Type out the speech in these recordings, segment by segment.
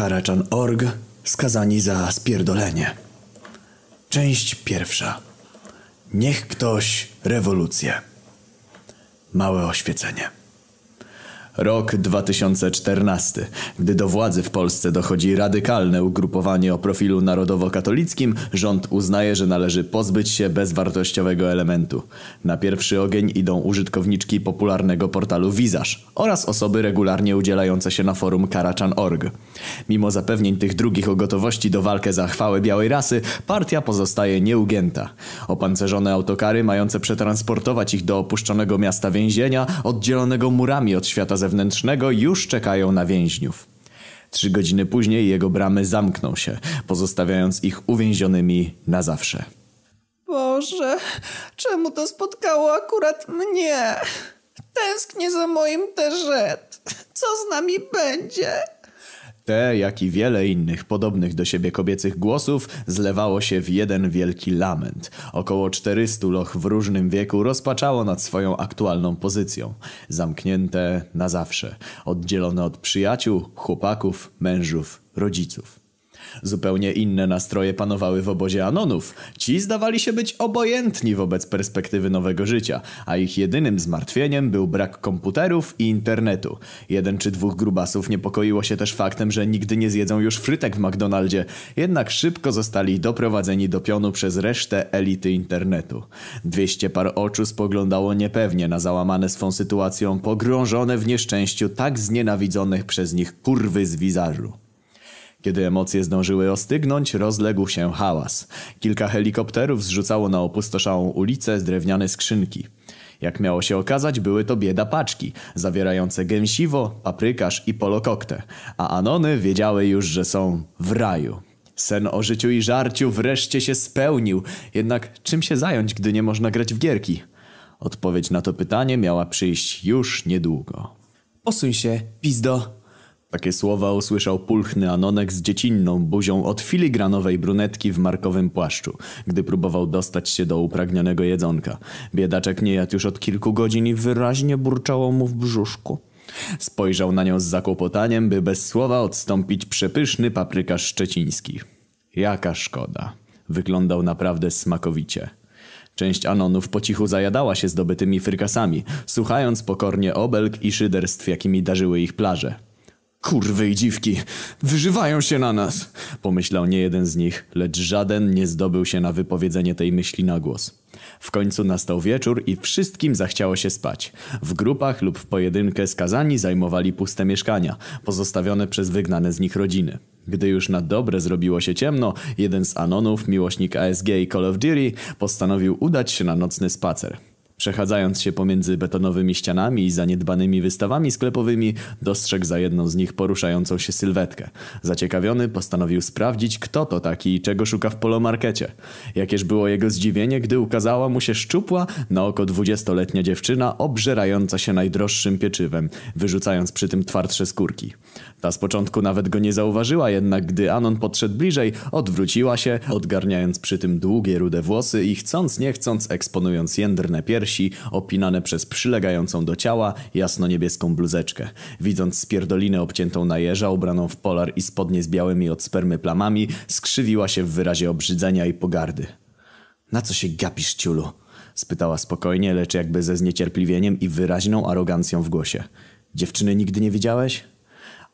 Karaczan.org skazani za spierdolenie. Część pierwsza. Niech ktoś rewolucję. Małe oświecenie. Rok 2014. Gdy do władzy w Polsce dochodzi radykalne ugrupowanie o profilu narodowo-katolickim, rząd uznaje, że należy pozbyć się bezwartościowego elementu. Na pierwszy ogień idą użytkowniczki popularnego portalu Wizarz oraz osoby regularnie udzielające się na forum karaczan.org. Mimo zapewnień tych drugich o gotowości do walki za chwałę białej rasy, partia pozostaje nieugięta. Opancerzone autokary mające przetransportować ich do opuszczonego miasta więzienia, oddzielonego murami od świata zewnętrznego, już czekają na więźniów. Trzy godziny później jego bramy zamkną się, pozostawiając ich uwięzionymi na zawsze. Boże, czemu to spotkało akurat mnie? Tęsknię za moim Terzet. Co z nami będzie? Te, jak i wiele innych podobnych do siebie kobiecych głosów zlewało się w jeden wielki lament. Około 400 loch w różnym wieku rozpaczało nad swoją aktualną pozycją. Zamknięte na zawsze, oddzielone od przyjaciół, chłopaków, mężów, rodziców. Zupełnie inne nastroje panowały w obozie Anonów. Ci zdawali się być obojętni wobec perspektywy nowego życia, a ich jedynym zmartwieniem był brak komputerów i internetu. Jeden czy dwóch grubasów niepokoiło się też faktem, że nigdy nie zjedzą już frytek w McDonaldzie, jednak szybko zostali doprowadzeni do pionu przez resztę elity internetu. Dwieście par oczu spoglądało niepewnie na załamane swą sytuacją, pogrążone w nieszczęściu tak znienawidzonych przez nich kurwy z wizażu. Kiedy emocje zdążyły ostygnąć, rozległ się hałas. Kilka helikopterów zrzucało na opustoszałą ulicę z drewniane skrzynki. Jak miało się okazać, były to bieda paczki, zawierające gęsiwo, paprykarz i polokoktę, a Anony wiedziały już, że są w raju. Sen o życiu i żarciu wreszcie się spełnił, jednak czym się zająć, gdy nie można grać w gierki? Odpowiedź na to pytanie miała przyjść już niedługo. Posuń się, pizdo. Takie słowa usłyszał pulchny Anonek z dziecinną buzią od filigranowej brunetki w markowym płaszczu, gdy próbował dostać się do upragnionego jedzonka. Biedaczek nie jadł już od kilku godzin i wyraźnie burczało mu w brzuszku. Spojrzał na nią z zakłopotaniem, by bez słowa odstąpić przepyszny paprykarz szczeciński. Jaka szkoda. Wyglądał naprawdę smakowicie. Część Anonów po cichu zajadała się zdobytymi frykasami, słuchając pokornie obelg i szyderstw, jakimi darzyły ich plaże. Kurwy i dziwki, wyżywają się na nas, pomyślał niejeden z nich, lecz żaden nie zdobył się na wypowiedzenie tej myśli na głos. W końcu nastał wieczór i wszystkim zachciało się spać. W grupach lub w pojedynkę skazani zajmowali puste mieszkania, pozostawione przez wygnane z nich rodziny. Gdy już na dobre zrobiło się ciemno, jeden z Anonów, miłośnik ASG i Call of Duty, postanowił udać się na nocny spacer. Przechadzając się pomiędzy betonowymi ścianami i zaniedbanymi wystawami sklepowymi, dostrzegł za jedną z nich poruszającą się sylwetkę. Zaciekawiony postanowił sprawdzić, kto to taki i czego szuka w polomarkecie. Jakież było jego zdziwienie, gdy ukazała mu się szczupła, na oko dwudziestoletnia dziewczyna obżerająca się najdroższym pieczywem, wyrzucając przy tym twardsze skórki. Ta z początku nawet go nie zauważyła, jednak gdy Anon podszedł bliżej, odwróciła się, odgarniając przy tym długie rude włosy i chcąc nie chcąc eksponując jędrne piersi, opinane przez przylegającą do ciała jasno-niebieską bluzeczkę. Widząc spierdolinę obciętą na jeża, ubraną w polar i spodnie z białymi od spermy plamami, skrzywiła się w wyrazie obrzydzenia i pogardy. Na co się gapisz, ciulu? spytała spokojnie, lecz jakby ze zniecierpliwieniem i wyraźną arogancją w głosie. Dziewczyny nigdy nie widziałeś?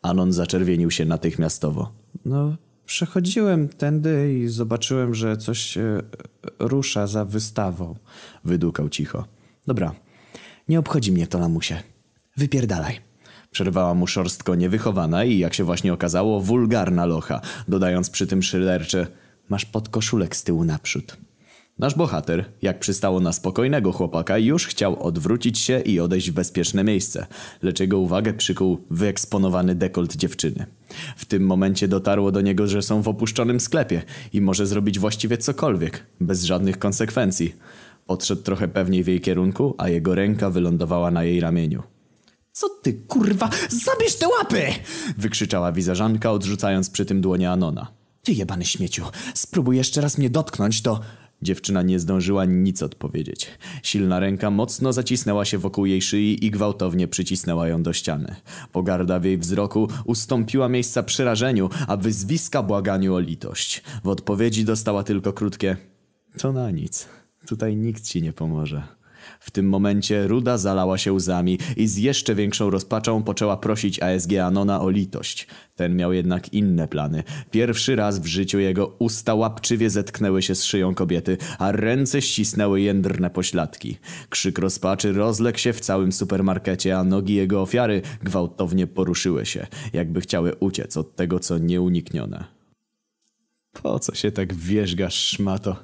Anon zaczerwienił się natychmiastowo. No, przechodziłem tędy i zobaczyłem, że coś się rusza za wystawą. Wydukał cicho. Dobra, nie obchodzi mnie to lamusie. Wypierdalaj. Przerwała mu szorstko niewychowana i, jak się właśnie okazało, wulgarna locha, dodając przy tym szydercze Masz podkoszulek z tyłu naprzód. Nasz bohater, jak przystało na spokojnego chłopaka, już chciał odwrócić się i odejść w bezpieczne miejsce, lecz jego uwagę przykuł wyeksponowany dekolt dziewczyny. W tym momencie dotarło do niego, że są w opuszczonym sklepie i może zrobić właściwie cokolwiek, bez żadnych konsekwencji. Podszedł trochę pewniej w jej kierunku, a jego ręka wylądowała na jej ramieniu. Co ty, kurwa, zabierz te łapy! Wykrzyczała wizerzanka, odrzucając przy tym dłonie Anona. Ty jebany śmieciu, spróbuj jeszcze raz mnie dotknąć, to... Dziewczyna nie zdążyła nic odpowiedzieć. Silna ręka mocno zacisnęła się wokół jej szyi i gwałtownie przycisnęła ją do ściany. Pogarda w jej wzroku ustąpiła miejsca przerażeniu, a wyzwiska błaganiu o litość. W odpowiedzi dostała tylko krótkie To na nic. Tutaj nikt ci nie pomoże. W tym momencie Ruda zalała się łzami i z jeszcze większą rozpaczą poczęła prosić ASG Anona o litość. Ten miał jednak inne plany. Pierwszy raz w życiu jego usta łapczywie zetknęły się z szyją kobiety, a ręce ścisnęły jędrne pośladki. Krzyk rozpaczy rozległ się w całym supermarkecie, a nogi jego ofiary gwałtownie poruszyły się, jakby chciały uciec od tego, co nieuniknione. Po co się tak wierzgasz, szmato?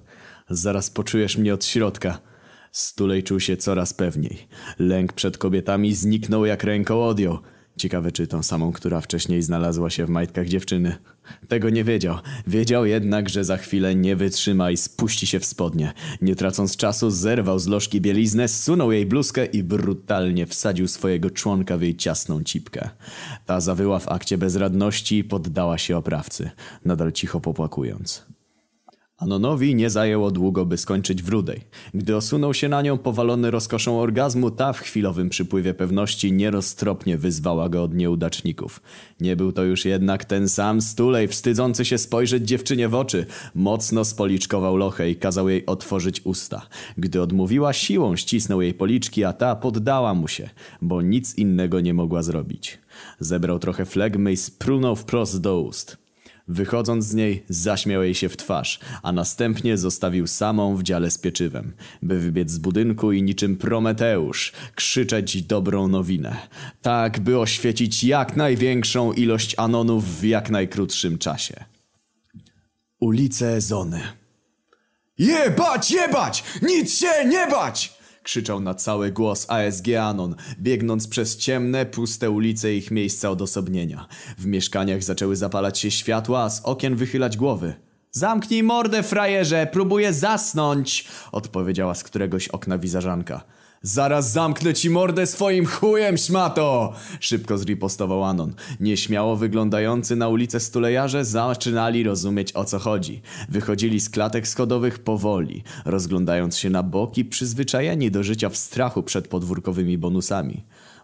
Zaraz poczujesz mnie od środka. Stulej czuł się coraz pewniej. Lęk przed kobietami zniknął jak ręką odjął. Ciekawe czy tą samą, która wcześniej znalazła się w majtkach dziewczyny. Tego nie wiedział. Wiedział jednak, że za chwilę nie wytrzyma i spuści się w spodnie. Nie tracąc czasu zerwał z lożki bieliznę, zsunął jej bluzkę i brutalnie wsadził swojego członka w jej ciasną cipkę. Ta zawyła w akcie bezradności i poddała się oprawcy, nadal cicho popłakując. Anonowi nie zajęło długo, by skończyć w rudej. Gdy osunął się na nią powalony rozkoszą orgazmu, ta w chwilowym przypływie pewności nieroztropnie wyzwała go od nieudaczników. Nie był to już jednak ten sam stulej, wstydzący się spojrzeć dziewczynie w oczy. Mocno spoliczkował lochę i kazał jej otworzyć usta. Gdy odmówiła, siłą ścisnął jej policzki, a ta poddała mu się, bo nic innego nie mogła zrobić. Zebrał trochę flegmy i sprunął wprost do ust. Wychodząc z niej, zaśmiał jej się w twarz, a następnie zostawił samą w dziale z pieczywem, by wybiec z budynku i niczym Prometeusz krzyczeć dobrą nowinę. Tak, by oświecić jak największą ilość anonów w jak najkrótszym czasie. Ulice Zony. Jebać, jebać! Nic się nie bać! Krzyczał na cały głos ASG Anon, biegnąc przez ciemne, puste ulice ich miejsca odosobnienia. W mieszkaniach zaczęły zapalać się światła, a z okien wychylać głowy. Zamknij mordę, frajerze, próbuję zasnąć! Odpowiedziała z któregoś okna wizażanka. Zaraz zamknę ci mordę swoim chujem, szmato! Szybko zripostował Anon. Nieśmiało wyglądający na ulicę stulejarze zaczynali rozumieć o co chodzi. Wychodzili z klatek schodowych powoli, rozglądając się na boki, przyzwyczajeni do życia w strachu przed podwórkowymi bonusami.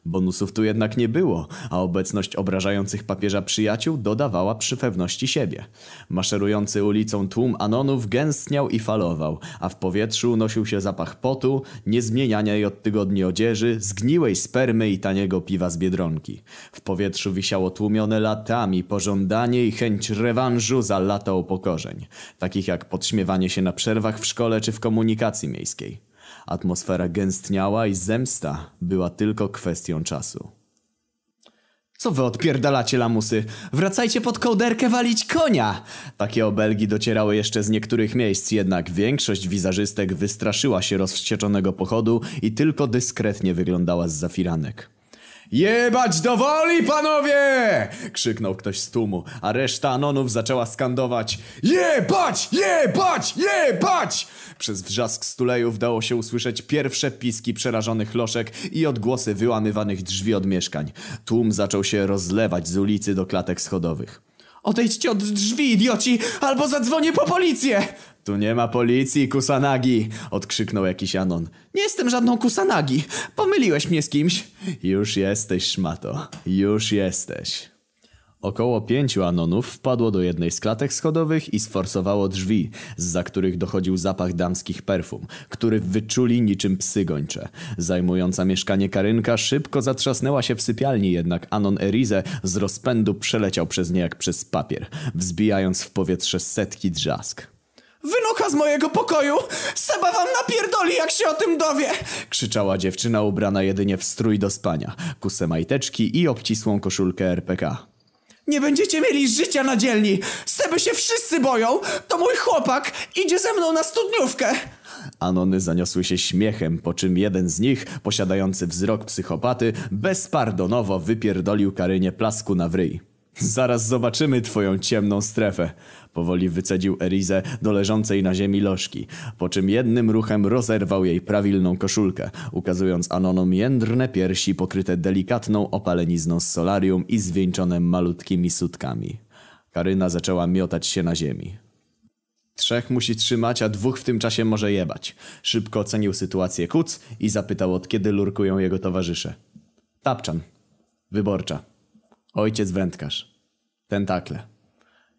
Bonusów tu jednak nie było, a obecność obrażających papieża przyjaciół dodawała przy pewności siebie. Maszerujący ulicą tłum Anonów gęstniał i falował, a w powietrzu unosił się zapach potu, niezmienianej od tygodni odzieży, zgniłej spermy i taniego piwa z Biedronki. W powietrzu wisiało tłumione latami pożądanie i chęć rewanżu za lata upokorzeń, takich jak podśmiewanie się na przerwach w szkole czy w komunikacji miejskiej. Atmosfera gęstniała i zemsta była tylko kwestią czasu. Co wy odpierdalacie, lamusy? Wracajcie pod kołderkę walić konia! Takie obelgi docierały jeszcze z niektórych miejsc, jednak większość wizażystek wystraszyła się rozwścieczonego pochodu i tylko dyskretnie wyglądała z zafiranek. Jebać do woli, panowie! Krzyknął ktoś z tłumu, a reszta anonów zaczęła skandować Jebać! Jebać! Jebać! Przez wrzask stulejów dało się usłyszeć pierwsze piski przerażonych loszek i odgłosy wyłamywanych drzwi od mieszkań. Tłum zaczął się rozlewać z ulicy do klatek schodowych. Odejdźcie od drzwi, idioci, albo zadzwonię po policję! Tu nie ma policji, Kusanagi! Odkrzyknął jakiś Anon. Nie jestem żadną Kusanagi. Pomyliłeś mnie z kimś. Już jesteś, szmato. Już jesteś. Około pięciu Anonów wpadło do jednej z klatek schodowych i sforsowało drzwi, za których dochodził zapach damskich perfum, który wyczuli niczym psy gończe. Zajmująca mieszkanie Karynka szybko zatrzasnęła się w sypialni, jednak Anon Erize z rozpędu przeleciał przez nie jak przez papier, wzbijając w powietrze setki drzask. Wynocha z mojego pokoju! Seba wam napierdoli, jak się o tym dowie! Krzyczała dziewczyna ubrana jedynie w strój do spania, kusę majteczki i obcisłą koszulkę RPK. Nie będziecie mieli życia na dzielni! Seby się wszyscy boją! To mój chłopak! Idzie ze mną na studniówkę! Anony zaniosły się śmiechem, po czym jeden z nich, posiadający wzrok psychopaty, bezpardonowo wypierdolił Karynie plasku na wryj. Zaraz zobaczymy twoją ciemną strefę. Powoli wycedził Erizę do leżącej na ziemi lożki, po czym jednym ruchem rozerwał jej prawilną koszulkę, ukazując Anonom jędrne piersi pokryte delikatną opalenizną z solarium i zwieńczone malutkimi sutkami. Karyna zaczęła miotać się na ziemi. Trzech musi trzymać, a dwóch w tym czasie może jebać. Szybko ocenił sytuację Kuc i zapytał od kiedy lurkują jego towarzysze. Tapczan. Wyborcza. Ojciec wędkarz. Tentakle.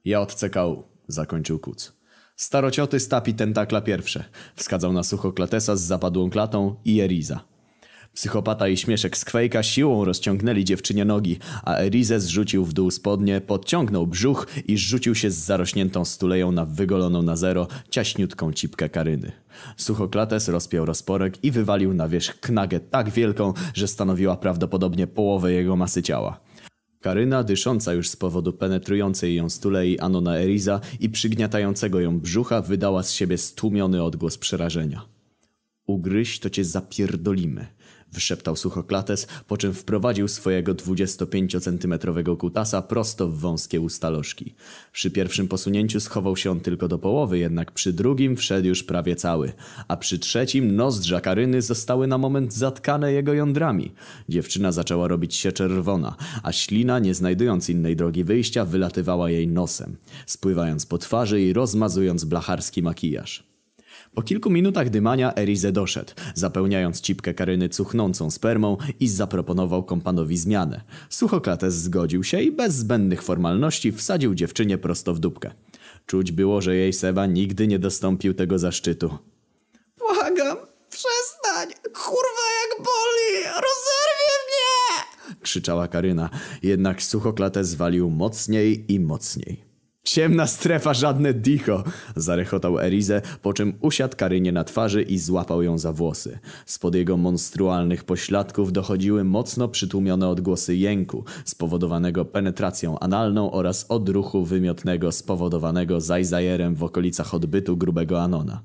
Ja od CKU, zakończył Kuc. Starocioty stapi tentakla pierwsze. Wskazał na sucho Klatesa z zapadłą klatą i Eriza. Psychopata i śmieszek z kwejka siłą rozciągnęli dziewczynie nogi, a Erizę zrzucił w dół spodnie, podciągnął brzuch i rzucił się z zarośniętą stuleją na wygoloną na zero, ciaśniutką cipkę Karyny. Suchoklates rozpiął rozporek i wywalił na wierzch knagę tak wielką, że stanowiła prawdopodobnie połowę jego masy ciała. Karyna, dysząca już z powodu penetrującej ją stulei Anona Eriza i przygniatającego ją brzucha, wydała z siebie stłumiony odgłos przerażenia. Ugryź, to cię zapierdolimy wyszeptał suchoklates, po czym wprowadził swojego 25-centymetrowego kutasa prosto w wąskie ustalożki. Przy pierwszym posunięciu schował się on tylko do połowy, jednak przy drugim wszedł już prawie cały, a przy trzecim nozdrza Karyny zostały na moment zatkane jego jądrami. Dziewczyna zaczęła robić się czerwona, a ślina, nie znajdując innej drogi wyjścia, wylatywała jej nosem, spływając po twarzy i rozmazując blacharski makijaż. Po kilku minutach dymania Erize doszedł, zapełniając cipkę Karyny cuchnącą spermą i zaproponował kompanowi zmianę. Suchoklates zgodził się i bez zbędnych formalności wsadził dziewczynie prosto w dupkę. Czuć było, że jej Seba nigdy nie dostąpił tego zaszczytu. Błagam, przestań! Kurwa jak boli! Rozerwie mnie! Krzyczała Karyna, jednak suchoklates zwalił mocniej i mocniej. Ciemna strefa, żadne dicho! Zarechotał Erize, po czym usiadł Karynie na twarzy i złapał ją za włosy. Spod jego monstrualnych pośladków dochodziły mocno przytłumione odgłosy jęku, spowodowanego penetracją analną oraz odruchu wymiotnego spowodowanego zajzajerem w okolicach odbytu grubego Anona.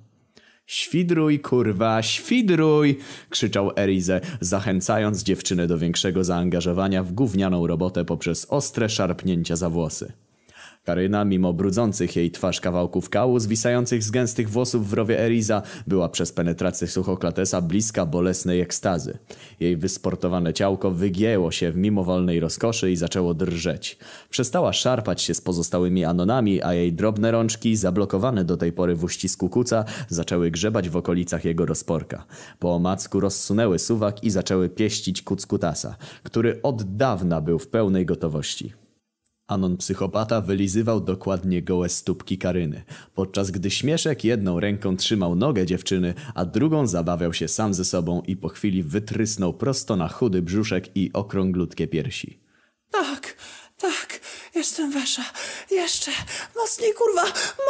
Świdruj, kurwa, świdruj! krzyczał Erize, zachęcając dziewczynę do większego zaangażowania w gównianą robotę poprzez ostre szarpnięcia za włosy. Karyna, mimo brudzących jej twarz kawałków kału zwisających z gęstych włosów w rowie Eriza, była przez penetrację suchoklatesa bliska bolesnej ekstazy. Jej wysportowane ciałko wygięło się w mimowolnej rozkoszy i zaczęło drżeć. Przestała szarpać się z pozostałymi anonami, a jej drobne rączki, zablokowane do tej pory w uścisku kuca, zaczęły grzebać w okolicach jego rozporka. Po omacku rozsunęły suwak i zaczęły pieścić kuc kutasa, który od dawna był w pełnej gotowości. Anon psychopata wylizywał dokładnie gołe stópki Karyny, podczas gdy śmieszek jedną ręką trzymał nogę dziewczyny, a drugą zabawiał się sam ze sobą i po chwili wytrysnął prosto na chudy brzuszek i okrąglutkie piersi. Tak, tak, jestem wesza. Jeszcze, mocniej kurwa,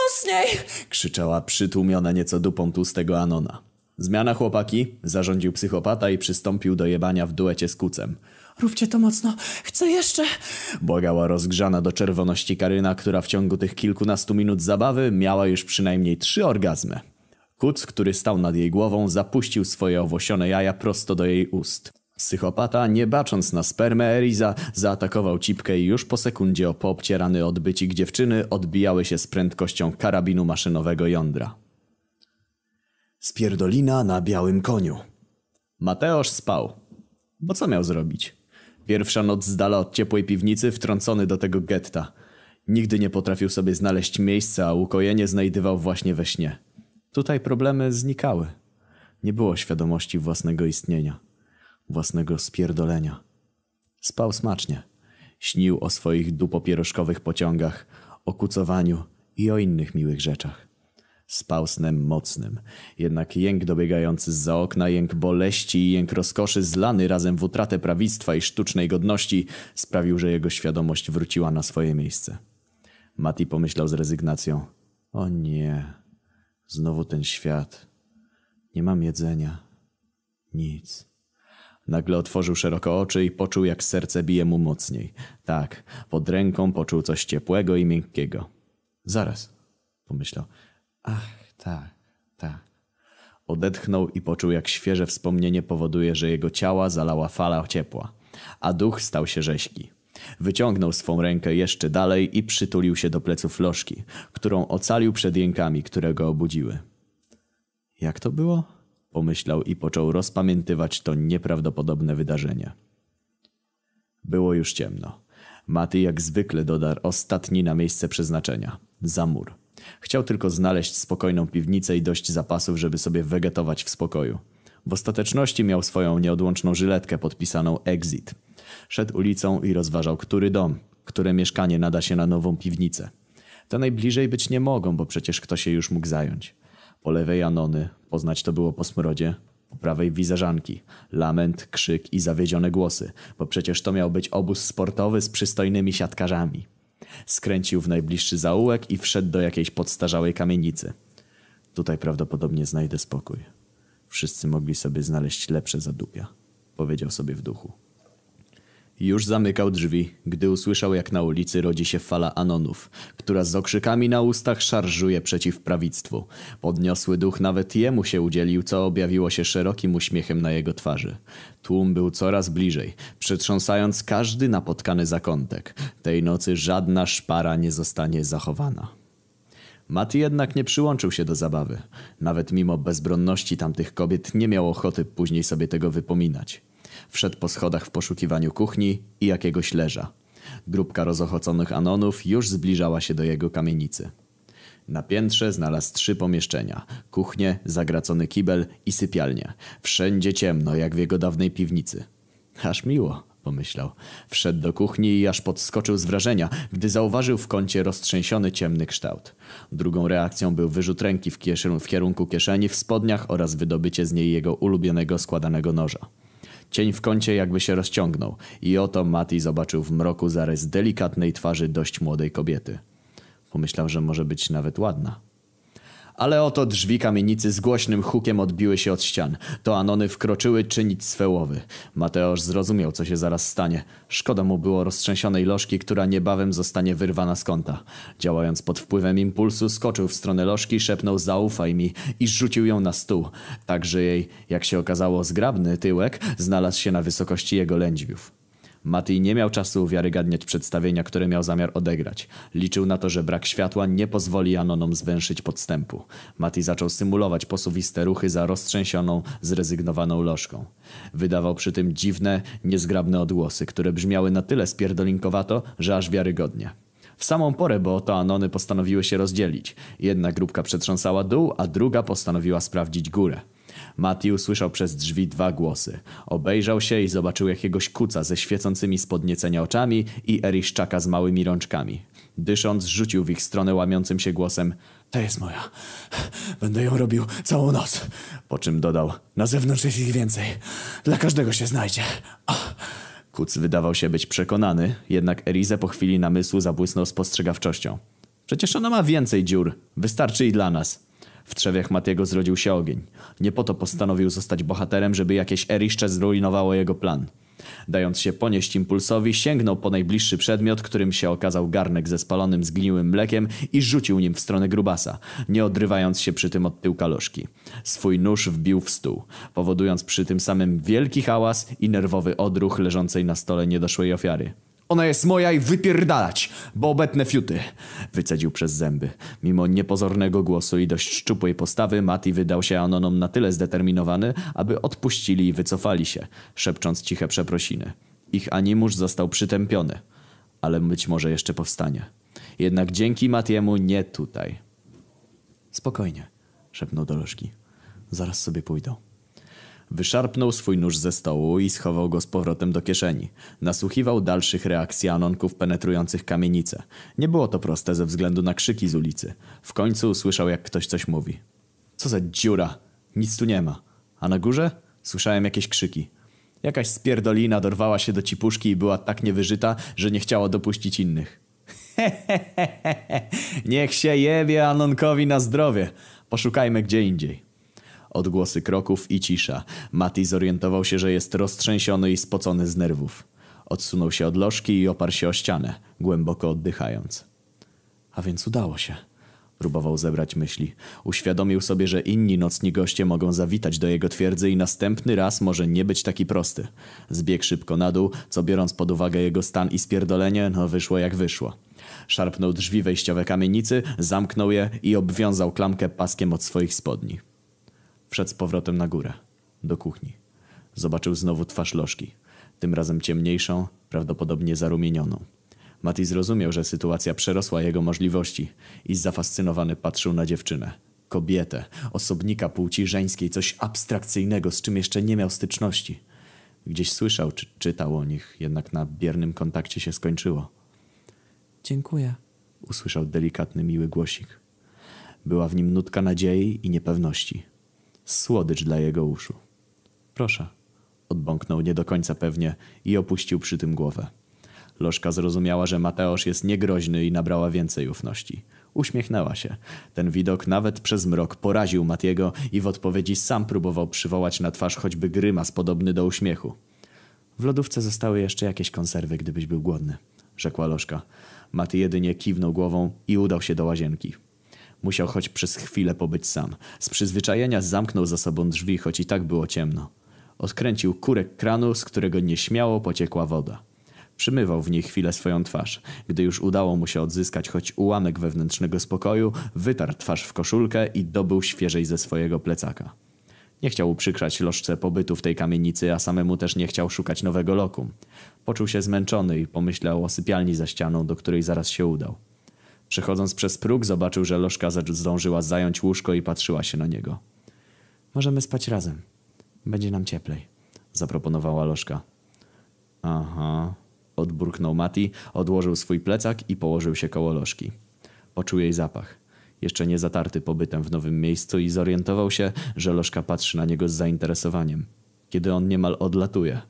mocniej! Krzyczała przytłumiona nieco dupą tłustego Anona. Zmiana chłopaki, zarządził psychopata i przystąpił do jebania w duecie z kucem. Róbcie to mocno. Chcę jeszcze. Błagała rozgrzana do czerwoności Karyna, która w ciągu tych kilkunastu minut zabawy miała już przynajmniej trzy orgazmy. Kuc, który stał nad jej głową, zapuścił swoje owłosione jaja prosto do jej ust. Psychopata, nie bacząc na spermę Eriza, zaatakował cipkę i już po sekundzie o poobcierany odbycik dziewczyny odbijały się z prędkością karabinu maszynowego jądra. Spierdolina na białym koniu. Mateusz spał. Bo co miał zrobić? Pierwsza noc z dala od ciepłej piwnicy, wtrącony do tego getta. Nigdy nie potrafił sobie znaleźć miejsca, a ukojenie znajdywał właśnie we śnie. Tutaj problemy znikały. Nie było świadomości własnego istnienia, własnego spierdolenia. Spał smacznie. Śnił o swoich dupopieroszkowych pociągach, o kucowaniu i o innych miłych rzeczach. Spał snem mocnym. Jednak jęk dobiegający z za okna, jęk boleści i jęk rozkoszy zlany razem w utratę prawictwa i sztucznej godności sprawił, że jego świadomość wróciła na swoje miejsce. Mati pomyślał z rezygnacją. O nie, znowu ten świat. Nie mam jedzenia. Nic. Nagle otworzył szeroko oczy i poczuł, jak serce bije mu mocniej. Tak, pod ręką poczuł coś ciepłego i miękkiego. Zaraz, pomyślał. Ach, tak, tak. Odetchnął i poczuł, jak świeże wspomnienie powoduje, że jego ciała zalała fala ciepła, a duch stał się rześki. Wyciągnął swą rękę jeszcze dalej i przytulił się do pleców lożki, którą ocalił przed jękami, które go obudziły. Jak to było? Pomyślał i począł rozpamiętywać to nieprawdopodobne wydarzenie. Było już ciemno. Maty jak zwykle dodarł ostatni na miejsce przeznaczenia. Za mur. Chciał tylko znaleźć spokojną piwnicę i dość zapasów, żeby sobie wegetować w spokoju. W ostateczności miał swoją nieodłączną żyletkę podpisaną Exit. Szedł ulicą i rozważał, który dom, które mieszkanie nada się na nową piwnicę. To najbliżej być nie mogą, bo przecież kto się już mógł zająć. Po lewej Anony, poznać to było po smrodzie, po prawej wizerzanki, lament, krzyk i zawiedzione głosy, bo przecież to miał być obóz sportowy z przystojnymi siatkarzami. Skręcił w najbliższy zaułek i wszedł do jakiejś podstarzałej kamienicy. Tutaj prawdopodobnie znajdę spokój. Wszyscy mogli sobie znaleźć lepsze zadupia, powiedział sobie w duchu. Już zamykał drzwi, gdy usłyszał jak na ulicy rodzi się fala anonów, która z okrzykami na ustach szarżuje przeciw prawictwu. Podniosły duch nawet jemu się udzielił, co objawiło się szerokim uśmiechem na jego twarzy. Tłum był coraz bliżej, przetrząsając każdy napotkany zakątek. Tej nocy żadna szpara nie zostanie zachowana. Mati jednak nie przyłączył się do zabawy. Nawet mimo bezbronności tamtych kobiet nie miał ochoty później sobie tego wypominać. Wszedł po schodach w poszukiwaniu kuchni i jakiegoś leża. Grupka rozochoconych anonów już zbliżała się do jego kamienicy. Na piętrze znalazł trzy pomieszczenia. Kuchnię, zagracony kibel i sypialnię. Wszędzie ciemno, jak w jego dawnej piwnicy. Aż miło, pomyślał. Wszedł do kuchni i aż podskoczył z wrażenia, gdy zauważył w kącie roztrzęsiony ciemny kształt. Drugą reakcją był wyrzut ręki w, w kierunku kieszeni w spodniach oraz wydobycie z niej jego ulubionego składanego noża. Cień w kącie jakby się rozciągnął i oto Mati zobaczył w mroku zarys delikatnej twarzy dość młodej kobiety. Pomyślał, że może być nawet ładna. Ale oto drzwi kamienicy z głośnym hukiem odbiły się od ścian. To Anony wkroczyły czynić swe łowy. Mateusz zrozumiał, co się zaraz stanie. Szkoda mu było roztrzęsionej lożki, która niebawem zostanie wyrwana z kąta. Działając pod wpływem impulsu, skoczył w stronę lożki, szepnął zaufaj mi i rzucił ją na stół. Tak, że jej, jak się okazało, zgrabny tyłek znalazł się na wysokości jego lędźwiów. Matej nie miał czasu uwiarygadniać przedstawienia, które miał zamiar odegrać. Liczył na to, że brak światła nie pozwoli Anonom zwęszyć podstępu. Matej zaczął symulować posuwiste ruchy za roztrzęsioną, zrezygnowaną lożką. Wydawał przy tym dziwne, niezgrabne odgłosy, które brzmiały na tyle spierdolinkowato, że aż wiarygodnie. W samą porę, bo to Anony postanowiły się rozdzielić. Jedna grupka przetrząsała dół, a druga postanowiła sprawdzić górę. Mati usłyszał przez drzwi dwa głosy. Obejrzał się i zobaczył jakiegoś kuca ze świecącymi z podniecenia oczami i Eriszczaka z małymi rączkami. Dysząc, rzucił w ich stronę łamiącym się głosem To jest moja. Będę ją robił całą noc. Po czym dodał Na zewnątrz jest ich więcej. Dla każdego się znajdzie. Ach. Kuc wydawał się być przekonany, jednak Erize po chwili namysłu zabłysnął spostrzegawczością. Przecież ona ma więcej dziur. Wystarczy i dla nas. W trzewiach Matiego zrodził się ogień. Nie po to postanowił zostać bohaterem, żeby jakieś eriszcze zrujnowało jego plan. Dając się ponieść impulsowi, sięgnął po najbliższy przedmiot, którym się okazał garnek ze spalonym zgniłym mlekiem i rzucił nim w stronę grubasa, nie odrywając się przy tym od tyłka lożki. Swój nóż wbił w stół, powodując przy tym samym wielki hałas i nerwowy odruch leżącej na stole niedoszłej ofiary. Ona jest moja i wypierdalać, bo obetnę fiuty. Wycedził przez zęby. Mimo niepozornego głosu i dość szczupłej postawy, Mati wydał się Anonom na tyle zdeterminowany, aby odpuścili i wycofali się, szepcząc ciche przeprosiny. Ich animusz został przytępiony, ale być może jeszcze powstanie. Jednak dzięki Matiemu nie tutaj. Spokojnie, szepnął do lożki. Zaraz sobie pójdą. Wyszarpnął swój nóż ze stołu i schował go z powrotem do kieszeni. Nasłuchiwał dalszych reakcji anonków penetrujących kamienicę. Nie było to proste ze względu na krzyki z ulicy. W końcu usłyszał, jak ktoś coś mówi. Co za dziura! Nic tu nie ma. A na górze? Słyszałem jakieś krzyki. Jakaś spierdolina dorwała się do cipuszki i była tak niewyżyta, że nie chciała dopuścić innych. Niech się jebie Anonkowi na zdrowie. Poszukajmy gdzie indziej. Odgłosy kroków i cisza. Mati zorientował się, że jest roztrzęsiony i spocony z nerwów. Odsunął się od lożki i oparł się o ścianę, głęboko oddychając. A więc udało się. Próbował zebrać myśli. Uświadomił sobie, że inni nocni goście mogą zawitać do jego twierdzy i następny raz może nie być taki prosty. Zbiegł szybko na dół, co biorąc pod uwagę jego stan i spierdolenie, no wyszło jak wyszło. Szarpnął drzwi wejściowe kamienicy, zamknął je i obwiązał klamkę paskiem od swoich spodni. Wszedł z powrotem na górę, do kuchni. Zobaczył znowu twarz lożki, tym razem ciemniejszą, prawdopodobnie zarumienioną. Mati zrozumiał, że sytuacja przerosła jego możliwości i zafascynowany patrzył na dziewczynę. Kobietę, osobnika płci żeńskiej, coś abstrakcyjnego, z czym jeszcze nie miał styczności. Gdzieś słyszał czy czytał o nich, jednak na biernym kontakcie się skończyło. Dziękuję. Usłyszał delikatny, miły głosik. Była w nim nutka nadziei i niepewności. Słodycz dla jego uszu. Proszę. Odbąknął nie do końca pewnie i opuścił przy tym głowę. Lożka zrozumiała, że Mateusz jest niegroźny i nabrała więcej ufności. Uśmiechnęła się. Ten widok nawet przez mrok poraził Matiego i w odpowiedzi sam próbował przywołać na twarz choćby grymas podobny do uśmiechu. W lodówce zostały jeszcze jakieś konserwy, gdybyś był głodny, rzekła Lożka. Mati jedynie kiwnął głową i udał się do łazienki. Musiał choć przez chwilę pobyć sam. Z przyzwyczajenia zamknął za sobą drzwi, choć i tak było ciemno. Odkręcił kurek kranu, z którego nieśmiało pociekła woda. Przymywał w niej chwilę swoją twarz. Gdy już udało mu się odzyskać choć ułamek wewnętrznego spokoju, wytarł twarz w koszulkę i dobył świeżej ze swojego plecaka. Nie chciał uprzykrzać lożce pobytu w tej kamienicy, a samemu też nie chciał szukać nowego lokum. Poczuł się zmęczony i pomyślał o sypialni za ścianą, do której zaraz się udał. Przechodząc przez próg, zobaczył, że lożka zdążyła zająć łóżko i patrzyła się na niego. Możemy spać razem. Będzie nam cieplej, zaproponowała lożka. Aha, odburknął Mati, odłożył swój plecak i położył się koło lożki. Poczuł jej zapach. Jeszcze nie zatarty pobytem w nowym miejscu i zorientował się, że lożka patrzy na niego z zainteresowaniem. Kiedy on niemal odlatuje.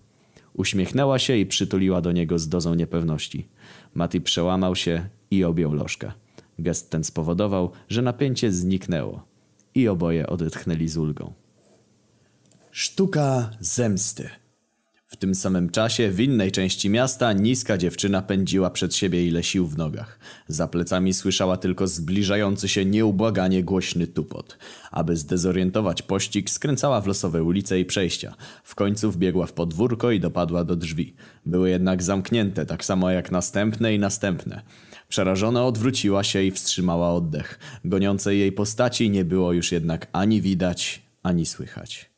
Uśmiechnęła się i przytuliła do niego z dozą niepewności. Mati przełamał się i objął lożkę. Gest ten spowodował, że napięcie zniknęło. I oboje odetchnęli z ulgą. Sztuka zemsty. W tym samym czasie w innej części miasta niska dziewczyna pędziła przed siebie ile sił w nogach. Za plecami słyszała tylko zbliżający się nieubłaganie głośny tupot. Aby zdezorientować pościg, skręcała w losowe ulice i przejścia. W końcu wbiegła w podwórko i dopadła do drzwi. Były jednak zamknięte, tak samo jak następne i następne. Przerażona odwróciła się i wstrzymała oddech. Goniącej jej postaci nie było już jednak ani widać, ani słychać.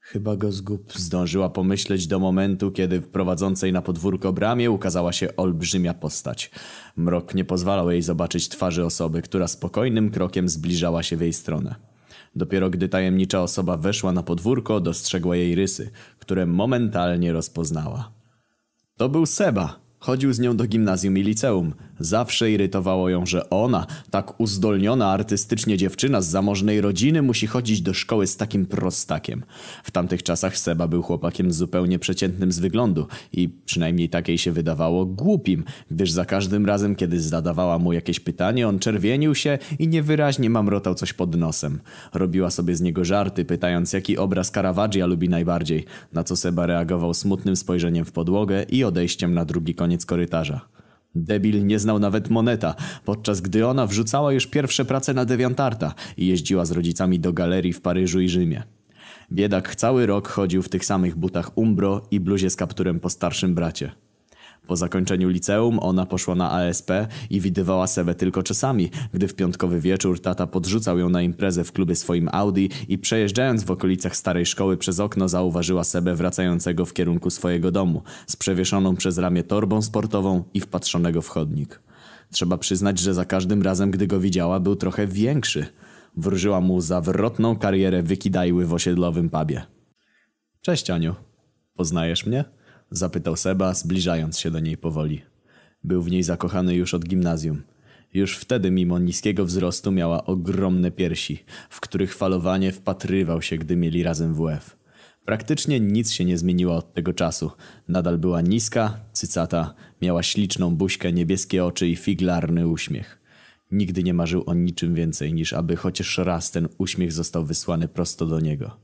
Chyba go zgub zdążyła pomyśleć do momentu, kiedy w prowadzącej na podwórko bramie ukazała się olbrzymia postać. Mrok nie pozwalał jej zobaczyć twarzy osoby, która spokojnym krokiem zbliżała się w jej stronę. Dopiero gdy tajemnicza osoba weszła na podwórko, dostrzegła jej rysy, które momentalnie rozpoznała. To był Seba, Chodził z nią do gimnazjum i liceum. Zawsze irytowało ją, że ona, tak uzdolniona artystycznie dziewczyna z zamożnej rodziny, musi chodzić do szkoły z takim prostakiem. W tamtych czasach Seba był chłopakiem zupełnie przeciętnym z wyglądu i przynajmniej takiej się wydawało głupim, gdyż za każdym razem, kiedy zadawała mu jakieś pytanie, on czerwienił się i niewyraźnie mamrotał coś pod nosem. Robiła sobie z niego żarty, pytając jaki obraz Caravaggia lubi najbardziej, na co Seba reagował smutnym spojrzeniem w podłogę i odejściem na drugi koniec koniec korytarza. Debil nie znał nawet moneta, podczas gdy ona wrzucała już pierwsze prace na dewiantarta i jeździła z rodzicami do galerii w Paryżu i Rzymie. Biedak cały rok chodził w tych samych butach Umbro i bluzie z kapturem po starszym bracie. Po zakończeniu liceum ona poszła na ASP i widywała Sebę tylko czasami, gdy w piątkowy wieczór tata podrzucał ją na imprezę w klubie swoim Audi i przejeżdżając w okolicach starej szkoły przez okno zauważyła Sebę wracającego w kierunku swojego domu z przewieszoną przez ramię torbą sportową i wpatrzonego w chodnik. Trzeba przyznać, że za każdym razem, gdy go widziała, był trochę większy. Wróżyła mu zawrotną karierę wykidajły w osiedlowym pubie. Cześć Aniu. Poznajesz mnie? Zapytał Seba, zbliżając się do niej powoli. Był w niej zakochany już od gimnazjum. Już wtedy, mimo niskiego wzrostu, miała ogromne piersi, w których falowanie wpatrywał się, gdy mieli razem WF. Praktycznie nic się nie zmieniło od tego czasu. Nadal była niska, cycata, miała śliczną buźkę, niebieskie oczy i figlarny uśmiech. Nigdy nie marzył o niczym więcej, niż aby chociaż raz ten uśmiech został wysłany prosto do niego.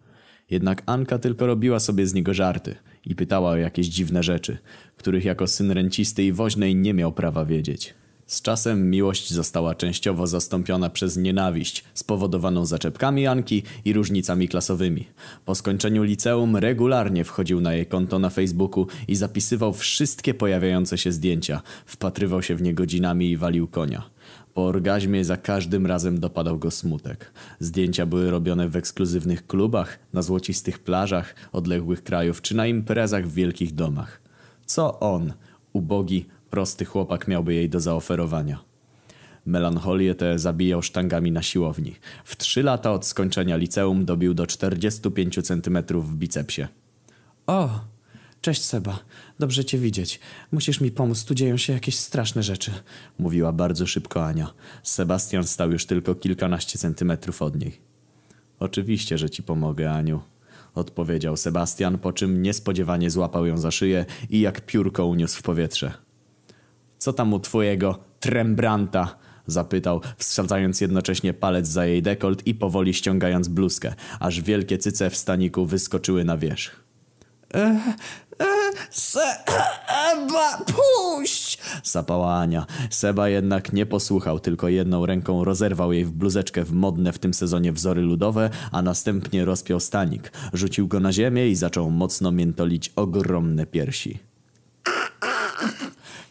Jednak Anka tylko robiła sobie z niego żarty i pytała o jakieś dziwne rzeczy, których jako syn rencisty i woźnej nie miał prawa wiedzieć. Z czasem miłość została częściowo zastąpiona przez nienawiść, spowodowaną zaczepkami Anki i różnicami klasowymi. Po skończeniu liceum regularnie wchodził na jej konto na Facebooku i zapisywał wszystkie pojawiające się zdjęcia, wpatrywał się w nie godzinami i walił konia. Po orgazmie za każdym razem dopadał go smutek. Zdjęcia były robione w ekskluzywnych klubach, na złocistych plażach odległych krajów czy na imprezach w wielkich domach. Co on, ubogi, Prosty chłopak miałby jej do zaoferowania. Melancholię tę zabijał sztangami na siłowni. W trzy lata od skończenia liceum dobił do 45 cm w bicepsie. O, cześć Seba. Dobrze cię widzieć. Musisz mi pomóc, tu dzieją się jakieś straszne rzeczy. Mówiła bardzo szybko Ania. Sebastian stał już tylko kilkanaście centymetrów od niej. Oczywiście, że ci pomogę, Aniu. Odpowiedział Sebastian, po czym niespodziewanie złapał ją za szyję i jak piórko uniósł w powietrze. Co tam u twojego trembranta? Zapytał, wsadzając jednocześnie palec za jej dekolt i powoli ściągając bluzkę, aż wielkie cyce w staniku wyskoczyły na wierzch. E, Seba, puść! Sapała Ania. Seba jednak nie posłuchał, tylko jedną ręką rozerwał jej w bluzeczkę w modne w tym sezonie wzory ludowe, a następnie rozpiął stanik. Rzucił go na ziemię i zaczął mocno miętolić ogromne piersi.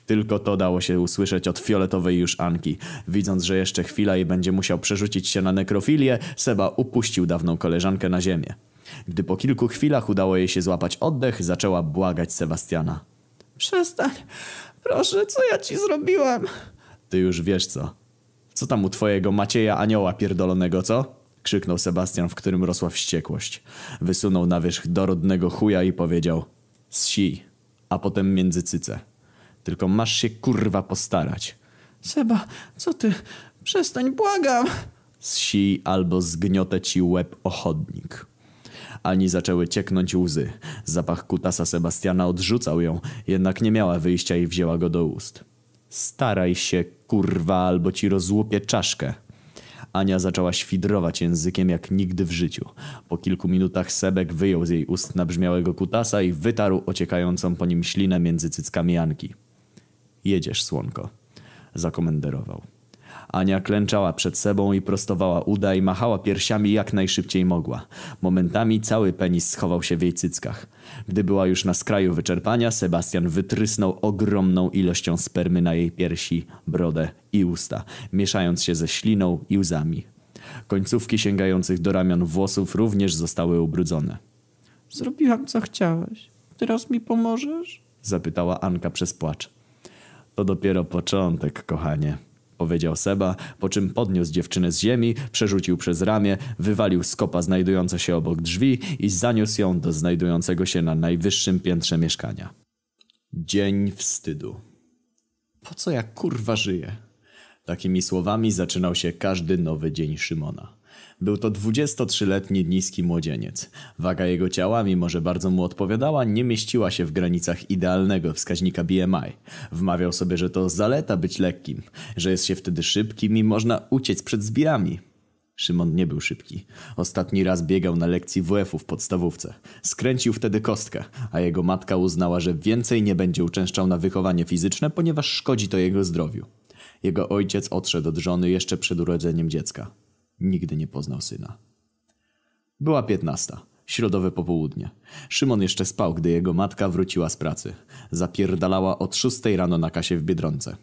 Tylko to dało się usłyszeć od fioletowej już Anki. Widząc, że jeszcze chwila i będzie musiał przerzucić się na nekrofilię, Seba upuścił dawną koleżankę na ziemię. Gdy po kilku chwilach udało jej się złapać oddech, zaczęła błagać Sebastiana. Przestań. Proszę, co ja ci zrobiłam? Ty już wiesz co. Co tam u twojego Macieja anioła pierdolonego, co? Krzyknął Sebastian, w którym rosła wściekłość. Wysunął na wierzch dorodnego chuja i powiedział Ssi, a potem między cyce. Tylko masz się kurwa postarać. Seba, co ty? Przestań, błagam. Ssi albo zgniotę ci łeb o chodnik. Ani zaczęły cieknąć łzy. Zapach kutasa Sebastiana odrzucał ją, jednak nie miała wyjścia i wzięła go do ust. Staraj się, kurwa, albo ci rozłupię czaszkę. Ania zaczęła świdrować językiem jak nigdy w życiu. Po kilku minutach Sebek wyjął z jej ust nabrzmiałego kutasa i wytarł ociekającą po nim ślinę między cyckami Janki. Jedziesz, słonko, zakomenderował. Ania klęczała przed sobą i prostowała uda i machała piersiami jak najszybciej mogła. Momentami cały penis schował się w jej cyckach. Gdy była już na skraju wyczerpania, Sebastian wytrysnął ogromną ilością spermy na jej piersi, brodę i usta, mieszając się ze śliną i łzami. Końcówki sięgających do ramion włosów również zostały ubrudzone. Zrobiłam, co chciałeś. Teraz mi pomożesz? Zapytała Anka przez płacz. To dopiero początek, kochanie powiedział Seba, po czym podniósł dziewczynę z ziemi, przerzucił przez ramię, wywalił skopa znajdujące się obok drzwi i zaniósł ją do znajdującego się na najwyższym piętrze mieszkania. Dzień wstydu. Po co ja kurwa żyję? Takimi słowami zaczynał się każdy nowy dzień Szymona. Był to 23-letni niski młodzieniec. Waga jego ciała, mimo że bardzo mu odpowiadała, nie mieściła się w granicach idealnego wskaźnika BMI. Wmawiał sobie, że to zaleta być lekkim, że jest się wtedy szybkim i można uciec przed zbirami. Szymon nie był szybki. Ostatni raz biegał na lekcji WF-u w podstawówce. Skręcił wtedy kostkę, a jego matka uznała, że więcej nie będzie uczęszczał na wychowanie fizyczne, ponieważ szkodzi to jego zdrowiu. Jego ojciec odszedł od żony jeszcze przed urodzeniem dziecka. Nigdy nie poznał syna. Była piętnasta. Środowe popołudnie. Szymon jeszcze spał, gdy jego matka wróciła z pracy. Zapierdalała od szóstej rano na kasie w Biedronce.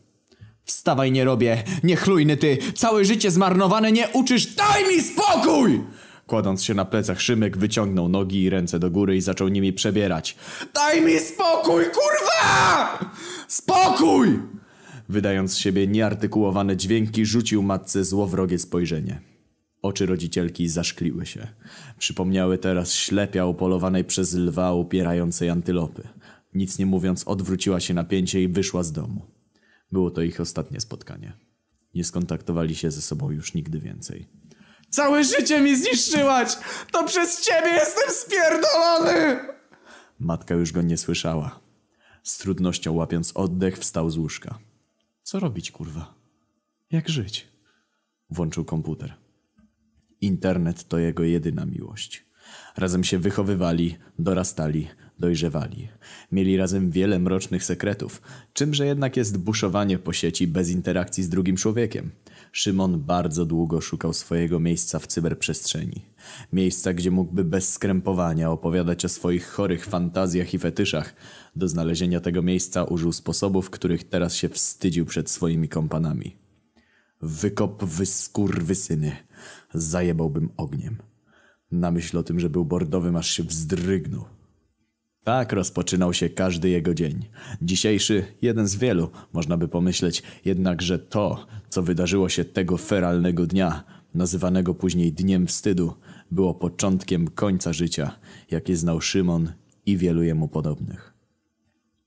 Wstawaj, nie robię! Niechlujny ty! Całe życie zmarnowane, nie uczysz! Daj mi spokój! Kładąc się na plecach, Szymek wyciągnął nogi i ręce do góry i zaczął nimi przebierać. Daj mi spokój, kurwa! Spokój! Wydając z siebie nieartykułowane dźwięki, rzucił matce złowrogie spojrzenie. Oczy rodzicielki zaszkliły się. Przypomniały teraz ślepia upolowanej przez lwa upierającej antylopy. Nic nie mówiąc, odwróciła się na pięcie i wyszła z domu. Było to ich ostatnie spotkanie. Nie skontaktowali się ze sobą już nigdy więcej. Całe życie mi zniszczyłaś! To przez ciebie jestem spierdolony! Matka już go nie słyszała. Z trudnością łapiąc oddech, wstał z łóżka. Co robić, kurwa? Jak żyć? Włączył komputer. Internet to jego jedyna miłość. Razem się wychowywali, dorastali, dojrzewali. Mieli razem wiele mrocznych sekretów, czymże jednak jest buszowanie po sieci bez interakcji z drugim człowiekiem. Szymon bardzo długo szukał swojego miejsca w cyberprzestrzeni. Miejsca, gdzie mógłby bez skrępowania opowiadać o swoich chorych fantazjach i fetyszach. Do znalezienia tego miejsca użył sposobów, których teraz się wstydził przed swoimi kompanami. Wykop wyskurwysyny. Zajebałbym ogniem. Na myśl o tym, że był bordowym, aż się wzdrygnął. Tak rozpoczynał się każdy jego dzień. Dzisiejszy, jeden z wielu, można by pomyśleć, jednakże to, co wydarzyło się tego feralnego dnia, nazywanego później Dniem Wstydu, było początkiem końca życia, jakie znał Szymon i wielu jemu podobnych.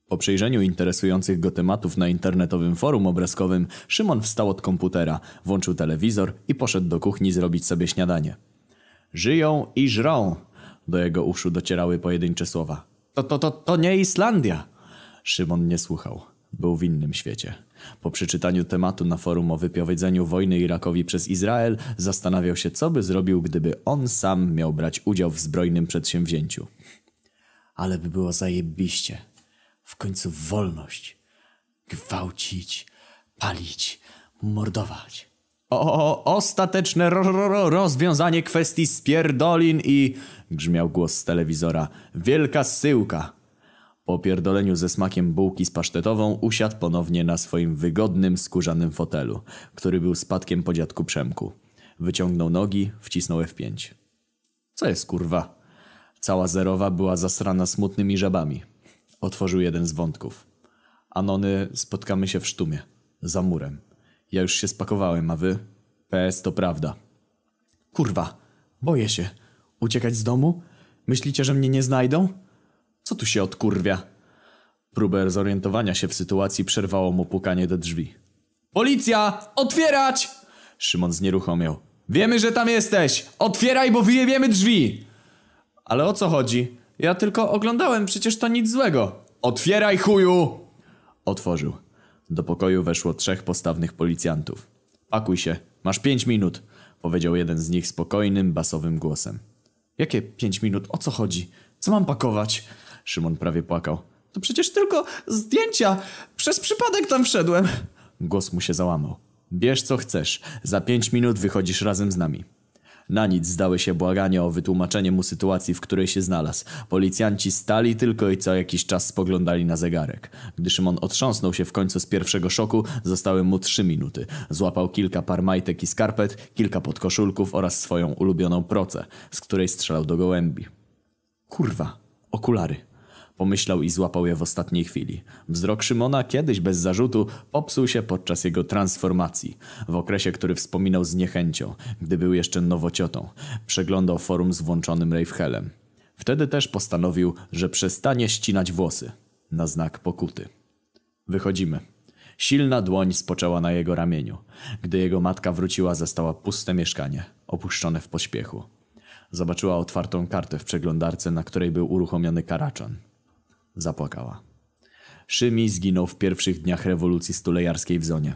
Po przejrzeniu interesujących go tematów na internetowym forum obrazkowym, Szymon wstał od komputera, włączył telewizor i poszedł do kuchni zrobić sobie śniadanie. Żyją i żrą. Do jego uszu docierały pojedyncze słowa. To, to, to, to nie Islandia. Szymon nie słuchał. Był w innym świecie. Po przeczytaniu tematu na forum o wypowiedzeniu wojny Irakowi przez Izrael, zastanawiał się, co by zrobił, gdyby on sam miał brać udział w zbrojnym przedsięwzięciu. Ale by było zajebiście. W końcu wolność. Gwałcić, palić, mordować. O, ostateczne ro, ro, ro, rozwiązanie kwestii spierdolin i... Grzmiał głos z telewizora. Wielka syłka. Po pierdoleniu ze smakiem bułki z pasztetową usiadł ponownie na swoim wygodnym, skórzanym fotelu, który był spadkiem po dziadku Przemku. Wyciągnął nogi, wcisnął F5. Co jest kurwa? Cała zerowa była zasrana smutnymi żabami. Otworzył jeden z wątków. Anony, spotkamy się w sztumie. Za murem. Ja już się spakowałem, a wy? PS to prawda. Kurwa, boję się. Uciekać z domu? Myślicie, że mnie nie znajdą? Co tu się odkurwia? Próbę zorientowania się w sytuacji przerwało mu pukanie do drzwi. Policja! Otwierać! Szymon znieruchomiał. Wiemy, że tam jesteś! Otwieraj, bo wyjebiemy drzwi! Ale o co chodzi? Ja tylko oglądałem, przecież to nic złego. Otwieraj, chuju! Otworzył. Do pokoju weszło trzech postawnych policjantów. Pakuj się, masz pięć minut, powiedział jeden z nich spokojnym, basowym głosem. Jakie pięć minut? O co chodzi? Co mam pakować? Szymon prawie płakał. To przecież tylko zdjęcia. Przez przypadek tam wszedłem. Głos mu się załamał. Bierz co chcesz. Za pięć minut wychodzisz razem z nami. Na nic zdały się błagania o wytłumaczenie mu sytuacji, w której się znalazł. Policjanci stali tylko i co jakiś czas spoglądali na zegarek. Gdy Szymon otrząsnął się w końcu z pierwszego szoku, zostały mu trzy minuty. Złapał kilka par majtek i skarpet, kilka podkoszulków oraz swoją ulubioną procę, z której strzelał do gołębi. Kurwa, okulary. Pomyślał i złapał je w ostatniej chwili. Wzrok Szymona, kiedyś bez zarzutu, popsuł się podczas jego transformacji. W okresie, który wspominał z niechęcią, gdy był jeszcze nowociotą. Przeglądał forum z włączonym Rejfhelem. Wtedy też postanowił, że przestanie ścinać włosy. Na znak pokuty. Wychodzimy. Silna dłoń spoczęła na jego ramieniu. Gdy jego matka wróciła, zastała puste mieszkanie, opuszczone w pośpiechu. Zobaczyła otwartą kartę w przeglądarce, na której był uruchomiony karaczan. Zapłakała. Szymi zginął w pierwszych dniach rewolucji stulejarskiej w Zonie.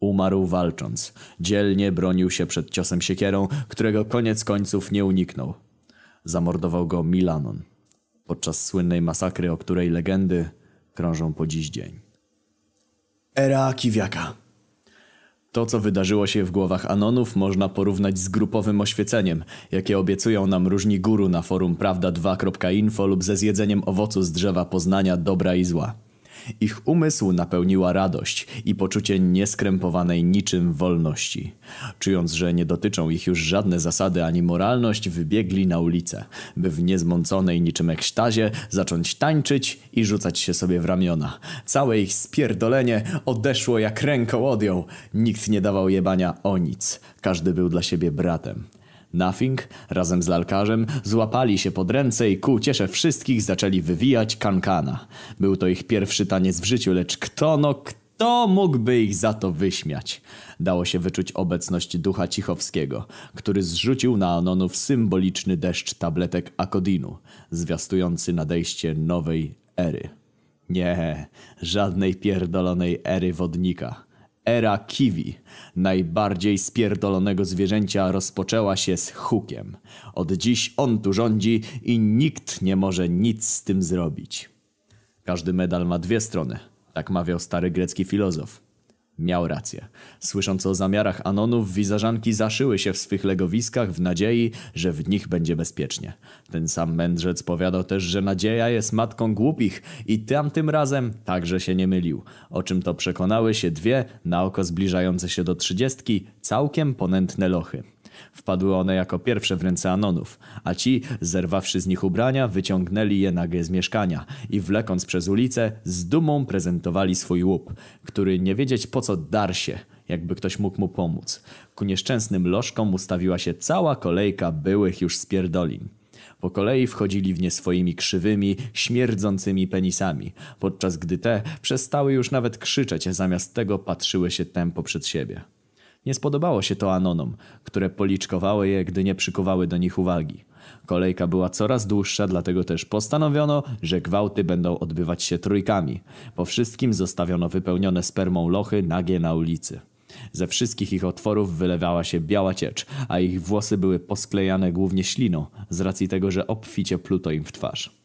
Umarł walcząc. Dzielnie bronił się przed ciosem siekierą, którego koniec końców nie uniknął. Zamordował go Milanon. Podczas słynnej masakry, o której legendy krążą po dziś dzień. Era Kiwiaka to, co wydarzyło się w głowach Anonów, można porównać z grupowym oświeceniem, jakie obiecują nam różni guru na forum prawda2.info lub ze zjedzeniem owocu z drzewa poznania dobra i zła. Ich umysł napełniła radość i poczucie nieskrępowanej niczym wolności. Czując, że nie dotyczą ich już żadne zasady ani moralność, wybiegli na ulicę, by w niezmąconej niczym ekstazie zacząć tańczyć i rzucać się sobie w ramiona. Całe ich spierdolenie odeszło jak ręką odjął. Nikt nie dawał jebania o nic. Każdy był dla siebie bratem. Nothing razem z lalkarzem złapali się pod ręce i ku ciesze wszystkich zaczęli wywijać kankana. Był to ich pierwszy taniec w życiu, lecz kto no kto mógłby ich za to wyśmiać? Dało się wyczuć obecność ducha Cichowskiego, który zrzucił na Anonów symboliczny deszcz tabletek Akodinu, zwiastujący nadejście nowej ery. Nie, żadnej pierdolonej ery wodnika. Era kiwi, najbardziej spierdolonego zwierzęcia, rozpoczęła się z hukiem. Od dziś on tu rządzi i nikt nie może nic z tym zrobić. Każdy medal ma dwie strony, tak mawiał stary grecki filozof. Miał rację. Słysząc o zamiarach Anonów, wizażanki zaszyły się w swych legowiskach w nadziei, że w nich będzie bezpiecznie. Ten sam mędrzec powiadał też, że nadzieja jest matką głupich i tamtym razem także się nie mylił. O czym to przekonały się dwie, na oko zbliżające się do trzydziestki, całkiem ponętne lochy. Wpadły one jako pierwsze w ręce Anonów, a ci, zerwawszy z nich ubrania, wyciągnęli je nagie z mieszkania i wlekąc przez ulicę, z dumą prezentowali swój łup, który nie wiedzieć po co dar się, jakby ktoś mógł mu pomóc. Ku nieszczęsnym lożkom ustawiła się cała kolejka byłych już spierdolin. Po kolei wchodzili w nie swoimi krzywymi, śmierdzącymi penisami, podczas gdy te przestały już nawet krzyczeć, zamiast tego patrzyły się tempo przed siebie. Nie spodobało się to Anonom, które policzkowały je, gdy nie przykuwały do nich uwagi. Kolejka była coraz dłuższa, dlatego też postanowiono, że gwałty będą odbywać się trójkami. Po wszystkim zostawiono wypełnione spermą lochy nagie na ulicy. Ze wszystkich ich otworów wylewała się biała ciecz, a ich włosy były posklejane głównie śliną, z racji tego, że obficie pluto im w twarz.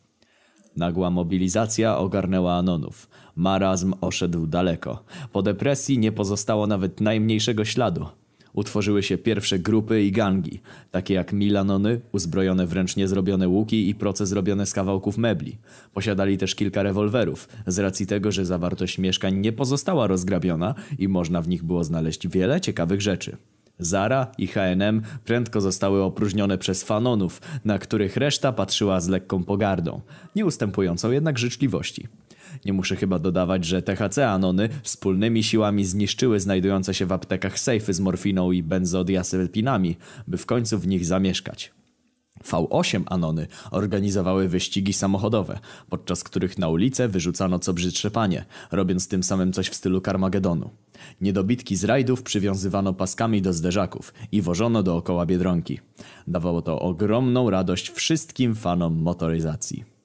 Nagła mobilizacja ogarnęła Anonów. Marazm oszedł daleko. Po depresji nie pozostało nawet najmniejszego śladu. Utworzyły się pierwsze grupy i gangi, takie jak Milanony, uzbrojone w ręcznie zrobione łuki i proce zrobione z kawałków mebli. Posiadali też kilka rewolwerów, z racji tego, że zawartość mieszkań nie pozostała rozgrabiona i można w nich było znaleźć wiele ciekawych rzeczy. Zara i H&M prędko zostały opróżnione przez fanonów, na których reszta patrzyła z lekką pogardą, nie ustępującą jednak życzliwości. Nie muszę chyba dodawać, że THC Anony wspólnymi siłami zniszczyły znajdujące się w aptekach sejfy z morfiną i benzodiazepinami, by w końcu w nich zamieszkać. V8 Anony organizowały wyścigi samochodowe, podczas których na ulicę wyrzucano co brzydsze panie, robiąc tym samym coś w stylu Karmagedonu. Niedobitki z rajdów przywiązywano paskami do zderzaków i wożono dookoła Biedronki. Dawało to ogromną radość wszystkim fanom motoryzacji.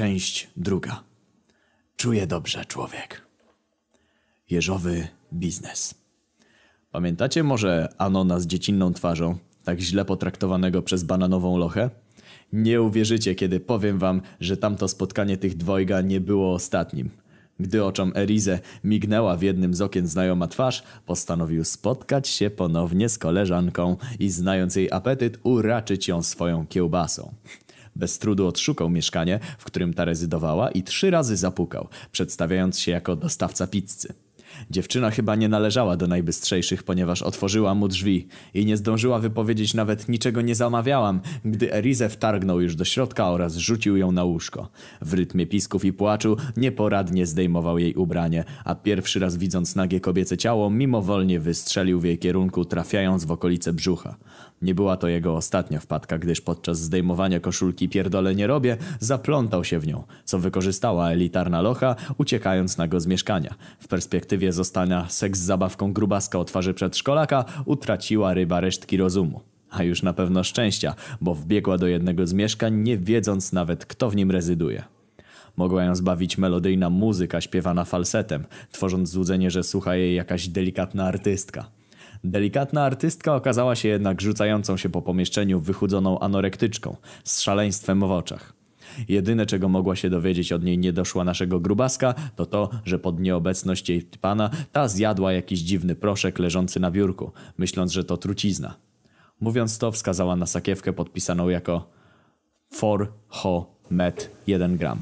Część druga. Czuje dobrze człowiek. Jeżowy biznes. Pamiętacie może Anona z dziecinną twarzą, tak źle potraktowanego przez bananową lochę? Nie uwierzycie, kiedy powiem wam, że tamto spotkanie tych dwojga nie było ostatnim. Gdy oczom Erize mignęła w jednym z okien znajoma twarz, postanowił spotkać się ponownie z koleżanką i znając jej apetyt, uraczyć ją swoją kiełbasą. Bez trudu odszukał mieszkanie, w którym ta rezydowała i trzy razy zapukał, przedstawiając się jako dostawca pizzy. Dziewczyna chyba nie należała do najbystrzejszych, ponieważ otworzyła mu drzwi i nie zdążyła wypowiedzieć nawet niczego nie zamawiałam, gdy Erize wtargnął już do środka oraz rzucił ją na łóżko. W rytmie pisków i płaczu nieporadnie zdejmował jej ubranie, a pierwszy raz widząc nagie kobiece ciało, mimowolnie wystrzelił w jej kierunku, trafiając w okolice brzucha. Nie była to jego ostatnia wpadka, gdyż podczas zdejmowania koszulki pierdole nie robię, zaplątał się w nią, co wykorzystała elitarna locha, uciekając na go z mieszkania. W perspektywie zostania seks z zabawką grubaska o twarzy przedszkolaka utraciła ryba resztki rozumu. A już na pewno szczęścia, bo wbiegła do jednego z mieszkań, nie wiedząc nawet kto w nim rezyduje. Mogła ją zbawić melodyjna muzyka śpiewana falsetem, tworząc złudzenie, że słucha jej jakaś delikatna artystka. Delikatna artystka okazała się jednak rzucającą się po pomieszczeniu wychudzoną anorektyczką, z szaleństwem w oczach. Jedyne czego mogła się dowiedzieć od niej niedoszła naszego grubaska, to to, że pod nieobecność jej pana ta zjadła jakiś dziwny proszek leżący na biurku, myśląc, że to trucizna. Mówiąc to, wskazała na sakiewkę podpisaną jako For Ho Met 1 gram.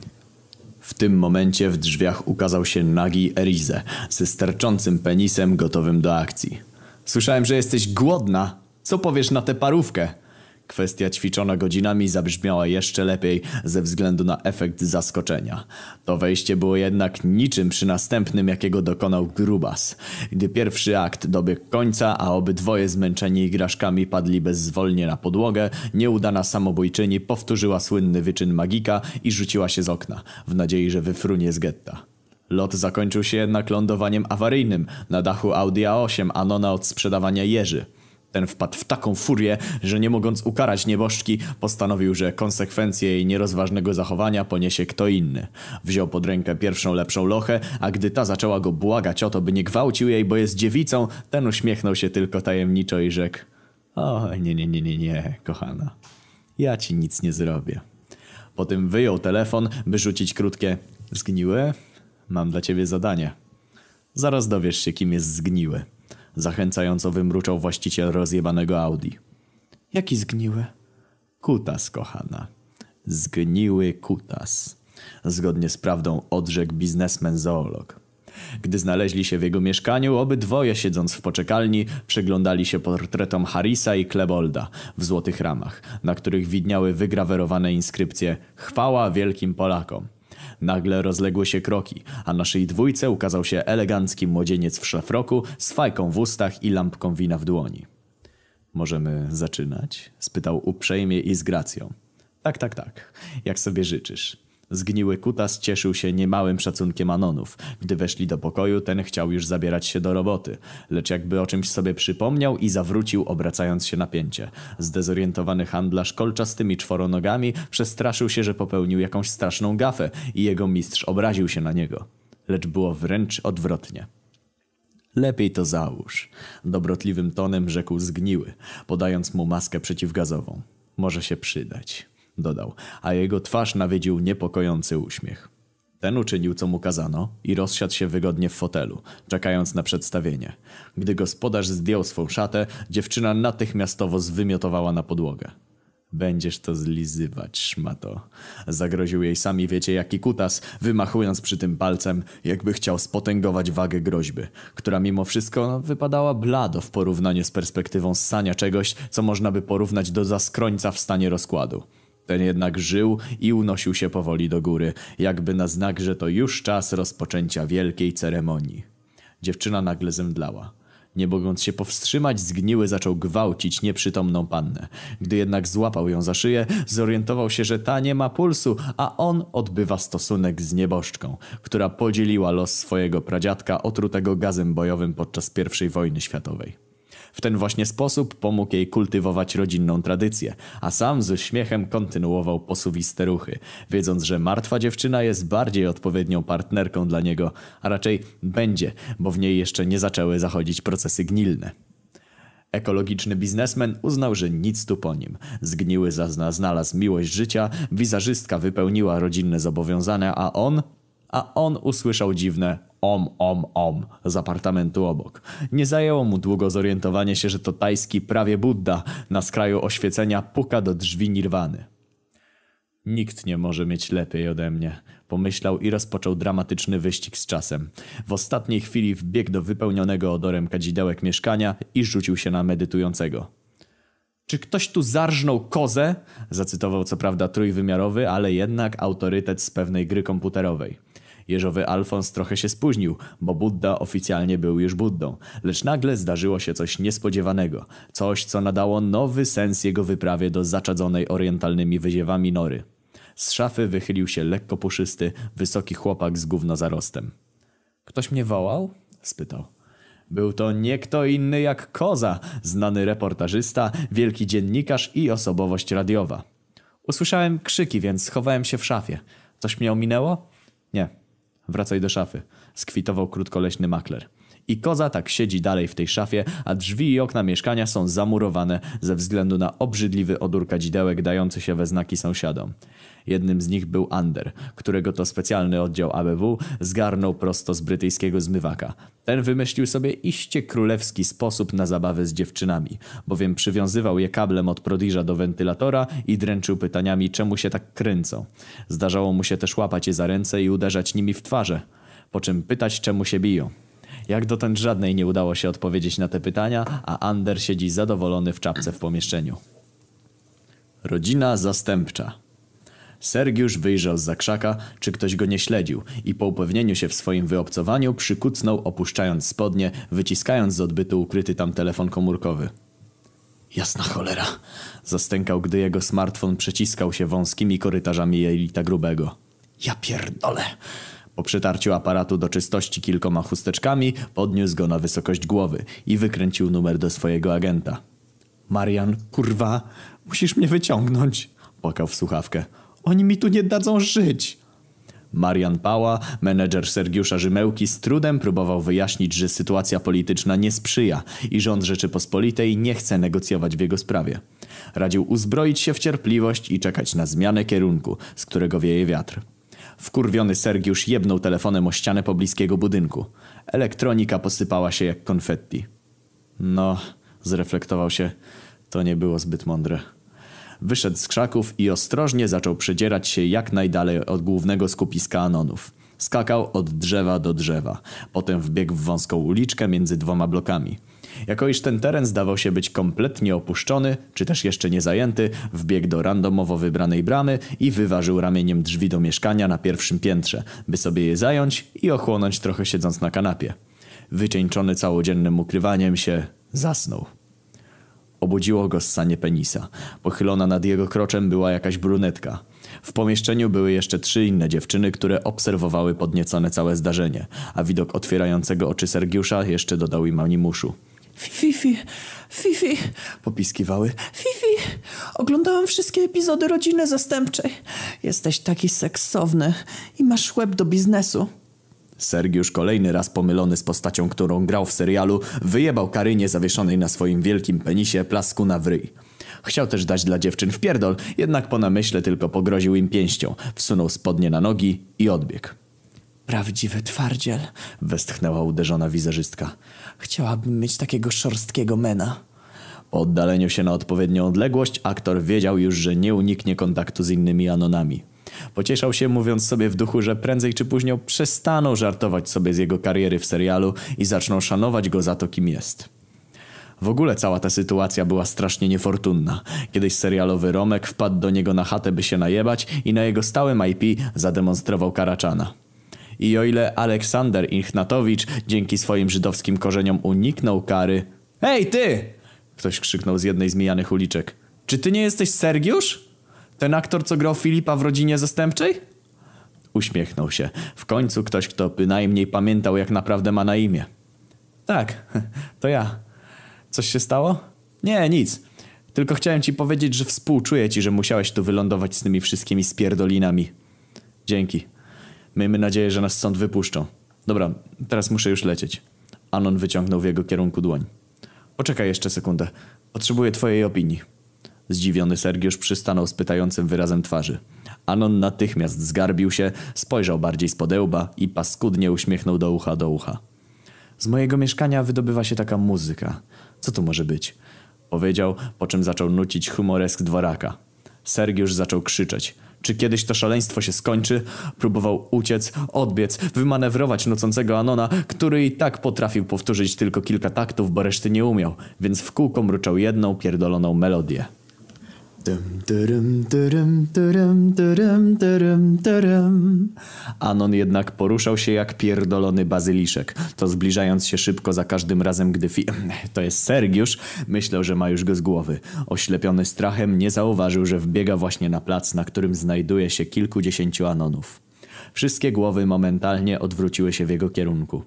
W tym momencie w drzwiach ukazał się nagi Erize ze sterczącym penisem gotowym do akcji. Słyszałem, że jesteś głodna. Co powiesz na tę parówkę? Kwestia ćwiczona godzinami zabrzmiała jeszcze lepiej ze względu na efekt zaskoczenia. To wejście było jednak niczym przy następnym, jakiego dokonał Grubas. Gdy pierwszy akt dobiegł końca, a obydwoje zmęczeni igraszkami padli bezzwolnie na podłogę, nieudana samobójczyni powtórzyła słynny wyczyn magika i rzuciła się z okna, w nadziei, że wyfrunie z getta. Lot zakończył się jednak lądowaniem awaryjnym na dachu Audi A8 Anona od sprzedawania jeży. Ten wpadł w taką furię, że nie mogąc ukarać nieboszczki, postanowił, że konsekwencje jej nierozważnego zachowania poniesie kto inny. Wziął pod rękę pierwszą lepszą lochę, a gdy ta zaczęła go błagać o to, by nie gwałcił jej, bo jest dziewicą, ten uśmiechnął się tylko tajemniczo i rzekł O, nie, nie, nie, nie, nie, kochana. Ja ci nic nie zrobię. Potem wyjął telefon, by rzucić krótkie Zgniłe? Mam dla ciebie zadanie. Zaraz dowiesz się, kim jest zgniły. Zachęcająco wymruczał właściciel rozjebanego Audi. Jaki zgniły? Kutas, kochana. Zgniły kutas. Zgodnie z prawdą odrzekł biznesmen zoolog. Gdy znaleźli się w jego mieszkaniu, obydwoje siedząc w poczekalni, przyglądali się portretom Harrisa i Klebolda w złotych ramach, na których widniały wygrawerowane inskrypcje Chwała wielkim Polakom. Nagle rozległy się kroki, a naszej dwójce ukazał się elegancki młodzieniec w szlafroku z fajką w ustach i lampką wina w dłoni. Możemy zaczynać? spytał uprzejmie i z gracją. Tak, tak, tak. Jak sobie życzysz. Zgniły kutas cieszył się niemałym szacunkiem Anonów. Gdy weszli do pokoju, ten chciał już zabierać się do roboty, lecz jakby o czymś sobie przypomniał i zawrócił, obracając się na pięcie. Zdezorientowany handlarz kolczastymi czworonogami przestraszył się, że popełnił jakąś straszną gafę i jego mistrz obraził się na niego. Lecz było wręcz odwrotnie. Lepiej to załóż, dobrotliwym tonem rzekł zgniły, podając mu maskę przeciwgazową. Może się przydać dodał, a jego twarz nawiedził niepokojący uśmiech. Ten uczynił, co mu kazano i rozsiadł się wygodnie w fotelu, czekając na przedstawienie. Gdy gospodarz zdjął swą szatę, dziewczyna natychmiastowo zwymiotowała na podłogę. Będziesz to zlizywać, szmato. Zagroził jej sami wiecie jaki kutas, wymachując przy tym palcem, jakby chciał spotęgować wagę groźby, która mimo wszystko wypadała blado w porównaniu z perspektywą ssania czegoś, co można by porównać do zaskrońca w stanie rozkładu. Ten jednak żył i unosił się powoli do góry, jakby na znak, że to już czas rozpoczęcia wielkiej ceremonii. Dziewczyna nagle zemdlała. Nie mogąc się powstrzymać, zgniły zaczął gwałcić nieprzytomną pannę. Gdy jednak złapał ją za szyję, zorientował się, że ta nie ma pulsu, a on odbywa stosunek z nieboszczką, która podzieliła los swojego pradziadka otrutego gazem bojowym podczas I wojny światowej. W ten właśnie sposób pomógł jej kultywować rodzinną tradycję, a sam z uśmiechem kontynuował posuwiste ruchy, wiedząc, że martwa dziewczyna jest bardziej odpowiednią partnerką dla niego, a raczej będzie, bo w niej jeszcze nie zaczęły zachodzić procesy gnilne. Ekologiczny biznesmen uznał, że nic tu po nim. Zgniły zazna znalazł miłość życia, wizerzystka wypełniła rodzinne zobowiązania, a on... A on usłyszał dziwne om, om, om z apartamentu obok. Nie zajęło mu długo zorientowanie się, że to tajski prawie Buddha na skraju oświecenia puka do drzwi nirwany. Nikt nie może mieć lepiej ode mnie, pomyślał i rozpoczął dramatyczny wyścig z czasem. W ostatniej chwili wbiegł do wypełnionego odorem kadzidełek mieszkania i rzucił się na medytującego. Czy ktoś tu zarżnął kozę? Zacytował co prawda trójwymiarowy, ale jednak autorytet z pewnej gry komputerowej. Jeżowy Alfons trochę się spóźnił, bo Buddha oficjalnie był już Buddą. Lecz nagle zdarzyło się coś niespodziewanego. Coś, co nadało nowy sens jego wyprawie do zaczadzonej orientalnymi wyziewami nory. Z szafy wychylił się lekko puszysty, wysoki chłopak z gównozarostem. Ktoś mnie wołał? spytał. Był to nie kto inny jak Koza, znany reportażysta, wielki dziennikarz i osobowość radiowa. Usłyszałem krzyki, więc schowałem się w szafie. Coś mnie ominęło? Nie, Wracaj do szafy, skwitował krótkoleśny makler. I koza tak siedzi dalej w tej szafie, a drzwi i okna mieszkania są zamurowane ze względu na obrzydliwy odór kadzidełek dający się we znaki sąsiadom. Jednym z nich był Ander, którego to specjalny oddział ABW zgarnął prosto z brytyjskiego zmywaka. Ten wymyślił sobie iście królewski sposób na zabawę z dziewczynami, bowiem przywiązywał je kablem od prodiża do wentylatora i dręczył pytaniami, czemu się tak kręcą. Zdarzało mu się też łapać je za ręce i uderzać nimi w twarze, po czym pytać, czemu się biją. Jak dotąd żadnej nie udało się odpowiedzieć na te pytania, a Ander siedzi zadowolony w czapce w pomieszczeniu. Rodzina zastępcza. Sergiusz wyjrzał z zakrzaka, czy ktoś go nie śledził i po upewnieniu się w swoim wyobcowaniu przykucnął opuszczając spodnie, wyciskając z odbytu ukryty tam telefon komórkowy. Jasna cholera, zastękał, gdy jego smartfon przeciskał się wąskimi korytarzami jelita grubego. Ja pierdolę. Po przytarciu aparatu do czystości kilkoma chusteczkami podniósł go na wysokość głowy i wykręcił numer do swojego agenta. Marian, kurwa, musisz mnie wyciągnąć, płakał w słuchawkę. Oni mi tu nie dadzą żyć. Marian Pała, menedżer Sergiusza Rzymełki, z trudem próbował wyjaśnić, że sytuacja polityczna nie sprzyja i rząd Rzeczypospolitej nie chce negocjować w jego sprawie. Radził uzbroić się w cierpliwość i czekać na zmianę kierunku, z którego wieje wiatr. Wkurwiony Sergiusz jebnął telefonem o ścianę pobliskiego budynku. Elektronika posypała się jak konfetti. No, zreflektował się, to nie było zbyt mądre. Wyszedł z krzaków i ostrożnie zaczął przedzierać się jak najdalej od głównego skupiska Anonów. Skakał od drzewa do drzewa. Potem wbiegł w wąską uliczkę między dwoma blokami. Jako iż ten teren zdawał się być kompletnie opuszczony, czy też jeszcze nie zajęty, wbiegł do randomowo wybranej bramy i wyważył ramieniem drzwi do mieszkania na pierwszym piętrze, by sobie je zająć i ochłonąć trochę siedząc na kanapie. Wycieńczony całodziennym ukrywaniem się, zasnął. Obudziło go ssanie penisa. Pochylona nad jego kroczem była jakaś brunetka. W pomieszczeniu były jeszcze trzy inne dziewczyny, które obserwowały podniecone całe zdarzenie, a widok otwierającego oczy Sergiusza jeszcze dodał im animuszu. Fifi, Fifi, Popiskiwały. Fifi, oglądałam wszystkie epizody Rodziny Zastępczej. Jesteś taki seksowny i masz łeb do biznesu. Sergiusz, kolejny raz pomylony z postacią, którą grał w serialu, wyjebał Karynie zawieszonej na swoim wielkim penisie plasku na wryj. Chciał też dać dla dziewczyn w pierdol, jednak po namyśle tylko pogroził im pięścią, wsunął spodnie na nogi i odbiegł. Prawdziwy twardziel. Westchnęła uderzona wizerzystka. Chciałabym mieć takiego szorstkiego mena. Po oddaleniu się na odpowiednią odległość, aktor wiedział już, że nie uniknie kontaktu z innymi anonami. Pocieszał się, mówiąc sobie w duchu, że prędzej czy później przestaną żartować sobie z jego kariery w serialu i zaczną szanować go za to, kim jest. W ogóle cała ta sytuacja była strasznie niefortunna. Kiedyś serialowy Romek wpadł do niego na chatę, by się najebać i na jego stałym IP zademonstrował Karaczana. I o ile Aleksander Inchnatowicz dzięki swoim żydowskim korzeniom uniknął kary... Hej, ty! Ktoś krzyknął z jednej z mijanych uliczek. Czy ty nie jesteś Sergiusz? Ten aktor, co grał Filipa w rodzinie zastępczej? Uśmiechnął się. W końcu ktoś, kto bynajmniej pamiętał, jak naprawdę ma na imię. Tak, to ja. Coś się stało? Nie, nic. Tylko chciałem ci powiedzieć, że współczuję ci, że musiałeś tu wylądować z tymi wszystkimi spierdolinami. Dzięki. Miejmy nadzieję, że nas stąd wypuszczą. Dobra, teraz muszę już lecieć. Anon wyciągnął w jego kierunku dłoń. Poczekaj jeszcze sekundę. Potrzebuję twojej opinii. Zdziwiony Sergiusz przystanął z pytającym wyrazem twarzy. Anon natychmiast zgarbił się, spojrzał bardziej z podełba i paskudnie uśmiechnął do ucha do ucha. Z mojego mieszkania wydobywa się taka muzyka. Co tu może być? Powiedział, po czym zaczął nucić humoresk dworaka. Sergiusz zaczął krzyczeć. Czy kiedyś to szaleństwo się skończy? Próbował uciec, odbiec, wymanewrować nocącego Anona, który i tak potrafił powtórzyć tylko kilka taktów, bo reszty nie umiał, więc w kółko mruczał jedną pierdoloną melodię. Anon jednak poruszał się jak pierdolony bazyliszek, to zbliżając się szybko za każdym razem, gdy fi... To jest Sergiusz, myślał, że ma już go z głowy. Oślepiony strachem nie zauważył, że wbiega właśnie na plac, na którym znajduje się kilkudziesięciu Anonów. Wszystkie głowy momentalnie odwróciły się w jego kierunku.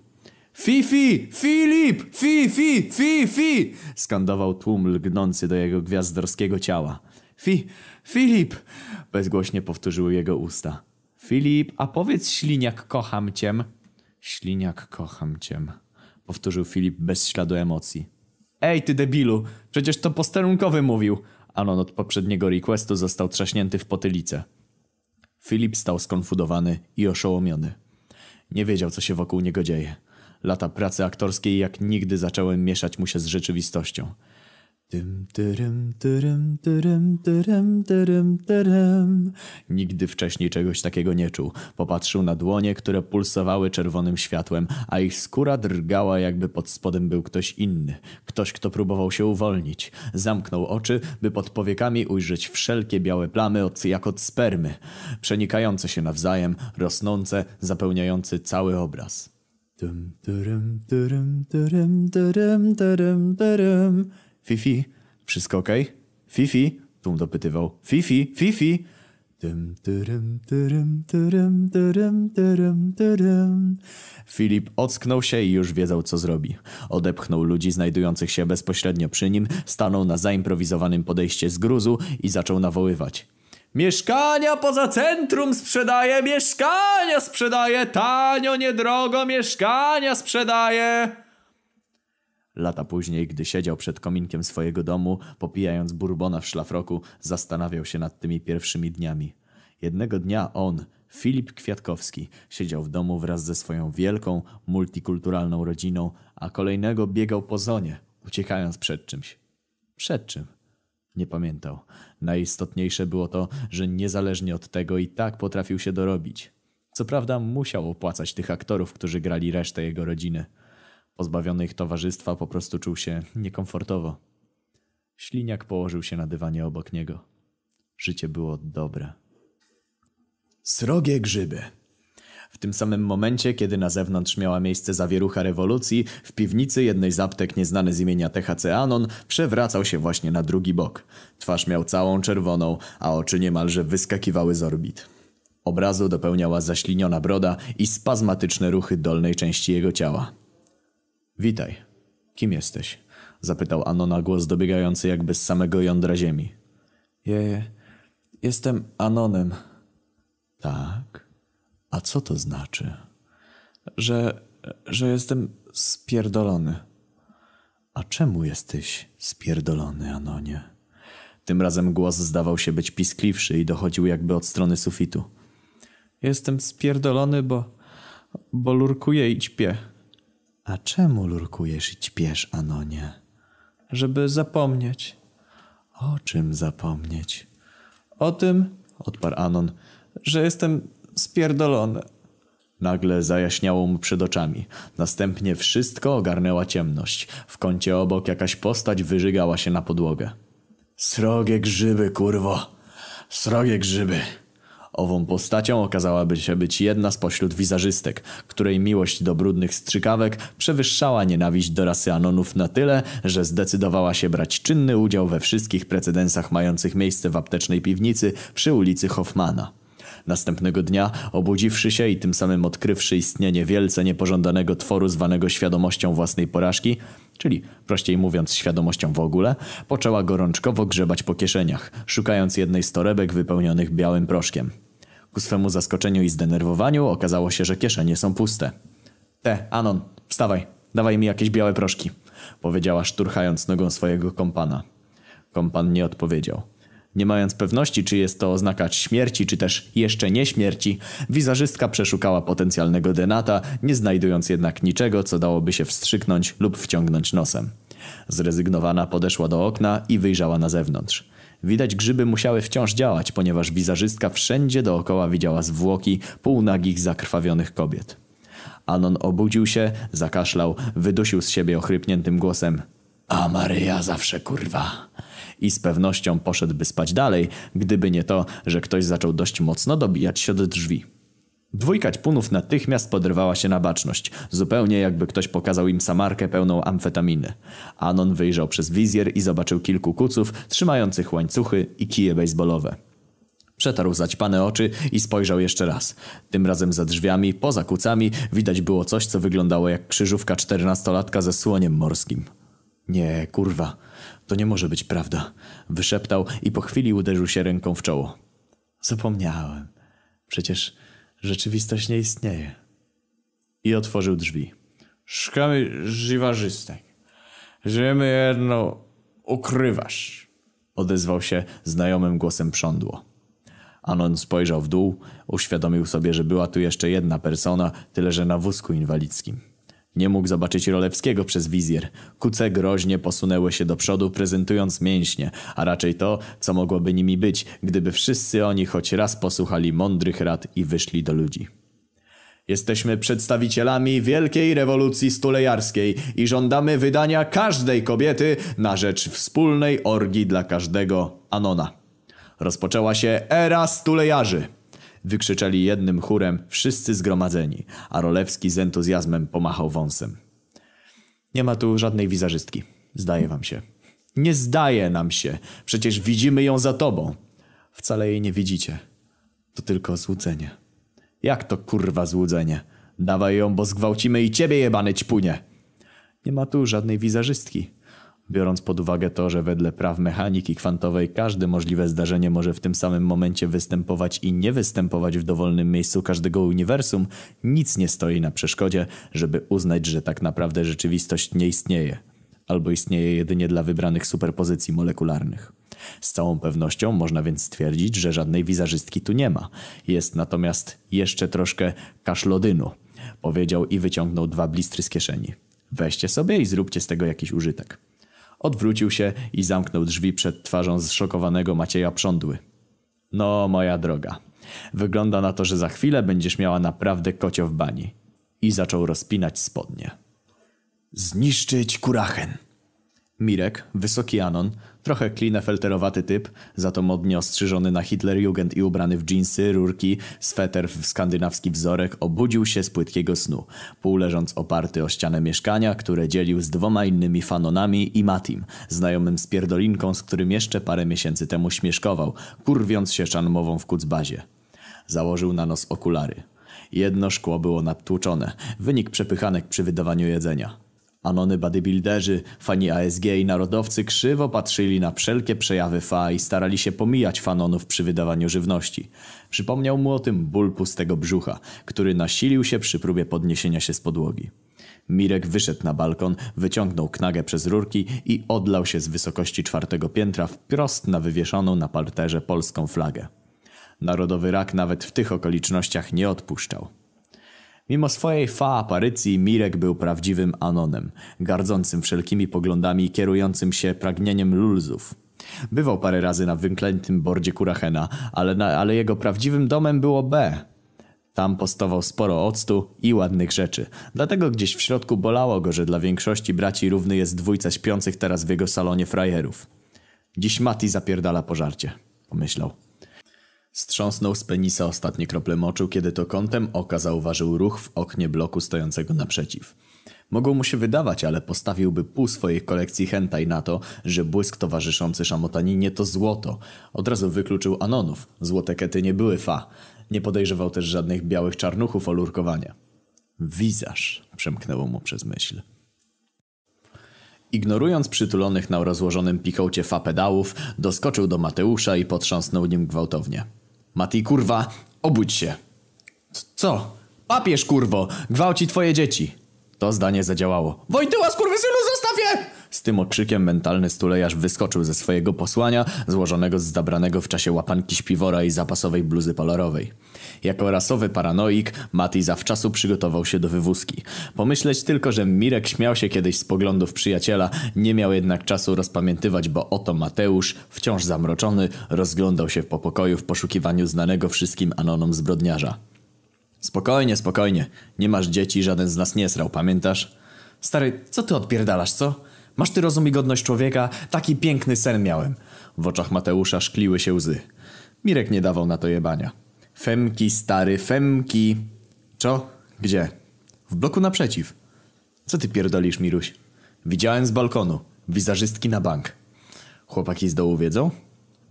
Fifi! Filip! Fifi! Fifi! skandował tłum lgnący do jego gwiazdorskiego ciała. Fi, Filip! Bezgłośnie powtórzyły jego usta. Filip, a powiedz śliniak kocham cię. Śliniak kocham cię. Powtórzył Filip bez śladu emocji. Ej, ty debilu! Przecież to posterunkowy mówił! Anon od poprzedniego requestu został trzaśnięty w potylicę. Filip stał skonfudowany i oszołomiony. Nie wiedział, co się wokół niego dzieje. Lata pracy aktorskiej jak nigdy zaczęły mieszać mu się z rzeczywistością. Dym, dyrym, dyrym, dyrym, dyrym, dyrym. Nigdy wcześniej czegoś takiego nie czuł. Popatrzył na dłonie, które pulsowały czerwonym światłem, a ich skóra drgała jakby pod spodem był ktoś inny. Ktoś, kto próbował się uwolnić. Zamknął oczy, by pod powiekami ujrzeć wszelkie białe plamy od, jak od spermy. Przenikające się nawzajem, rosnące, zapełniające cały obraz. Dum, dyrym, dyrym, dyrym, dyrym, dyrym, dyrym. Fifi, wszystko? Okay? Fifi, tłum dopytywał. Fifi, Fifi. Filip ocknął się i już wiedział, co zrobi. Odepchnął ludzi znajdujących się bezpośrednio przy nim, stanął na zaimprowizowanym podejście z gruzu i zaczął nawoływać. Mieszkania poza centrum sprzedaje, mieszkania sprzedaje, tanio, niedrogo, mieszkania sprzedaje. Lata później, gdy siedział przed kominkiem swojego domu, popijając bourbona w szlafroku, zastanawiał się nad tymi pierwszymi dniami. Jednego dnia on, Filip Kwiatkowski, siedział w domu wraz ze swoją wielką, multikulturalną rodziną, a kolejnego biegał po zonie, uciekając przed czymś. Przed czym? Nie pamiętał. Najistotniejsze było to, że niezależnie od tego i tak potrafił się dorobić. Co prawda musiał opłacać tych aktorów, którzy grali resztę jego rodziny. Pozbawiony ich towarzystwa po prostu czuł się niekomfortowo. Śliniak położył się na dywanie obok niego. Życie było dobre. Srogie grzyby. W tym samym momencie, kiedy na zewnątrz miała miejsce zawierucha rewolucji, w piwnicy jednej z aptek nieznany z imienia THC Anon przewracał się właśnie na drugi bok. Twarz miał całą czerwoną, a oczy niemalże wyskakiwały z orbit. Obrazu dopełniała zaśliniona broda i spazmatyczne ruchy dolnej części jego ciała. Witaj. Kim jesteś? Zapytał Anona głos dobiegający jakby z samego jądra ziemi. Je, jestem Anonem. Tak? A co to znaczy? Że, że jestem spierdolony. A czemu jesteś spierdolony, Anonie? Tym razem głos zdawał się być piskliwszy i dochodził jakby od strony sufitu. Jestem spierdolony, bo, bo lurkuję i ćpię. A czemu lurkujesz i ćpiesz, Anonie? Żeby zapomnieć. O czym zapomnieć? O tym, odparł Anon, że jestem spierdolony. Nagle zajaśniało mu przed oczami. Następnie wszystko ogarnęła ciemność. W kącie obok jakaś postać wyżygała się na podłogę. Srogie grzyby, kurwo! Srogie grzyby! Ową postacią okazałaby się być jedna spośród wizerzystek, której miłość do brudnych strzykawek przewyższała nienawiść do rasy Anonów na tyle, że zdecydowała się brać czynny udział we wszystkich precedensach mających miejsce w aptecznej piwnicy przy ulicy Hoffmana. Następnego dnia, obudziwszy się i tym samym odkrywszy istnienie wielce niepożądanego tworu zwanego świadomością własnej porażki, czyli prościej mówiąc świadomością w ogóle, poczęła gorączkowo grzebać po kieszeniach, szukając jednej z torebek wypełnionych białym proszkiem. Ku swemu zaskoczeniu i zdenerwowaniu okazało się, że kieszenie są puste. Te, Anon, wstawaj, dawaj mi jakieś białe proszki, powiedziała szturchając nogą swojego kompana. Kompan nie odpowiedział. Nie mając pewności, czy jest to oznaka śmierci, czy też jeszcze nie śmierci, wizerzystka przeszukała potencjalnego denata, nie znajdując jednak niczego, co dałoby się wstrzyknąć lub wciągnąć nosem. Zrezygnowana podeszła do okna i wyjrzała na zewnątrz. Widać grzyby musiały wciąż działać, ponieważ wizerzystka wszędzie dookoła widziała zwłoki półnagich, zakrwawionych kobiet. Anon obudził się, zakaszlał, wydusił z siebie ochrypniętym głosem. A Maryja zawsze kurwa i z pewnością poszedłby spać dalej, gdyby nie to, że ktoś zaczął dość mocno dobijać się do drzwi. Dwójka ćpunów natychmiast podrywała się na baczność, zupełnie jakby ktoś pokazał im samarkę pełną amfetaminy. Anon wyjrzał przez wizjer i zobaczył kilku kuców trzymających łańcuchy i kije baseballowe. Przetarł zaćpane oczy i spojrzał jeszcze raz. Tym razem za drzwiami, poza kucami, widać było coś, co wyglądało jak krzyżówka czternastolatka ze słoniem morskim. Nie, kurwa, to nie może być prawda, wyszeptał i po chwili uderzył się ręką w czoło. Zapomniałem. Przecież rzeczywistość nie istnieje. I otworzył drzwi. Szukamy żywarzystek. Żyjemy jedno ukrywasz. Odezwał się znajomym głosem prządło. Anon spojrzał w dół, uświadomił sobie, że była tu jeszcze jedna persona, tyle że na wózku inwalidzkim. Nie mógł zobaczyć Rolewskiego przez wizjer. Kuce groźnie posunęły się do przodu, prezentując mięśnie, a raczej to, co mogłoby nimi być, gdyby wszyscy oni choć raz posłuchali mądrych rad i wyszli do ludzi. Jesteśmy przedstawicielami wielkiej rewolucji stulejarskiej i żądamy wydania każdej kobiety na rzecz wspólnej orgii dla każdego Anona. Rozpoczęła się era stulejarzy. Wykrzyczeli jednym chórem wszyscy zgromadzeni, a Rolewski z entuzjazmem pomachał wąsem. Nie ma tu żadnej wizerzystki, zdaje wam się. Nie zdaje nam się, przecież widzimy ją za tobą. Wcale jej nie widzicie. To tylko złudzenie. Jak to kurwa złudzenie? Dawaj ją, bo zgwałcimy i ciebie jebany ćpunie. Nie ma tu żadnej wizerzystki. Biorąc pod uwagę to, że wedle praw mechaniki kwantowej każde możliwe zdarzenie może w tym samym momencie występować i nie występować w dowolnym miejscu każdego uniwersum, nic nie stoi na przeszkodzie, żeby uznać, że tak naprawdę rzeczywistość nie istnieje. Albo istnieje jedynie dla wybranych superpozycji molekularnych. Z całą pewnością można więc stwierdzić, że żadnej wizerzystki tu nie ma. Jest natomiast jeszcze troszkę kaszlodynu, powiedział i wyciągnął dwa blistry z kieszeni. Weźcie sobie i zróbcie z tego jakiś użytek. Odwrócił się i zamknął drzwi przed twarzą zszokowanego Macieja Prządły. No, moja droga. Wygląda na to, że za chwilę będziesz miała naprawdę kocio w bani. I zaczął rozpinać spodnie. Zniszczyć kurachen. Mirek, wysoki Anon, trochę klinefelterowaty typ, za to modnie ostrzyżony na Hitlerjugend i ubrany w dżinsy, rurki, sweter w skandynawski wzorek, obudził się z płytkiego snu, półleżąc oparty o ścianę mieszkania, które dzielił z dwoma innymi fanonami i Matim, znajomym z pierdolinką, z którym jeszcze parę miesięcy temu śmieszkował, kurwiąc się szanmową w kucbazie. Założył na nos okulary. Jedno szkło było nadtłuczone, wynik przepychanek przy wydawaniu jedzenia. Anony bodybuilderzy, fani ASG i narodowcy krzywo patrzyli na wszelkie przejawy fa i starali się pomijać fanonów przy wydawaniu żywności. Przypomniał mu o tym ból pustego brzucha, który nasilił się przy próbie podniesienia się z podłogi. Mirek wyszedł na balkon, wyciągnął knagę przez rurki i odlał się z wysokości czwartego piętra wprost na wywieszoną na parterze polską flagę. Narodowy rak nawet w tych okolicznościach nie odpuszczał. Mimo swojej fa aparycji Mirek był prawdziwym anonem, gardzącym wszelkimi poglądami i kierującym się pragnieniem lulzów. Bywał parę razy na wyklętym bordzie Kurachena, ale, na, ale jego prawdziwym domem było B. Tam postował sporo octu i ładnych rzeczy. Dlatego gdzieś w środku bolało go, że dla większości braci równy jest dwójca śpiących teraz w jego salonie frajerów. Dziś Mati zapierdala pożarcie, pomyślał. Strząsnął z penisa ostatnie krople moczu, kiedy to kątem oka zauważył ruch w oknie bloku stojącego naprzeciw. Mogło mu się wydawać, ale postawiłby pół swojej kolekcji hentai na to, że błysk towarzyszący szamotaninie to złoto. Od razu wykluczył anonów. Złote kety nie były fa. Nie podejrzewał też żadnych białych czarnuchów o lurkowanie. Przemknęło mu przez myśl. Ignorując przytulonych na rozłożonym pikołcie fa pedałów, doskoczył do Mateusza i potrząsnął nim gwałtownie. Mati, kurwa, obudź się. Co? Papież, kurwo, gwałci twoje dzieci. To zdanie zadziałało. Wojtyła, skurwysynu, zostaw je! Z tym okrzykiem mentalny stulejarz wyskoczył ze swojego posłania, złożonego z zabranego w czasie łapanki śpiwora i zapasowej bluzy polarowej. Jako rasowy paranoik, Mati zawczasu przygotował się do wywózki. Pomyśleć tylko, że Mirek śmiał się kiedyś z poglądów przyjaciela, nie miał jednak czasu rozpamiętywać, bo oto Mateusz, wciąż zamroczony, rozglądał się po pokoju w poszukiwaniu znanego wszystkim anonom zbrodniarza. Spokojnie, spokojnie. Nie masz dzieci, żaden z nas nie srał, pamiętasz? Stary, co ty odpierdalasz, co? Masz ty rozum i godność człowieka? Taki piękny sen miałem. W oczach Mateusza szkliły się łzy. Mirek nie dawał na to jebania. Femki, stary, femki. Co? Gdzie? W bloku naprzeciw. Co ty pierdolisz, Miruś? Widziałem z balkonu. Wizażystki na bank. Chłopaki z dołu wiedzą?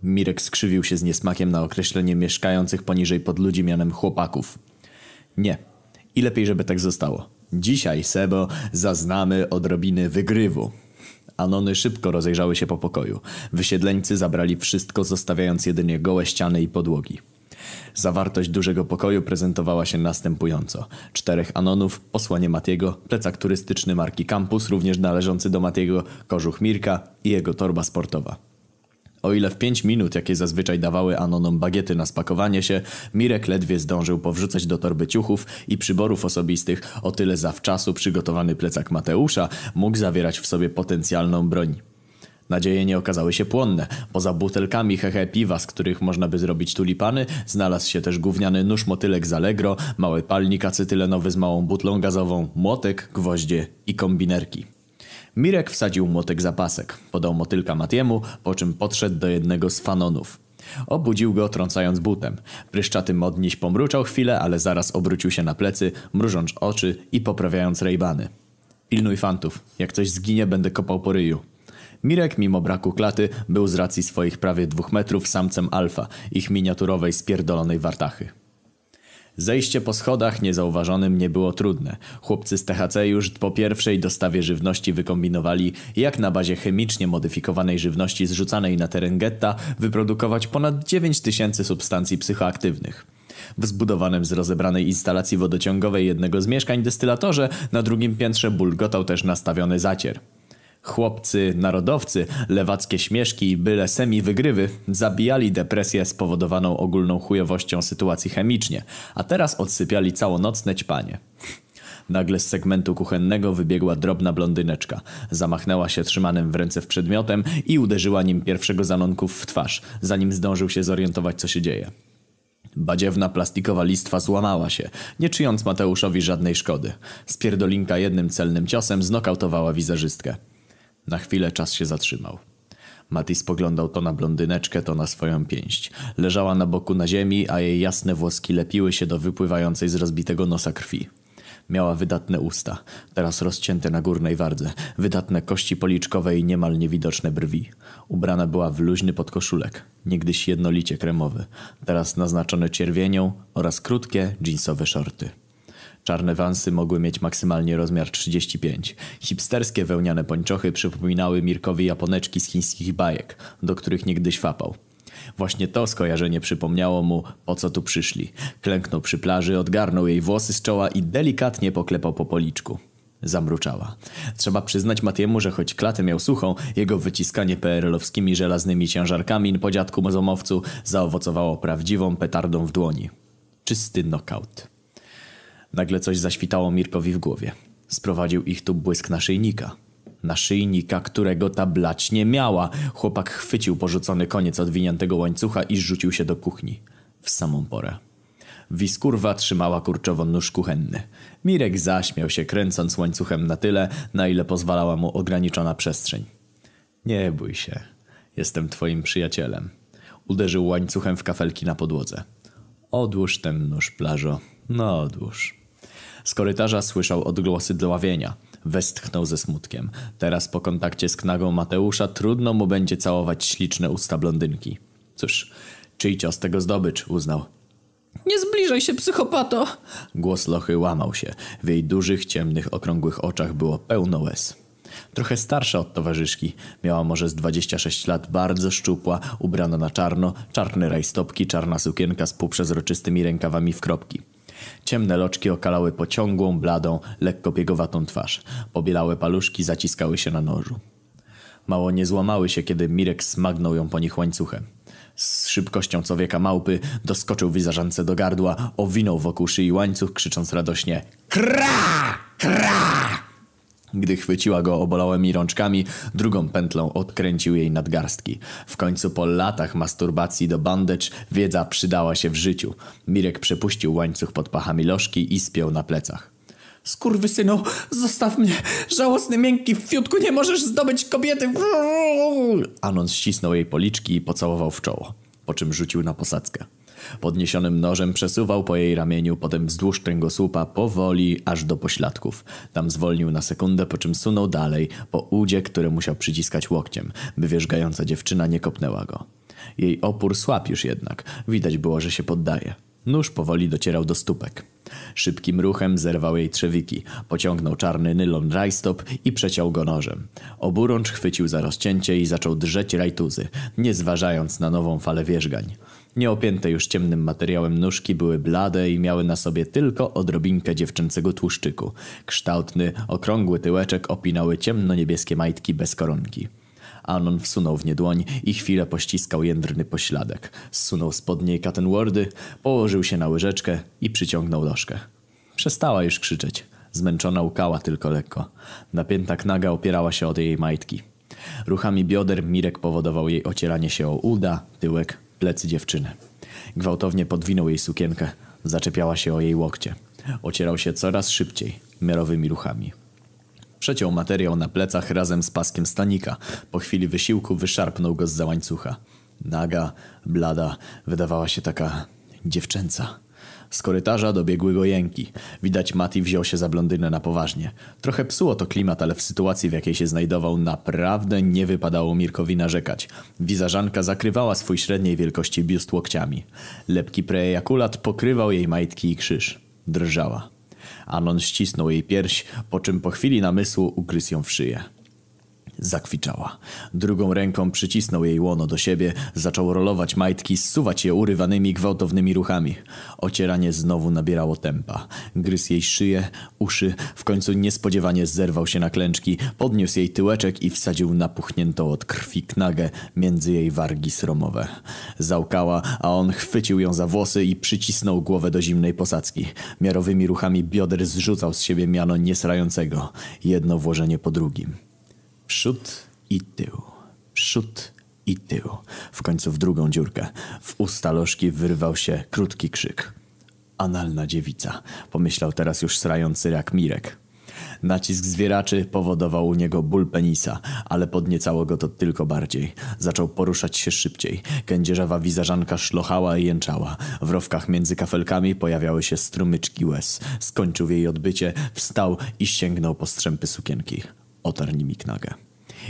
Mirek skrzywił się z niesmakiem na określenie mieszkających poniżej pod ludzi mianem chłopaków. Nie. I lepiej, żeby tak zostało. Dzisiaj, Sebo, zaznamy odrobiny wygrywu. Anony szybko rozejrzały się po pokoju. Wysiedleńcy zabrali wszystko, zostawiając jedynie gołe ściany i podłogi. Zawartość dużego pokoju prezentowała się następująco. Czterech anonów, posłanie Matiego, plecak turystyczny marki Campus, również należący do Matiego, kożuch Mirka i jego torba sportowa. O ile w pięć minut, jakie zazwyczaj dawały anonom bagiety na spakowanie się, Mirek ledwie zdążył powrzucać do torby ciuchów i przyborów osobistych, o tyle zawczasu przygotowany plecak Mateusza mógł zawierać w sobie potencjalną broń. Nadzieje nie okazały się płonne. Poza butelkami hehe piwa, z których można by zrobić tulipany, znalazł się też gówniany nóż motylek z Allegro, mały palnik acetylenowy z małą butlą gazową, młotek, gwoździe i kombinerki. Mirek wsadził młotek za pasek, podał motylka Matiemu, po czym podszedł do jednego z fanonów. Obudził go trącając butem. Pryszczaty modniś pomruczał chwilę, ale zaraz obrócił się na plecy, mrużąc oczy i poprawiając rejbany. Pilnuj fantów. Jak coś zginie, będę kopał po ryju. Mirek, mimo braku klaty, był z racji swoich prawie dwóch metrów samcem alfa, ich miniaturowej spierdolonej wartachy. Zejście po schodach niezauważonym nie było trudne. Chłopcy z THC już po pierwszej dostawie żywności wykombinowali, jak na bazie chemicznie modyfikowanej żywności zrzucanej na teren getta wyprodukować ponad 9 tysięcy substancji psychoaktywnych. W zbudowanym z rozebranej instalacji wodociągowej jednego z mieszkań destylatorze na drugim piętrze bulgotał też nastawiony zacier. Chłopcy, narodowcy, lewackie śmieszki i byle semi-wygrywy zabijali depresję spowodowaną ogólną chujowością sytuacji chemicznie, a teraz odsypiali całonocne ćpanie. Nagle z segmentu kuchennego wybiegła drobna blondyneczka. Zamachnęła się trzymanym w ręce w przedmiotem i uderzyła nim pierwszego zanonków w twarz, zanim zdążył się zorientować co się dzieje. Badziewna plastikowa listwa złamała się, nie czyjąc Mateuszowi żadnej szkody. Spierdolinka jednym celnym ciosem znokautowała wizerzystkę. Na chwilę czas się zatrzymał. Mati spoglądał to na blondyneczkę, to na swoją pięść. Leżała na boku na ziemi, a jej jasne włoski lepiły się do wypływającej z rozbitego nosa krwi. Miała wydatne usta, teraz rozcięte na górnej wardze, wydatne kości policzkowe i niemal niewidoczne brwi. Ubrana była w luźny podkoszulek, niegdyś jednolicie kremowy, teraz naznaczony czerwienią oraz krótkie, jeansowe shorty. Czarne wansy mogły mieć maksymalnie rozmiar 35. Hipsterskie wełniane pończochy przypominały Mirkowi japoneczki z chińskich bajek, do których niegdyś fapał. Właśnie to skojarzenie przypomniało mu, po co tu przyszli. Klęknął przy plaży, odgarnął jej włosy z czoła i delikatnie poklepał po policzku. Zamruczała. Trzeba przyznać Matiemu, że choć klatę miał suchą, jego wyciskanie PRL-owskimi żelaznymi ciężarkami po dziadku mozomowcu zaowocowało prawdziwą petardą w dłoni. Czysty knockout. Nagle coś zaświtało Mirkowi w głowie. Sprowadził ich tu błysk naszyjnika. Naszyjnika, którego ta blać nie miała. Chłopak chwycił porzucony koniec odwiniętego łańcucha i rzucił się do kuchni. W samą porę. Wiskurwa trzymała kurczowo nóż kuchenny. Mirek zaśmiał się, kręcąc łańcuchem na tyle, na ile pozwalała mu ograniczona przestrzeń. Nie bój się. Jestem twoim przyjacielem. Uderzył łańcuchem w kafelki na podłodze. Odłóż ten nóż, plażo. No odłóż. Z korytarza słyszał odgłosy dławienia. Westchnął ze smutkiem. Teraz po kontakcie z knagą Mateusza trudno mu będzie całować śliczne usta blondynki. Cóż, czyj cios tego zdobycz, uznał. Nie zbliżaj się, psychopato! Głos Lochy łamał się. W jej dużych, ciemnych, okrągłych oczach było pełno łez. Trochę starsza od towarzyszki. Miała może z 26 lat, bardzo szczupła, ubrana na czarno, czarne rajstopki, czarna sukienka z półprzezroczystymi rękawami w kropki. Ciemne loczki okalały pociągłą, bladą, lekko biegowatą twarz. Pobielałe paluszki zaciskały się na nożu. Mało nie złamały się, kiedy Mirek smagnął ją po nich łańcuchem. Z szybkością człowieka małpy doskoczył wizarzance do gardła, owinął wokół szyi łańcuch, krzycząc radośnie KRA! KRA! Gdy chwyciła go obolałymi rączkami, drugą pętlą odkręcił jej nadgarstki. W końcu po latach masturbacji do bandage wiedza przydała się w życiu. Mirek przepuścił łańcuch pod pachami lożki i spiął na plecach. Skurwysynu, zostaw mnie! Żałosny, miękki fiutku, nie możesz zdobyć kobiety! Anon ścisnął jej policzki i pocałował w czoło, po czym rzucił na posadzkę. Podniesionym nożem przesuwał po jej ramieniu, potem wzdłuż kręgosłupa, powoli, aż do pośladków. Tam zwolnił na sekundę, po czym sunął dalej, po udzie, który musiał przyciskać łokciem, by wierzgająca dziewczyna nie kopnęła go. Jej opór słab już jednak, widać było, że się poddaje. Nóż powoli docierał do stópek. Szybkim ruchem zerwał jej trzewiki, pociągnął czarny nylon rajstop i przeciął go nożem. Oburącz chwycił za rozcięcie i zaczął drzeć rajtuzy, nie zważając na nową falę wierzgań. Nieopięte już ciemnym materiałem nóżki były blade i miały na sobie tylko odrobinkę dziewczęcego tłuszczyku. Kształtny, okrągły tyłeczek opinały ciemno-niebieskie majtki bez koronki. Anon wsunął w nie dłoń i chwilę pościskał jędrny pośladek. Zsunął spod niej Kattenwordy, położył się na łyżeczkę i przyciągnął lożkę. Przestała już krzyczeć. Zmęczona łkała tylko lekko. Napięta knaga opierała się od jej majtki. Ruchami bioder Mirek powodował jej ocieranie się o uda, tyłek, plecy dziewczyny. Gwałtownie podwinął jej sukienkę. Zaczepiała się o jej łokcie. Ocierał się coraz szybciej, miarowymi ruchami. Przeciął materiał na plecach razem z paskiem stanika. Po chwili wysiłku wyszarpnął go z za łańcucha. Naga, blada, wydawała się taka dziewczęca. Z korytarza dobiegły go jęki. Widać Mati wziął się za blondynę na poważnie. Trochę psuło to klimat, ale w sytuacji w jakiej się znajdował naprawdę nie wypadało Mirkowi narzekać. Wizażanka zakrywała swój średniej wielkości biust łokciami. Lepki prejakulat pokrywał jej majtki i krzyż. Drżała. Anon ścisnął jej pierś, po czym po chwili namysłu ugryzł ją w szyję. Zakwiczała. Drugą ręką przycisnął jej łono do siebie, zaczął rolować majtki, zsuwać je urywanymi, gwałtownymi ruchami. Ocieranie znowu nabierało tempa. Gryzł jej szyję, uszy, w końcu niespodziewanie zerwał się na klęczki, podniósł jej tyłeczek i wsadził napuchniętą od krwi knagę między jej wargi sromowe. Załkała, a on chwycił ją za włosy i przycisnął głowę do zimnej posadzki. Miarowymi ruchami bioder zrzucał z siebie miano niesrającego, jedno włożenie po drugim. Przód i tył, przód i tył. W końcu w drugą dziurkę. W usta lożki wyrwał się krótki krzyk. Analna dziewica, pomyślał teraz już srający jak Mirek. Nacisk zwieraczy powodował u niego ból penisa, ale podniecało go to tylko bardziej. Zaczął poruszać się szybciej. Kędzierzawa wizażanka szlochała i jęczała. W rowkach między kafelkami pojawiały się strumyczki łez. Skończył jej odbycie, wstał i sięgnął po strzępy sukienki. Otarł nimi knagę.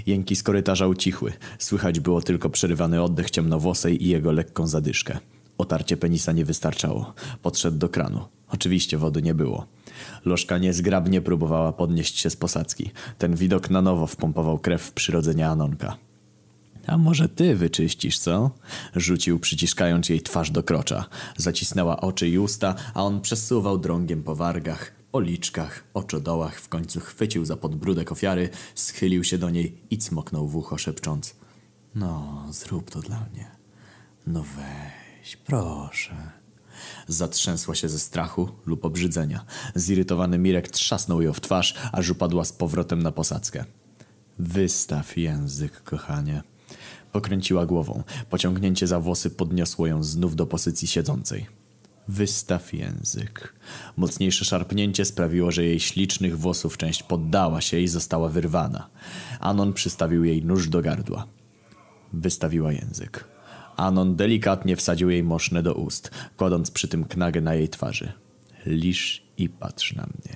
Jęki z korytarza ucichły. Słychać było tylko przerywany oddech ciemnowłosej i jego lekką zadyszkę. Otarcie penisa nie wystarczało. Podszedł do kranu. Oczywiście wody nie było. Lożka niezgrabnie próbowała podnieść się z posadzki. Ten widok na nowo wpompował krew w przyrodzenie Anonka. A może ty wyczyścisz, co? Rzucił, przyciskając jej twarz do krocza. Zacisnęła oczy i usta, a on przesuwał drągiem po wargach, policzkach, oczodołach. W końcu chwycił za podbródek ofiary, schylił się do niej i cmoknął w ucho, szepcząc. No, zrób to dla mnie. No weź, proszę. Zatrzęsła się ze strachu lub obrzydzenia. Zirytowany Mirek trzasnął ją w twarz, aż upadła z powrotem na posadzkę. Wystaw język, kochanie. Pokręciła głową. Pociągnięcie za włosy podniosło ją znów do pozycji siedzącej. Wystaw język. Mocniejsze szarpnięcie sprawiło, że jej ślicznych włosów część poddała się i została wyrwana. Anon przystawił jej nóż do gardła. Wystawiła język. Anon delikatnie wsadził jej moszne do ust, kładąc przy tym knagę na jej twarzy. Lisz i patrz na mnie.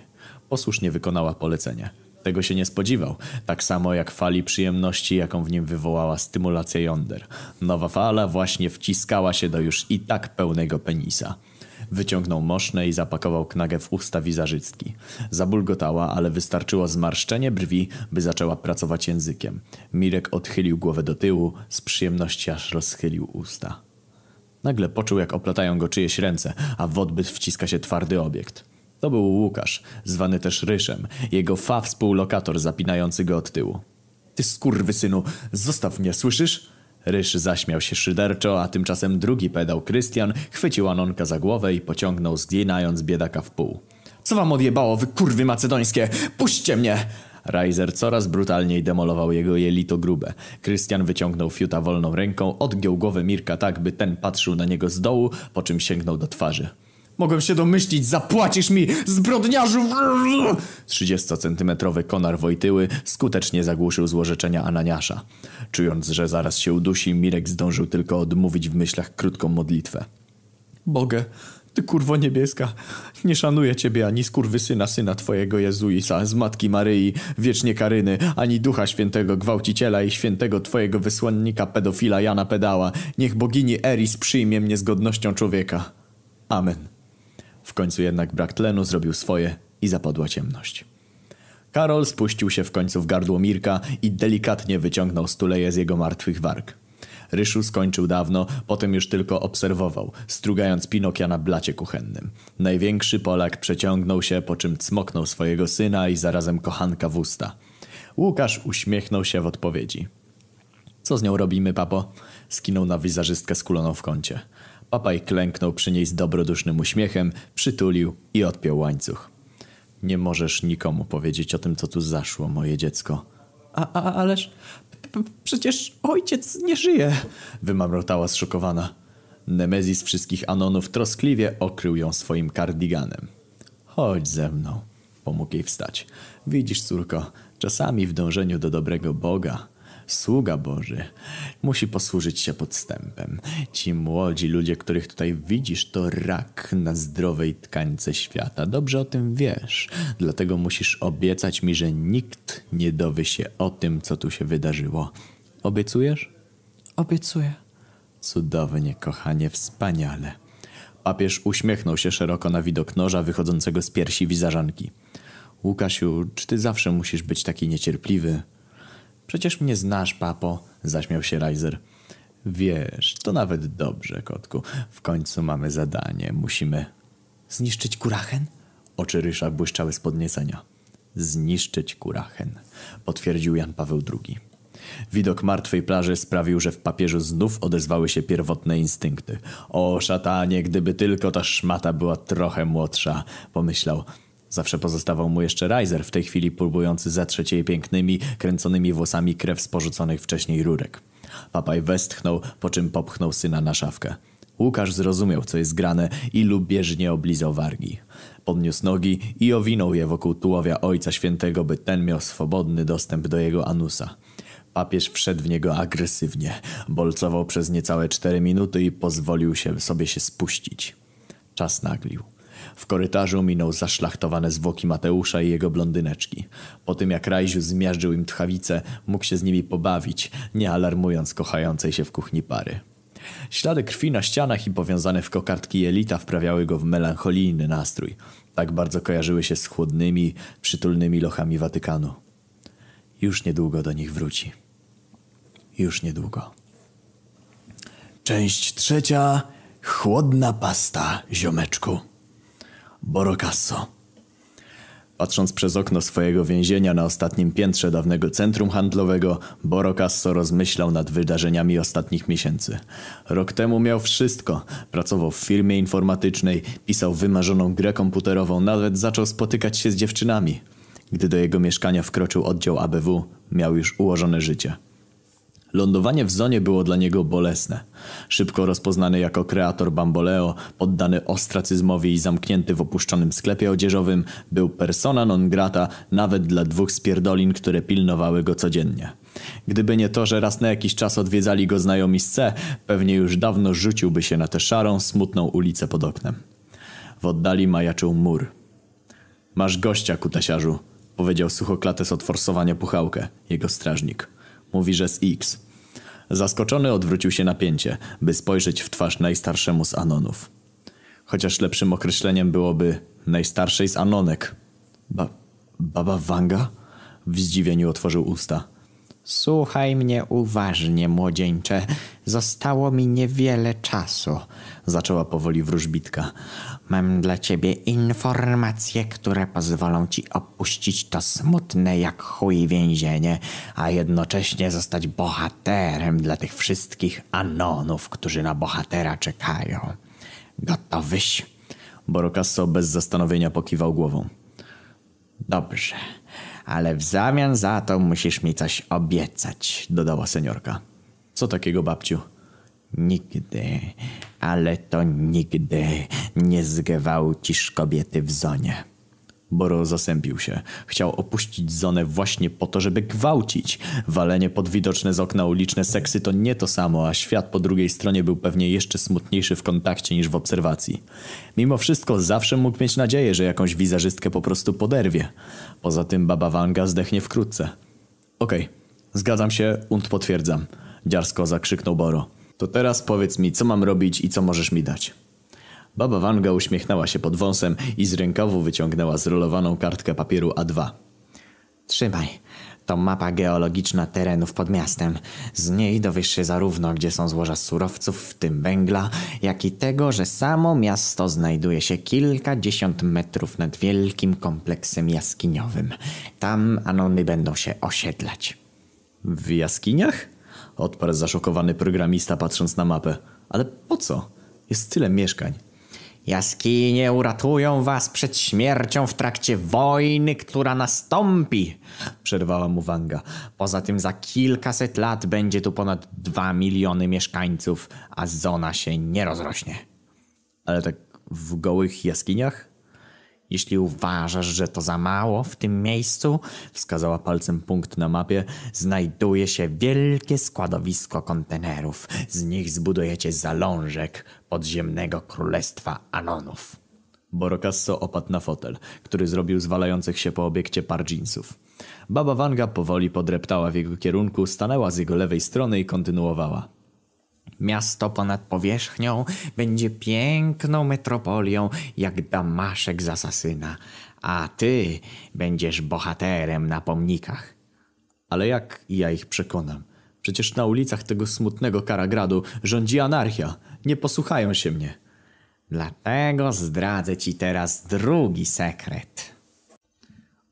Posłusznie wykonała polecenie. Tego się nie spodziewał, tak samo jak fali przyjemności, jaką w nim wywołała stymulacja jąder. Nowa fala właśnie wciskała się do już i tak pełnego penisa. Wyciągnął moszne i zapakował knagę w usta wizażystki. Zabulgotała, ale wystarczyło zmarszczenie brwi, by zaczęła pracować językiem. Mirek odchylił głowę do tyłu, z przyjemności aż rozchylił usta. Nagle poczuł, jak oplatają go czyjeś ręce, a w odbyt wciska się twardy obiekt. To był Łukasz, zwany też Ryszem, jego fa współlokator zapinający go od tyłu. Ty skurwysynu, zostaw mnie, słyszysz? Ryż zaśmiał się szyderczo, a tymczasem drugi pedał, Krystian, chwycił Anonka za głowę i pociągnął, zginając biedaka w pół. Co wam odjebało, wy kurwy macedońskie? Puśćcie mnie! Reiser coraz brutalniej demolował jego jelito grube. Krystian wyciągnął fiuta wolną ręką, odgiął głowę Mirka tak, by ten patrzył na niego z dołu, po czym sięgnął do twarzy. Mogłem się domyślić, zapłacisz mi, zbrodniarzu! 30-centymetrowy konar Wojtyły skutecznie zagłuszył złożeczenia Ananiasza. Czując, że zaraz się udusi, Mirek zdążył tylko odmówić w myślach krótką modlitwę. Bogę, ty kurwo niebieska, nie szanuję ciebie ani skurwysyna syna twojego Jezuisa, z Matki Maryi, wiecznie Karyny, ani Ducha Świętego Gwałciciela i świętego twojego wysłannika pedofila Jana Pedała. Niech bogini Eris przyjmie mnie z godnością człowieka. Amen. W końcu jednak brak tlenu zrobił swoje i zapadła ciemność. Karol spuścił się w końcu w gardło Mirka i delikatnie wyciągnął stuleję z jego martwych warg. Ryszu skończył dawno, potem już tylko obserwował, strugając Pinokia na blacie kuchennym. Największy Polak przeciągnął się, po czym cmoknął swojego syna i zarazem kochanka w usta. Łukasz uśmiechnął się w odpowiedzi. Co z nią robimy, papo? Skinął na wizażystkę skuloną w kącie. Papaj klęknął przy niej z dobrodusznym uśmiechem, przytulił i odpiął łańcuch. Nie możesz nikomu powiedzieć o tym, co tu zaszło, moje dziecko. A, a ależ przecież ojciec nie żyje, wymamrotała zszokowana. Nemezis wszystkich Anonów troskliwie okrył ją swoim kardiganem. Chodź ze mną, pomógł jej wstać. Widzisz, córko, czasami w dążeniu do dobrego Boga Sługa Boży musi posłużyć się podstępem. Ci młodzi ludzie, których tutaj widzisz, to rak na zdrowej tkańce świata. Dobrze o tym wiesz. Dlatego musisz obiecać mi, że nikt nie dowie się o tym, co tu się wydarzyło. Obiecujesz? Obiecuję. Cudownie, kochanie, wspaniale. Papież uśmiechnął się szeroko na widok noża wychodzącego z piersi wizażanki. Łukasiu, czy ty zawsze musisz być taki niecierpliwy? Przecież mnie znasz, papo, zaśmiał się Reiser. Wiesz, to nawet dobrze, kotku. W końcu mamy zadanie. Musimy... Zniszczyć Kurachen? Oczy Rysza błyszczały z podniecenia. Zniszczyć Kurachen, potwierdził Jan Paweł II. Widok martwej plaży sprawił, że w papieżu znów odezwały się pierwotne instynkty. O szatanie, gdyby tylko ta szmata była trochę młodsza, pomyślał. Zawsze pozostawał mu jeszcze Riser, w tej chwili próbujący zetrzeć jej pięknymi, kręconymi włosami krew z porzuconych wcześniej rurek. Papaj westchnął, po czym popchnął syna na szafkę. Łukasz zrozumiał, co jest grane i lubieżnie oblizał wargi. Podniósł nogi i owinął je wokół tułowia Ojca Świętego, by ten miał swobodny dostęp do jego anusa. Papież wszedł w niego agresywnie, bolcował przez niecałe cztery minuty i pozwolił się sobie się spuścić. Czas naglił. W korytarzu minął zaszlachtowane zwłoki Mateusza i jego blondyneczki. Po tym jak Rajziu zmiażdżył im tchawice, mógł się z nimi pobawić, nie alarmując kochającej się w kuchni pary. Ślady krwi na ścianach i powiązane w kokardki jelita wprawiały go w melancholijny nastrój. Tak bardzo kojarzyły się z chłodnymi, przytulnymi lochami Watykanu. Już niedługo do nich wróci. Już niedługo. Część trzecia. Chłodna pasta, ziomeczku. Borokasso. Patrząc przez okno swojego więzienia na ostatnim piętrze dawnego centrum handlowego, Borokasso rozmyślał nad wydarzeniami ostatnich miesięcy. Rok temu miał wszystko. Pracował w firmie informatycznej, pisał wymarzoną grę komputerową, nawet zaczął spotykać się z dziewczynami. Gdy do jego mieszkania wkroczył oddział ABW, miał już ułożone życie. Lądowanie w zonie było dla niego bolesne. Szybko rozpoznany jako kreator Bamboleo, poddany ostracyzmowi i zamknięty w opuszczonym sklepie odzieżowym, był persona non grata nawet dla dwóch spierdolin, które pilnowały go codziennie. Gdyby nie to, że raz na jakiś czas odwiedzali go znajomi z C, pewnie już dawno rzuciłby się na tę szarą, smutną ulicę pod oknem. W oddali majaczył mur. Masz gościa, kutasiarzu, powiedział suchoklates od forsowania puchałkę, jego strażnik. Mówi, że z X. Zaskoczony odwrócił się napięcie, by spojrzeć w twarz najstarszemu z Anonów. Chociaż lepszym określeniem byłoby najstarszej z Anonek. Ba... Baba Wanga? W zdziwieniu otworzył usta. Słuchaj mnie uważnie, młodzieńcze. Zostało mi niewiele czasu. Zaczęła powoli wróżbitka. Mam dla ciebie informacje, które pozwolą ci opuścić to smutne jak chuj więzienie, a jednocześnie zostać bohaterem dla tych wszystkich anonów, którzy na bohatera czekają. Gotowyś? Borokasso bez zastanowienia pokiwał głową. Dobrze, ale w zamian za to musisz mi coś obiecać, dodała seniorka. Co takiego, babciu? Nigdy, ale to nigdy nie zgwałcisz kobiety w zonie. Boro zasępił się. Chciał opuścić zonę właśnie po to, żeby gwałcić. Walenie pod widoczne z okna uliczne seksy to nie to samo, a świat po drugiej stronie był pewnie jeszcze smutniejszy w kontakcie niż w obserwacji. Mimo wszystko zawsze mógł mieć nadzieję, że jakąś wizerzystkę po prostu poderwie. Poza tym baba Wanga zdechnie wkrótce. Okej, okay. zgadzam się und potwierdzam. Dziarsko zakrzyknął Boro. To teraz powiedz mi, co mam robić i co możesz mi dać. Baba Wanga uśmiechnęła się pod wąsem i z rękawu wyciągnęła zrolowaną kartkę papieru A2. Trzymaj. To mapa geologiczna terenów pod miastem. Z niej dowiesz się zarówno, gdzie są złoża surowców, w tym węgla, jak i tego, że samo miasto znajduje się kilkadziesiąt metrów nad wielkim kompleksem jaskiniowym. Tam anony będą się osiedlać. W jaskiniach? Odparł zaszokowany programista patrząc na mapę. Ale po co? Jest tyle mieszkań. Jaskinie uratują was przed śmiercią w trakcie wojny, która nastąpi, przerwała mu Wanga. Poza tym za kilkaset lat będzie tu ponad dwa miliony mieszkańców, a zona się nie rozrośnie. Ale tak w gołych jaskiniach? Jeśli uważasz, że to za mało w tym miejscu, wskazała palcem punkt na mapie, znajduje się wielkie składowisko kontenerów. Z nich zbudujecie zalążek podziemnego królestwa Anonów. Borokasso opadł na fotel, który zrobił zwalających się po obiekcie par. Baba Wanga powoli podreptała w jego kierunku, stanęła z jego lewej strony i kontynuowała. Miasto ponad powierzchnią będzie piękną metropolią jak Damaszek z asasyna, a ty będziesz bohaterem na pomnikach. Ale jak ja ich przekonam? Przecież na ulicach tego smutnego Karagradu rządzi anarchia. Nie posłuchają się mnie. Dlatego zdradzę ci teraz drugi sekret.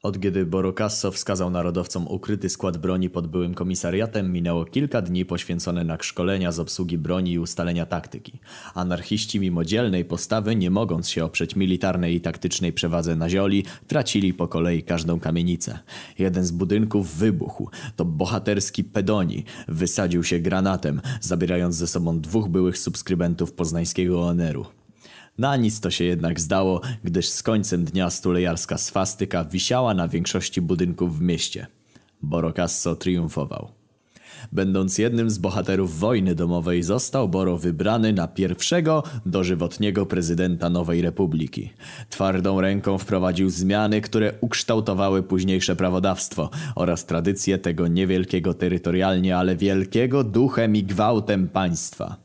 Od kiedy Borokasso wskazał narodowcom ukryty skład broni pod byłym komisariatem, minęło kilka dni poświęcone na szkolenia z obsługi broni i ustalenia taktyki. Anarchiści mimo dzielnej postawy, nie mogąc się oprzeć militarnej i taktycznej przewadze na zioli, tracili po kolei każdą kamienicę. Jeden z budynków wybuchł. To bohaterski Pedoni wysadził się granatem, zabierając ze sobą dwóch byłych subskrybentów poznańskiego ONR-u. Na nic to się jednak zdało, gdyż z końcem dnia stulejarska swastyka wisiała na większości budynków w mieście. Borokasso triumfował. Będąc jednym z bohaterów wojny domowej, został Boro wybrany na pierwszego dożywotniego prezydenta Nowej Republiki. Twardą ręką wprowadził zmiany, które ukształtowały późniejsze prawodawstwo oraz tradycje tego niewielkiego terytorialnie, ale wielkiego duchem i gwałtem państwa.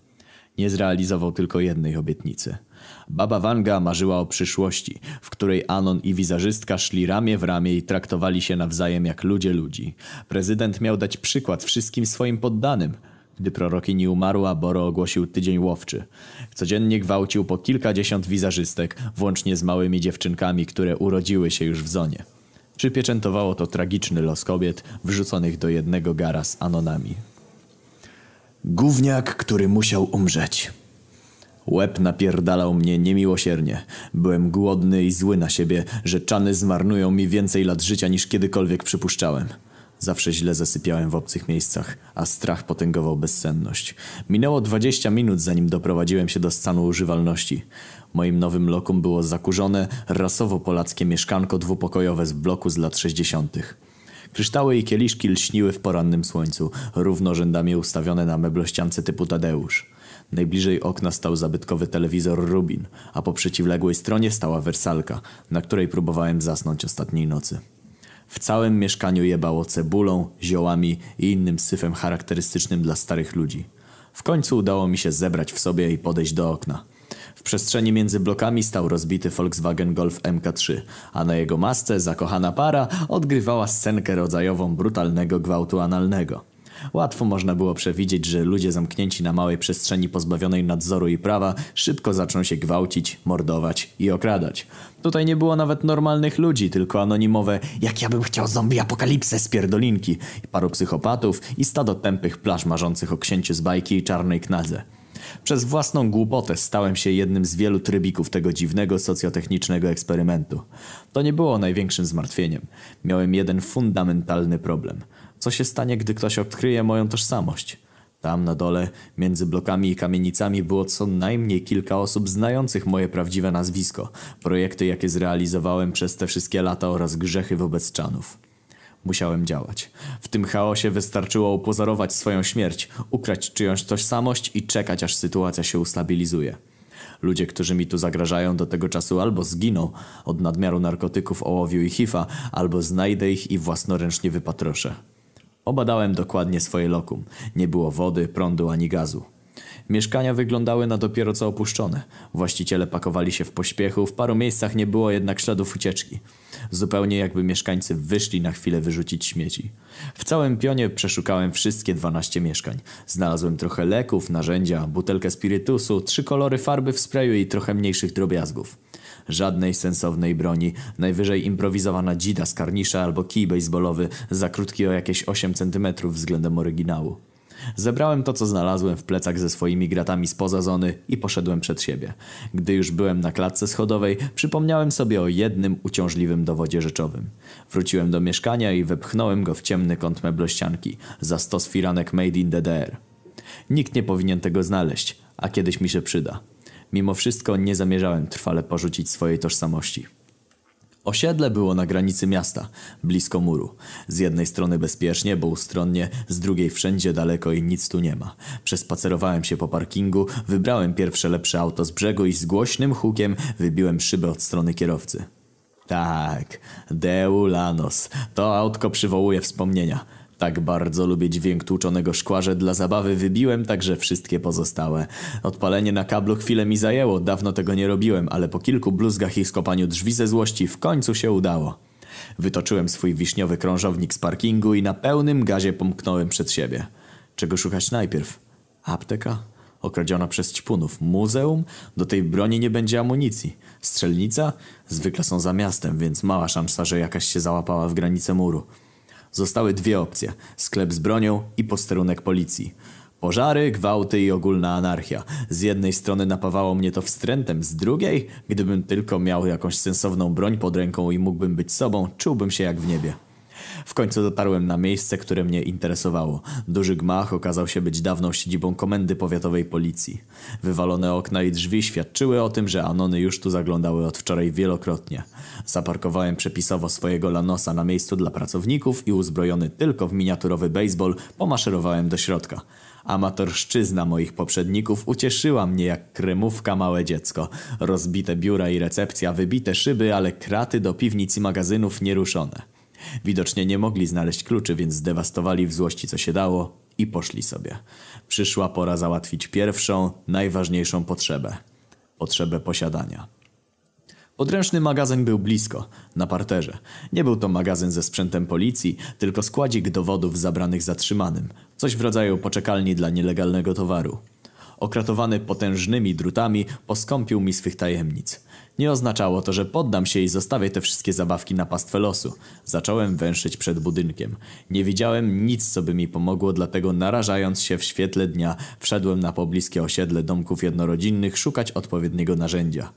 Nie zrealizował tylko jednej obietnicy – Baba Wanga marzyła o przyszłości, w której Anon i wizerzystka szli ramię w ramię i traktowali się nawzajem jak ludzie ludzi. Prezydent miał dać przykład wszystkim swoim poddanym. Gdy prorokini umarła, Boro ogłosił tydzień łowczy. Codziennie gwałcił po kilkadziesiąt wizerzystek, włącznie z małymi dziewczynkami, które urodziły się już w zonie. Przypieczętowało to tragiczny los kobiet wrzuconych do jednego gara z Anonami. Gówniak, który musiał umrzeć. Łeb napierdalał mnie niemiłosiernie. Byłem głodny i zły na siebie, że czany zmarnują mi więcej lat życia niż kiedykolwiek przypuszczałem. Zawsze źle zasypiałem w obcych miejscach, a strach potęgował bezsenność. Minęło 20 minut, zanim doprowadziłem się do stanu używalności. Moim nowym lokum było zakurzone, rasowo-polackie mieszkanko dwupokojowe z bloku z lat 60. Kryształy i kieliszki lśniły w porannym słońcu, równo rzędami ustawione na meblościance typu Tadeusz. Najbliżej okna stał zabytkowy telewizor Rubin, a po przeciwległej stronie stała wersalka, na której próbowałem zasnąć ostatniej nocy. W całym mieszkaniu jebało cebulą, ziołami i innym syfem charakterystycznym dla starych ludzi. W końcu udało mi się zebrać w sobie i podejść do okna. W przestrzeni między blokami stał rozbity Volkswagen Golf MK3, a na jego masce zakochana para odgrywała scenkę rodzajową brutalnego gwałtu analnego. Łatwo można było przewidzieć, że ludzie zamknięci na małej przestrzeni pozbawionej nadzoru i prawa szybko zaczną się gwałcić, mordować i okradać. Tutaj nie było nawet normalnych ludzi, tylko anonimowe jak ja bym chciał zombie apokalipsę z pierdolinki, paru psychopatów i stado tępych plaż marzących o księciu z bajki i czarnej knadze. Przez własną głupotę stałem się jednym z wielu trybików tego dziwnego socjotechnicznego eksperymentu. To nie było największym zmartwieniem. Miałem jeden fundamentalny problem – co się stanie, gdy ktoś odkryje moją tożsamość? Tam na dole, między blokami i kamienicami było co najmniej kilka osób znających moje prawdziwe nazwisko, projekty jakie zrealizowałem przez te wszystkie lata oraz grzechy wobec czanów. Musiałem działać. W tym chaosie wystarczyło upozorować swoją śmierć, ukrać czyjąś tożsamość i czekać aż sytuacja się ustabilizuje. Ludzie, którzy mi tu zagrażają do tego czasu albo zginą od nadmiaru narkotyków, ołowiu i hifa, albo znajdę ich i własnoręcznie wypatroszę. Obadałem dokładnie swoje lokum. Nie było wody, prądu ani gazu. Mieszkania wyglądały na dopiero co opuszczone. Właściciele pakowali się w pośpiechu, w paru miejscach nie było jednak śladów ucieczki. Zupełnie jakby mieszkańcy wyszli na chwilę wyrzucić śmieci. W całym pionie przeszukałem wszystkie 12 mieszkań. Znalazłem trochę leków, narzędzia, butelkę spirytusu, trzy kolory farby w sprayu i trochę mniejszych drobiazgów. Żadnej sensownej broni, najwyżej improwizowana dzida z karnisza albo kij baseballowy za krótki o jakieś 8 cm względem oryginału. Zebrałem to, co znalazłem w plecach ze swoimi gratami spoza zony i poszedłem przed siebie. Gdy już byłem na klatce schodowej, przypomniałem sobie o jednym uciążliwym dowodzie rzeczowym. Wróciłem do mieszkania i wepchnąłem go w ciemny kąt meblościanki za stos firanek made in DDR. Nikt nie powinien tego znaleźć, a kiedyś mi się przyda. Mimo wszystko nie zamierzałem trwale porzucić swojej tożsamości. Osiedle było na granicy miasta, blisko muru. Z jednej strony bezpiecznie, bo ustronnie, z drugiej wszędzie daleko i nic tu nie ma. Przespacerowałem się po parkingu, wybrałem pierwsze lepsze auto z brzegu i z głośnym hukiem wybiłem szybę od strony kierowcy. Tak, Deu Lanos. To autko przywołuje wspomnienia. Tak bardzo lubię dźwięk tłuczonego szkła, że dla zabawy wybiłem także wszystkie pozostałe. Odpalenie na kablu chwilę mi zajęło, dawno tego nie robiłem, ale po kilku bluzgach i skopaniu drzwi ze złości w końcu się udało. Wytoczyłem swój wiśniowy krążownik z parkingu i na pełnym gazie pomknąłem przed siebie. Czego szukać najpierw? Apteka? Okradziona przez ćpunów. Muzeum? Do tej broni nie będzie amunicji. Strzelnica? Zwykle są za miastem, więc mała szansa, że jakaś się załapała w granice muru. Zostały dwie opcje. Sklep z bronią i posterunek policji. Pożary, gwałty i ogólna anarchia. Z jednej strony napawało mnie to wstrętem, z drugiej, gdybym tylko miał jakąś sensowną broń pod ręką i mógłbym być sobą, czułbym się jak w niebie. W końcu dotarłem na miejsce, które mnie interesowało. Duży gmach okazał się być dawną siedzibą komendy powiatowej policji. Wywalone okna i drzwi świadczyły o tym, że Anony już tu zaglądały od wczoraj wielokrotnie. Zaparkowałem przepisowo swojego lanosa na miejscu dla pracowników i uzbrojony tylko w miniaturowy baseball pomaszerowałem do środka. Amatorszczyzna moich poprzedników ucieszyła mnie jak kremówka małe dziecko. Rozbite biura i recepcja, wybite szyby, ale kraty do piwnic i magazynów nieruszone. Widocznie nie mogli znaleźć kluczy, więc zdewastowali w złości co się dało i poszli sobie. Przyszła pora załatwić pierwszą, najważniejszą potrzebę. Potrzebę posiadania. Podręczny magazyn był blisko, na parterze. Nie był to magazyn ze sprzętem policji, tylko składzik dowodów zabranych zatrzymanym. Coś w rodzaju poczekalni dla nielegalnego towaru. Okratowany potężnymi drutami, poskąpił mi swych tajemnic. Nie oznaczało to, że poddam się i zostawię te wszystkie zabawki na pastwę losu. Zacząłem węszyć przed budynkiem. Nie widziałem nic, co by mi pomogło, dlatego narażając się w świetle dnia, wszedłem na pobliskie osiedle domków jednorodzinnych szukać odpowiedniego narzędzia.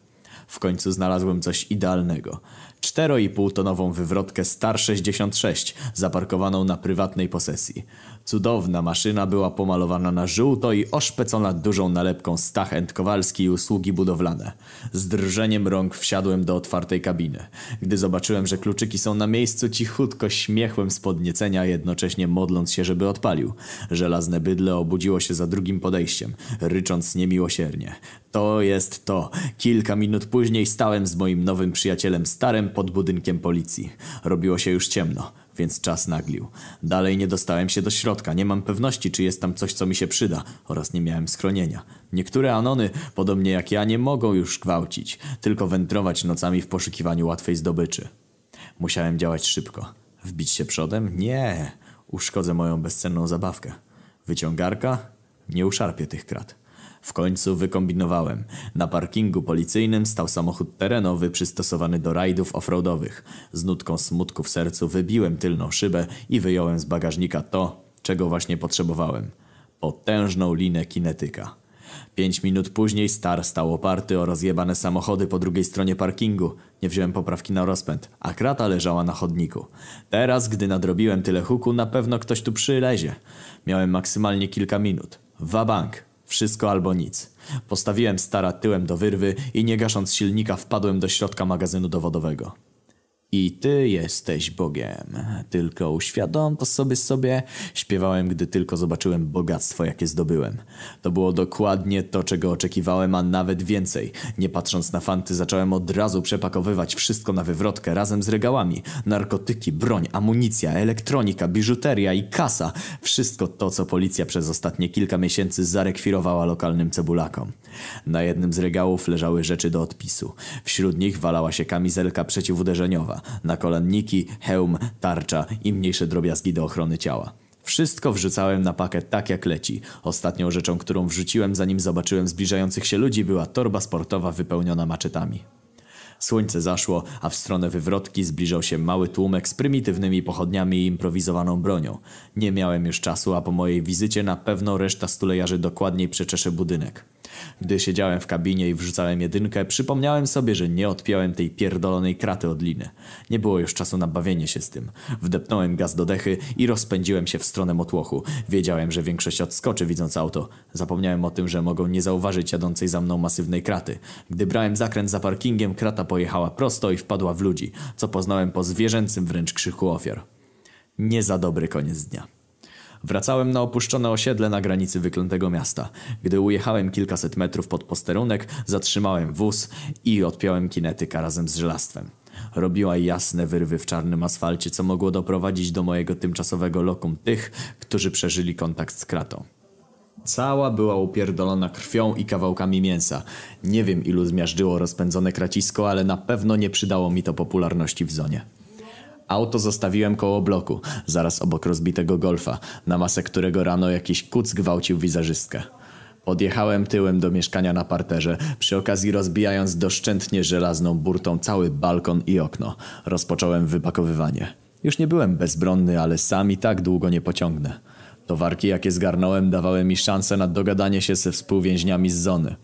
W końcu znalazłem coś idealnego. 4,5 tonową wywrotkę Star 66 zaparkowaną na prywatnej posesji. Cudowna maszyna była pomalowana na żółto i oszpecona dużą nalepką Stach Kowalski i usługi budowlane. Z drżeniem rąk wsiadłem do otwartej kabiny. Gdy zobaczyłem, że kluczyki są na miejscu, cichutko śmiechłem z podniecenia, jednocześnie modląc się, żeby odpalił. Żelazne bydle obudziło się za drugim podejściem, rycząc niemiłosiernie. To jest to. Kilka minut później stałem z moim nowym przyjacielem Starem pod budynkiem policji. Robiło się już ciemno więc czas naglił. Dalej nie dostałem się do środka, nie mam pewności, czy jest tam coś, co mi się przyda, oraz nie miałem schronienia. Niektóre anony, podobnie jak ja, nie mogą już gwałcić, tylko wędrować nocami w poszukiwaniu łatwej zdobyczy. Musiałem działać szybko. Wbić się przodem? Nie. Uszkodzę moją bezcenną zabawkę. Wyciągarka? Nie uszarpię tych krat. W końcu wykombinowałem. Na parkingu policyjnym stał samochód terenowy przystosowany do rajdów offroadowych. Z nutką smutku w sercu wybiłem tylną szybę i wyjąłem z bagażnika to, czego właśnie potrzebowałem. Potężną linę kinetyka. Pięć minut później Star stał oparty o rozjebane samochody po drugiej stronie parkingu. Nie wziąłem poprawki na rozpęd, a krata leżała na chodniku. Teraz, gdy nadrobiłem tyle huku, na pewno ktoś tu przylezie. Miałem maksymalnie kilka minut. Wabank. Wszystko albo nic. Postawiłem stara tyłem do wyrwy i nie gasząc silnika wpadłem do środka magazynu dowodowego. I ty jesteś Bogiem. Tylko uświadom to sobie sobie, śpiewałem, gdy tylko zobaczyłem bogactwo, jakie zdobyłem. To było dokładnie to, czego oczekiwałem, a nawet więcej. Nie patrząc na fanty, zacząłem od razu przepakowywać wszystko na wywrotkę razem z regałami. Narkotyki, broń, amunicja, elektronika, biżuteria i kasa. Wszystko to, co policja przez ostatnie kilka miesięcy zarekwirowała lokalnym cebulakom. Na jednym z regałów leżały rzeczy do odpisu. Wśród nich walała się kamizelka przeciwuderzeniowa nakolanniki, hełm, tarcza i mniejsze drobiazgi do ochrony ciała. Wszystko wrzucałem na pakiet tak jak leci. Ostatnią rzeczą, którą wrzuciłem zanim zobaczyłem zbliżających się ludzi była torba sportowa wypełniona maczetami. Słońce zaszło, a w stronę wywrotki zbliżał się mały tłumek z prymitywnymi pochodniami i improwizowaną bronią. Nie miałem już czasu, a po mojej wizycie na pewno reszta stulejarzy dokładniej przeczesze budynek. Gdy siedziałem w kabinie i wrzucałem jedynkę, przypomniałem sobie, że nie odpiąłem tej pierdolonej kraty od liny. Nie było już czasu na bawienie się z tym. Wdepnąłem gaz do dechy i rozpędziłem się w stronę motłochu. Wiedziałem, że większość odskoczy widząc auto. Zapomniałem o tym, że mogą nie zauważyć jadącej za mną masywnej kraty. Gdy brałem zakręt za parkingiem, krata pojechała prosto i wpadła w ludzi, co poznałem po zwierzęcym wręcz krzyku ofiar. Nie za dobry koniec dnia. Wracałem na opuszczone osiedle na granicy wyklętego miasta. Gdy ujechałem kilkaset metrów pod posterunek, zatrzymałem wóz i odpiąłem kinetyka razem z żelastwem. Robiła jasne wyrwy w czarnym asfalcie, co mogło doprowadzić do mojego tymczasowego lokum tych, którzy przeżyli kontakt z kratą. Cała była upierdolona krwią i kawałkami mięsa. Nie wiem ilu zmiażdżyło rozpędzone kracisko, ale na pewno nie przydało mi to popularności w zonie. Auto zostawiłem koło bloku, zaraz obok rozbitego golfa, na masę którego rano jakiś kuc gwałcił wizerzystkę. Podjechałem tyłem do mieszkania na parterze, przy okazji rozbijając doszczętnie żelazną burtą cały balkon i okno. Rozpocząłem wypakowywanie. Już nie byłem bezbronny, ale sam i tak długo nie pociągnę. Towarki, jakie zgarnąłem, dawały mi szansę na dogadanie się ze współwięźniami z zony.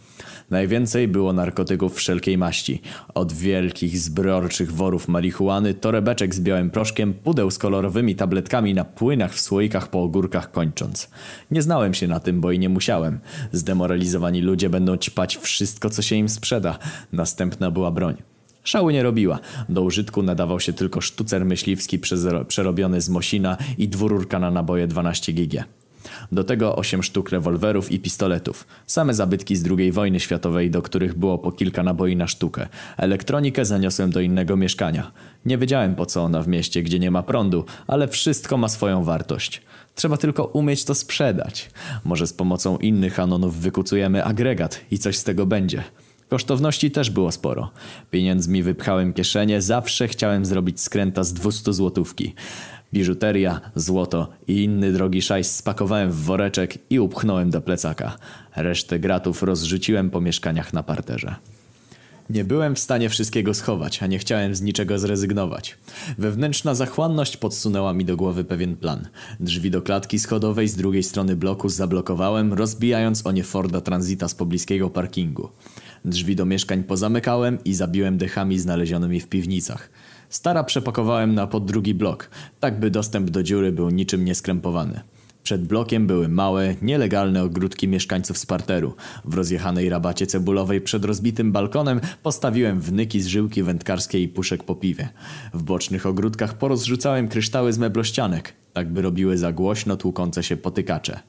Najwięcej było narkotyków wszelkiej maści. Od wielkich, zbrorczych worów marihuany, torebeczek z białym proszkiem, pudeł z kolorowymi tabletkami na płynach w słoikach po ogórkach kończąc. Nie znałem się na tym, bo i nie musiałem. Zdemoralizowani ludzie będą ćpać wszystko, co się im sprzeda. Następna była broń. Szału nie robiła. Do użytku nadawał się tylko sztucer myśliwski przerobiony z Mosina i dwururka na naboje 12 GG. Do tego 8 sztuk rewolwerów i pistoletów. Same zabytki z II wojny światowej, do których było po kilka naboi na sztukę. Elektronikę zaniosłem do innego mieszkania. Nie wiedziałem po co ona w mieście, gdzie nie ma prądu, ale wszystko ma swoją wartość. Trzeba tylko umieć to sprzedać. Może z pomocą innych anonów wykucujemy agregat i coś z tego będzie. Kosztowności też było sporo. Pieniędzmi wypchałem kieszenie, zawsze chciałem zrobić skręta z 200 złotówki. Biżuteria, złoto i inny drogi szajs spakowałem w woreczek i upchnąłem do plecaka. Resztę gratów rozrzuciłem po mieszkaniach na parterze. Nie byłem w stanie wszystkiego schować, a nie chciałem z niczego zrezygnować. Wewnętrzna zachłanność podsunęła mi do głowy pewien plan. Drzwi do klatki schodowej z drugiej strony bloku zablokowałem, rozbijając o nie Forda Transita z pobliskiego parkingu. Drzwi do mieszkań pozamykałem i zabiłem dechami znalezionymi w piwnicach. Stara przepakowałem na pod drugi blok, tak by dostęp do dziury był niczym nieskrępowany. Przed blokiem były małe, nielegalne ogródki mieszkańców z parteru. W rozjechanej rabacie cebulowej przed rozbitym balkonem postawiłem wnyki z żyłki wędkarskiej i puszek po piwie. W bocznych ogródkach porozrzucałem kryształy z meblościanek, tak by robiły za głośno tłukące się potykacze.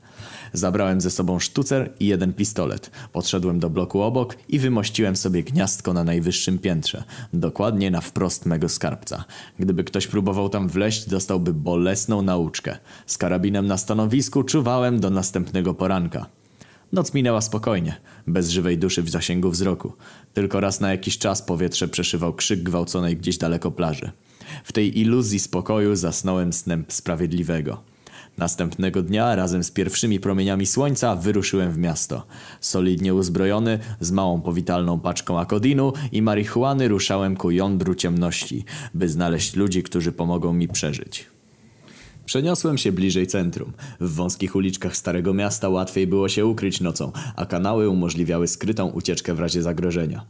Zabrałem ze sobą sztucer i jeden pistolet. Podszedłem do bloku obok i wymościłem sobie gniazdko na najwyższym piętrze. Dokładnie na wprost mego skarbca. Gdyby ktoś próbował tam wleść, dostałby bolesną nauczkę. Z karabinem na stanowisku czuwałem do następnego poranka. Noc minęła spokojnie, bez żywej duszy w zasięgu wzroku. Tylko raz na jakiś czas powietrze przeszywał krzyk gwałconej gdzieś daleko plaży. W tej iluzji spokoju zasnąłem snem sprawiedliwego. Następnego dnia razem z pierwszymi promieniami słońca wyruszyłem w miasto. Solidnie uzbrojony, z małą powitalną paczką akodinu i marihuany ruszałem ku jądru ciemności, by znaleźć ludzi, którzy pomogą mi przeżyć. Przeniosłem się bliżej centrum. W wąskich uliczkach Starego Miasta łatwiej było się ukryć nocą, a kanały umożliwiały skrytą ucieczkę w razie zagrożenia.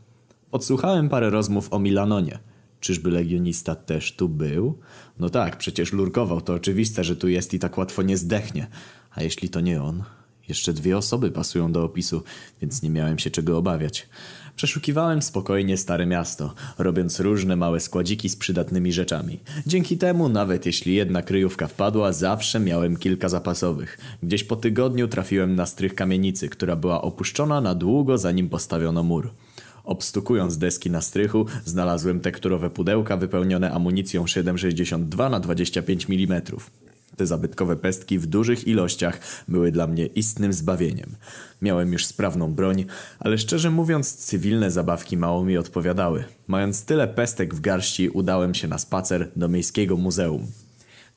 Podsłuchałem parę rozmów o Milanonie. Czyżby legionista też tu był? No tak, przecież lurkował, to oczywiste, że tu jest i tak łatwo nie zdechnie. A jeśli to nie on? Jeszcze dwie osoby pasują do opisu, więc nie miałem się czego obawiać. Przeszukiwałem spokojnie stare miasto, robiąc różne małe składziki z przydatnymi rzeczami. Dzięki temu, nawet jeśli jedna kryjówka wpadła, zawsze miałem kilka zapasowych. Gdzieś po tygodniu trafiłem na strych kamienicy, która była opuszczona na długo zanim postawiono mur. Obstukując deski na strychu, znalazłem tekturowe pudełka wypełnione amunicją 7,62 na 25 mm. Te zabytkowe pestki w dużych ilościach były dla mnie istnym zbawieniem. Miałem już sprawną broń, ale szczerze mówiąc cywilne zabawki mało mi odpowiadały. Mając tyle pestek w garści udałem się na spacer do miejskiego muzeum.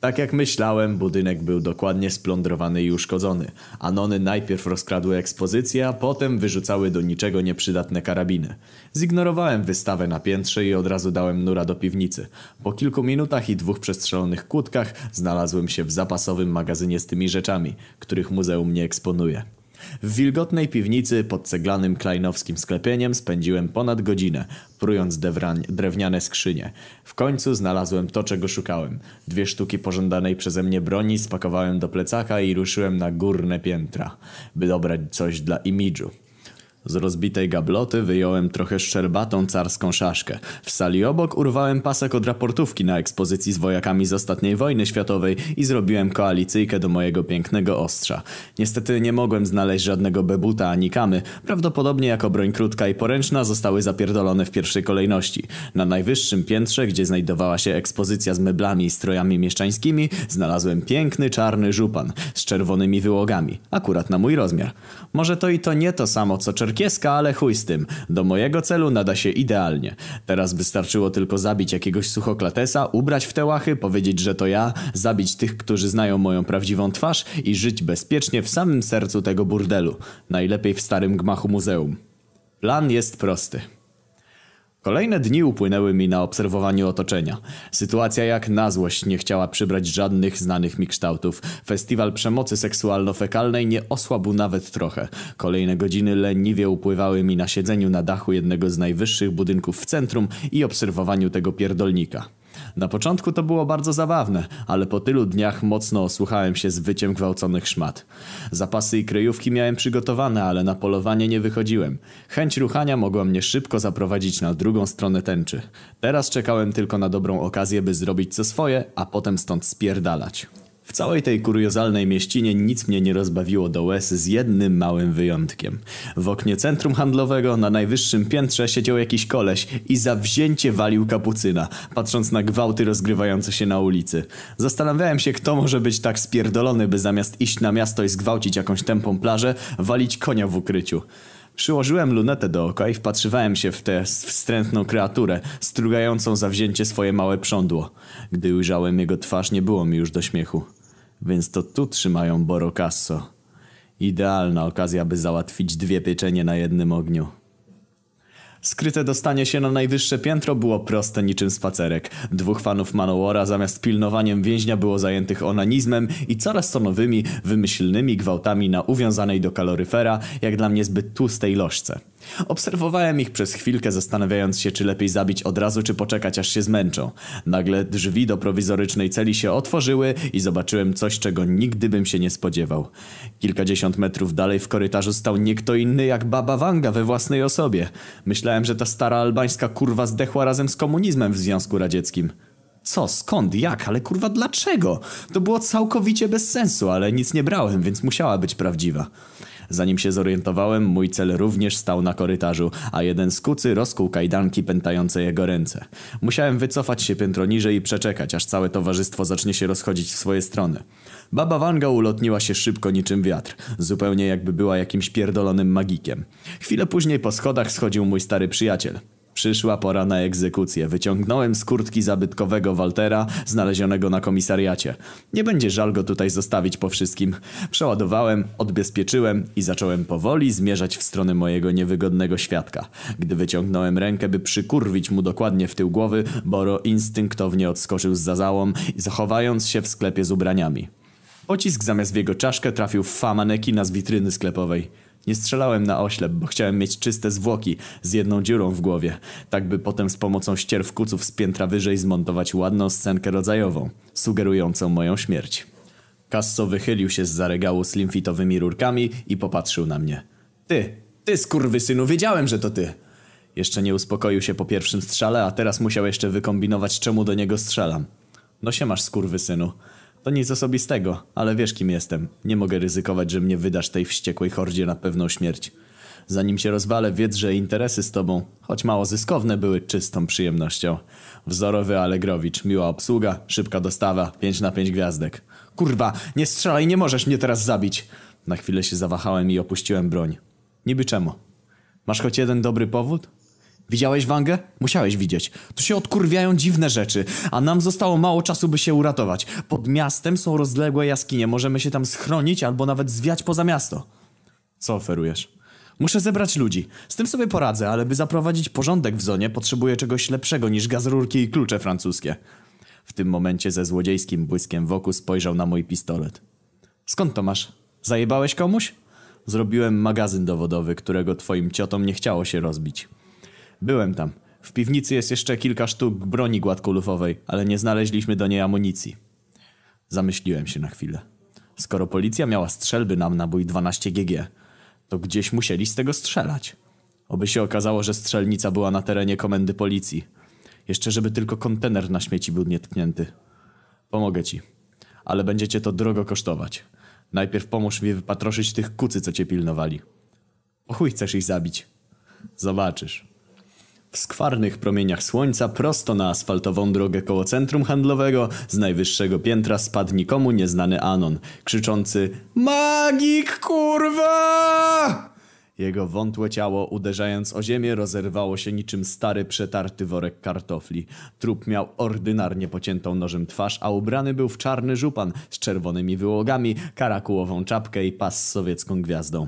Tak jak myślałem, budynek był dokładnie splądrowany i uszkodzony. Anony najpierw rozkradły ekspozycję, a potem wyrzucały do niczego nieprzydatne karabiny. Zignorowałem wystawę na piętrze i od razu dałem nura do piwnicy. Po kilku minutach i dwóch przestrzelonych kłódkach znalazłem się w zapasowym magazynie z tymi rzeczami, których muzeum nie eksponuje. W wilgotnej piwnicy pod ceglanym klejnowskim sklepieniem spędziłem ponad godzinę, prując drewniane skrzynie. W końcu znalazłem to, czego szukałem. Dwie sztuki pożądanej przeze mnie broni spakowałem do plecaka i ruszyłem na górne piętra, by dobrać coś dla imidżu. Z rozbitej gabloty wyjąłem trochę szczerbatą carską szaszkę. W sali obok urwałem pasek od raportówki na ekspozycji z wojakami z ostatniej wojny światowej i zrobiłem koalicyjkę do mojego pięknego ostrza. Niestety nie mogłem znaleźć żadnego bebuta ani kamy. Prawdopodobnie jako broń krótka i poręczna zostały zapierdolone w pierwszej kolejności. Na najwyższym piętrze, gdzie znajdowała się ekspozycja z meblami i strojami mieszczańskimi, znalazłem piękny czarny żupan z czerwonymi wyłogami. Akurat na mój rozmiar. Może to i to nie to samo co czerwony czerkieska, ale chuj z tym. Do mojego celu nada się idealnie. Teraz wystarczyło tylko zabić jakiegoś suchoklatesa, ubrać w te łachy, powiedzieć, że to ja, zabić tych, którzy znają moją prawdziwą twarz i żyć bezpiecznie w samym sercu tego burdelu. Najlepiej w starym gmachu muzeum. Plan jest prosty. Kolejne dni upłynęły mi na obserwowaniu otoczenia. Sytuacja jak na złość nie chciała przybrać żadnych znanych mi kształtów. Festiwal przemocy seksualno-fekalnej nie osłabł nawet trochę. Kolejne godziny leniwie upływały mi na siedzeniu na dachu jednego z najwyższych budynków w centrum i obserwowaniu tego pierdolnika. Na początku to było bardzo zabawne, ale po tylu dniach mocno osłuchałem się z wyciem gwałconych szmat. Zapasy i kryjówki miałem przygotowane, ale na polowanie nie wychodziłem. Chęć ruchania mogła mnie szybko zaprowadzić na drugą stronę tęczy. Teraz czekałem tylko na dobrą okazję, by zrobić co swoje, a potem stąd spierdalać. W całej tej kuriozalnej mieścinie nic mnie nie rozbawiło do łez z jednym małym wyjątkiem. W oknie centrum handlowego na najwyższym piętrze siedział jakiś koleś i zawzięcie walił kapucyna, patrząc na gwałty rozgrywające się na ulicy. Zastanawiałem się, kto może być tak spierdolony, by zamiast iść na miasto i zgwałcić jakąś tępą plażę, walić konia w ukryciu. Przyłożyłem lunetę do oka i wpatrzywałem się w tę wstrętną kreaturę, strugającą zawzięcie swoje małe prządło. Gdy ujrzałem jego twarz, nie było mi już do śmiechu. Więc to tu trzymają Boro Casso. Idealna okazja, by załatwić dwie pieczenie na jednym ogniu. Skryte dostanie się na najwyższe piętro było proste niczym spacerek. Dwóch fanów Manowara zamiast pilnowaniem więźnia było zajętych onanizmem i coraz to nowymi, wymyślnymi gwałtami na uwiązanej do kaloryfera, jak dla mnie zbyt tłustej lożce. Obserwowałem ich przez chwilkę, zastanawiając się, czy lepiej zabić od razu, czy poczekać, aż się zmęczą. Nagle drzwi do prowizorycznej celi się otworzyły i zobaczyłem coś, czego nigdy bym się nie spodziewał. Kilkadziesiąt metrów dalej w korytarzu stał nie kto inny jak Baba Wanga we własnej osobie. Myślałem, że ta stara albańska kurwa zdechła razem z komunizmem w Związku Radzieckim. Co, skąd, jak, ale kurwa dlaczego? To było całkowicie bez sensu, ale nic nie brałem, więc musiała być prawdziwa. Zanim się zorientowałem, mój cel również stał na korytarzu, a jeden z kucy rozkuł kajdanki pętające jego ręce. Musiałem wycofać się piętro niżej i przeczekać, aż całe towarzystwo zacznie się rozchodzić w swoje strony. Baba Wanga ulotniła się szybko niczym wiatr, zupełnie jakby była jakimś pierdolonym magikiem. Chwilę później po schodach schodził mój stary przyjaciel. Przyszła pora na egzekucję. Wyciągnąłem z kurtki zabytkowego Waltera, znalezionego na komisariacie. Nie będzie żal go tutaj zostawić po wszystkim. Przeładowałem, odbezpieczyłem i zacząłem powoli zmierzać w stronę mojego niewygodnego świadka. Gdy wyciągnąłem rękę, by przykurwić mu dokładnie w tył głowy, Boro instynktownie odskoczył z zazałą, zachowając się w sklepie z ubraniami. Pocisk zamiast w jego czaszkę trafił w fa manekina z witryny sklepowej. Nie strzelałem na oślep, bo chciałem mieć czyste zwłoki z jedną dziurą w głowie, tak by potem z pomocą ścierw kuców z piętra wyżej zmontować ładną scenkę rodzajową, sugerującą moją śmierć. Kasso wychylił się z za regału z limfitowymi rurkami i popatrzył na mnie. Ty, ty skurwysynu, wiedziałem, że to ty! Jeszcze nie uspokoił się po pierwszym strzale, a teraz musiał jeszcze wykombinować, czemu do niego strzelam. No się masz, skurwysynu. To nic osobistego, ale wiesz kim jestem. Nie mogę ryzykować, że mnie wydasz tej wściekłej hordzie na pewną śmierć. Zanim się rozwalę, wiedz, że interesy z tobą, choć mało zyskowne, były czystą przyjemnością. Wzorowy Allegrowicz, miła obsługa, szybka dostawa, 5 na 5 gwiazdek. Kurwa, nie strzelaj, nie możesz mnie teraz zabić! Na chwilę się zawahałem i opuściłem broń. Niby czemu? Masz choć jeden dobry powód? Widziałeś Wangę? Musiałeś widzieć. Tu się odkurwiają dziwne rzeczy, a nam zostało mało czasu, by się uratować. Pod miastem są rozległe jaskinie, możemy się tam schronić albo nawet zwiać poza miasto. Co oferujesz? Muszę zebrać ludzi. Z tym sobie poradzę, ale by zaprowadzić porządek w zonie, potrzebuję czegoś lepszego niż gazrurki i klucze francuskie. W tym momencie ze złodziejskim błyskiem wokół spojrzał na mój pistolet. Skąd to masz? Zajebałeś komuś? Zrobiłem magazyn dowodowy, którego twoim ciotom nie chciało się rozbić. Byłem tam. W piwnicy jest jeszcze kilka sztuk broni gładkolufowej, ale nie znaleźliśmy do niej amunicji. Zamyśliłem się na chwilę. Skoro policja miała strzelby nam nabój 12 GG, to gdzieś musieli z tego strzelać. Oby się okazało, że strzelnica była na terenie komendy policji. Jeszcze żeby tylko kontener na śmieci był nietknięty. Pomogę ci. Ale będziecie to drogo kosztować. Najpierw pomóż mi wypatroszyć tych kucy, co cię pilnowali. O chuj chcesz ich zabić. Zobaczysz. W skwarnych promieniach słońca prosto na asfaltową drogę koło centrum handlowego z najwyższego piętra spadł nikomu nieznany Anon, krzyczący Magik kurwa! Jego wątłe ciało, uderzając o ziemię, rozerwało się niczym stary, przetarty worek kartofli. Trup miał ordynarnie pociętą nożem twarz, a ubrany był w czarny żupan z czerwonymi wyłogami, karakułową czapkę i pas z sowiecką gwiazdą.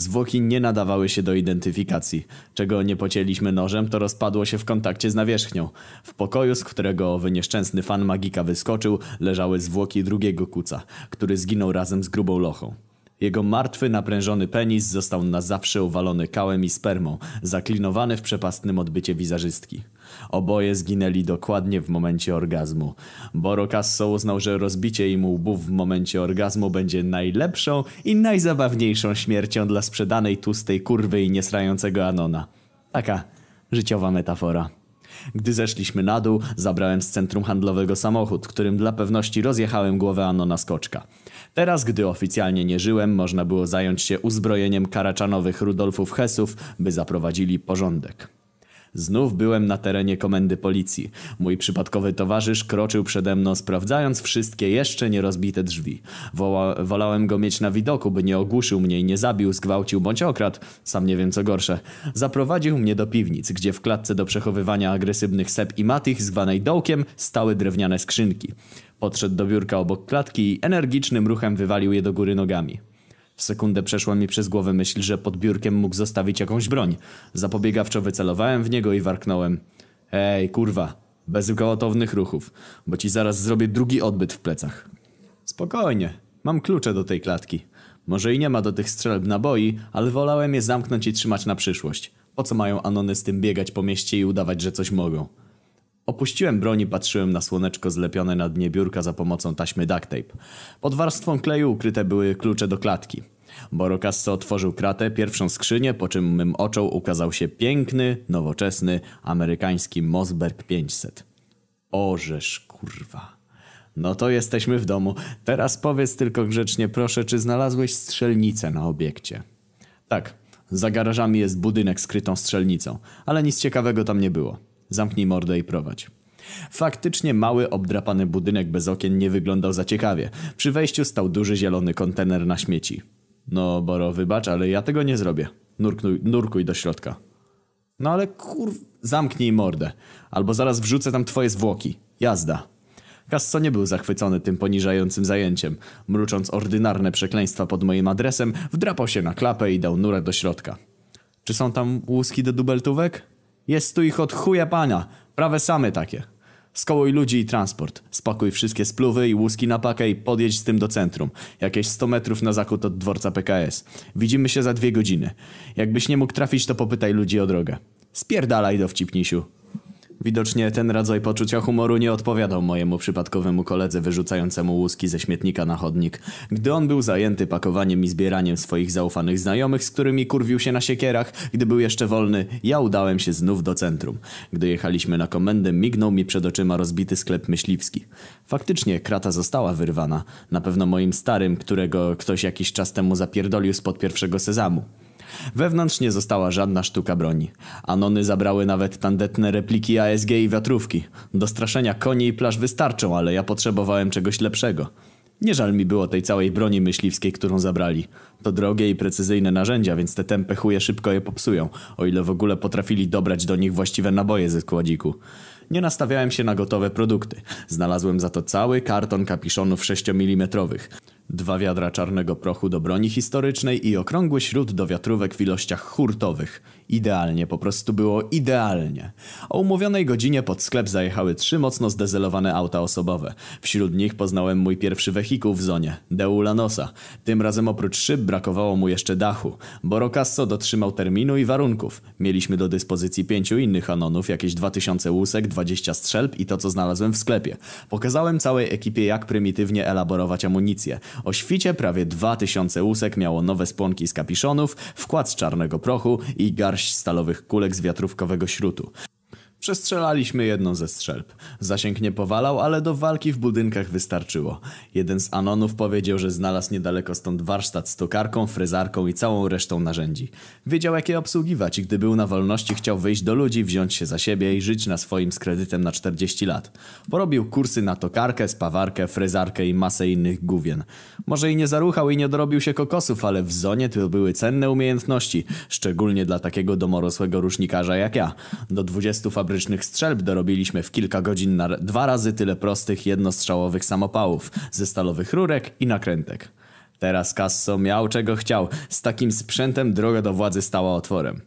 Zwłoki nie nadawały się do identyfikacji. Czego nie pocięliśmy nożem, to rozpadło się w kontakcie z nawierzchnią. W pokoju, z którego owy nieszczęsny fan magika wyskoczył, leżały zwłoki drugiego kuca, który zginął razem z grubą lochą. Jego martwy, naprężony penis został na zawsze uwalony kałem i spermą, zaklinowany w przepastnym odbycie wizerzystki. Oboje zginęli dokładnie w momencie orgazmu. Boro Casso uznał, że rozbicie im łbów w momencie orgazmu będzie najlepszą i najzabawniejszą śmiercią dla sprzedanej tłustej kurwy i niesrającego Anona. Taka życiowa metafora. Gdy zeszliśmy na dół, zabrałem z centrum handlowego samochód, którym dla pewności rozjechałem głowę Anona Skoczka. Teraz, gdy oficjalnie nie żyłem, można było zająć się uzbrojeniem karaczanowych Rudolfów Hesów, by zaprowadzili porządek. Znów byłem na terenie komendy policji. Mój przypadkowy towarzysz kroczył przede mną, sprawdzając wszystkie jeszcze nierozbite drzwi. Woła, wolałem go mieć na widoku, by nie ogłuszył mnie i nie zabił, zgwałcił bądź okradł. Sam nie wiem co gorsze. Zaprowadził mnie do piwnic, gdzie w klatce do przechowywania agresywnych sep i matich, zwanej dołkiem, stały drewniane skrzynki. Podszedł do biurka obok klatki i energicznym ruchem wywalił je do góry nogami. W sekundę przeszła mi przez głowę myśl, że pod biurkiem mógł zostawić jakąś broń. Zapobiegawczo wycelowałem w niego i warknąłem. Ej, kurwa, bez gwałtownych ruchów, bo ci zaraz zrobię drugi odbyt w plecach. Spokojnie, mam klucze do tej klatki. Może i nie ma do tych strzelb naboi, ale wolałem je zamknąć i trzymać na przyszłość. Po co mają anony z tym biegać po mieście i udawać, że coś mogą? Opuściłem broń i patrzyłem na słoneczko zlepione na dnie biurka za pomocą taśmy duct tape. Pod warstwą kleju ukryte były klucze do klatki. Borokasso otworzył kratę, pierwszą skrzynię, po czym mym oczom ukazał się piękny, nowoczesny, amerykański Mosberg 500. Orzesz, kurwa. No to jesteśmy w domu. Teraz powiedz tylko grzecznie proszę, czy znalazłeś strzelnicę na obiekcie? Tak, za garażami jest budynek z krytą strzelnicą, ale nic ciekawego tam nie było. Zamknij mordę i prowadź. Faktycznie mały, obdrapany budynek bez okien nie wyglądał za ciekawie. Przy wejściu stał duży zielony kontener na śmieci. No, Boro, wybacz, ale ja tego nie zrobię. Nurkuj, nurkuj do środka. No ale kur... Zamknij mordę. Albo zaraz wrzucę tam twoje zwłoki. Jazda. Casso nie był zachwycony tym poniżającym zajęciem. Mrucząc ordynarne przekleństwa pod moim adresem, wdrapał się na klapę i dał nurę do środka. Czy są tam łuski do dubeltówek? Jest tu ich od chuja pana. Prawe same takie. Skołuj ludzi i transport. Spakuj wszystkie spluwy i łuski na pakę i podjedź z tym do centrum. Jakieś 100 metrów na zachód od dworca PKS. Widzimy się za dwie godziny. Jakbyś nie mógł trafić, to popytaj ludzi o drogę. Spierdalaj dowcipnisiu. Widocznie ten rodzaj poczucia humoru nie odpowiadał mojemu przypadkowemu koledze wyrzucającemu łuski ze śmietnika na chodnik. Gdy on był zajęty pakowaniem i zbieraniem swoich zaufanych znajomych, z którymi kurwił się na siekierach, gdy był jeszcze wolny, ja udałem się znów do centrum. Gdy jechaliśmy na komendę, mignął mi przed oczyma rozbity sklep myśliwski. Faktycznie krata została wyrwana. Na pewno moim starym, którego ktoś jakiś czas temu zapierdolił spod pierwszego sezamu. Wewnątrz nie została żadna sztuka broni. Anony zabrały nawet tandetne repliki ASG i wiatrówki. Do straszenia koni i plaż wystarczą, ale ja potrzebowałem czegoś lepszego. Nie żal mi było tej całej broni myśliwskiej, którą zabrali. To drogie i precyzyjne narzędzia, więc te tępe chuje szybko je popsują, o ile w ogóle potrafili dobrać do nich właściwe naboje ze składziku. Nie nastawiałem się na gotowe produkty. Znalazłem za to cały karton kapiszonów 6 mm. Dwa wiadra czarnego prochu do broni historycznej i okrągły śród do wiatrówek w ilościach hurtowych. Idealnie, po prostu było idealnie. O umówionej godzinie pod sklep zajechały trzy mocno zdezelowane auta osobowe. Wśród nich poznałem mój pierwszy wehikuł w zonie, Deulanosa. Tym razem oprócz szyb brakowało mu jeszcze dachu. Borokasso dotrzymał terminu i warunków. Mieliśmy do dyspozycji pięciu innych anonów, jakieś 2000 łusek, 20 strzelb i to co znalazłem w sklepie. Pokazałem całej ekipie jak prymitywnie elaborować amunicję. O świcie prawie 2000 łusek miało nowe spłonki z kapiszonów, wkład z czarnego prochu i garść stalowych kulek z wiatrówkowego śrutu. Przestrzelaliśmy jedną ze strzelb. Zasięg nie powalał, ale do walki w budynkach wystarczyło. Jeden z Anonów powiedział, że znalazł niedaleko stąd warsztat z tokarką, frezarką i całą resztą narzędzi. Wiedział jak je obsługiwać i gdy był na wolności chciał wyjść do ludzi, wziąć się za siebie i żyć na swoim z kredytem na 40 lat. Porobił kursy na tokarkę, spawarkę, frezarkę i masę innych gówien. Może i nie zaruchał i nie dorobił się kokosów, ale w zonie to były cenne umiejętności, szczególnie dla takiego domorosłego rusznikarza jak ja. Do 20 fabrycznych strzelb dorobiliśmy w kilka godzin na dwa razy tyle prostych, jednostrzałowych samopałów, ze stalowych rurek i nakrętek. Teraz Casso miał czego chciał. Z takim sprzętem droga do władzy stała otworem.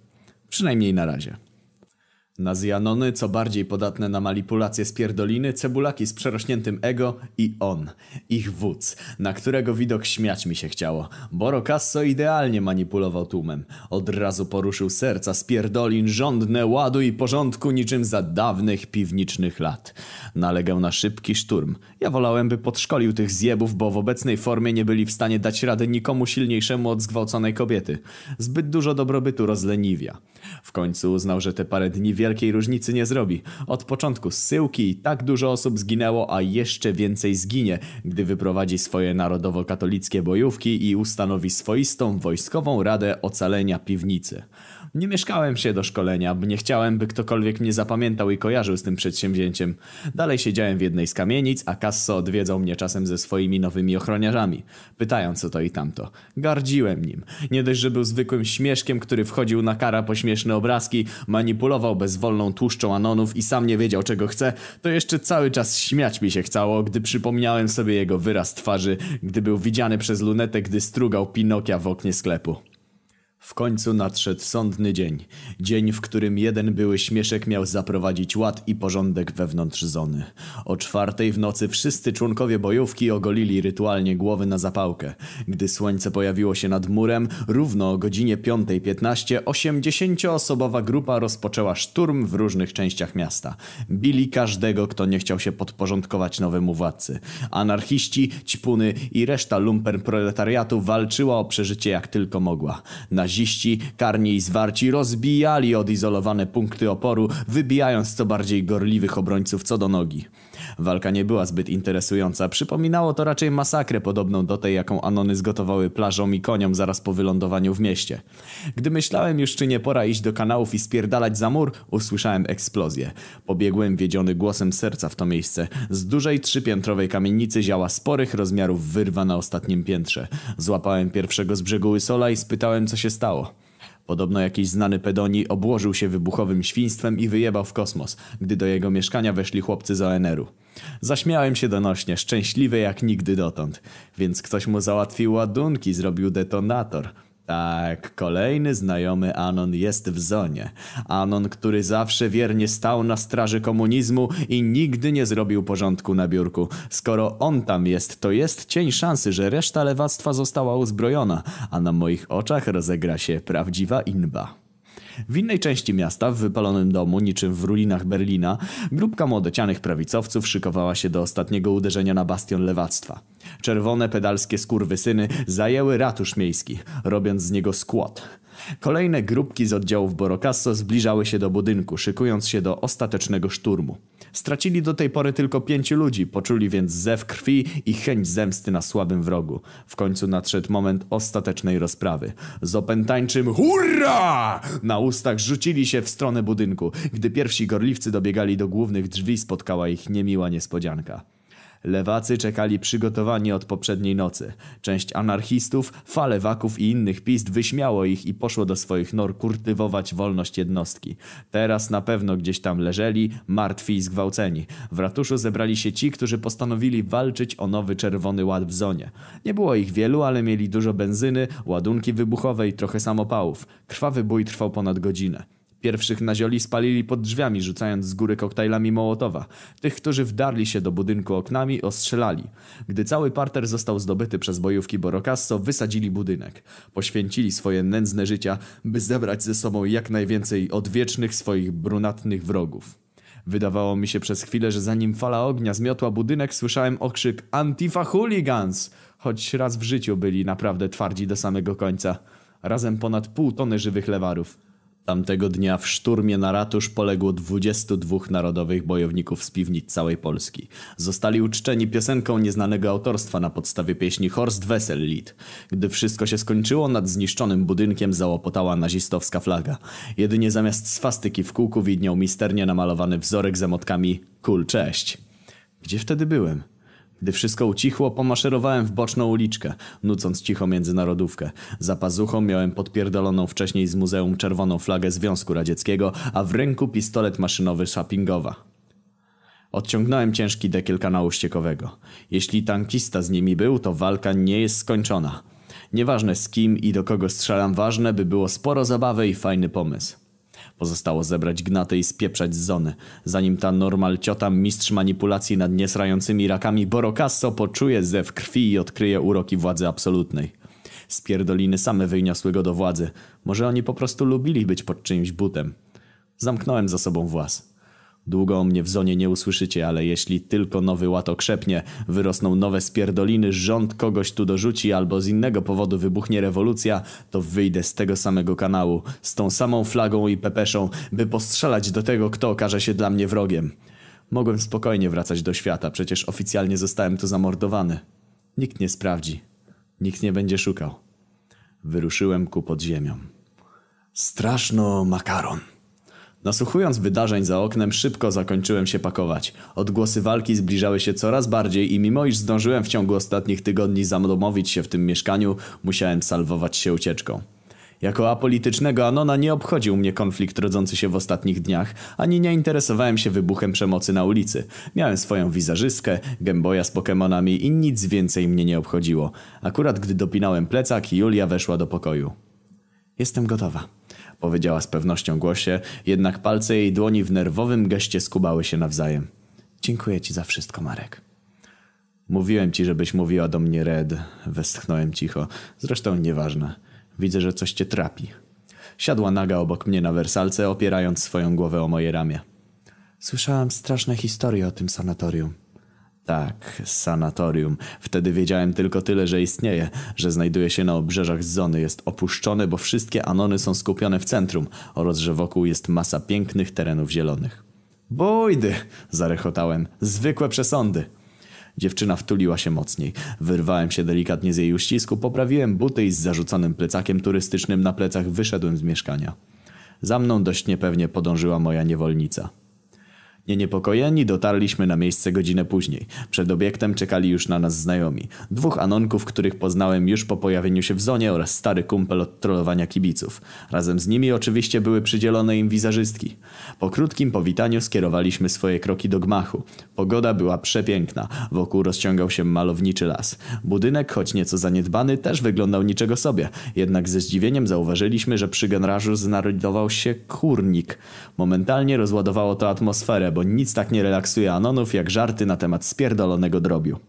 Przynajmniej na razie. Na zjanony, co bardziej podatne na manipulacje z pierdoliny, cebulaki z przerośniętym ego i on, ich wódz, na którego widok śmiać mi się chciało. Boro Casso idealnie manipulował tłumem. Od razu poruszył serca z pierdolin, żądne ładu i porządku niczym za dawnych piwniczych lat. Nalegał na szybki szturm. Ja wolałem, by podszkolił tych zjebów, bo w obecnej formie nie byli w stanie dać rady nikomu silniejszemu od zgwałconej kobiety. Zbyt dużo dobrobytu rozleniwia. W końcu uznał, że te parę dni wielkiej różnicy nie zrobi. Od początku zsyłki tak dużo osób zginęło, a jeszcze więcej zginie, gdy wyprowadzi swoje narodowo-katolickie bojówki i ustanowi swoistą wojskową radę ocalenia piwnicy. Nie mieszkałem się do szkolenia, nie chciałem, by ktokolwiek mnie zapamiętał i kojarzył z tym przedsięwzięciem. Dalej siedziałem w jednej z kamienic, a Casso odwiedzał mnie czasem ze swoimi nowymi ochroniarzami. Pytają co to i tamto. Gardziłem nim. Nie dość, że był zwykłym śmieszkiem, który wchodził na kara po śmieszne obrazki, manipulował bezwolną tłuszczą anonów i sam nie wiedział czego chce, to jeszcze cały czas śmiać mi się chciało, gdy przypomniałem sobie jego wyraz twarzy, gdy był widziany przez lunetę, gdy strugał Pinokia w oknie sklepu. W końcu nadszedł sądny dzień. Dzień, w którym jeden były śmieszek miał zaprowadzić ład i porządek wewnątrz zony. O czwartej w nocy wszyscy członkowie bojówki ogolili rytualnie głowy na zapałkę. Gdy słońce pojawiło się nad murem, równo o godzinie 5.15 osiemdziesięcioosobowa grupa rozpoczęła szturm w różnych częściach miasta. Bili każdego, kto nie chciał się podporządkować nowemu władcy. Anarchiści, ćpuny i reszta lumpen proletariatu walczyła o przeżycie jak tylko mogła. Naziści, karni i zwarci rozbijali odizolowane punkty oporu, wybijając co bardziej gorliwych obrońców co do nogi. Walka nie była zbyt interesująca, przypominało to raczej masakrę podobną do tej, jaką Anony zgotowały plażom i koniom zaraz po wylądowaniu w mieście. Gdy myślałem już, czy nie pora iść do kanałów i spierdalać za mur, usłyszałem eksplozję. Pobiegłem wiedziony głosem serca w to miejsce. Z dużej trzypiętrowej kamienicy ziała sporych rozmiarów wyrwa na ostatnim piętrze. Złapałem pierwszego z brzegu Łysola i spytałem, co się stało. Podobno jakiś znany pedoni obłożył się wybuchowym świństwem i wyjebał w kosmos, gdy do jego mieszkania weszli chłopcy z ONR-u. Zaśmiałem się donośnie, szczęśliwy jak nigdy dotąd. Więc ktoś mu załatwił ładunki, zrobił detonator. Tak, kolejny znajomy Anon jest w zonie. Anon, który zawsze wiernie stał na straży komunizmu i nigdy nie zrobił porządku na biurku. Skoro on tam jest, to jest cień szansy, że reszta lewactwa została uzbrojona, a na moich oczach rozegra się prawdziwa inba. W innej części miasta, w wypalonym domu, niczym w ruinach Berlina, grupka młodocianych prawicowców szykowała się do ostatniego uderzenia na bastion lewactwa. Czerwone pedalskie skurwysyny zajęły ratusz miejski, robiąc z niego skłot. Kolejne grupki z oddziałów Borokasso zbliżały się do budynku, szykując się do ostatecznego szturmu. Stracili do tej pory tylko pięciu ludzi, poczuli więc zew krwi i chęć zemsty na słabym wrogu. W końcu nadszedł moment ostatecznej rozprawy. Z opętańczym hurra! Na ustach rzucili się w stronę budynku. Gdy pierwsi gorliwcy dobiegali do głównych drzwi, spotkała ich niemiła niespodzianka. Lewacy czekali przygotowani od poprzedniej nocy. Część anarchistów, falewaków i innych pist wyśmiało ich i poszło do swoich nor kultywować wolność jednostki. Teraz na pewno gdzieś tam leżeli, martwi i zgwałceni. W ratuszu zebrali się ci, którzy postanowili walczyć o nowy czerwony ład w zonie. Nie było ich wielu, ale mieli dużo benzyny, ładunki wybuchowe i trochę samopałów. Krwawy bój trwał ponad godzinę. Pierwszych nazioli spalili pod drzwiami, rzucając z góry koktajlami Mołotowa. Tych, którzy wdarli się do budynku oknami, ostrzelali. Gdy cały parter został zdobyty przez bojówki Borokasso, wysadzili budynek. Poświęcili swoje nędzne życia, by zebrać ze sobą jak najwięcej odwiecznych swoich brunatnych wrogów. Wydawało mi się przez chwilę, że zanim fala ognia zmiotła budynek, słyszałem okrzyk Antifa Hooligans! Choć raz w życiu byli naprawdę twardzi do samego końca. Razem ponad pół tony żywych lewarów. Tamtego dnia w szturmie na ratusz poległo 22 narodowych bojowników z piwnic całej Polski. Zostali uczczeni piosenką nieznanego autorstwa na podstawie pieśni Horst Wessel Lied. Gdy wszystko się skończyło, nad zniszczonym budynkiem załopotała nazistowska flaga. Jedynie zamiast swastyki w kółku widniał misternie namalowany wzorek z emotkami Kul, cześć. Gdzie wtedy byłem? Gdy wszystko ucichło, pomaszerowałem w boczną uliczkę, nucąc cicho międzynarodówkę. Za pazuchą miałem podpierdoloną wcześniej z muzeum czerwoną flagę Związku Radzieckiego, a w ręku pistolet maszynowy Szapingowa. Odciągnąłem ciężki dekiel kanału ściekowego. Jeśli tankista z nimi był, to walka nie jest skończona. Nieważne z kim i do kogo strzelam, ważne by było sporo zabawy i fajny pomysł. Pozostało zebrać gnaty i spieprzać z zony. Zanim ta normal ciota, mistrz manipulacji nad niesrającymi rakami Borokasso poczuje zew krwi i odkryje uroki władzy absolutnej. Spierdoliny same wyniosły go do władzy. Może oni po prostu lubili być pod czyimś butem. Zamknąłem za sobą włas. Długo o mnie w zonie nie usłyszycie, ale jeśli tylko nowy ład okrzepnie, wyrosną nowe spierdoliny, rząd kogoś tu dorzuci albo z innego powodu wybuchnie rewolucja, to wyjdę z tego samego kanału, z tą samą flagą i pepeszą, by postrzelać do tego, kto okaże się dla mnie wrogiem. Mogłem spokojnie wracać do świata, przecież oficjalnie zostałem tu zamordowany. Nikt nie sprawdzi. Nikt nie będzie szukał. Wyruszyłem ku podziemiom. Straszno makaron. Nasłuchując wydarzeń za oknem, szybko zakończyłem się pakować. Odgłosy walki zbliżały się coraz bardziej i mimo iż zdążyłem w ciągu ostatnich tygodni zadomowić się w tym mieszkaniu, musiałem salwować się ucieczką. Jako apolitycznego Anona nie obchodził mnie konflikt rodzący się w ostatnich dniach, ani nie interesowałem się wybuchem przemocy na ulicy. Miałem swoją wizerzystkę, gęboja z Pokemonami i nic więcej mnie nie obchodziło. Akurat gdy dopinałem plecak, Julia weszła do pokoju. Jestem gotowa powiedziała z pewnością głosie, jednak palce jej dłoni w nerwowym geście skubały się nawzajem. Dziękuję ci za wszystko, Marek. Mówiłem ci, żebyś mówiła do mnie Red. Westchnąłem cicho. Zresztą nieważne. Widzę, że coś cię trapi. Siadła naga obok mnie na wersalce, opierając swoją głowę o moje ramię. Słyszałam straszne historie o tym sanatorium. Tak, sanatorium. Wtedy wiedziałem tylko tyle, że istnieje, że znajduje się na obrzeżach zony, jest opuszczone, bo wszystkie anony są skupione w centrum oraz że wokół jest masa pięknych terenów zielonych. Bójdy! zarechotałem. Zwykłe przesądy. Dziewczyna wtuliła się mocniej. Wyrwałem się delikatnie z jej uścisku, poprawiłem buty i z zarzuconym plecakiem turystycznym na plecach wyszedłem z mieszkania. Za mną dość niepewnie podążyła moja niewolnica. Nieniepokojeni dotarliśmy na miejsce godzinę później. Przed obiektem czekali już na nas znajomi. Dwóch anonków, których poznałem już po pojawieniu się w zonie oraz stary kumpel od trollowania kibiców. Razem z nimi oczywiście były przydzielone im wizerzystki. Po krótkim powitaniu skierowaliśmy swoje kroki do gmachu. Pogoda była przepiękna. Wokół rozciągał się malowniczy las. Budynek, choć nieco zaniedbany, też wyglądał niczego sobie. Jednak ze zdziwieniem zauważyliśmy, że przy generażu znajdował się kurnik. Momentalnie rozładowało to atmosferę, bo nic tak nie relaksuje Anonów jak żarty na temat spierdolonego drobiu.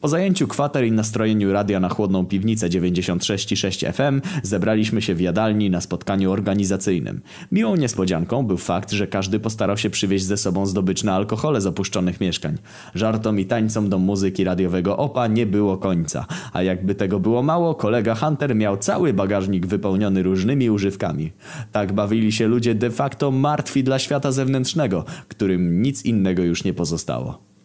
Po zajęciu kwater i nastrojeniu radia na chłodną piwnicę 96,6 FM zebraliśmy się w jadalni na spotkaniu organizacyjnym. Miłą niespodzianką był fakt, że każdy postarał się przywieźć ze sobą zdobyczne alkohole z opuszczonych mieszkań. Żartom i tańcom do muzyki radiowego opa nie było końca, a jakby tego było mało, kolega Hunter miał cały bagażnik wypełniony różnymi używkami. Tak bawili się ludzie de facto martwi dla świata zewnętrznego, którym nic innego już nie pozostało.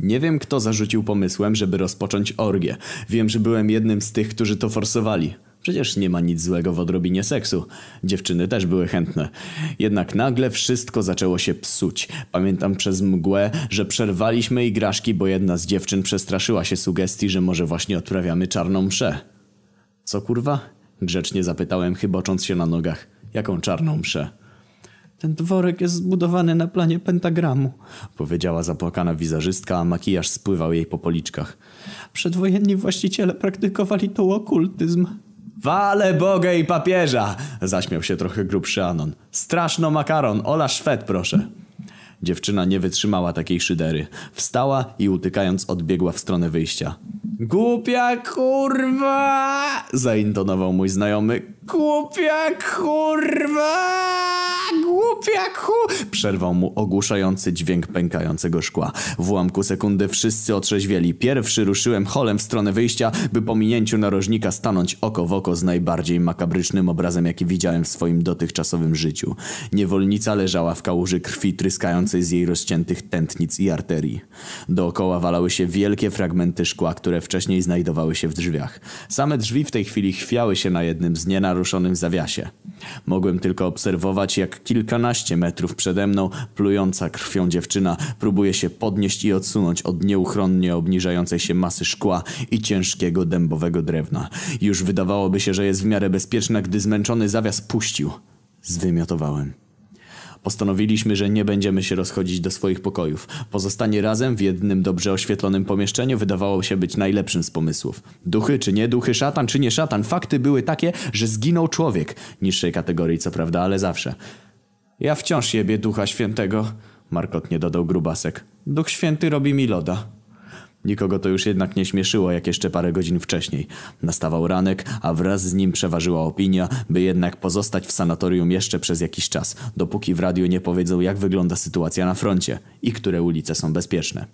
Nie wiem, kto zarzucił pomysłem, żeby rozpocząć orgię. Wiem, że byłem jednym z tych, którzy to forsowali. Przecież nie ma nic złego w odrobinie seksu. Dziewczyny też były chętne. Jednak nagle wszystko zaczęło się psuć. Pamiętam przez mgłę, że przerwaliśmy igraszki, bo jedna z dziewczyn przestraszyła się sugestii, że może właśnie odprawiamy czarną mszę. Co kurwa? Grzecznie zapytałem, chybocząc się na nogach. Jaką czarną mszę? Ten dworek jest zbudowany na planie pentagramu, powiedziała zapłakana wizerzystka, a makijaż spływał jej po policzkach. Przedwojenni właściciele praktykowali tu okultyzm. Wale Boga i papieża! Zaśmiał się trochę grubszy Anon. Straszno makaron, Ola Szwed, proszę. Dziewczyna nie wytrzymała takiej szydery. Wstała i utykając odbiegła w stronę wyjścia. Głupia kurwa! Zaintonował mój znajomy. Głupia kurwa! Głupia! chłopiaku! Przerwał mu ogłuszający dźwięk pękającego szkła. W ułamku sekundy wszyscy otrzeźwieli. Pierwszy ruszyłem holem w stronę wyjścia, by po minięciu narożnika stanąć oko w oko z najbardziej makabrycznym obrazem, jaki widziałem w swoim dotychczasowym życiu. Niewolnica leżała w kałuży krwi tryskającej z jej rozciętych tętnic i arterii. Dookoła walały się wielkie fragmenty szkła, które wcześniej znajdowały się w drzwiach. Same drzwi w tej chwili chwiały się na jednym z nienaruszonym zawiasie. Mogłem tylko obserwować, jak kilkanaście metrów przede mną plująca krwią dziewczyna próbuje się podnieść i odsunąć od nieuchronnie obniżającej się masy szkła i ciężkiego dębowego drewna. Już wydawałoby się, że jest w miarę bezpieczna, gdy zmęczony zawias puścił. Zwymiotowałem. Postanowiliśmy, że nie będziemy się rozchodzić do swoich pokojów. Pozostanie razem w jednym dobrze oświetlonym pomieszczeniu wydawało się być najlepszym z pomysłów. Duchy czy nie duchy, szatan czy nie szatan, fakty były takie, że zginął człowiek. Niższej kategorii co prawda, ale zawsze. Ja wciąż jebie ducha świętego, markotnie dodał grubasek. Duch święty robi mi loda. Nikogo to już jednak nie śmieszyło jak jeszcze parę godzin wcześniej. Nastawał ranek, a wraz z nim przeważyła opinia, by jednak pozostać w sanatorium jeszcze przez jakiś czas, dopóki w radiu nie powiedzą jak wygląda sytuacja na froncie i które ulice są bezpieczne.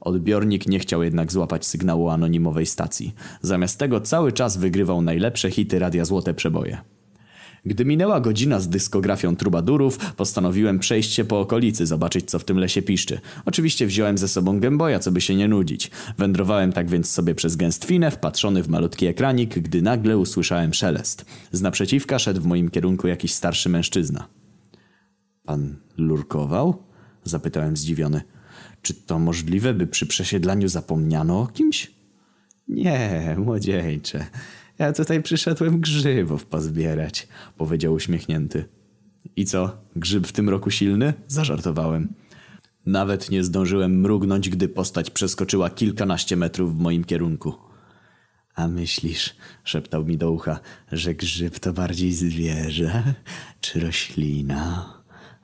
Odbiornik nie chciał jednak złapać sygnału anonimowej stacji. Zamiast tego cały czas wygrywał najlepsze hity Radia Złote Przeboje. Gdy minęła godzina z dyskografią trubadurów, postanowiłem przejść się po okolicy, zobaczyć co w tym lesie piszczy. Oczywiście wziąłem ze sobą gęboja, co by się nie nudzić. Wędrowałem tak więc sobie przez gęstwinę, wpatrzony w malutki ekranik, gdy nagle usłyszałem szelest. Z naprzeciwka szedł w moim kierunku jakiś starszy mężczyzna. Pan lurkował? Zapytałem zdziwiony. Czy to możliwe, by przy przesiedlaniu zapomniano o kimś? Nie, młodzieńcze. Ja tutaj przyszedłem grzybów pozbierać, powiedział uśmiechnięty. I co, grzyb w tym roku silny? Zażartowałem. Nawet nie zdążyłem mrugnąć, gdy postać przeskoczyła kilkanaście metrów w moim kierunku. A myślisz, szeptał mi do ucha, że grzyb to bardziej zwierzę czy roślina?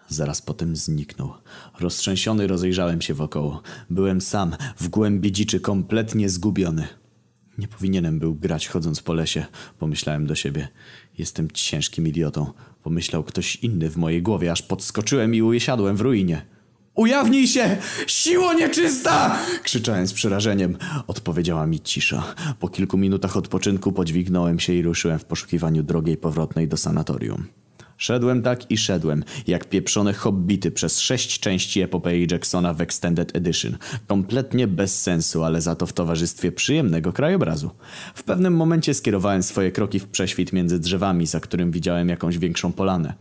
Zaraz potem zniknął. Roztrzęsiony rozejrzałem się wokoło. Byłem sam, w głębi dziczy, kompletnie zgubiony. Nie powinienem był grać chodząc po lesie, pomyślałem do siebie. Jestem ciężkim idiotą, pomyślał ktoś inny w mojej głowie, aż podskoczyłem i usiadłem w ruinie. Ujawnij się! Siło nieczysta! Krzyczałem z przerażeniem. Odpowiedziała mi cisza. Po kilku minutach odpoczynku podźwignąłem się i ruszyłem w poszukiwaniu drogiej powrotnej do sanatorium. Szedłem tak i szedłem, jak pieprzone hobbity przez sześć części epopei Jacksona w Extended Edition. Kompletnie bez sensu, ale za to w towarzystwie przyjemnego krajobrazu. W pewnym momencie skierowałem swoje kroki w prześwit między drzewami, za którym widziałem jakąś większą polanę.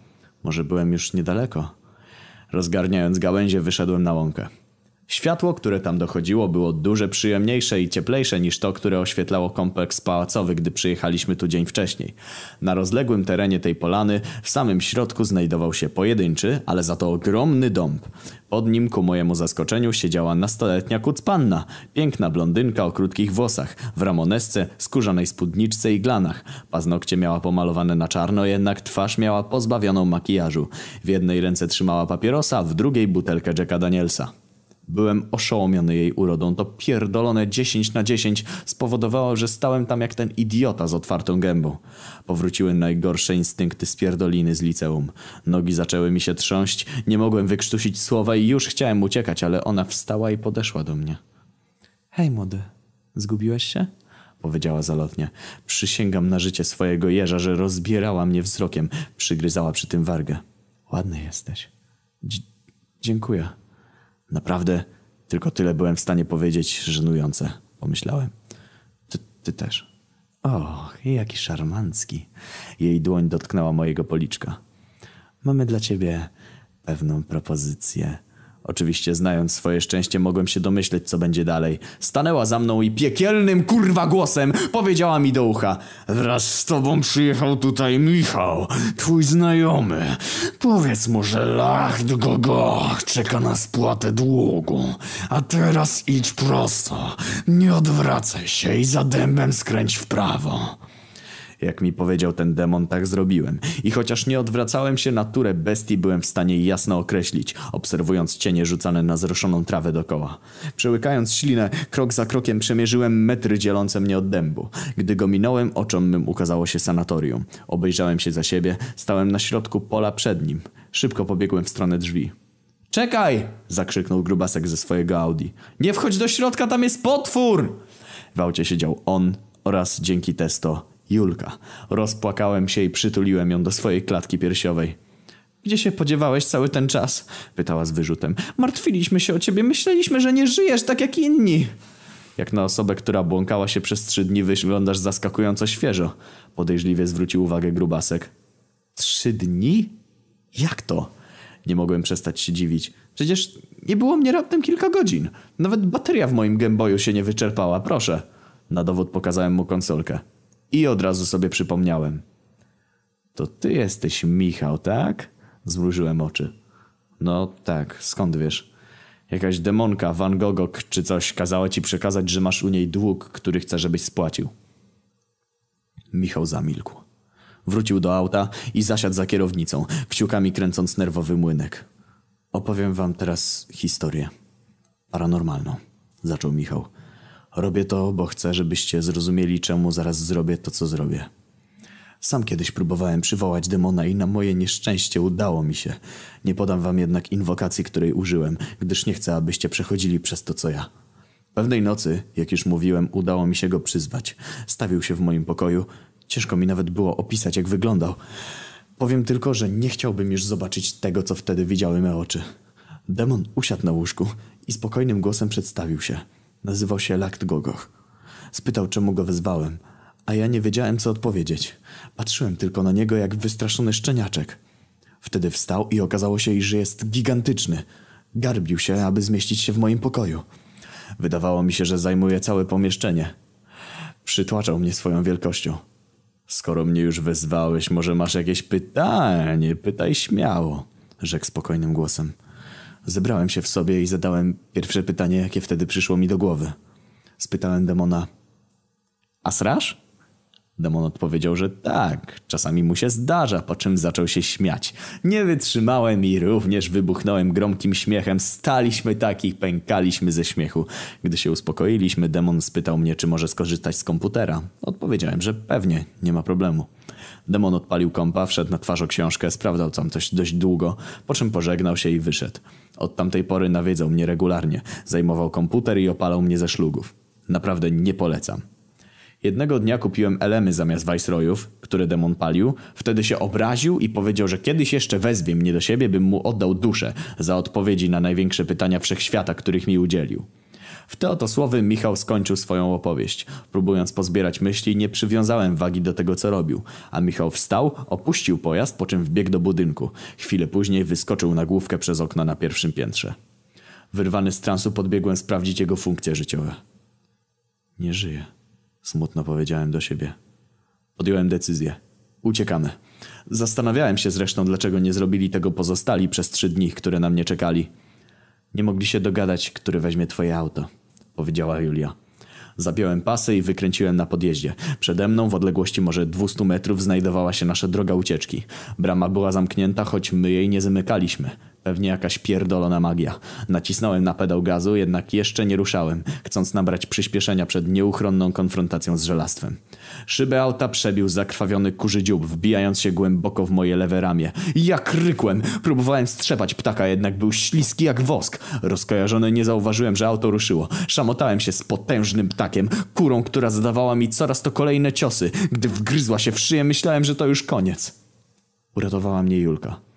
Może byłem już niedaleko? Rozgarniając gałęzie, wyszedłem na łąkę. Światło, które tam dochodziło, było dużo przyjemniejsze i cieplejsze niż to, które oświetlało kompleks pałacowy, gdy przyjechaliśmy tu dzień wcześniej. Na rozległym terenie tej polany, w samym środku znajdował się pojedynczy, ale za to ogromny dąb. Pod nim, ku mojemu zaskoczeniu, siedziała nastoletnia kucpanna, piękna blondynka o krótkich włosach, w ramonesce, skórzanej spódniczce i glanach. Paznokcie miała pomalowane na czarno, jednak twarz miała pozbawioną makijażu. W jednej ręce trzymała papierosa, w drugiej butelkę Jacka Danielsa. Byłem oszołomiony jej urodą. To pierdolone 10 na 10 spowodowało, że stałem tam jak ten idiota z otwartą gębą. Powróciły najgorsze instynkty spierdoliny z liceum. Nogi zaczęły mi się trząść, nie mogłem wykrztusić słowa i już chciałem uciekać, ale ona wstała i podeszła do mnie. Hej młody, zgubiłeś się? Powiedziała zalotnie. Przysięgam na życie swojego jeża, że rozbierała mnie wzrokiem. Przygryzała przy tym wargę. Ładny jesteś. Dzi dziękuję. Naprawdę tylko tyle byłem w stanie powiedzieć żenujące, pomyślałem. Ty, ty też. Och, jaki szarmancki. Jej dłoń dotknęła mojego policzka. Mamy dla ciebie pewną propozycję. Oczywiście znając swoje szczęście mogłem się domyśleć co będzie dalej. Stanęła za mną i piekielnym kurwa głosem powiedziała mi do ucha Wraz z tobą przyjechał tutaj Michał, twój znajomy. Powiedz mu, że lach go go czeka na spłatę długu. A teraz idź prosto, nie odwracaj się i za dębem skręć w prawo. Jak mi powiedział ten demon, tak zrobiłem. I chociaż nie odwracałem się naturę bestii, byłem w stanie jasno określić, obserwując cienie rzucane na zroszoną trawę dokoła. Przełykając ślinę, krok za krokiem przemierzyłem metry dzielące mnie od dębu. Gdy go minąłem, oczom mym ukazało się sanatorium. Obejrzałem się za siebie, stałem na środku pola przed nim. Szybko pobiegłem w stronę drzwi. Czekaj! zakrzyknął grubasek ze swojego Audi. Nie wchodź do środka, tam jest potwór! W aucie siedział on oraz dzięki testo Julka. Rozpłakałem się i przytuliłem ją do swojej klatki piersiowej. Gdzie się podziewałeś cały ten czas? pytała z wyrzutem. Martwiliśmy się o ciebie, myśleliśmy, że nie żyjesz tak jak inni. Jak na osobę, która błąkała się przez trzy dni, wyglądasz zaskakująco świeżo. Podejrzliwie zwrócił uwagę grubasek. Trzy dni? Jak to? Nie mogłem przestać się dziwić. Przecież nie było mnie raptem kilka godzin. Nawet bateria w moim Gameboyu się nie wyczerpała, proszę. Na dowód pokazałem mu konsolkę. I od razu sobie przypomniałem. To ty jesteś Michał, tak? Zmrużyłem oczy. No tak, skąd wiesz? Jakaś demonka, Van Gogh czy coś kazała ci przekazać, że masz u niej dług, który chce, żebyś spłacił. Michał zamilkł. Wrócił do auta i zasiadł za kierownicą, kciukami kręcąc nerwowy młynek. Opowiem wam teraz historię. Paranormalną, zaczął Michał. Robię to, bo chcę, żebyście zrozumieli, czemu zaraz zrobię to, co zrobię. Sam kiedyś próbowałem przywołać demona i na moje nieszczęście udało mi się. Nie podam wam jednak inwokacji, której użyłem, gdyż nie chcę, abyście przechodzili przez to, co ja. Pewnej nocy, jak już mówiłem, udało mi się go przyzwać. Stawił się w moim pokoju. Ciężko mi nawet było opisać, jak wyglądał. Powiem tylko, że nie chciałbym już zobaczyć tego, co wtedy widziały me oczy. Demon usiadł na łóżku i spokojnym głosem przedstawił się. Nazywał się Lakt Gogoch. Spytał, czemu go wezwałem, a ja nie wiedziałem, co odpowiedzieć. Patrzyłem tylko na niego jak wystraszony szczeniaczek. Wtedy wstał i okazało się, że jest gigantyczny. Garbił się, aby zmieścić się w moim pokoju. Wydawało mi się, że zajmuje całe pomieszczenie. Przytłaczał mnie swoją wielkością. Skoro mnie już wezwałeś, może masz jakieś pytanie? Pytaj śmiało, rzekł spokojnym głosem. Zebrałem się w sobie i zadałem pierwsze pytanie, jakie wtedy przyszło mi do głowy. Spytałem demona: A srasz? Demon odpowiedział, że tak, czasami mu się zdarza, po czym zaczął się śmiać. Nie wytrzymałem i również wybuchnąłem gromkim śmiechem. Staliśmy tak i pękaliśmy ze śmiechu. Gdy się uspokoiliśmy, demon spytał mnie, czy może skorzystać z komputera. Odpowiedziałem, że pewnie, nie ma problemu. Demon odpalił kompa, wszedł na twarz o książkę, sprawdzał tam coś dość długo, po czym pożegnał się i wyszedł. Od tamtej pory nawiedzał mnie regularnie, zajmował komputer i opalał mnie ze szlugów. Naprawdę nie polecam. Jednego dnia kupiłem elemy zamiast Viceroyów, które demon palił. Wtedy się obraził i powiedział, że kiedyś jeszcze wezwie mnie do siebie, bym mu oddał duszę za odpowiedzi na największe pytania wszechświata, których mi udzielił. W te oto słowy Michał skończył swoją opowieść. Próbując pozbierać myśli, nie przywiązałem wagi do tego, co robił. A Michał wstał, opuścił pojazd, po czym wbiegł do budynku. Chwilę później wyskoczył na główkę przez okno na pierwszym piętrze. Wyrwany z transu podbiegłem sprawdzić jego funkcje życiowe. Nie żyje. Smutno powiedziałem do siebie. Podjąłem decyzję. Uciekamy. Zastanawiałem się zresztą, dlaczego nie zrobili tego pozostali przez trzy dni, które na mnie czekali. Nie mogli się dogadać, który weźmie twoje auto, powiedziała Julia. Zapiąłem pasy i wykręciłem na podjeździe. Przede mną, w odległości może 200 metrów, znajdowała się nasza droga ucieczki. Brama była zamknięta, choć my jej nie zamykaliśmy. Pewnie jakaś pierdolona magia. Nacisnąłem na pedał gazu, jednak jeszcze nie ruszałem, chcąc nabrać przyspieszenia przed nieuchronną konfrontacją z żelastwem. Szybę auta przebił zakrwawiony kurzy dziób, wbijając się głęboko w moje lewe ramię. Jak rykłem! Próbowałem strzepać ptaka, jednak był śliski jak wosk. Rozkojarzony nie zauważyłem, że auto ruszyło. Szamotałem się z potężnym ptakiem, kurą, która zadawała mi coraz to kolejne ciosy. Gdy wgryzła się w szyję, myślałem, że to już koniec. Uratowała mnie Julka.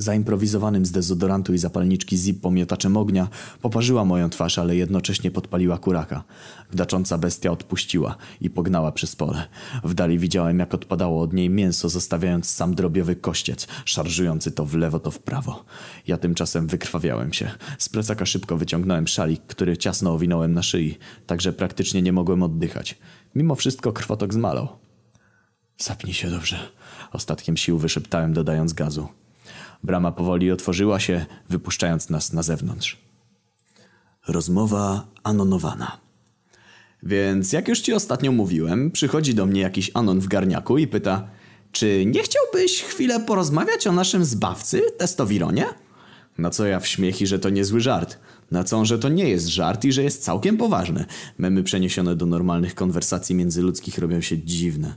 Zaimprowizowanym z dezodorantu i zapalniczki zip pomiotaczem ognia poparzyła moją twarz, ale jednocześnie podpaliła kuraka. Gdacząca bestia odpuściła i pognała przez pole. W dali widziałem, jak odpadało od niej mięso, zostawiając sam drobiowy kościec, szarżujący to w lewo, to w prawo. Ja tymczasem wykrwawiałem się. Z plecaka szybko wyciągnąłem szalik, który ciasno owinąłem na szyi, także praktycznie nie mogłem oddychać. Mimo wszystko krwotok zmalał. Zapnij się dobrze. Ostatkiem sił wyszeptałem, dodając gazu. Brama powoli otworzyła się, wypuszczając nas na zewnątrz. Rozmowa anonowana. Więc jak już ci ostatnio mówiłem, przychodzi do mnie jakiś anon w garniaku i pyta Czy nie chciałbyś chwilę porozmawiać o naszym zbawcy, testowironie? Na co ja w śmiech i że to niezły żart. Na co że to nie jest żart i że jest całkiem poważny. Memy przeniesione do normalnych konwersacji międzyludzkich robią się dziwne.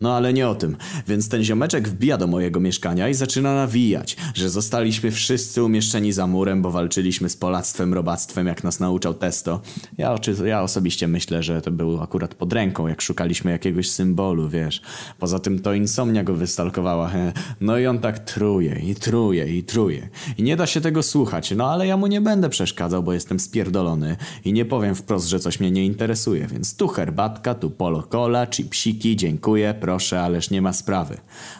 No ale nie o tym. Więc ten ziomeczek wbija do mojego mieszkania i zaczyna nawijać, że zostaliśmy wszyscy umieszczeni za murem, bo walczyliśmy z polactwem, robactwem, jak nas nauczał testo. Ja, ja osobiście myślę, że to było akurat pod ręką, jak szukaliśmy jakiegoś symbolu, wiesz. Poza tym to insomnia go wystalkowała. No i on tak truje i truje i truje. I nie da się tego słuchać, no ale ja mu nie będę przeszkadzał, bo jestem spierdolony i nie powiem wprost, że coś mnie nie interesuje, więc tu herbatka, tu polo cola, chipsiki, dziękuję, proszę, ależ nie ma sprawy.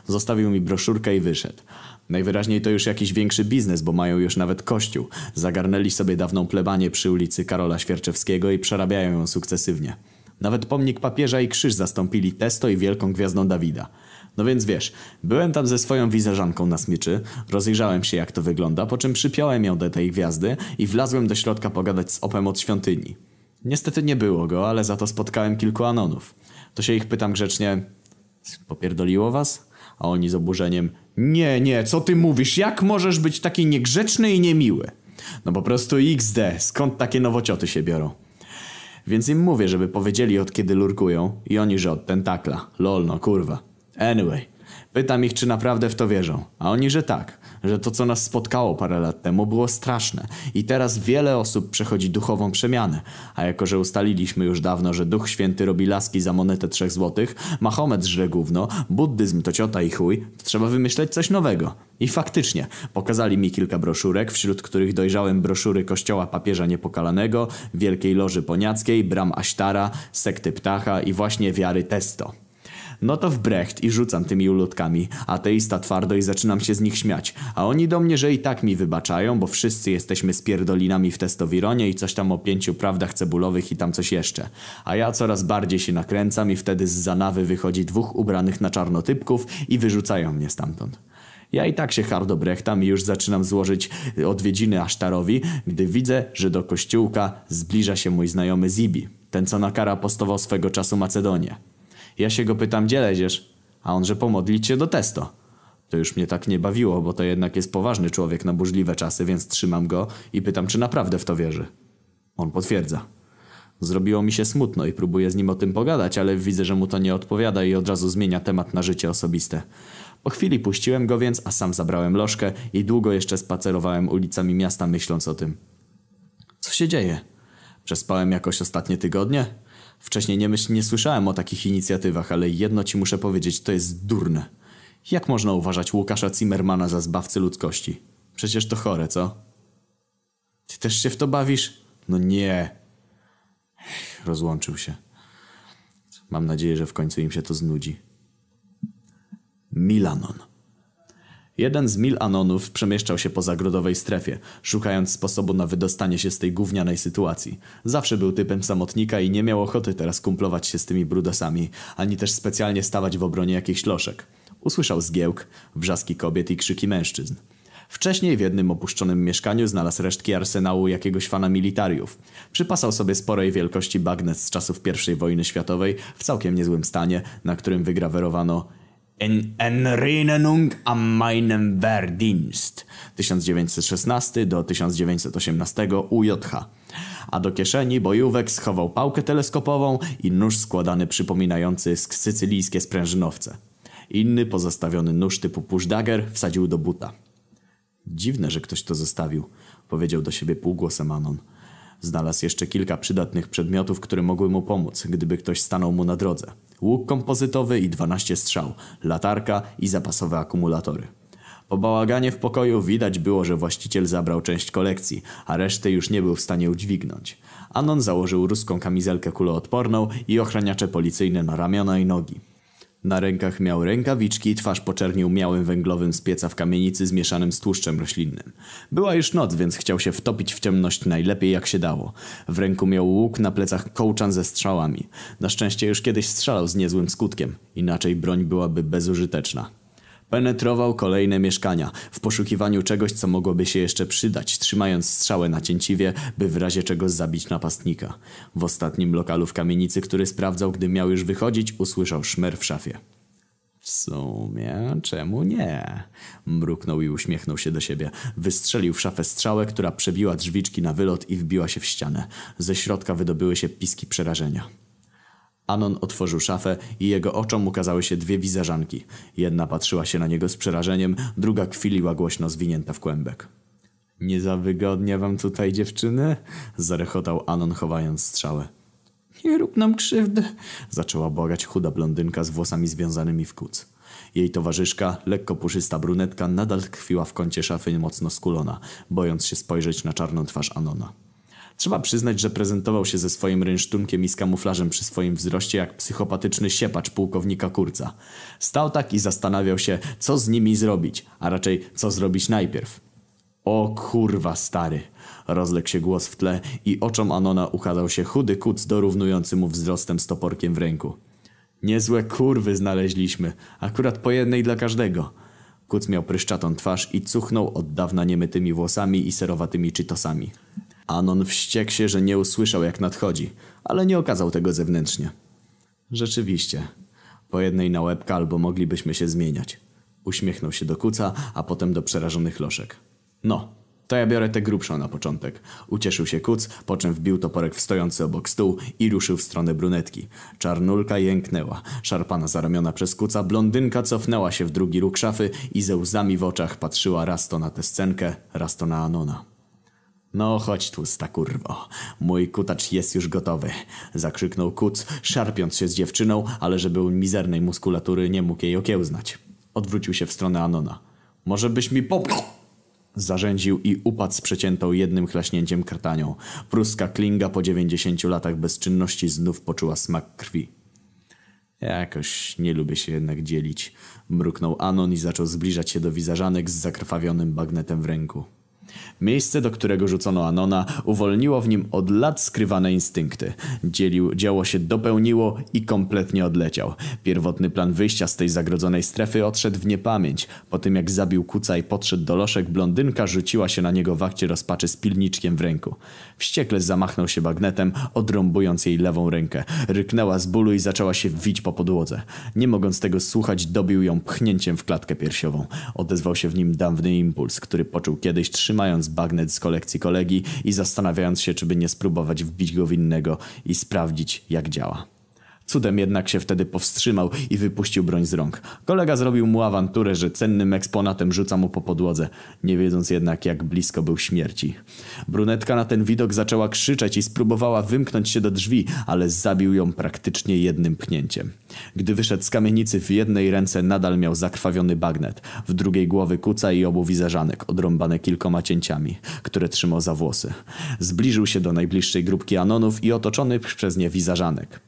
Zostawił mi broszurkę i wyszedł. Najwyraźniej to już jakiś większy biznes, bo mają już nawet kościół. Zagarnęli sobie dawną plebanię przy ulicy Karola Świerczewskiego i przerabiają ją sukcesywnie. Nawet pomnik papieża i krzyż zastąpili testo i wielką gwiazdą Dawida. No więc wiesz, byłem tam ze swoją wizerzanką na smyczy, rozejrzałem się jak to wygląda, po czym przypiąłem ją do tej gwiazdy i wlazłem do środka pogadać z opem od świątyni. Niestety nie było go, ale za to spotkałem kilku anonów. To się ich pytam grzecznie, Popierdoliło was? A oni z oburzeniem Nie, nie, co ty mówisz? Jak możesz być taki niegrzeczny i niemiły? No po prostu XD, skąd takie nowocioty się biorą? Więc im mówię, żeby powiedzieli od kiedy lurkują i oni, że od tentakla. Lol, no kurwa. Anyway, pytam ich, czy naprawdę w to wierzą. A oni, że tak, że to co nas spotkało parę lat temu było straszne i teraz wiele osób przechodzi duchową przemianę. A jako, że ustaliliśmy już dawno, że Duch Święty robi laski za monetę trzech złotych, Mahomet żre gówno, buddyzm to ciota i chuj, to trzeba wymyśleć coś nowego. I faktycznie, pokazali mi kilka broszurek, wśród których dojrzałem broszury Kościoła Papieża Niepokalanego, Wielkiej Loży Poniackiej, Bram Aśtara, Sekty Ptacha i właśnie Wiary Testo. No to w brecht i rzucam tymi ulotkami. Ateista twardo i zaczynam się z nich śmiać. A oni do mnie, że i tak mi wybaczają, bo wszyscy jesteśmy spierdolinami w testowironie i coś tam o pięciu prawdach cebulowych i tam coś jeszcze. A ja coraz bardziej się nakręcam i wtedy z zanawy wychodzi dwóch ubranych na czarno typków i wyrzucają mnie stamtąd. Ja i tak się hardo brechtam i już zaczynam złożyć odwiedziny Asztarowi, gdy widzę, że do kościółka zbliża się mój znajomy Zibi, ten co na kara postował swego czasu Macedonię. Ja się go pytam, gdzie leziesz? A on, że pomodlić się do testo. To już mnie tak nie bawiło, bo to jednak jest poważny człowiek na burzliwe czasy, więc trzymam go i pytam, czy naprawdę w to wierzy. On potwierdza. Zrobiło mi się smutno i próbuję z nim o tym pogadać, ale widzę, że mu to nie odpowiada i od razu zmienia temat na życie osobiste. Po chwili puściłem go więc, a sam zabrałem lożkę i długo jeszcze spacerowałem ulicami miasta myśląc o tym. Co się dzieje? Przespałem jakoś ostatnie tygodnie? Wcześniej nie, myśl, nie słyszałem o takich inicjatywach, ale jedno ci muszę powiedzieć, to jest durne. Jak można uważać Łukasza Zimmermana za zbawcę ludzkości? Przecież to chore, co? Ty też się w to bawisz? No nie. Ech, rozłączył się. Mam nadzieję, że w końcu im się to znudzi. Milanon. Jeden z mil Anonów przemieszczał się po zagrodowej strefie, szukając sposobu na wydostanie się z tej gównianej sytuacji. Zawsze był typem samotnika i nie miał ochoty teraz kumplować się z tymi brudasami, ani też specjalnie stawać w obronie jakichś loszek. Usłyszał zgiełk, wrzaski kobiet i krzyki mężczyzn. Wcześniej w jednym opuszczonym mieszkaniu znalazł resztki arsenału jakiegoś fana militariów. Przypasał sobie sporej wielkości bagnet z czasów I wojny światowej w całkiem niezłym stanie, na którym wygrawerowano In Erinnerung an meinen Wehrdienst 1916 do 1918 UJH. A do kieszeni bojówek schował pałkę teleskopową i nóż składany przypominający sycylijskie sprężynowce. Inny pozostawiony nóż typu pushdagger wsadził do buta. Dziwne, że ktoś to zostawił, powiedział do siebie półgłosem Anon. Znalazł jeszcze kilka przydatnych przedmiotów, które mogły mu pomóc, gdyby ktoś stanął mu na drodze. Łuk kompozytowy i 12 strzał, latarka i zapasowe akumulatory. Po bałaganie w pokoju widać było, że właściciel zabrał część kolekcji, a reszty już nie był w stanie udźwignąć. Anon założył ruską kamizelkę kuloodporną i ochraniacze policyjne na ramiona i nogi. Na rękach miał rękawiczki, twarz poczernił miałym węglowym z pieca w kamienicy zmieszanym z tłuszczem roślinnym. Była już noc, więc chciał się wtopić w ciemność najlepiej jak się dało. W ręku miał łuk, na plecach kołczan ze strzałami. Na szczęście już kiedyś strzelał z niezłym skutkiem, inaczej broń byłaby bezużyteczna. Penetrował kolejne mieszkania w poszukiwaniu czegoś, co mogłoby się jeszcze przydać, trzymając strzałę na cięciwie, by w razie czego zabić napastnika. W ostatnim lokalu w kamienicy, który sprawdzał, gdy miał już wychodzić, usłyszał szmer w szafie. W sumie, czemu nie? Mruknął i uśmiechnął się do siebie. Wystrzelił w szafę strzałę, która przebiła drzwiczki na wylot i wbiła się w ścianę. Ze środka wydobyły się piski przerażenia. Anon otworzył szafę i jego oczom ukazały się dwie wizerzanki. Jedna patrzyła się na niego z przerażeniem, druga kwiliła głośno zwinięta w kłębek. Nie za wygodnie wam tutaj, dziewczyny? Zarechotał Anon, chowając strzałę. Nie rób nam krzywdy, zaczęła błagać chuda blondynka z włosami związanymi w kuc. Jej towarzyszka, lekko puszysta brunetka, nadal tkwiła w kącie szafy mocno skulona, bojąc się spojrzeć na czarną twarz Anona. Trzeba przyznać, że prezentował się ze swoim rynsztunkiem i z kamuflażem przy swoim wzroście jak psychopatyczny siepacz pułkownika Kurca. Stał tak i zastanawiał się, co z nimi zrobić, a raczej co zrobić najpierw. O kurwa stary, rozległ się głos w tle i oczom Anona ukazał się chudy kuc dorównujący mu wzrostem z toporkiem w ręku. Niezłe kurwy znaleźliśmy, akurat po jednej dla każdego. Kuc miał pryszczatą twarz i cuchnął od dawna niemytymi włosami i serowatymi czytosami. Anon wściekł się, że nie usłyszał jak nadchodzi, ale nie okazał tego zewnętrznie. Rzeczywiście, po jednej na łebka albo moglibyśmy się zmieniać. Uśmiechnął się do kuca, a potem do przerażonych loszek. No, to ja biorę tę grubszą na początek. Ucieszył się kuc, po czym wbił toporek w stojący obok stół i ruszył w stronę brunetki. Czarnulka jęknęła. Szarpana za ramiona przez kuca, blondynka cofnęła się w drugi róg szafy i ze łzami w oczach patrzyła raz to na tę scenkę, raz to na Anona. No chodź tu, sta kurwo. Mój kutacz jest już gotowy. Zakrzyknął kuc, szarpiąc się z dziewczyną, ale że był mizernej muskulatury, nie mógł jej okiełznać. Odwrócił się w stronę Anona. Może byś mi popchnął? Zarzędził i upadł z przeciętą jednym chlaśnięciem krtanią. Pruska klinga po dziewięćdziesięciu latach bezczynności znów poczuła smak krwi. Jakoś nie lubię się jednak dzielić. Mruknął Anon i zaczął zbliżać się do wizerzanek z zakrwawionym bagnetem w ręku. Miejsce, do którego rzucono Anona, uwolniło w nim od lat skrywane instynkty. Dzielił, się dopełniło i kompletnie odleciał. Pierwotny plan wyjścia z tej zagrodzonej strefy odszedł w niepamięć. Po tym jak zabił kuca i podszedł do loszek, blondynka rzuciła się na niego w akcie rozpaczy z pilniczkiem w ręku. Wściekle zamachnął się bagnetem, odrąbując jej lewą rękę. Ryknęła z bólu i zaczęła się wić po podłodze. Nie mogąc tego słuchać, dobił ją pchnięciem w klatkę piersiową. Odezwał się w nim dawny impuls, który poczuł kiedyś trzymając bagnet z kolekcji kolegi i zastanawiając się, czy by nie spróbować wbić go w innego i sprawdzić, jak działa. Cudem jednak się wtedy powstrzymał i wypuścił broń z rąk. Kolega zrobił mu awanturę, że cennym eksponatem rzuca mu po podłodze, nie wiedząc jednak jak blisko był śmierci. Brunetka na ten widok zaczęła krzyczeć i spróbowała wymknąć się do drzwi, ale zabił ją praktycznie jednym pchnięciem. Gdy wyszedł z kamienicy w jednej ręce nadal miał zakrwawiony bagnet, w drugiej głowy kuca i obu wizerzanek, odrąbane kilkoma cięciami, które trzymał za włosy. Zbliżył się do najbliższej grupki anonów i otoczony przez nie wizerzanek.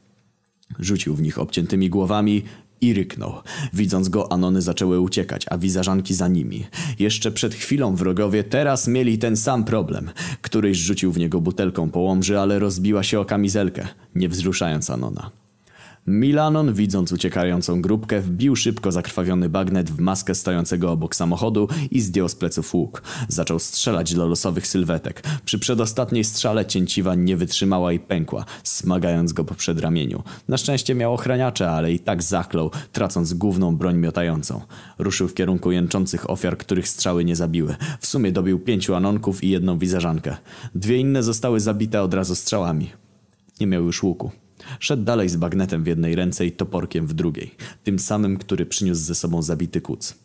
Rzucił w nich obciętymi głowami i ryknął. Widząc go, Anony zaczęły uciekać, a wizażanki za nimi. Jeszcze przed chwilą wrogowie teraz mieli ten sam problem. Któryś rzucił w niego butelką po łomży, ale rozbiła się o kamizelkę, nie wzruszając Anona. Milanon, widząc uciekającą grupkę, wbił szybko zakrwawiony bagnet w maskę stojącego obok samochodu i zdjął z pleców łuk. Zaczął strzelać do losowych sylwetek. Przy przedostatniej strzale cięciwa nie wytrzymała i pękła, smagając go po przedramieniu. Na szczęście miał ochraniacze, ale i tak zaklął, tracąc główną broń miotającą. Ruszył w kierunku jęczących ofiar, których strzały nie zabiły. W sumie dobił pięciu anonków i jedną wizerzankę. Dwie inne zostały zabite od razu strzałami. Nie miał już łuku. Szedł dalej z bagnetem w jednej ręce i toporkiem w drugiej, tym samym, który przyniósł ze sobą zabity kuc.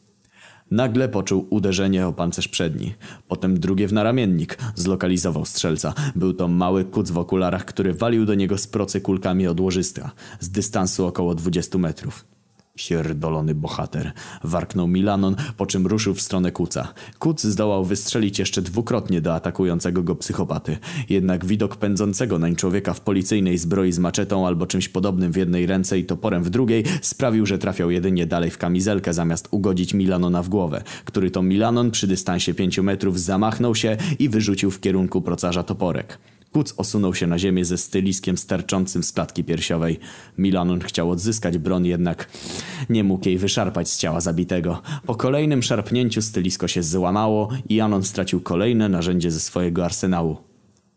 Nagle poczuł uderzenie o pancerz przedni, potem drugie w naramiennik. Zlokalizował strzelca. Był to mały kuc w okularach, który walił do niego z procy kulkami od łożyska, z dystansu około 20 metrów. Pierdolony bohater, warknął Milanon, po czym ruszył w stronę Kuca. Kuc zdołał wystrzelić jeszcze dwukrotnie do atakującego go psychopaty. Jednak widok pędzącego nań człowieka w policyjnej zbroi z maczetą albo czymś podobnym w jednej ręce i toporem w drugiej sprawił, że trafiał jedynie dalej w kamizelkę zamiast ugodzić Milanona w głowę, który to Milanon przy dystansie pięciu metrów zamachnął się i wyrzucił w kierunku procarza toporek. Kuc osunął się na ziemię ze styliskiem sterczącym z klatki piersiowej. Milanon chciał odzyskać broń, jednak nie mógł jej wyszarpać z ciała zabitego. Po kolejnym szarpnięciu stylisko się złamało i Anon stracił kolejne narzędzie ze swojego arsenału.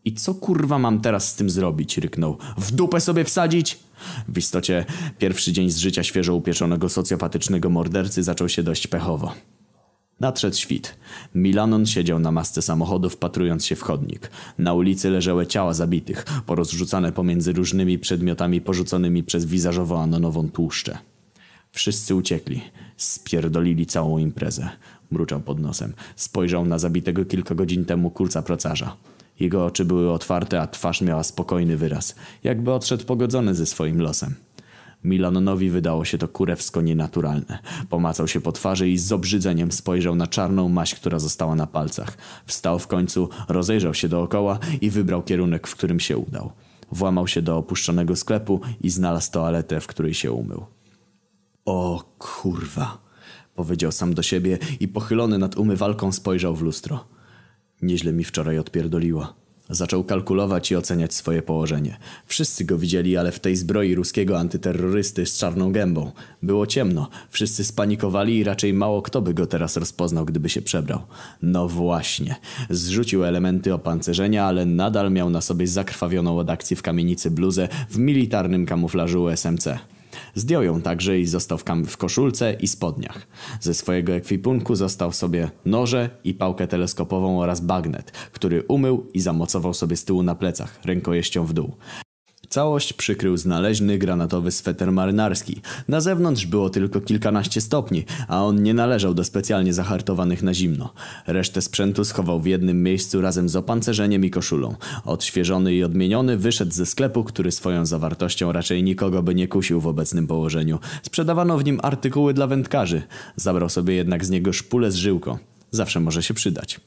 I co kurwa mam teraz z tym zrobić? ryknął. W dupę sobie wsadzić? W istocie pierwszy dzień z życia świeżo upieczonego socjopatycznego mordercy zaczął się dość pechowo. Nadszedł świt. Milanon siedział na masce samochodu, wpatrując się w chodnik. Na ulicy leżały ciała zabitych, porozrzucane pomiędzy różnymi przedmiotami porzuconymi przez wizażowo-anonową tłuszczę. Wszyscy uciekli. Spierdolili całą imprezę. Mruczał pod nosem. Spojrzał na zabitego kilka godzin temu kurca procarza. Jego oczy były otwarte, a twarz miała spokojny wyraz. Jakby odszedł pogodzony ze swoim losem. Milanonowi wydało się to kurewsko nienaturalne. Pomacał się po twarzy i z obrzydzeniem spojrzał na czarną maść, która została na palcach. Wstał w końcu, rozejrzał się dookoła i wybrał kierunek, w którym się udał. Włamał się do opuszczonego sklepu i znalazł toaletę, w której się umył. O kurwa, powiedział sam do siebie i pochylony nad umywalką spojrzał w lustro. Nieźle mi wczoraj odpierdoliła. Zaczął kalkulować i oceniać swoje położenie. Wszyscy go widzieli, ale w tej zbroi ruskiego antyterrorysty z czarną gębą. Było ciemno, wszyscy spanikowali i raczej mało kto by go teraz rozpoznał, gdyby się przebrał. No właśnie. Zrzucił elementy opancerzenia, ale nadal miał na sobie zakrwawioną od akcji w kamienicy bluzę w militarnym kamuflażu SMC. Zdjął ją także i został w, w koszulce i spodniach. Ze swojego ekwipunku został sobie noże i pałkę teleskopową oraz bagnet, który umył i zamocował sobie z tyłu na plecach, rękojeścią w dół. Całość przykrył znaleźny granatowy sweter marynarski. Na zewnątrz było tylko kilkanaście stopni, a on nie należał do specjalnie zahartowanych na zimno. Resztę sprzętu schował w jednym miejscu razem z opancerzeniem i koszulą. Odświeżony i odmieniony wyszedł ze sklepu, który swoją zawartością raczej nikogo by nie kusił w obecnym położeniu. Sprzedawano w nim artykuły dla wędkarzy. Zabrał sobie jednak z niego szpulę z żyłką. Zawsze może się przydać.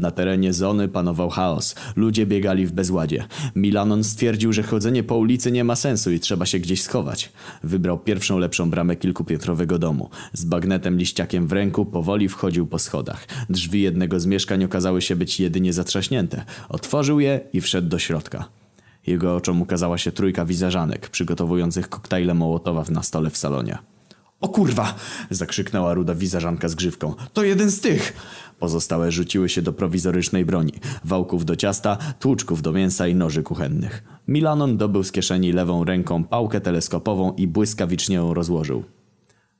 Na terenie zony panował chaos. Ludzie biegali w bezładzie. Milanon stwierdził, że chodzenie po ulicy nie ma sensu i trzeba się gdzieś schować. Wybrał pierwszą lepszą bramę kilkupiętrowego domu. Z bagnetem liściakiem w ręku powoli wchodził po schodach. Drzwi jednego z mieszkań okazały się być jedynie zatrzaśnięte. Otworzył je i wszedł do środka. Jego oczom ukazała się trójka wizerzanek, przygotowujących koktajle Mołotowa na stole w salonie. O kurwa! zakrzyknęła ruda wizerzanka z grzywką. To jeden z tych! Pozostałe rzuciły się do prowizorycznej broni. Wałków do ciasta, tłuczków do mięsa i noży kuchennych. Milanon dobył z kieszeni lewą ręką pałkę teleskopową i błyskawicznie ją rozłożył.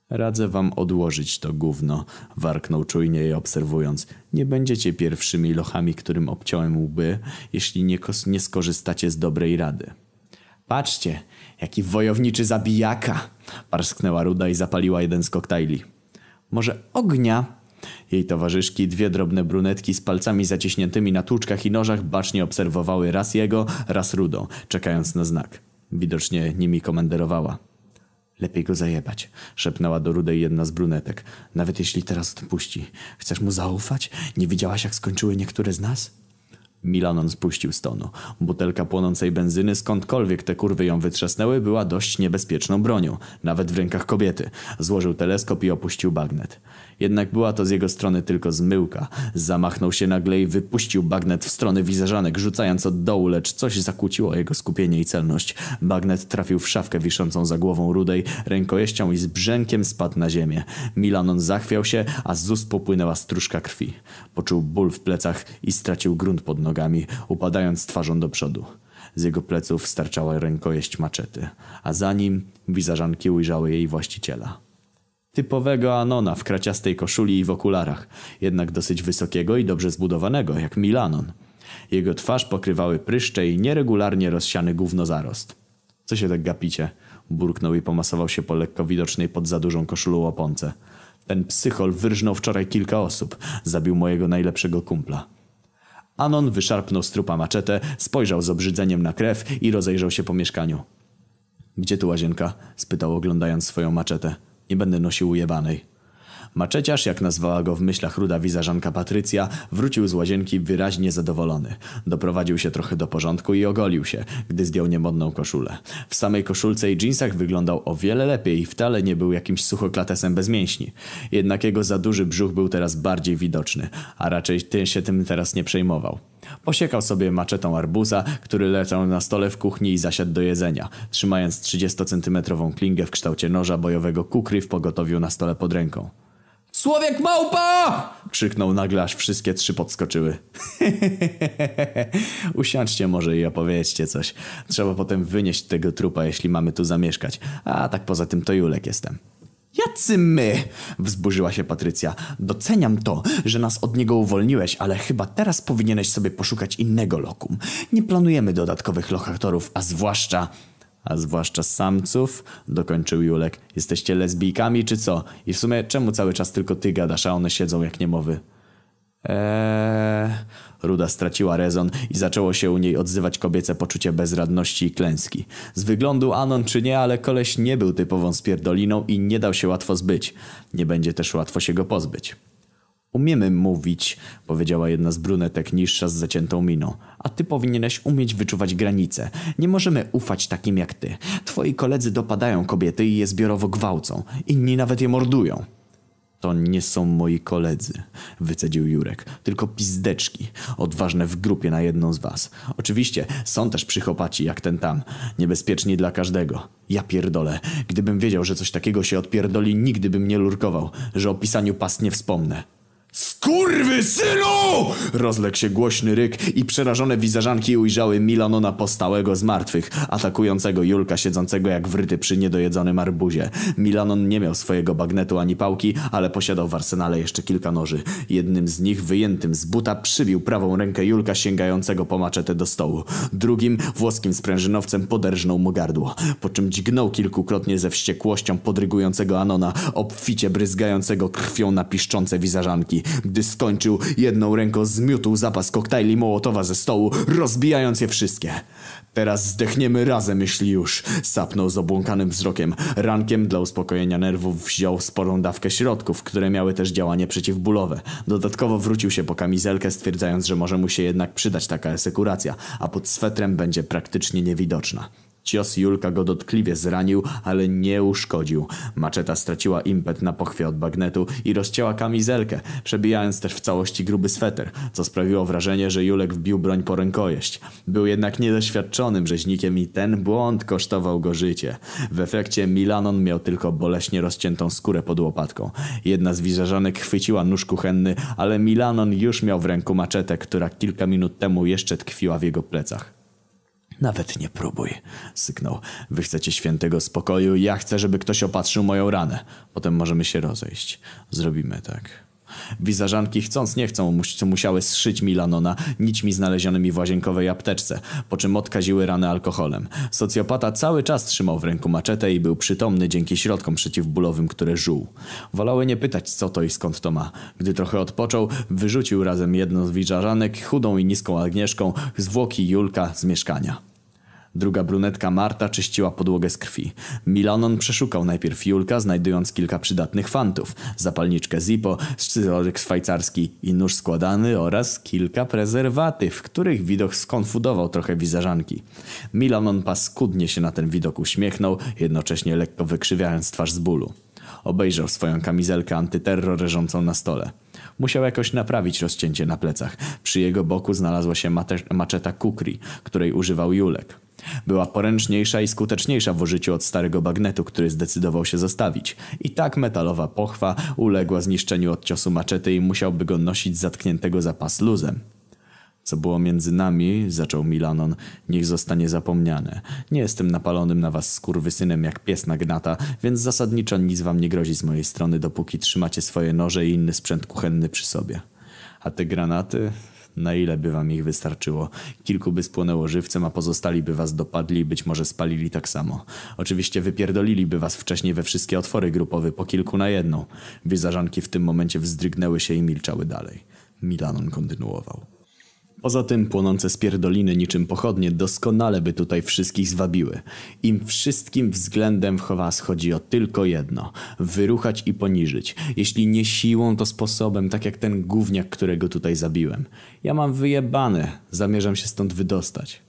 Radzę wam odłożyć to gówno, warknął czujnie je obserwując. Nie będziecie pierwszymi lochami, którym obciąłem łby, jeśli nie, nie skorzystacie z dobrej rady. Patrzcie, jaki wojowniczy zabijaka! Parsknęła Ruda i zapaliła jeden z koktajli. Może ognia? Jej towarzyszki, dwie drobne brunetki z palcami zaciśniętymi na tłuczkach i nożach bacznie obserwowały raz jego, raz Rudą, czekając na znak. Widocznie nimi komenderowała. Lepiej go zajebać, szepnęła do Rudej jedna z brunetek. Nawet jeśli teraz odpuści. Chcesz mu zaufać? Nie widziałaś, jak skończyły niektóre z nas? Milanon spuścił z tonu. Butelka płonącej benzyny, skądkolwiek te kurwy ją wytrzasnęły, była dość niebezpieczną bronią, nawet w rękach kobiety. Złożył teleskop i opuścił bagnet. Jednak była to z jego strony tylko zmyłka. Zamachnął się nagle i wypuścił bagnet w stronę wizerzanek, rzucając od dołu, lecz coś zakłóciło jego skupienie i celność. Bagnet trafił w szafkę wiszącą za głową rudej, rękojeścią i z brzękiem spadł na ziemię. Milanon zachwiał się, a z ust popłynęła stróżka krwi. Poczuł ból w plecach i stracił grunt pod nogami, upadając twarzą do przodu. Z jego pleców starczała rękojeść maczety, a za nim wizerzanki ujrzały jej właściciela. Typowego Anona w kraciastej koszuli i w okularach, jednak dosyć wysokiego i dobrze zbudowanego, jak Milanon. Jego twarz pokrywały pryszcze i nieregularnie rozsiany gównozarost. Co się tak gapicie? Burknął i pomasował się po lekko widocznej pod za dużą koszulą oponce. Ten psychol wyrżnął wczoraj kilka osób. Zabił mojego najlepszego kumpla. Anon wyszarpnął z trupa maczetę, spojrzał z obrzydzeniem na krew i rozejrzał się po mieszkaniu. Gdzie tu łazienka? spytał oglądając swoją maczetę. Nie będę nosił ujebanej. Maczeciarz, jak nazwała go w myślach ruda wizażanka Patrycja, wrócił z łazienki wyraźnie zadowolony. Doprowadził się trochę do porządku i ogolił się, gdy zdjął niemodną koszulę. W samej koszulce i dżinsach wyglądał o wiele lepiej i wcale nie był jakimś suchoklatesem bez mięśni. Jednak jego za duży brzuch był teraz bardziej widoczny, a raczej ty się tym teraz nie przejmował. Posiekał sobie maczetą arbuza, który leżał na stole w kuchni i zasiadł do jedzenia, trzymając 30-centymetrową klingę w kształcie noża bojowego kukry w pogotowiu na stole pod ręką. Człowiek małpa! Krzyknął nagle, aż wszystkie trzy podskoczyły. Usiądźcie może i opowiedzcie coś. Trzeba potem wynieść tego trupa, jeśli mamy tu zamieszkać. A tak poza tym to Julek jestem. Jacy my? Wzburzyła się Patrycja. Doceniam to, że nas od niego uwolniłeś, ale chyba teraz powinieneś sobie poszukać innego lokum. Nie planujemy dodatkowych lokatorów, a zwłaszcza... A zwłaszcza samców? Dokończył Julek. Jesteście lesbijkami czy co? I w sumie czemu cały czas tylko ty gadasz, a one siedzą jak niemowy? Eee... Ruda straciła rezon i zaczęło się u niej odzywać kobiece poczucie bezradności i klęski. Z wyglądu Anon czy nie, ale koleś nie był typową spierdoliną i nie dał się łatwo zbyć. Nie będzie też łatwo się go pozbyć. Umiemy mówić, powiedziała jedna z brunetek niższa z zaciętą miną. A ty powinieneś umieć wyczuwać granice. Nie możemy ufać takim jak ty. Twoi koledzy dopadają kobiety i je zbiorowo gwałcą. Inni nawet je mordują. To nie są moi koledzy, wycedził Jurek. Tylko pizdeczki, odważne w grupie na jedną z was. Oczywiście są też psychopaci jak ten tam, niebezpieczni dla każdego. Ja pierdolę, gdybym wiedział, że coś takiego się odpierdoli, nigdy bym nie lurkował, że o pisaniu pas nie wspomnę. Skurwy synu! Rozległ się głośny ryk i przerażone wizerzanki ujrzały Milanona postałego z martwych, atakującego Julka siedzącego jak wryty przy niedojedzonym arbuzie. Milanon nie miał swojego bagnetu ani pałki, ale posiadał w arsenale jeszcze kilka noży. Jednym z nich, wyjętym z buta, przybił prawą rękę Julka sięgającego po maczetę do stołu. Drugim, włoskim sprężynowcem poderżnął mu gardło, po czym dźgnął kilkukrotnie ze wściekłością podrygującego Anona, obficie bryzgającego krwią na piszczące wizerzanki. Gdy skończył, jedną ręką zmiótł zapas koktajli Mołotowa ze stołu, rozbijając je wszystkie. Teraz zdechniemy razem, myśli już. Sapnął z obłąkanym wzrokiem. Rankiem dla uspokojenia nerwów wziął sporą dawkę środków, które miały też działanie przeciwbólowe. Dodatkowo wrócił się po kamizelkę, stwierdzając, że może mu się jednak przydać taka esekuracja, a pod swetrem będzie praktycznie niewidoczna. Cios Julka go dotkliwie zranił, ale nie uszkodził. Maczeta straciła impet na pochwie od bagnetu i rozcięła kamizelkę, przebijając też w całości gruby sweter, co sprawiło wrażenie, że Julek wbił broń po rękojeść. Był jednak niedoświadczonym rzeźnikiem i ten błąd kosztował go życie. W efekcie Milanon miał tylko boleśnie rozciętą skórę pod łopatką. Jedna z wizerzanek chwyciła nóż kuchenny, ale Milanon już miał w ręku maczetę, która kilka minut temu jeszcze tkwiła w jego plecach. Nawet nie próbuj, syknął. Wy chcecie świętego spokoju, ja chcę, żeby ktoś opatrzył moją ranę. Potem możemy się rozejść. Zrobimy tak. Wizażanki chcąc nie chcą mus musiały zszyć Milanona nićmi znalezionymi w łazienkowej apteczce, po czym odkaziły ranę alkoholem. Socjopata cały czas trzymał w ręku maczetę i był przytomny dzięki środkom przeciwbólowym, które żuł. Wolały nie pytać co to i skąd to ma. Gdy trochę odpoczął, wyrzucił razem jedną z wizażanek, chudą i niską Agnieszką, zwłoki Julka z mieszkania. Druga brunetka Marta czyściła podłogę z krwi. Milanon przeszukał najpierw Julka, znajdując kilka przydatnych fantów, zapalniczkę Zippo, scyzoryk szwajcarski i nóż składany oraz kilka prezerwatyw, których widok skonfudował trochę wizerzanki. Milanon paskudnie się na ten widok uśmiechnął, jednocześnie lekko wykrzywiając twarz z bólu. Obejrzał swoją kamizelkę antyterror leżącą na stole. Musiał jakoś naprawić rozcięcie na plecach. Przy jego boku znalazła się maczeta kukri, której używał Julek. Była poręczniejsza i skuteczniejsza w użyciu od starego bagnetu, który zdecydował się zostawić. I tak metalowa pochwa uległa zniszczeniu od ciosu maczety i musiałby go nosić zatkniętego za pas luzem. Co było między nami, zaczął Milanon, niech zostanie zapomniane. Nie jestem napalonym na was skurwysynem jak pies na gnata, więc zasadniczo nic wam nie grozi z mojej strony, dopóki trzymacie swoje noże i inny sprzęt kuchenny przy sobie. A te granaty? Na ile by wam ich wystarczyło? Kilku by spłonęło żywcem, a pozostali by was dopadli i być może spalili tak samo. Oczywiście wypierdoliliby was wcześniej we wszystkie otwory grupowe, po kilku na jedną. Wizażanki w tym momencie wzdrygnęły się i milczały dalej. Milanon kontynuował. Poza tym płonące spierdoliny niczym pochodnie doskonale by tutaj wszystkich zwabiły. Im wszystkim względem w Chowas chodzi o tylko jedno. Wyruchać i poniżyć. Jeśli nie siłą, to sposobem, tak jak ten gówniak, którego tutaj zabiłem. Ja mam wyjebane. Zamierzam się stąd wydostać.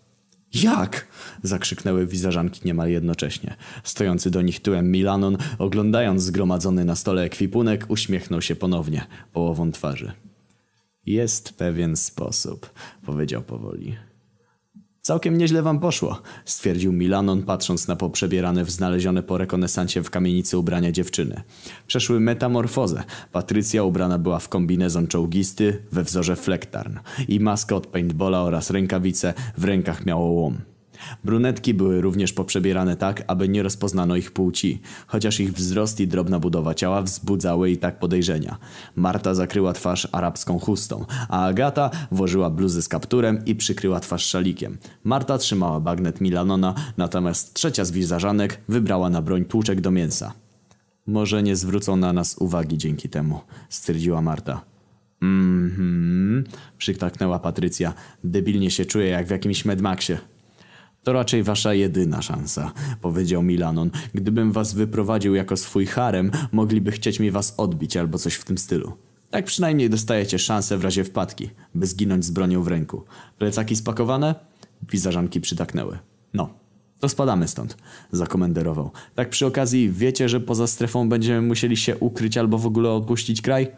Jak? zakrzyknęły wizażanki niemal jednocześnie. Stojący do nich tyłem Milanon, oglądając zgromadzony na stole ekwipunek, uśmiechnął się ponownie, połową twarzy. Jest pewien sposób, powiedział powoli. Całkiem nieźle wam poszło, stwierdził Milanon, patrząc na poprzebierane w znalezione po rekonesancie w kamienicy ubrania dziewczyny. Przeszły metamorfozę. Patrycja ubrana była w kombinezon czołgisty we wzorze flektarn i maskę od paintballa oraz rękawice, w rękach miało łom. Brunetki były również poprzebierane tak, aby nie rozpoznano ich płci, chociaż ich wzrost i drobna budowa ciała wzbudzały i tak podejrzenia. Marta zakryła twarz arabską chustą, a Agata włożyła bluzy z kapturem i przykryła twarz szalikiem. Marta trzymała bagnet Milanona, natomiast trzecia z wizarzanek wybrała na broń tłuczek do mięsa. Może nie zwrócą na nas uwagi dzięki temu, stwierdziła Marta. Mhm, przytaknęła Patrycja. Debilnie się czuję jak w jakimś Medmaxie. To raczej wasza jedyna szansa, powiedział Milanon. Gdybym was wyprowadził jako swój harem, mogliby chcieć mi was odbić albo coś w tym stylu. Tak przynajmniej dostajecie szansę w razie wpadki, by zginąć z bronią w ręku. Plecaki spakowane? Wizażanki przytaknęły. No, to spadamy stąd, zakomenderował. Tak przy okazji wiecie, że poza strefą będziemy musieli się ukryć albo w ogóle opuścić kraj?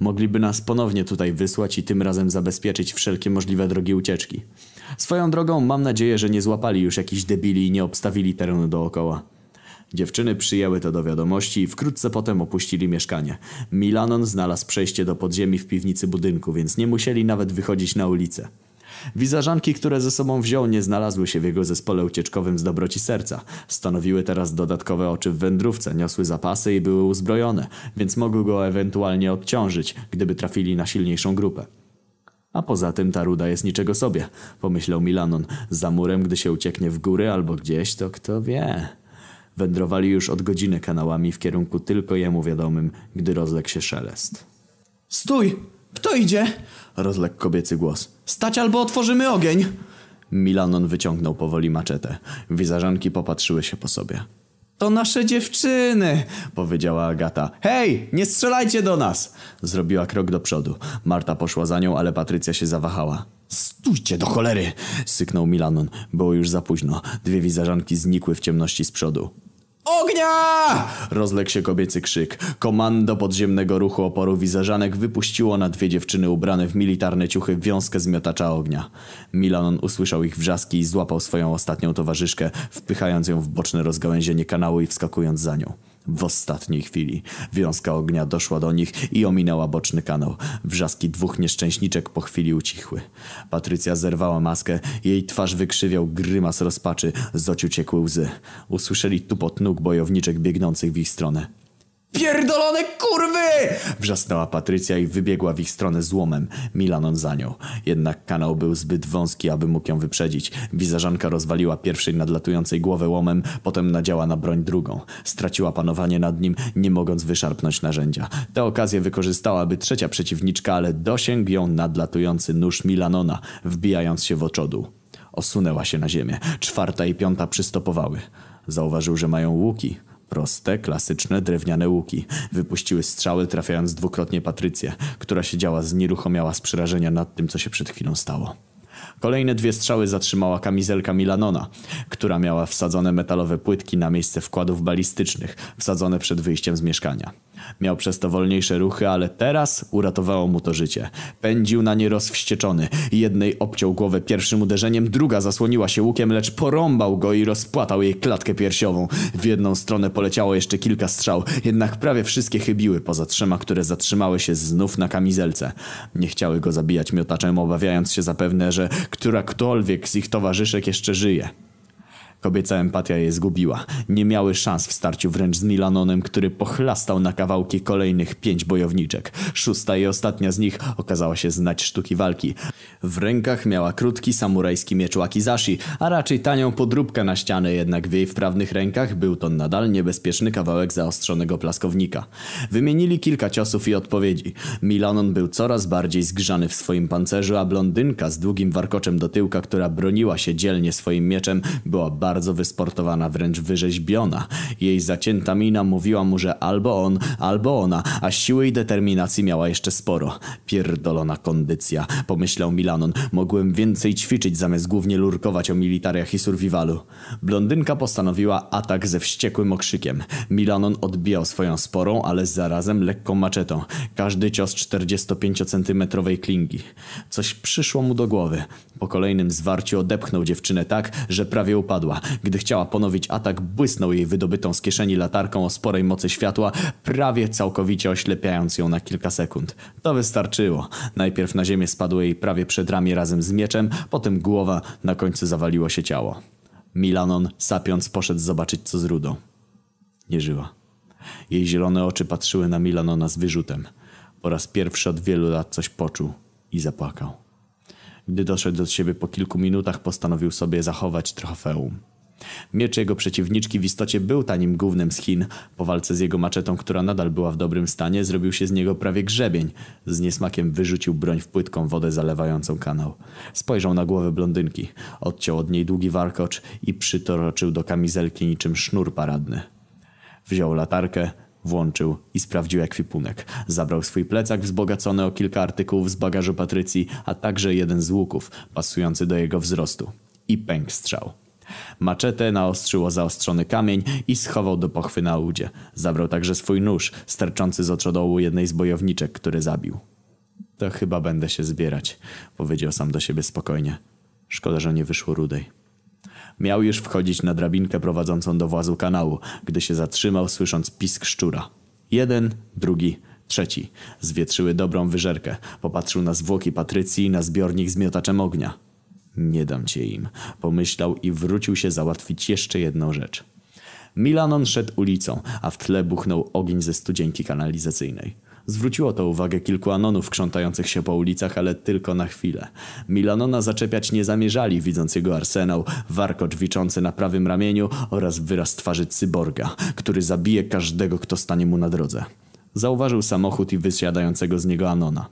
Mogliby nas ponownie tutaj wysłać i tym razem zabezpieczyć wszelkie możliwe drogi ucieczki. Swoją drogą mam nadzieję, że nie złapali już jakichś debili i nie obstawili terenu dookoła. Dziewczyny przyjęły to do wiadomości i wkrótce potem opuścili mieszkanie. Milanon znalazł przejście do podziemi w piwnicy budynku, więc nie musieli nawet wychodzić na ulicę. Wizażanki, które ze sobą wziął, nie znalazły się w jego zespole ucieczkowym z dobroci serca. Stanowiły teraz dodatkowe oczy w wędrówce, niosły zapasy i były uzbrojone, więc mogły go ewentualnie odciążyć, gdyby trafili na silniejszą grupę. A poza tym ta ruda jest niczego sobie, pomyślał Milanon. Za murem, gdy się ucieknie w góry albo gdzieś, to kto wie. Wędrowali już od godziny kanałami w kierunku tylko jemu wiadomym, gdy rozległ się szelest. Stój! Kto idzie? Rozległ kobiecy głos. Stać albo otworzymy ogień! Milanon wyciągnął powoli maczetę. Wizażanki popatrzyły się po sobie. To nasze dziewczyny, powiedziała Agata. Hej, nie strzelajcie do nas! Zrobiła krok do przodu. Marta poszła za nią, ale Patrycja się zawahała. Stójcie do cholery! syknął Milanon. Było już za późno. Dwie wizażanki znikły w ciemności z przodu. Ognia! Rozległ się kobiecy krzyk. Komando podziemnego ruchu oporu wizerzanek wypuściło na dwie dziewczyny ubrane w militarne ciuchy wiązkę z miotacza ognia. Milanon usłyszał ich wrzaski i złapał swoją ostatnią towarzyszkę, wpychając ją w boczne rozgałęzienie kanału i wskakując za nią. W ostatniej chwili wiązka ognia doszła do nich i ominęła boczny kanał. Wrzaski dwóch nieszczęśniczek po chwili ucichły. Patrycja zerwała maskę, jej twarz wykrzywiał grymas rozpaczy, z oczu ciekły łzy. Usłyszeli tupot nóg bojowniczek biegnących w ich stronę. Pierdolone kurwy! Wrzasnęła Patrycja i wybiegła w ich stronę złomem. Milanon za nią. Jednak kanał był zbyt wąski, aby mógł ją wyprzedzić. Wizażanka rozwaliła pierwszej nadlatującej głowę łomem, potem nadziała na broń drugą. Straciła panowanie nad nim, nie mogąc wyszarpnąć narzędzia. Tę okazję wykorzystała, by trzecia przeciwniczka, ale dosięgł ją nadlatujący nóż Milanona, wbijając się w oczodół. Osunęła się na ziemię. Czwarta i piąta przystopowały. Zauważył, że mają łuki. Proste, klasyczne, drewniane łuki. Wypuściły strzały, trafiając dwukrotnie Patrycję, która siedziała znieruchomiała z przerażenia nad tym, co się przed chwilą stało. Kolejne dwie strzały zatrzymała kamizelka Milanona, która miała wsadzone metalowe płytki na miejsce wkładów balistycznych, wsadzone przed wyjściem z mieszkania. Miał przez to wolniejsze ruchy, ale teraz uratowało mu to życie. Pędził na nie rozwścieczony. Jednej obciął głowę pierwszym uderzeniem, druga zasłoniła się łukiem, lecz porąbał go i rozpłatał jej klatkę piersiową. W jedną stronę poleciało jeszcze kilka strzał, jednak prawie wszystkie chybiły, poza trzema, które zatrzymały się znów na kamizelce. Nie chciały go zabijać miotaczem, obawiając się zapewne, że którakolwiek z ich towarzyszek jeszcze żyje. Kobieca empatia je zgubiła. Nie miały szans w starciu wręcz z Milanonem, który pochlastał na kawałki kolejnych pięć bojowniczek. Szósta i ostatnia z nich okazała się znać sztuki walki. W rękach miała krótki samurajski miecz wakizashi, a raczej tanią podróbkę na ścianę, jednak w jej wprawnych rękach był to nadal niebezpieczny kawałek zaostrzonego plaskownika. Wymienili kilka ciosów i odpowiedzi. Milanon był coraz bardziej zgrzany w swoim pancerzu, a blondynka z długim warkoczem do tyłka, która broniła się dzielnie swoim mieczem, była bardzo wysportowana, wręcz wyrzeźbiona. Jej zacięta mina mówiła mu, że albo on, albo ona, a siły i determinacji miała jeszcze sporo. Pierdolona kondycja, pomyślał Milanon. Mogłem więcej ćwiczyć zamiast głównie lurkować o militariach i survivalu. Blondynka postanowiła atak ze wściekłym okrzykiem. Milanon odbijał swoją sporą, ale zarazem lekką maczetą. Każdy cios 45-centymetrowej klingi. Coś przyszło mu do głowy. Po kolejnym zwarciu odepchnął dziewczynę tak, że prawie upadła. Gdy chciała ponowić atak, błysnął jej wydobytą z kieszeni latarką o sporej mocy światła, prawie całkowicie oślepiając ją na kilka sekund. To wystarczyło. Najpierw na ziemię spadło jej prawie przed ramię razem z mieczem, potem głowa, na końcu zawaliło się ciało. Milanon, sapiąc, poszedł zobaczyć co z Rudą. Nie żyła. Jej zielone oczy patrzyły na Milanona z wyrzutem. Po raz pierwszy od wielu lat coś poczuł i zapłakał. Gdy doszedł do siebie po kilku minutach, postanowił sobie zachować trofeum. Miecz jego przeciwniczki w istocie był tanim gównem z Chin. Po walce z jego maczetą, która nadal była w dobrym stanie, zrobił się z niego prawie grzebień. Z niesmakiem wyrzucił broń w płytką wodę zalewającą kanał. Spojrzał na głowę blondynki. Odciął od niej długi warkocz i przytoroczył do kamizelki niczym sznur paradny. Wziął latarkę, włączył i sprawdził ekwipunek. Zabrał swój plecak wzbogacony o kilka artykułów z bagażu Patrycji, a także jeden z łuków, pasujący do jego wzrostu. I pęk strzał. Maczetę naostrzyło zaostrzony kamień i schował do pochwy na udzie. Zabrał także swój nóż, sterczący z oczodołu jednej z bojowniczek, który zabił. To chyba będę się zbierać, powiedział sam do siebie spokojnie. Szkoda, że nie wyszło rudej. Miał już wchodzić na drabinkę prowadzącą do włazu kanału, gdy się zatrzymał, słysząc pisk szczura. Jeden, drugi, trzeci. Zwietrzyły dobrą wyżerkę. Popatrzył na zwłoki Patrycji i na zbiornik z miotaczem ognia. Nie dam cię im, pomyślał i wrócił się załatwić jeszcze jedną rzecz. Milanon szedł ulicą, a w tle buchnął ogień ze studzienki kanalizacyjnej. Zwróciło to uwagę kilku anonów krzątających się po ulicach, ale tylko na chwilę. Milanona zaczepiać nie zamierzali, widząc jego arsenał, warkocz wiczący na prawym ramieniu oraz wyraz twarzy cyborga, który zabije każdego, kto stanie mu na drodze. Zauważył samochód i wysiadającego z niego Anona.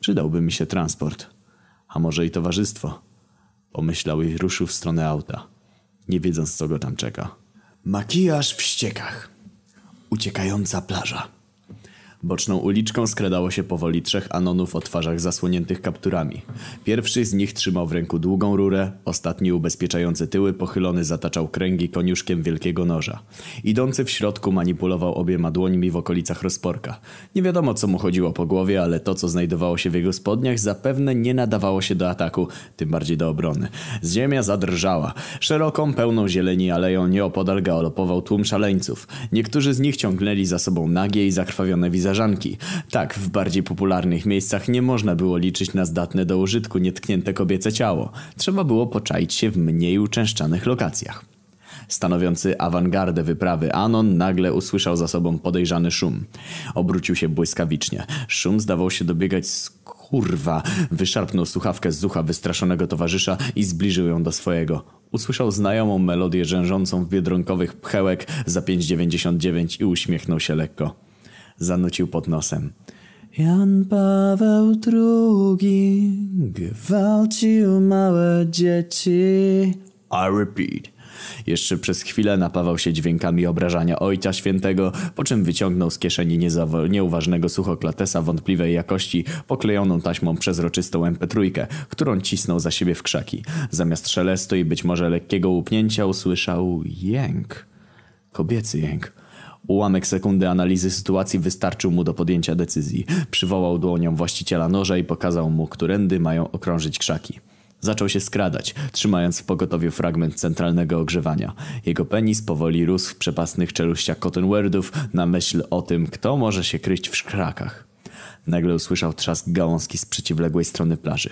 Przydałby mi się transport. A może i towarzystwo. Pomyślał i ruszył w stronę auta, nie wiedząc co go tam czeka. Makijaż w ściekach. Uciekająca plaża. Boczną uliczką skradało się powoli trzech anonów o twarzach zasłoniętych kapturami. Pierwszy z nich trzymał w ręku długą rurę, ostatni ubezpieczający tyły pochylony zataczał kręgi koniuszkiem wielkiego noża. Idący w środku manipulował obiema dłońmi w okolicach rozporka. Nie wiadomo co mu chodziło po głowie, ale to co znajdowało się w jego spodniach zapewne nie nadawało się do ataku, tym bardziej do obrony. Ziemia zadrżała. Szeroką, pełną zieleni aleją nieopodal galopował tłum szaleńców. Niektórzy z nich ciągnęli za sobą nagie i zakrwawione wizerzanki. Tak, w bardziej popularnych miejscach nie można było liczyć na zdatne do użytku nietknięte kobiece ciało. Trzeba było poczaić się w mniej uczęszczanych lokacjach. Stanowiący awangardę wyprawy Anon nagle usłyszał za sobą podejrzany szum. Obrócił się błyskawicznie. Szum zdawał się dobiegać z kurwa. Wyszarpnął słuchawkę z ucha wystraszonego towarzysza i zbliżył ją do swojego. Usłyszał znajomą melodię rzężącą w biedronkowych pchełek za 5,99 i uśmiechnął się lekko zanucił pod nosem. Jan Paweł II gwałcił małe dzieci. I repeat. Jeszcze przez chwilę napawał się dźwiękami obrażania Ojca Świętego, po czym wyciągnął z kieszeni nieuważnego suchoklatesa wątpliwej jakości, poklejoną taśmą przezroczystą MP3, którą cisnął za siebie w krzaki. Zamiast szelestu i być może lekkiego łupnięcia usłyszał jęk. Kobiecy jęk. Ułamek sekundy analizy sytuacji wystarczył mu do podjęcia decyzji. Przywołał dłonią właściciela noża i pokazał mu, którędy mają okrążyć krzaki. Zaczął się skradać, trzymając w pogotowiu fragment centralnego ogrzewania. Jego penis powoli rósł w przepasnych czeluściach Cottonwordów na myśl o tym, kto może się kryć w szkrakach. Nagle usłyszał trzask gałązki z przeciwległej strony plaży.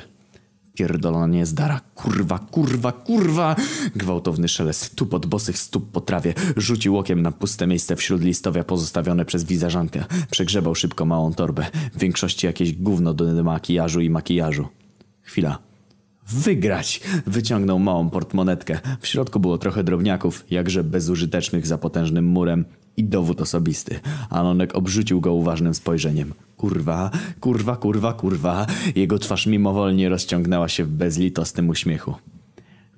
Pierdolona niezdara. Kurwa, kurwa, kurwa! Gwałtowny szelest tupot bosych stóp po trawie. Rzucił okiem na puste miejsce wśród listowia pozostawione przez wizerzankę. Przegrzebał szybko małą torbę. W większości jakieś gówno do makijażu i makijażu. Chwila. Wygrać! Wyciągnął małą portmonetkę. W środku było trochę drobniaków, jakże bezużytecznych za potężnym murem i dowód osobisty. Anonek obrzucił go uważnym spojrzeniem. Kurwa, kurwa, kurwa, kurwa. Jego twarz mimowolnie rozciągnęła się w bezlitosnym uśmiechu.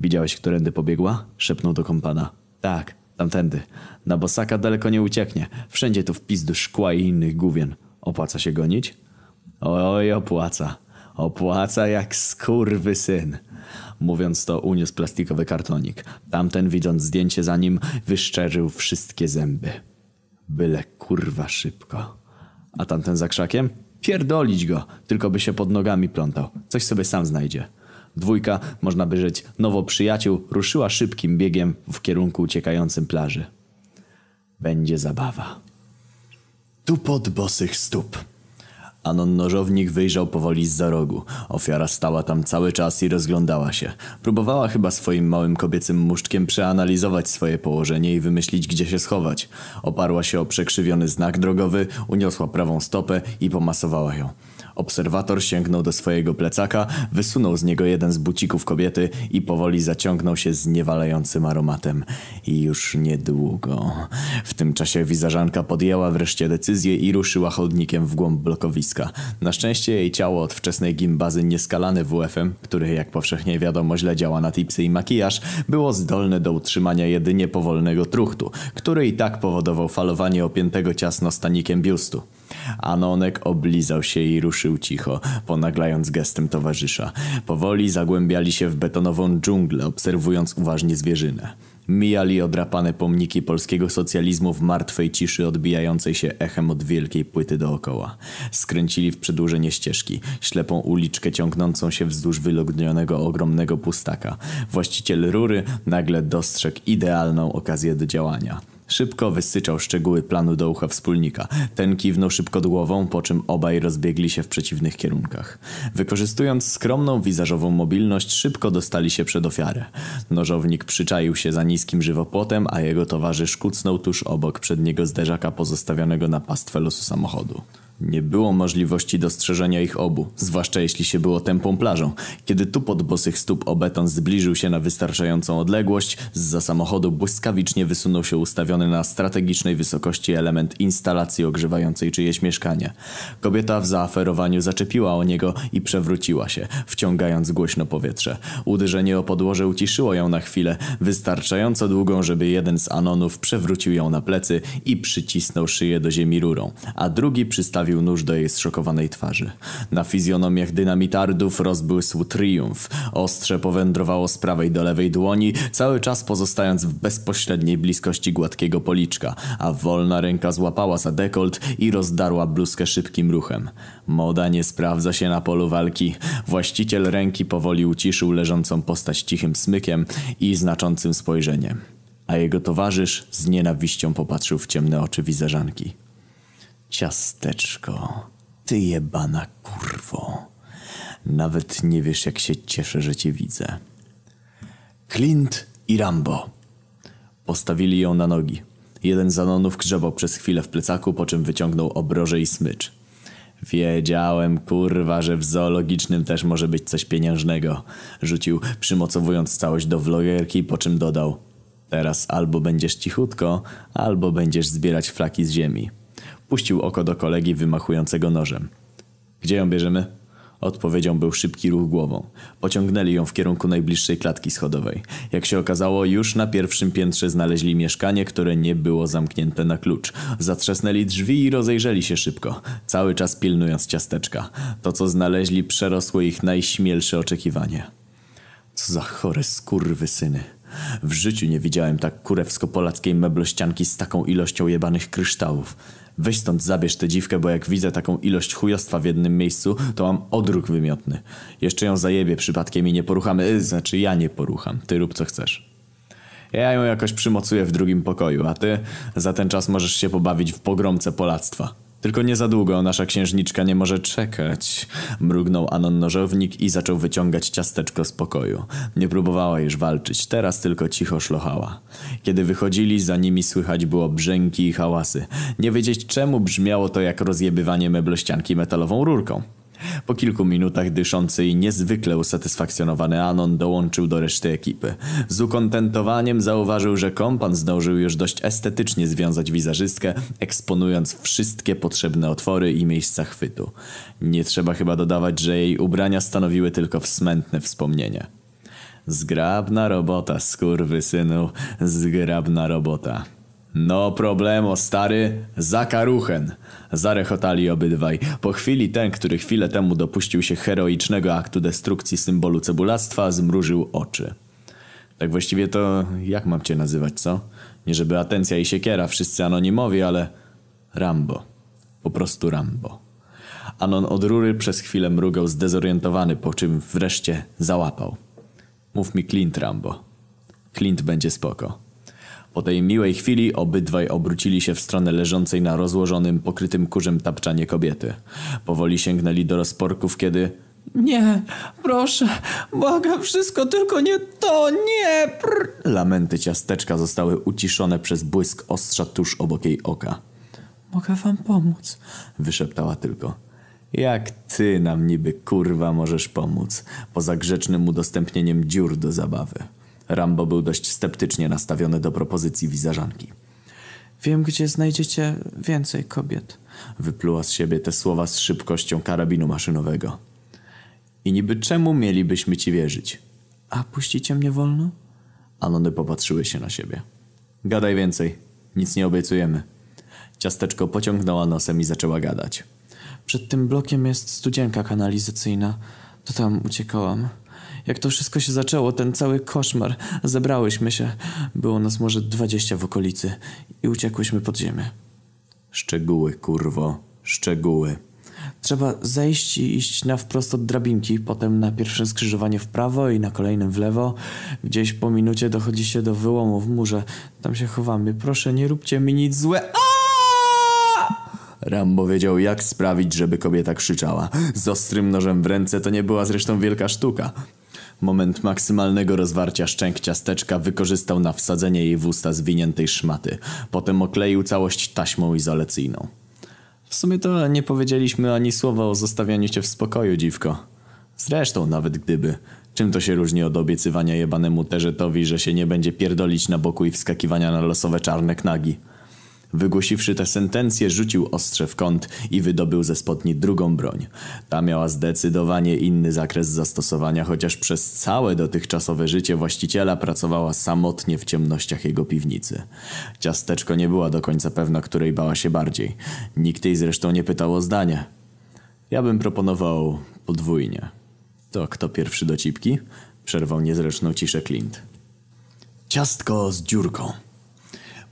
Widziałeś, którędy pobiegła? Szepnął do kompana. Tak, tamtędy. Na bosaka daleko nie ucieknie. Wszędzie tu wpis do szkła i innych główien. Opłaca się gonić? Oj, opłaca. Opłaca jak skurwy syn. Mówiąc to, uniósł plastikowy kartonik. Tamten, widząc zdjęcie za nim, wyszczerzył wszystkie zęby. Byle kurwa szybko. A tamten za krzakiem? Pierdolić go, tylko by się pod nogami plątał. Coś sobie sam znajdzie. Dwójka, można by rzec, nowo przyjaciół, ruszyła szybkim biegiem w kierunku uciekającym plaży. Będzie zabawa. Tu pod bosych stóp. Anon nożownik wyjrzał powoli z za rogu. Ofiara stała tam cały czas i rozglądała się. Próbowała chyba swoim małym kobiecym muszczkiem przeanalizować swoje położenie i wymyślić, gdzie się schować. Oparła się o przekrzywiony znak drogowy, uniosła prawą stopę i pomasowała ją. Obserwator sięgnął do swojego plecaka, wysunął z niego jeden z bucików kobiety i powoli zaciągnął się zniewalającym aromatem. I już niedługo. W tym czasie wizażanka podjęła wreszcie decyzję i ruszyła chodnikiem w głąb blokowiska. Na szczęście jej ciało od wczesnej gimbazy nieskalane WF-em, który jak powszechnie wiadomo źle działa na tipsy i makijaż, było zdolne do utrzymania jedynie powolnego truchtu, który i tak powodował falowanie opiętego ciasno stanikiem biustu. Anonek oblizał się i ruszył cicho, ponaglając gestem towarzysza. Powoli zagłębiali się w betonową dżunglę, obserwując uważnie zwierzynę. Mijali odrapane pomniki polskiego socjalizmu w martwej ciszy odbijającej się echem od wielkiej płyty dookoła. Skręcili w przedłużenie ścieżki, ślepą uliczkę ciągnącą się wzdłuż wylognionego ogromnego pustaka. Właściciel rury nagle dostrzegł idealną okazję do działania. Szybko wysyczał szczegóły planu do ucha wspólnika. Ten kiwnął szybko głową, po czym obaj rozbiegli się w przeciwnych kierunkach. Wykorzystując skromną wizażową mobilność, szybko dostali się przed ofiarę. Nożownik przyczaił się za niskim żywopłotem, a jego towarzysz kucnął tuż obok przedniego zderzaka pozostawionego na pastwę losu samochodu. Nie było możliwości dostrzeżenia ich obu, zwłaszcza jeśli się było tępą plażą. Kiedy tupot bosych stóp o beton zbliżył się na wystarczającą odległość, za samochodu błyskawicznie wysunął się ustawiony na strategicznej wysokości element instalacji ogrzewającej czyjeś mieszkanie. Kobieta w zaaferowaniu zaczepiła o niego i przewróciła się, wciągając głośno powietrze. Uderzenie o podłoże uciszyło ją na chwilę, wystarczająco długą, żeby jeden z anonów przewrócił ją na plecy i przycisnął szyję do ziemi rurą, a drugi przystawił Wstawił nóż do jej zszokowanej twarzy. Na fizjonomiach dynamitardów rozbłysł triumf. Ostrze powędrowało z prawej do lewej dłoni, cały czas pozostając w bezpośredniej bliskości gładkiego policzka, a wolna ręka złapała za dekolt i rozdarła bluzkę szybkim ruchem. Moda nie sprawdza się na polu walki. Właściciel ręki powoli uciszył leżącą postać cichym smykiem i znaczącym spojrzeniem. A jego towarzysz z nienawiścią popatrzył w ciemne oczy wizerzanki. Ciasteczko, ty jebana kurwo. Nawet nie wiesz, jak się cieszę, że cię widzę. Clint i Rambo. Postawili ją na nogi. Jeden z Anonów grzebał przez chwilę w plecaku, po czym wyciągnął obroże i smycz. Wiedziałem, kurwa, że w zoologicznym też może być coś pieniężnego. Rzucił, przymocowując całość do vlogerki, po czym dodał. Teraz albo będziesz cichutko, albo będziesz zbierać flaki z ziemi. Puścił oko do kolegi wymachującego nożem. Gdzie ją bierzemy? Odpowiedzią był szybki ruch głową. Pociągnęli ją w kierunku najbliższej klatki schodowej. Jak się okazało, już na pierwszym piętrze znaleźli mieszkanie, które nie było zamknięte na klucz. Zatrzasnęli drzwi i rozejrzeli się szybko, cały czas pilnując ciasteczka. To, co znaleźli, przerosło ich najśmielsze oczekiwania. Co za chore syny. W życiu nie widziałem tak kurewsko-polackiej meblościanki z taką ilością jebanych kryształów. Weź stąd zabierz tę dziwkę, bo jak widzę taką ilość chujostwa w jednym miejscu, to mam odruch wymiotny. Jeszcze ją zajebie przypadkiem i nie poruchamy, yy, znaczy ja nie porucham, ty rób co chcesz. Ja ją jakoś przymocuję w drugim pokoju, a ty za ten czas możesz się pobawić w pogromce polactwa. Tylko nie za długo, nasza księżniczka nie może czekać. Mrugnął Anon nożownik i zaczął wyciągać ciasteczko z pokoju. Nie próbowała już walczyć, teraz tylko cicho szlochała. Kiedy wychodzili, za nimi słychać było brzęki i hałasy. Nie wiedzieć czemu brzmiało to jak rozjebywanie meblościanki metalową rurką. Po kilku minutach dyszący i niezwykle usatysfakcjonowany Anon dołączył do reszty ekipy. Z ukontentowaniem zauważył, że kompan zdążył już dość estetycznie związać wizerzystkę, eksponując wszystkie potrzebne otwory i miejsca chwytu. Nie trzeba chyba dodawać, że jej ubrania stanowiły tylko smętne wspomnienie. Zgrabna robota, skurwysynu, zgrabna robota. No problemo, stary, za karuchen. Zarechotali obydwaj. Po chwili ten, który chwilę temu dopuścił się heroicznego aktu destrukcji symbolu cebulactwa, zmrużył oczy. Tak właściwie to jak mam cię nazywać, co? Nie żeby atencja i siekiera, wszyscy anonimowi, ale... Rambo. Po prostu Rambo. Anon od rury przez chwilę mrugał zdezorientowany, po czym wreszcie załapał. Mów mi Clint, Rambo. Clint będzie spoko. Po tej miłej chwili obydwaj obrócili się w stronę leżącej na rozłożonym, pokrytym kurzem tapczanie kobiety. Powoli sięgnęli do rozporków, kiedy... Nie, proszę, błagam wszystko, tylko nie to, nie, prr. Lamenty ciasteczka zostały uciszone przez błysk ostrza tuż obok jej oka. Mogę wam pomóc. Wyszeptała tylko. Jak ty nam niby kurwa możesz pomóc, poza grzecznym udostępnieniem dziur do zabawy? Rambo był dość sceptycznie nastawiony do propozycji wizerzanki. Wiem, gdzie znajdziecie więcej kobiet. Wypluła z siebie te słowa z szybkością karabinu maszynowego. I niby czemu mielibyśmy ci wierzyć? A puścicie mnie wolno? Anony popatrzyły się na siebie. Gadaj więcej. Nic nie obiecujemy. Ciasteczko pociągnęła nosem i zaczęła gadać. Przed tym blokiem jest studzienka kanalizacyjna. To tam uciekałam. Jak to wszystko się zaczęło, ten cały koszmar, zebrałyśmy się. Było nas może dwadzieścia w okolicy i uciekłyśmy pod ziemię. Szczegóły, kurwo. Szczegóły. Trzeba zejść i iść na wprost od drabinki, potem na pierwszym skrzyżowanie w prawo i na kolejnym w lewo. Gdzieś po minucie dochodzi się do wyłomu w murze. Tam się chowamy. Proszę, nie róbcie mi nic złe. Rambo wiedział, jak sprawić, żeby kobieta krzyczała. Z ostrym nożem w ręce to nie była zresztą wielka sztuka. Moment maksymalnego rozwarcia szczęk ciasteczka wykorzystał na wsadzenie jej w usta zwiniętej szmaty. Potem okleił całość taśmą izolacyjną. W sumie to nie powiedzieliśmy ani słowa o zostawianiu cię w spokoju, dziwko. Zresztą, nawet gdyby. Czym to się różni od obiecywania jebanemu terzetowi, że się nie będzie pierdolić na boku i wskakiwania na losowe czarne knagi? Wygłosiwszy tę sentencję, rzucił ostrze w kąt i wydobył ze spodni drugą broń. Ta miała zdecydowanie inny zakres zastosowania, chociaż przez całe dotychczasowe życie właściciela pracowała samotnie w ciemnościach jego piwnicy. Ciasteczko nie była do końca pewna, której bała się bardziej. Nikt jej zresztą nie pytał o zdanie. Ja bym proponował podwójnie. To kto pierwszy do cipki? Przerwał niezręczną ciszę Clint. Ciastko z dziurką.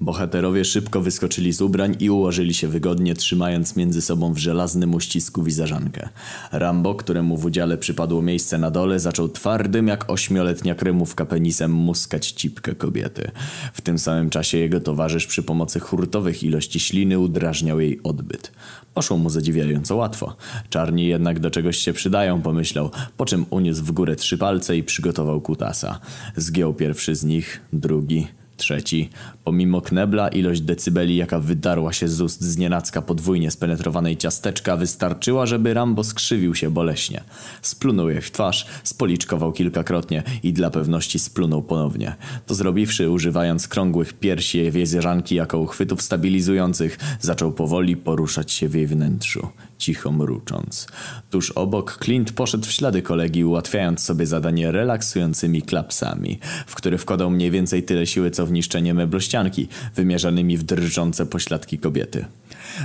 Bohaterowie szybko wyskoczyli z ubrań i ułożyli się wygodnie, trzymając między sobą w żelaznym uścisku wizerzankę. Rambo, któremu w udziale przypadło miejsce na dole, zaczął twardym jak ośmioletnia kremówka penisem muskać cipkę kobiety. W tym samym czasie jego towarzysz przy pomocy hurtowych ilości śliny udrażniał jej odbyt. Poszło mu zadziwiająco łatwo. Czarni jednak do czegoś się przydają, pomyślał, po czym uniósł w górę trzy palce i przygotował kutasa. Zgiął pierwszy z nich, drugi... Trzeci. Pomimo knebla, ilość decybeli, jaka wydarła się z ust znienacka podwójnie spenetrowanej ciasteczka, wystarczyła, żeby Rambo skrzywił się boleśnie. Splunął jej w twarz, spoliczkował kilkakrotnie i dla pewności splunął ponownie. To zrobiwszy, używając krągłych piersi wiezierzanki jako uchwytów stabilizujących, zaczął powoli poruszać się w jej wnętrzu cicho mrucząc. Tuż obok Clint poszedł w ślady kolegi, ułatwiając sobie zadanie relaksującymi klapsami, w które wkładał mniej więcej tyle siły co w niszczenie meblościanki, wymierzanymi w drżące pośladki kobiety.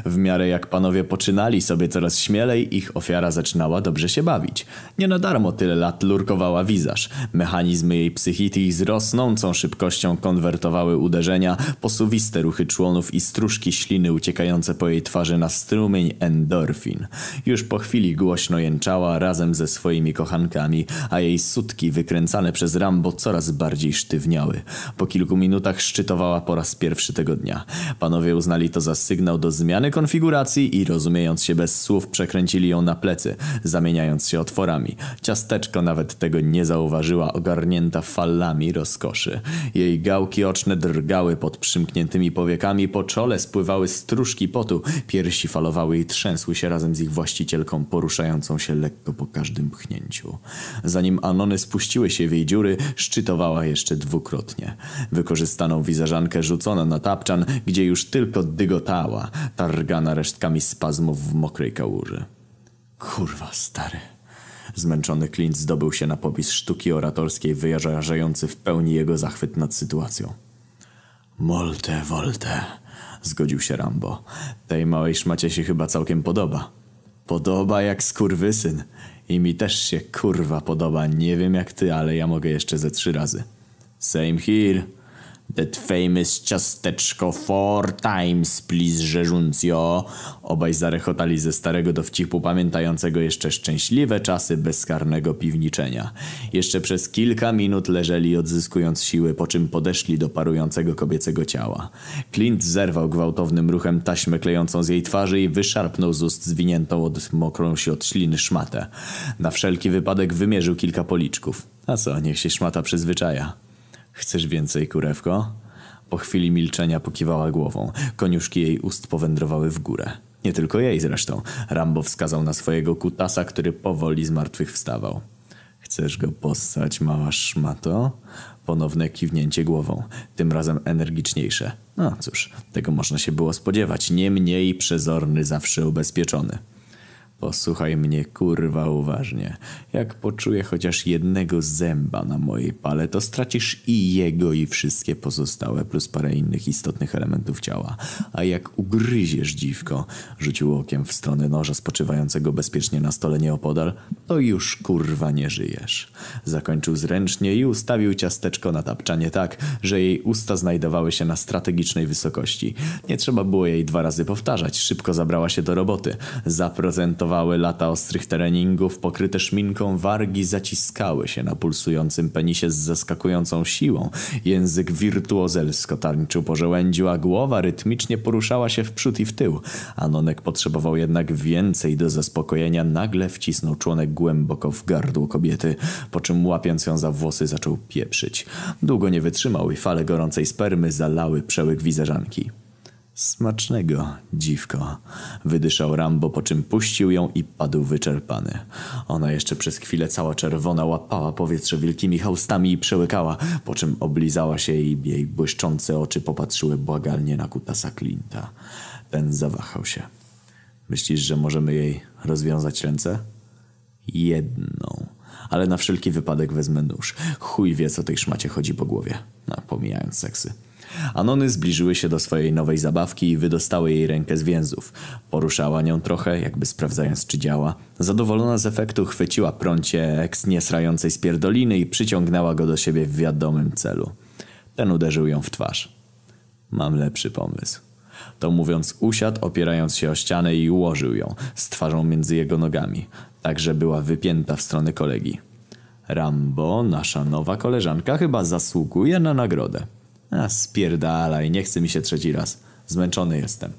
W miarę jak panowie poczynali sobie coraz śmielej, ich ofiara zaczynała dobrze się bawić. Nie na darmo tyle lat lurkowała wizarz. Mechanizmy jej psychiki z rosnącą szybkością konwertowały uderzenia, posuwiste ruchy członów i stróżki śliny uciekające po jej twarzy na strumień endorfin. Już po chwili głośno jęczała razem ze swoimi kochankami, a jej sutki wykręcane przez Rambo coraz bardziej sztywniały. Po kilku minutach szczytowała po raz pierwszy tego dnia. Panowie uznali to za sygnał do zmiany konfiguracji i rozumiejąc się bez słów przekręcili ją na plecy, zamieniając się otworami. Ciasteczko nawet tego nie zauważyła, ogarnięta falami rozkoszy. Jej gałki oczne drgały pod przymkniętymi powiekami, po czole spływały stróżki potu, piersi falowały i trzęsły się razem z ich właścicielką, poruszającą się lekko po każdym pchnięciu. Zanim Anony spuściły się w jej dziury, szczytowała jeszcze dwukrotnie. Wykorzystaną wizerzankę rzucono na tapczan, gdzie już tylko dygotała, targana resztkami spazmów w mokrej kałuży. Kurwa, stary. Zmęczony Clint zdobył się na popis sztuki oratorskiej, wyrażający w pełni jego zachwyt nad sytuacją. Molte, volte, zgodził się Rambo. Tej małej szmacie się chyba całkiem podoba. Podoba jak skurwysyn. I mi też się kurwa podoba. Nie wiem jak ty, ale ja mogę jeszcze ze trzy razy. Same here. That famous ciasteczko four times, please, Rzeżuncjo. Obaj zarechotali ze starego dowcipu, pamiętającego jeszcze szczęśliwe czasy bezkarnego piwniczenia. Jeszcze przez kilka minut leżeli odzyskując siły, po czym podeszli do parującego kobiecego ciała. Clint zerwał gwałtownym ruchem taśmę klejącą z jej twarzy i wyszarpnął z ust zwiniętą od mokrą się od śliny szmatę. Na wszelki wypadek wymierzył kilka policzków. A co, niech się szmata przyzwyczaja. Chcesz więcej, kurewko? Po chwili milczenia pokiwała głową. Koniuszki jej ust powędrowały w górę. Nie tylko jej zresztą. Rambo wskazał na swojego kutasa, który powoli z martwych wstawał. Chcesz go possać, mała szmato? Ponowne kiwnięcie głową, tym razem energiczniejsze. No cóż, tego można się było spodziewać. Nie mniej przezorny, zawsze ubezpieczony. Posłuchaj mnie kurwa uważnie. Jak poczuję chociaż jednego zęba na mojej pale, to stracisz i jego i wszystkie pozostałe, plus parę innych istotnych elementów ciała. A jak ugryziesz dziwko, rzucił okiem w stronę noża spoczywającego bezpiecznie na stole nieopodal, to już kurwa nie żyjesz. Zakończył zręcznie i ustawił ciasteczko na tapczanie tak, że jej usta znajdowały się na strategicznej wysokości. Nie trzeba było jej dwa razy powtarzać, szybko zabrała się do roboty. Zaprocentował Pracowały lata ostrych treningów, pokryte szminką wargi zaciskały się na pulsującym penisie z zaskakującą siłą. Język wirtuozelsko tańczył po żołędziu, a głowa rytmicznie poruszała się w przód i w tył. Anonek potrzebował jednak więcej do zaspokojenia. Nagle wcisnął członek głęboko w gardło kobiety, po czym łapiąc ją za włosy zaczął pieprzyć. Długo nie wytrzymał i fale gorącej spermy zalały przełyk wizerzanki. Smacznego, dziwko, wydyszał Rambo, po czym puścił ją i padł wyczerpany. Ona jeszcze przez chwilę cała czerwona łapała powietrze wielkimi haustami i przełykała, po czym oblizała się i jej błyszczące oczy popatrzyły błagalnie na kutasa Clint'a. Ten zawahał się. Myślisz, że możemy jej rozwiązać ręce? Jedną. Ale na wszelki wypadek wezmę nóż. Chuj wie, co tej szmacie chodzi po głowie. No, pomijając seksy. Anony zbliżyły się do swojej nowej zabawki i wydostały jej rękę z więzów. Poruszała nią trochę, jakby sprawdzając czy działa. Zadowolona z efektu chwyciła prącie eks niesrającej spierdoliny i przyciągnęła go do siebie w wiadomym celu. Ten uderzył ją w twarz. Mam lepszy pomysł. To mówiąc usiadł, opierając się o ścianę i ułożył ją, z twarzą między jego nogami, tak że była wypięta w stronę kolegi. Rambo, nasza nowa koleżanka, chyba zasługuje na nagrodę. A spierdalaj, nie chce mi się trzeci raz. Zmęczony jestem.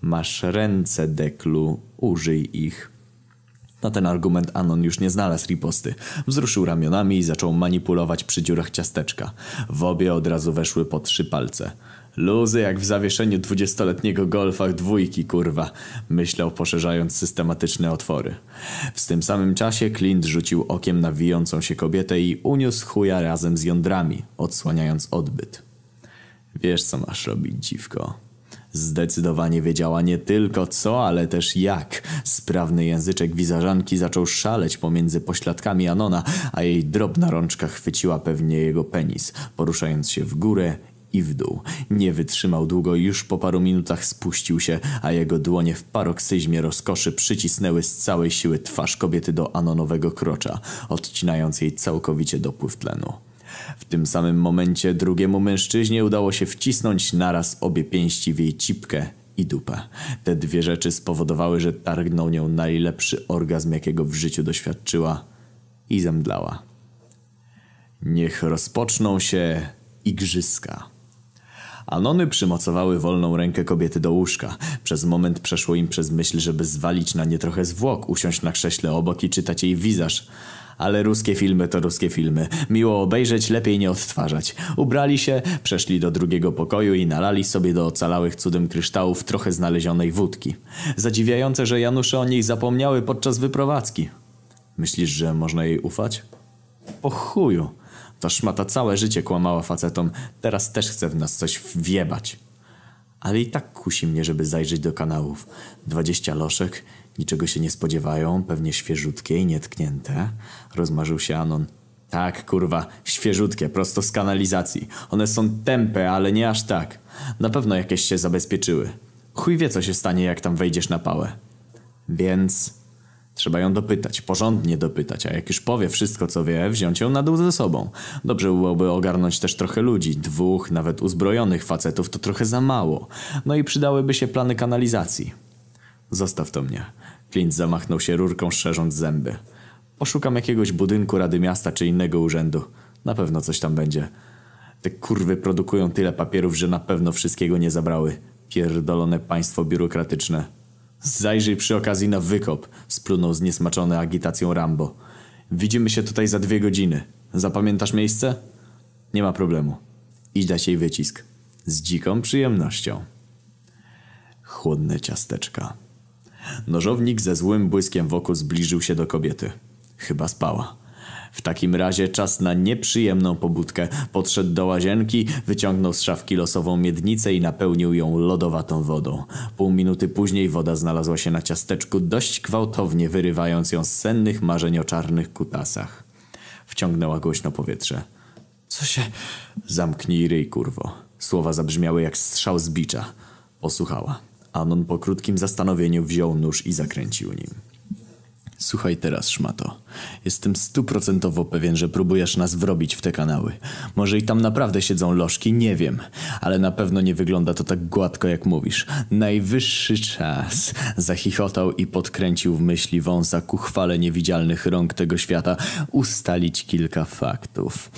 Masz ręce, Deklu, użyj ich. Na ten argument Anon już nie znalazł riposty. Wzruszył ramionami i zaczął manipulować przy dziurach ciasteczka. W obie od razu weszły po trzy palce. Luzy jak w zawieszeniu dwudziestoletniego golfach dwójki, kurwa, myślał poszerzając systematyczne otwory. W tym samym czasie Clint rzucił okiem na wijącą się kobietę i uniósł chuja razem z jądrami, odsłaniając odbyt. Wiesz, co masz robić, dziwko. Zdecydowanie wiedziała nie tylko co, ale też jak. Sprawny języczek wizażanki zaczął szaleć pomiędzy pośladkami Anona, a jej drobna rączka chwyciła pewnie jego penis, poruszając się w górę i w dół. Nie wytrzymał długo już po paru minutach spuścił się, a jego dłonie w paroksyzmie rozkoszy przycisnęły z całej siły twarz kobiety do Anonowego krocza, odcinając jej całkowicie dopływ tlenu. Tym samym momencie drugiemu mężczyźnie udało się wcisnąć naraz obie pięści w jej cipkę i dupę. Te dwie rzeczy spowodowały, że targnął nią najlepszy orgazm, jakiego w życiu doświadczyła i zemdlała. Niech rozpoczną się igrzyska. Anony przymocowały wolną rękę kobiety do łóżka. Przez moment przeszło im przez myśl, żeby zwalić na nie trochę zwłok, usiąść na krześle obok i czytać jej wizaż. Ale ruskie filmy to ruskie filmy. Miło obejrzeć, lepiej nie odtwarzać. Ubrali się, przeszli do drugiego pokoju i nalali sobie do ocalałych cudem kryształów trochę znalezionej wódki. Zadziwiające, że Janusze o niej zapomniały podczas wyprowadzki. Myślisz, że można jej ufać? Po chuju. Ta szmata całe życie kłamała facetom, teraz też chce w nas coś wjebać. Ale i tak kusi mnie, żeby zajrzeć do kanałów. Dwadzieścia loszek, niczego się nie spodziewają, pewnie świeżutkie i nietknięte. Rozmarzył się Anon. Tak, kurwa, świeżutkie, prosto z kanalizacji. One są tępe, ale nie aż tak. Na pewno jakieś się zabezpieczyły. Chuj wie, co się stanie, jak tam wejdziesz na pałę. Więc Trzeba ją dopytać, porządnie dopytać, a jak już powie wszystko co wie, wziąć ją na dół ze sobą. Dobrze byłoby ogarnąć też trochę ludzi, dwóch, nawet uzbrojonych facetów to trochę za mało. No i przydałyby się plany kanalizacji. Zostaw to mnie. Clint zamachnął się rurką, szerząc zęby. Poszukam jakiegoś budynku Rady Miasta czy innego urzędu. Na pewno coś tam będzie. Te kurwy produkują tyle papierów, że na pewno wszystkiego nie zabrały. Pierdolone państwo biurokratyczne. Zajrzyj przy okazji na wykop, splunął zniesmaczony agitacją Rambo. Widzimy się tutaj za dwie godziny. Zapamiętasz miejsce? Nie ma problemu. Idź dać jej wycisk. Z dziką przyjemnością. Chłodne ciasteczka. Nożownik ze złym błyskiem w oku zbliżył się do kobiety. Chyba spała. W takim razie czas na nieprzyjemną pobudkę. Podszedł do łazienki, wyciągnął z szafki losową miednicę i napełnił ją lodowatą wodą. Pół minuty później woda znalazła się na ciasteczku dość gwałtownie, wyrywając ją z sennych marzeń o czarnych kutasach. Wciągnęła głośno powietrze. Co się... Zamknij ryj, kurwo. Słowa zabrzmiały jak strzał z bicza. Posłuchała. Anon po krótkim zastanowieniu wziął nóż i zakręcił nim. Słuchaj teraz, szmato. Jestem stuprocentowo pewien, że próbujesz nas wrobić w te kanały. Może i tam naprawdę siedzą lożki, nie wiem. Ale na pewno nie wygląda to tak gładko, jak mówisz. Najwyższy czas. Zachichotał i podkręcił w myśli wąsa ku chwale niewidzialnych rąk tego świata ustalić kilka faktów.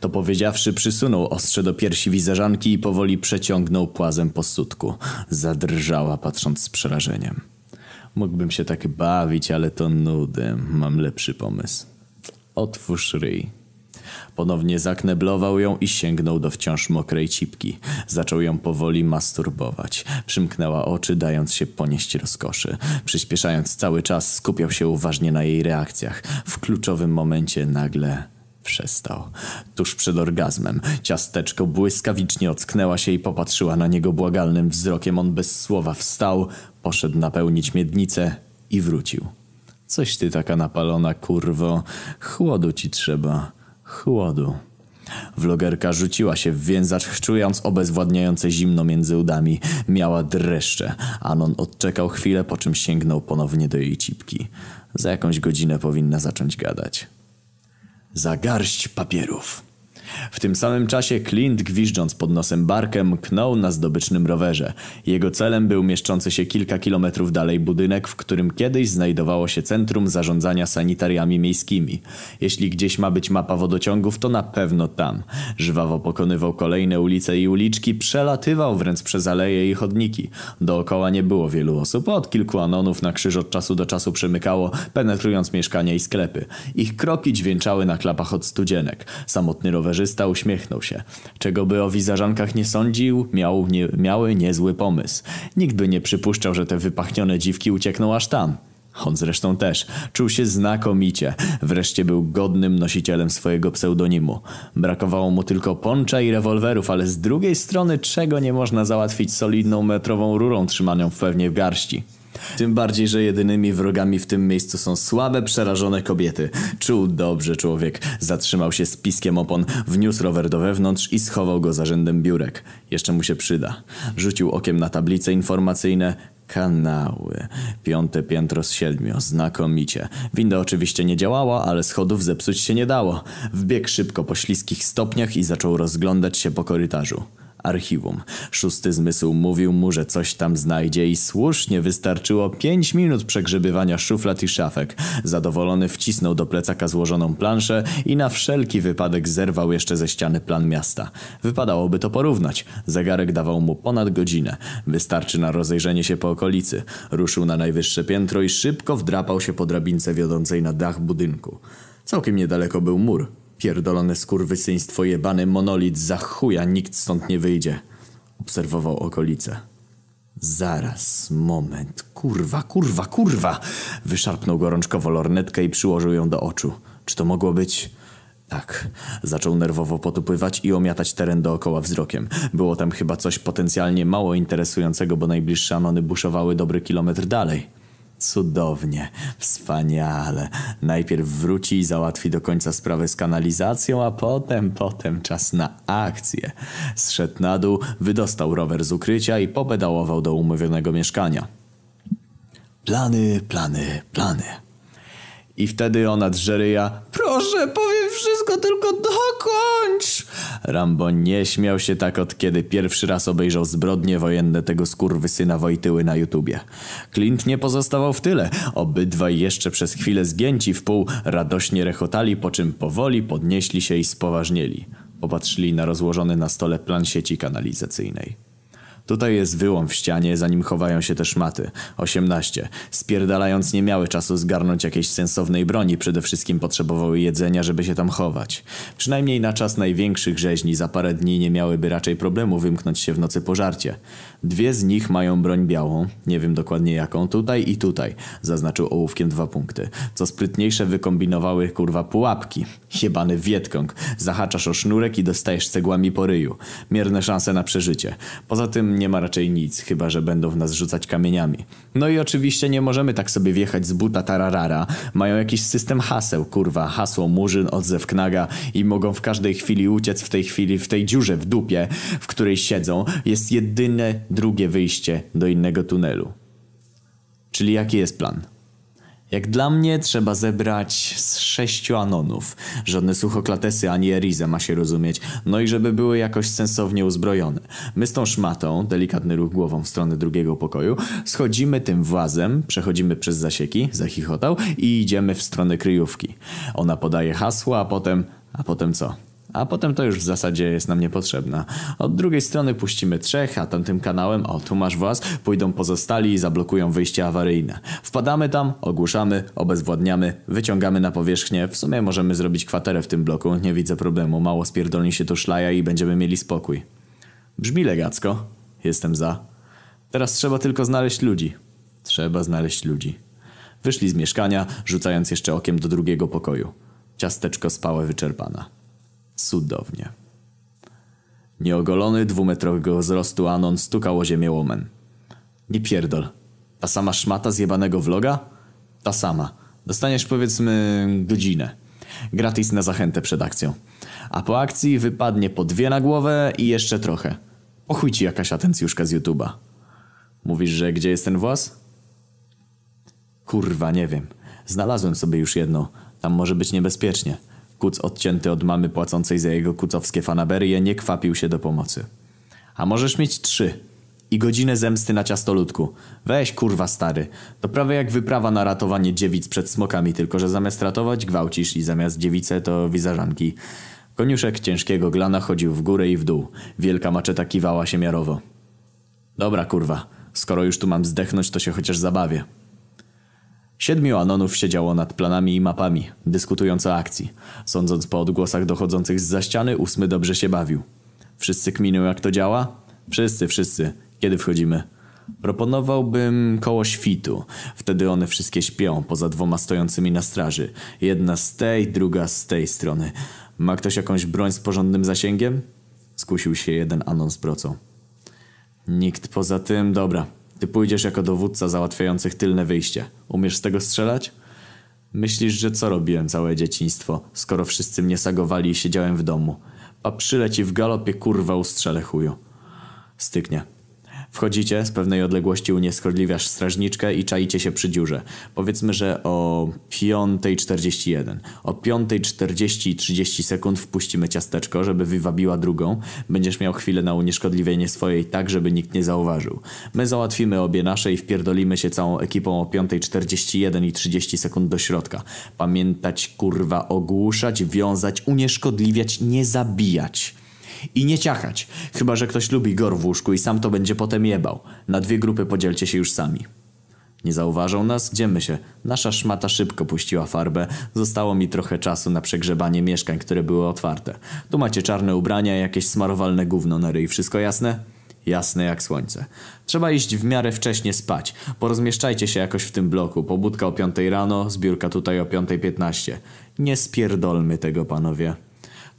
To powiedziawszy, przysunął ostrze do piersi wizerzanki i powoli przeciągnął płazem po sutku. Zadrżała, patrząc z przerażeniem. Mógłbym się tak bawić, ale to nudy. Mam lepszy pomysł. Otwórz ryj. Ponownie zakneblował ją i sięgnął do wciąż mokrej cipki. Zaczął ją powoli masturbować. Przymknęła oczy, dając się ponieść rozkoszy. Przyspieszając cały czas, skupiał się uważnie na jej reakcjach. W kluczowym momencie nagle przestał. Tuż przed orgazmem ciasteczko błyskawicznie ocknęła się i popatrzyła na niego błagalnym wzrokiem. On bez słowa wstał, poszedł napełnić miednicę i wrócił. Coś ty taka napalona, kurwo. Chłodu ci trzeba. Chłodu. Vlogerka rzuciła się w więzacz, czując obezwładniające zimno między udami. Miała dreszcze. Anon odczekał chwilę, po czym sięgnął ponownie do jej cipki. Za jakąś godzinę powinna zacząć gadać za garść papierów. W tym samym czasie Clint, gwiżdżąc pod nosem barkiem, knął na zdobycznym rowerze. Jego celem był mieszczący się kilka kilometrów dalej budynek, w którym kiedyś znajdowało się Centrum Zarządzania Sanitariami Miejskimi. Jeśli gdzieś ma być mapa wodociągów, to na pewno tam. Żwawo pokonywał kolejne ulice i uliczki, przelatywał wręcz przez aleje i chodniki. Dookoła nie było wielu osób, od kilku anonów na krzyż od czasu do czasu przemykało, penetrując mieszkania i sklepy. Ich kroki dźwięczały na klapach od studzienek. Samotny rowerze rowerzysta uśmiechnął się. Czego by o wizerzankach nie sądził, miał nie, miały niezły pomysł. Nikt by nie przypuszczał, że te wypachnione dziwki uciekną aż tam. On zresztą też. Czuł się znakomicie. Wreszcie był godnym nosicielem swojego pseudonimu. Brakowało mu tylko poncza i rewolwerów, ale z drugiej strony czego nie można załatwić solidną metrową rurą trzymaną pewnie w garści. Tym bardziej, że jedynymi wrogami w tym miejscu są słabe, przerażone kobiety. Czuł dobrze człowiek. Zatrzymał się z piskiem opon, wniósł rower do wewnątrz i schował go za rzędem biurek. Jeszcze mu się przyda. Rzucił okiem na tablice informacyjne. Kanały. Piąte piętro z siedmiu. Znakomicie. Winda oczywiście nie działała, ale schodów zepsuć się nie dało. Wbiegł szybko po śliskich stopniach i zaczął rozglądać się po korytarzu. Archiwum. Szósty zmysł mówił mu, że coś tam znajdzie i słusznie wystarczyło pięć minut przegrzebywania szuflad i szafek. Zadowolony wcisnął do plecaka złożoną planszę i na wszelki wypadek zerwał jeszcze ze ściany plan miasta. Wypadałoby to porównać. Zegarek dawał mu ponad godzinę. Wystarczy na rozejrzenie się po okolicy. Ruszył na najwyższe piętro i szybko wdrapał się po drabince wiodącej na dach budynku. Całkiem niedaleko był mur. Pierdolone skurwysyństwo jebany monolit za chuja nikt stąd nie wyjdzie. Obserwował okolice. Zaraz, moment, kurwa, kurwa, kurwa! Wyszarpnął gorączkowo lornetkę i przyłożył ją do oczu. Czy to mogło być... Tak. Zaczął nerwowo potupywać i omiatać teren dookoła wzrokiem. Było tam chyba coś potencjalnie mało interesującego, bo najbliższe anony buszowały dobry kilometr dalej. Cudownie, wspaniale. Najpierw wróci i załatwi do końca sprawę z kanalizacją, a potem, potem czas na akcję. Zszedł na dół, wydostał rower z ukrycia i popedałował do umówionego mieszkania. Plany, plany, plany. I wtedy ona drzeryja. Proszę, powiem wszystko, tylko dokończ! Rambo nie śmiał się tak od kiedy pierwszy raz obejrzał zbrodnie wojenne tego skurwysyna Wojtyły na YouTubie. Clint nie pozostawał w tyle. Obydwaj jeszcze przez chwilę zgięci w pół radośnie rechotali, po czym powoli podnieśli się i spoważnieli. Popatrzyli na rozłożony na stole plan sieci kanalizacyjnej. Tutaj jest wyłom w ścianie, zanim chowają się te szmaty. 18. Spierdalając nie miały czasu zgarnąć jakiejś sensownej broni, przede wszystkim potrzebowały jedzenia, żeby się tam chować. Przynajmniej na czas największych rzeźni za parę dni nie miałyby raczej problemu wymknąć się w nocy pożarcie. Dwie z nich mają broń białą, nie wiem dokładnie jaką, tutaj i tutaj, zaznaczył ołówkiem dwa punkty. Co sprytniejsze wykombinowały kurwa pułapki. Jebany Wietkong. Zahaczasz o sznurek i dostajesz cegłami po ryju. Mierne szanse na przeżycie. Poza tym nie ma raczej nic, chyba że będą w nas rzucać kamieniami. No i oczywiście nie możemy tak sobie wjechać z buta tararara. Mają jakiś system haseł, kurwa, hasło Murzyn, odzew Knaga i mogą w każdej chwili uciec w tej chwili, w tej dziurze w dupie, w której siedzą. Jest jedyne drugie wyjście do innego tunelu. Czyli jaki jest plan? Jak dla mnie trzeba zebrać z sześciu anonów. Żadne suchoklatesy ani erize ma się rozumieć. No i żeby były jakoś sensownie uzbrojone. My z tą szmatą, delikatny ruch głową w stronę drugiego pokoju, schodzimy tym włazem, przechodzimy przez zasieki, zachichotał i idziemy w stronę kryjówki. Ona podaje hasło, a potem... A potem co? A potem to już w zasadzie jest nam niepotrzebna. Od drugiej strony puścimy trzech, a tamtym kanałem, o tu masz was, pójdą pozostali i zablokują wyjście awaryjne. Wpadamy tam, ogłuszamy, obezwładniamy, wyciągamy na powierzchnię. W sumie możemy zrobić kwaterę w tym bloku, nie widzę problemu. Mało spierdolni się tu szlaja i będziemy mieli spokój. Brzmi legacko. Jestem za. Teraz trzeba tylko znaleźć ludzi. Trzeba znaleźć ludzi. Wyszli z mieszkania, rzucając jeszcze okiem do drugiego pokoju. Ciasteczko spałe wyczerpana. Cudownie. Nieogolony, dwumetrowego wzrostu Anon stukał o ziemię łomem. Nie pierdol. Ta sama szmata zjebanego vloga? Ta sama. Dostaniesz powiedzmy godzinę. Gratis na zachętę przed akcją. A po akcji wypadnie po dwie na głowę i jeszcze trochę. Pochuj ci jakaś atencjuszka z YouTube'a. Mówisz, że gdzie jest ten włas? Kurwa, nie wiem. Znalazłem sobie już jedną. Tam może być niebezpiecznie. Kuc odcięty od mamy płacącej za jego kucowskie fanaberie nie kwapił się do pomocy. A możesz mieć trzy. I godzinę zemsty na ciastoludku. Weź kurwa stary. To prawie jak wyprawa na ratowanie dziewic przed smokami, tylko że zamiast ratować gwałcisz i zamiast dziewice to wizażanki. Koniuszek ciężkiego glana chodził w górę i w dół. Wielka maczeta kiwała się miarowo. Dobra kurwa. Skoro już tu mam zdechnąć, to się chociaż zabawię. Siedmiu Anonów siedziało nad planami i mapami, dyskutując o akcji. Sądząc po odgłosach dochodzących z za ściany, ósmy dobrze się bawił. Wszyscy kminią jak to działa? Wszyscy, wszyscy. Kiedy wchodzimy? Proponowałbym koło świtu. Wtedy one wszystkie śpią, poza dwoma stojącymi na straży. Jedna z tej, druga z tej strony. Ma ktoś jakąś broń z porządnym zasięgiem? Skusił się jeden Anon z procą. Nikt poza tym, dobra. Ty pójdziesz jako dowódca załatwiających tylne wyjście. Umiesz z tego strzelać? Myślisz, że co robiłem całe dzieciństwo, skoro wszyscy mnie sagowali i siedziałem w domu? A przyleci w galopie kurwa ustrzelę chuju. Styknie. Wchodzicie, z pewnej odległości unieskodliwiasz strażniczkę i czaicie się przy dziurze. Powiedzmy, że o 5.41. O 5.40 i 30 sekund wpuścimy ciasteczko, żeby wywabiła drugą. Będziesz miał chwilę na unieszkodliwienie swojej tak, żeby nikt nie zauważył. My załatwimy obie nasze i wpierdolimy się całą ekipą o 5.41 i 30 sekund do środka. Pamiętać, kurwa, ogłuszać, wiązać, unieszkodliwiać, nie zabijać. I nie ciachać, chyba że ktoś lubi gor w łóżku i sam to będzie potem jebał. Na dwie grupy podzielcie się już sami. Nie zauważą nas? Gdziemy się? Nasza szmata szybko puściła farbę. Zostało mi trochę czasu na przegrzebanie mieszkań, które były otwarte. Tu macie czarne ubrania, jakieś smarowalne gówno na ryj. Wszystko jasne? Jasne jak słońce. Trzeba iść w miarę wcześnie spać. Porozmieszczajcie się jakoś w tym bloku. Pobudka o 5 rano, zbiórka tutaj o 5.15. Nie spierdolmy tego, panowie.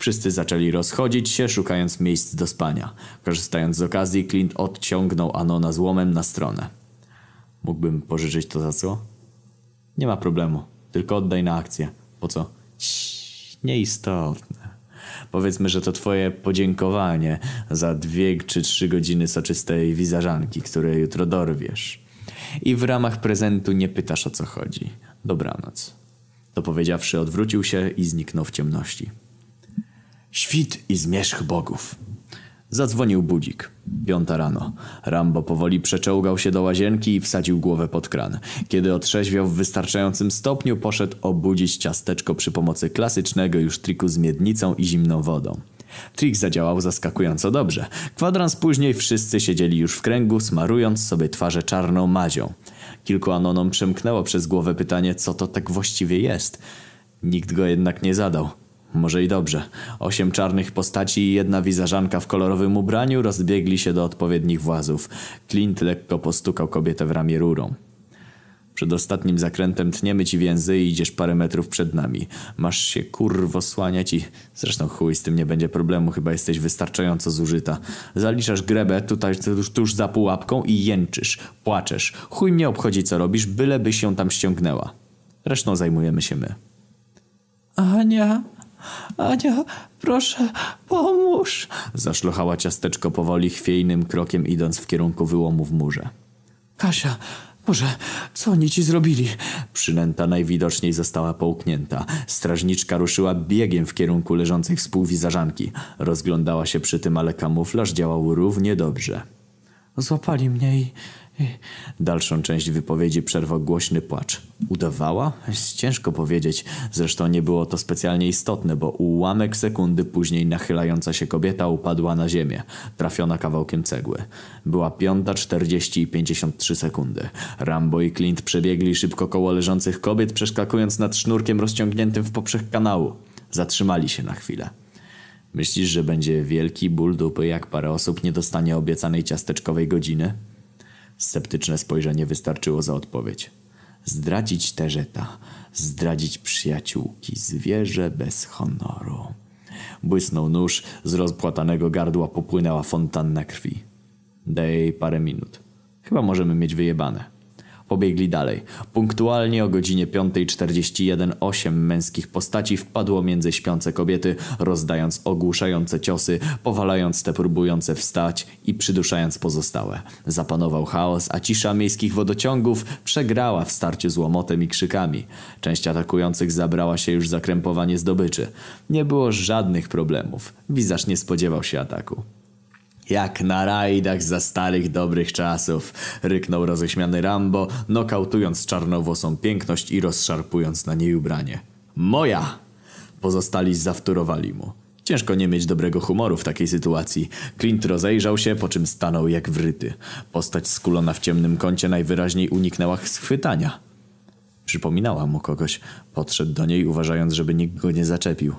Wszyscy zaczęli rozchodzić się, szukając miejsc do spania. Korzystając z okazji, Clint odciągnął Anona złomem na stronę. Mógłbym pożyczyć to za co? Nie ma problemu. Tylko oddaj na akcję. Po co? Ciii, nieistotne. Powiedzmy, że to twoje podziękowanie za dwie czy trzy godziny soczystej wizażanki, które jutro dorwiesz. I w ramach prezentu nie pytasz o co chodzi. Dobranoc. To powiedziawszy, odwrócił się i zniknął w ciemności. Świt i zmierzch bogów. Zadzwonił budzik. Piąta rano. Rambo powoli przeczołgał się do łazienki i wsadził głowę pod kran. Kiedy otrzeźwiał w wystarczającym stopniu, poszedł obudzić ciasteczko przy pomocy klasycznego już triku z miednicą i zimną wodą. Trik zadziałał zaskakująco dobrze. Kwadrans później wszyscy siedzieli już w kręgu, smarując sobie twarze czarną mazią. Kilku anonom przemknęło przez głowę pytanie, co to tak właściwie jest. Nikt go jednak nie zadał. Może i dobrze. Osiem czarnych postaci i jedna wizażanka w kolorowym ubraniu rozbiegli się do odpowiednich włazów. Clint lekko postukał kobietę w ramię rurą. Przed ostatnim zakrętem tniemy ci więzy i idziesz parę metrów przed nami. Masz się kurwo słaniać i... Zresztą chuj, z tym nie będzie problemu, chyba jesteś wystarczająco zużyta. Zaliczasz grebę tutaj tuż, tuż za pułapką i jęczysz, płaczesz. Chuj mnie obchodzi co robisz, byleby się tam ściągnęła. Resztą zajmujemy się my. Ania, Ania, proszę, pomóż. Zaszlochała ciasteczko powoli, chwiejnym krokiem idąc w kierunku wyłomu w murze. Kasia, Boże, co oni ci zrobili? Przynęta najwidoczniej została połknięta. Strażniczka ruszyła biegiem w kierunku leżącej współwizażanki. Rozglądała się przy tym, ale kamuflaż działał równie dobrze. Złapali mnie i... Dalszą część wypowiedzi przerwał głośny płacz. Udawała? Ciężko powiedzieć. Zresztą nie było to specjalnie istotne, bo ułamek sekundy później nachylająca się kobieta upadła na ziemię, trafiona kawałkiem cegły. Była piąta, czterdzieści i pięćdziesiąt trzy sekundy. Rambo i Clint przebiegli szybko koło leżących kobiet, przeskakując nad sznurkiem rozciągniętym w poprzek kanału. Zatrzymali się na chwilę. Myślisz, że będzie wielki ból dupy, jak parę osób nie dostanie obiecanej ciasteczkowej godziny? Sceptyczne spojrzenie wystarczyło za odpowiedź. Zdradzić Terzeta, zdradzić przyjaciółki, zwierzę bez honoru. Błysnął nóż, z rozpłatanego gardła popłynęła fontanna krwi. Daj parę minut. Chyba możemy mieć wyjebane. Pobiegli dalej. Punktualnie o godzinie 5.41 osiem męskich postaci wpadło między śpiące kobiety, rozdając ogłuszające ciosy, powalając te próbujące wstać i przyduszając pozostałe. Zapanował chaos, a cisza miejskich wodociągów przegrała w starciu z łomotem i krzykami. Część atakujących zabrała się już za krępowanie zdobyczy. Nie było żadnych problemów. Wizarz nie spodziewał się ataku. Jak na rajdach za starych dobrych czasów, ryknął roześmiany Rambo, nokautując czarnowłosą piękność i rozszarpując na niej ubranie. Moja! Pozostali zawtórowali mu. Ciężko nie mieć dobrego humoru w takiej sytuacji. Clint rozejrzał się, po czym stanął jak wryty. Postać skulona w ciemnym kącie najwyraźniej uniknęła schwytania. Przypominała mu kogoś. Podszedł do niej, uważając, żeby nikt go nie zaczepił.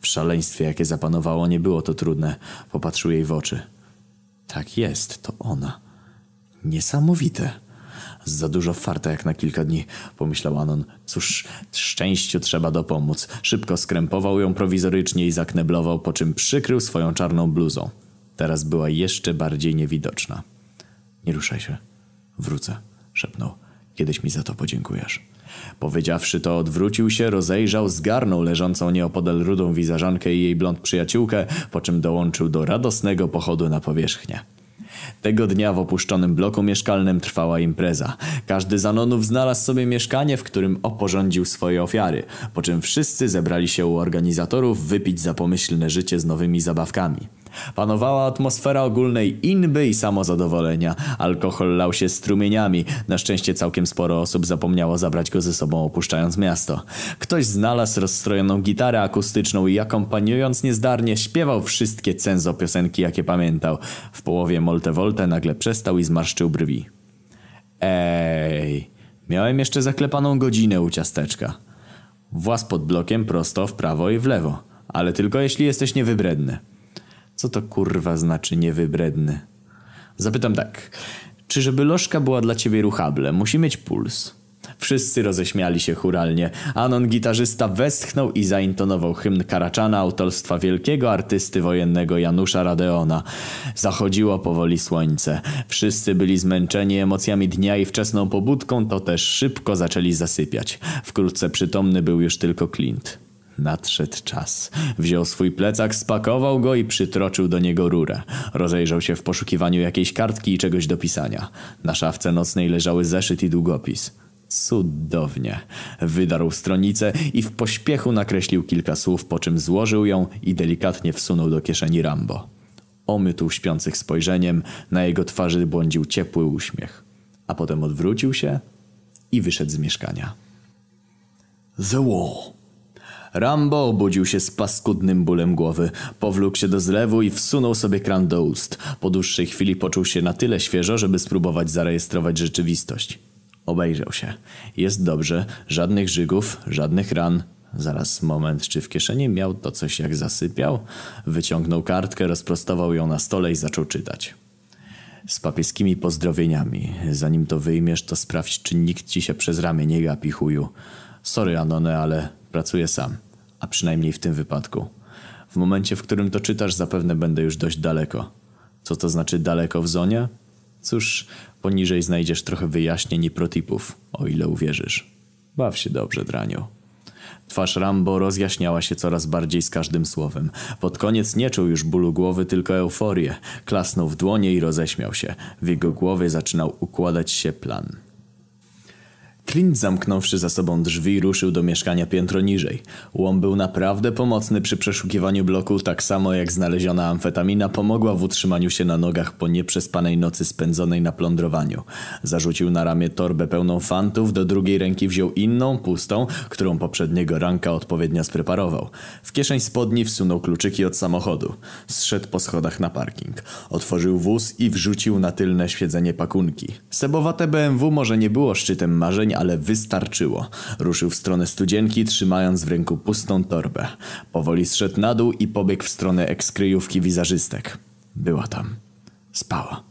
W szaleństwie, jakie zapanowało, nie było to trudne. Popatrzył jej w oczy. Tak jest, to ona. Niesamowite. Za dużo farta jak na kilka dni, pomyślał Anon. Cóż, szczęściu trzeba dopomóc. Szybko skrępował ją prowizorycznie i zakneblował, po czym przykrył swoją czarną bluzą. Teraz była jeszcze bardziej niewidoczna. Nie ruszaj się. Wrócę, szepnął. Kiedyś mi za to podziękujesz. Powiedziawszy to, odwrócił się, rozejrzał, zgarnął leżącą nieopodal rudą wizażankę i jej blond przyjaciółkę, po czym dołączył do radosnego pochodu na powierzchnię. Tego dnia w opuszczonym bloku mieszkalnym trwała impreza. Każdy z Anonów znalazł sobie mieszkanie, w którym oporządził swoje ofiary, po czym wszyscy zebrali się u organizatorów wypić za pomyślne życie z nowymi zabawkami. Panowała atmosfera ogólnej inby i samozadowolenia. Alkohol lał się strumieniami. Na szczęście całkiem sporo osób zapomniało zabrać go ze sobą opuszczając miasto. Ktoś znalazł rozstrojoną gitarę akustyczną i akompaniując niezdarnie śpiewał wszystkie cenzo piosenki jakie pamiętał. W połowie Molte Volte nagle przestał i zmarszczył brwi. Ej, miałem jeszcze zaklepaną godzinę u ciasteczka. Włas pod blokiem prosto w prawo i w lewo, ale tylko jeśli jesteś niewybredny. Co to kurwa znaczy niewybredny? Zapytam tak. Czy żeby lożka była dla ciebie ruchable, musi mieć puls? Wszyscy roześmiali się churalnie. Anon gitarzysta westchnął i zaintonował hymn Karaczana autorstwa wielkiego artysty wojennego Janusza Radeona. Zachodziło powoli słońce. Wszyscy byli zmęczeni emocjami dnia i wczesną pobudką, to też szybko zaczęli zasypiać. Wkrótce przytomny był już tylko Clint. Nadszedł czas. Wziął swój plecak, spakował go i przytroczył do niego rurę. Rozejrzał się w poszukiwaniu jakiejś kartki i czegoś do pisania. Na szafce nocnej leżały zeszyt i długopis. Cudownie. Wydarł stronicę i w pośpiechu nakreślił kilka słów, po czym złożył ją i delikatnie wsunął do kieszeni Rambo. Omytł śpiących spojrzeniem, na jego twarzy błądził ciepły uśmiech. A potem odwrócił się i wyszedł z mieszkania. The Wall. Rambo obudził się z paskudnym bólem głowy. Powlókł się do zlewu i wsunął sobie kran do ust. Po dłuższej chwili poczuł się na tyle świeżo, żeby spróbować zarejestrować rzeczywistość. Obejrzał się. Jest dobrze, żadnych żygów, żadnych ran. Zaraz moment, czy w kieszeni miał to coś jak zasypiał? Wyciągnął kartkę, rozprostował ją na stole i zaczął czytać. Z papieskimi pozdrowieniami. Zanim to wyjmiesz, to sprawdź, czy nikt ci się przez ramię nie gapi, chuju. Sorry, Anone, ale pracuję sam. A przynajmniej w tym wypadku. W momencie, w którym to czytasz, zapewne będę już dość daleko. Co to znaczy daleko w zonie? Cóż, poniżej znajdziesz trochę wyjaśnień i protipów, o ile uwierzysz. Baw się dobrze, draniu. Twarz Rambo rozjaśniała się coraz bardziej z każdym słowem. Pod koniec nie czuł już bólu głowy, tylko euforię. Klasnął w dłonie i roześmiał się. W jego głowie zaczynał układać się plan. Clint zamknąwszy za sobą drzwi ruszył do mieszkania piętro niżej. Łom był naprawdę pomocny przy przeszukiwaniu bloku, tak samo jak znaleziona amfetamina pomogła w utrzymaniu się na nogach po nieprzespanej nocy spędzonej na plądrowaniu. Zarzucił na ramię torbę pełną fantów, do drugiej ręki wziął inną, pustą, którą poprzedniego ranka odpowiednio spreparował. W kieszeń spodni wsunął kluczyki od samochodu. Zszedł po schodach na parking. Otworzył wóz i wrzucił na tylne siedzenie pakunki. Sebowate BMW może nie było szczytem marzeń, ale wystarczyło. Ruszył w stronę studzienki, trzymając w ręku pustą torbę. Powoli zszedł na dół i pobiegł w stronę ekskryjówki wizerzystek. Była tam. Spała.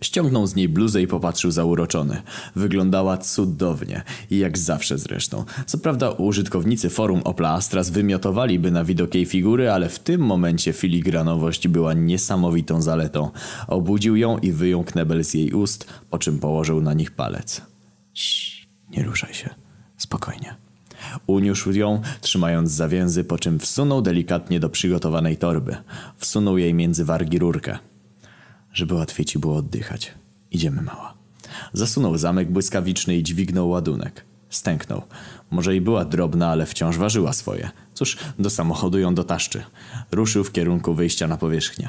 Ściągnął z niej bluzę i popatrzył zauroczony. Wyglądała cudownie. I jak zawsze zresztą. Co prawda użytkownicy forum Opla Astras wymiotowaliby na widok jej figury, ale w tym momencie filigranowość była niesamowitą zaletą. Obudził ją i wyjął knebel z jej ust, po czym położył na nich palec. Ciii. Nie ruszaj się. Spokojnie. Uniósł ją, trzymając za więzy, po czym wsunął delikatnie do przygotowanej torby. Wsunął jej między wargi rurkę. Żeby łatwiej ci było oddychać. Idziemy, mała. Zasunął zamek błyskawiczny i dźwignął ładunek. Stęknął. Może i była drobna, ale wciąż ważyła swoje. Cóż, do samochodu ją dotaszczy. Ruszył w kierunku wyjścia na powierzchnię.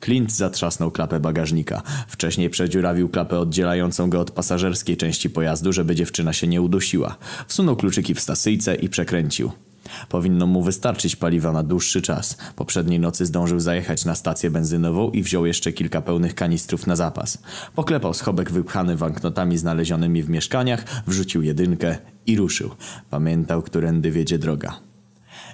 Clint zatrzasnął klapę bagażnika. Wcześniej przedziurawił klapę oddzielającą go od pasażerskiej części pojazdu, żeby dziewczyna się nie udusiła. Wsunął kluczyki w stacyjce i przekręcił. Powinno mu wystarczyć paliwa na dłuższy czas. Poprzedniej nocy zdążył zajechać na stację benzynową i wziął jeszcze kilka pełnych kanistrów na zapas. Poklepał schobek wypchany banknotami znalezionymi w mieszkaniach, wrzucił jedynkę i ruszył. Pamiętał, którędy wiedzie droga.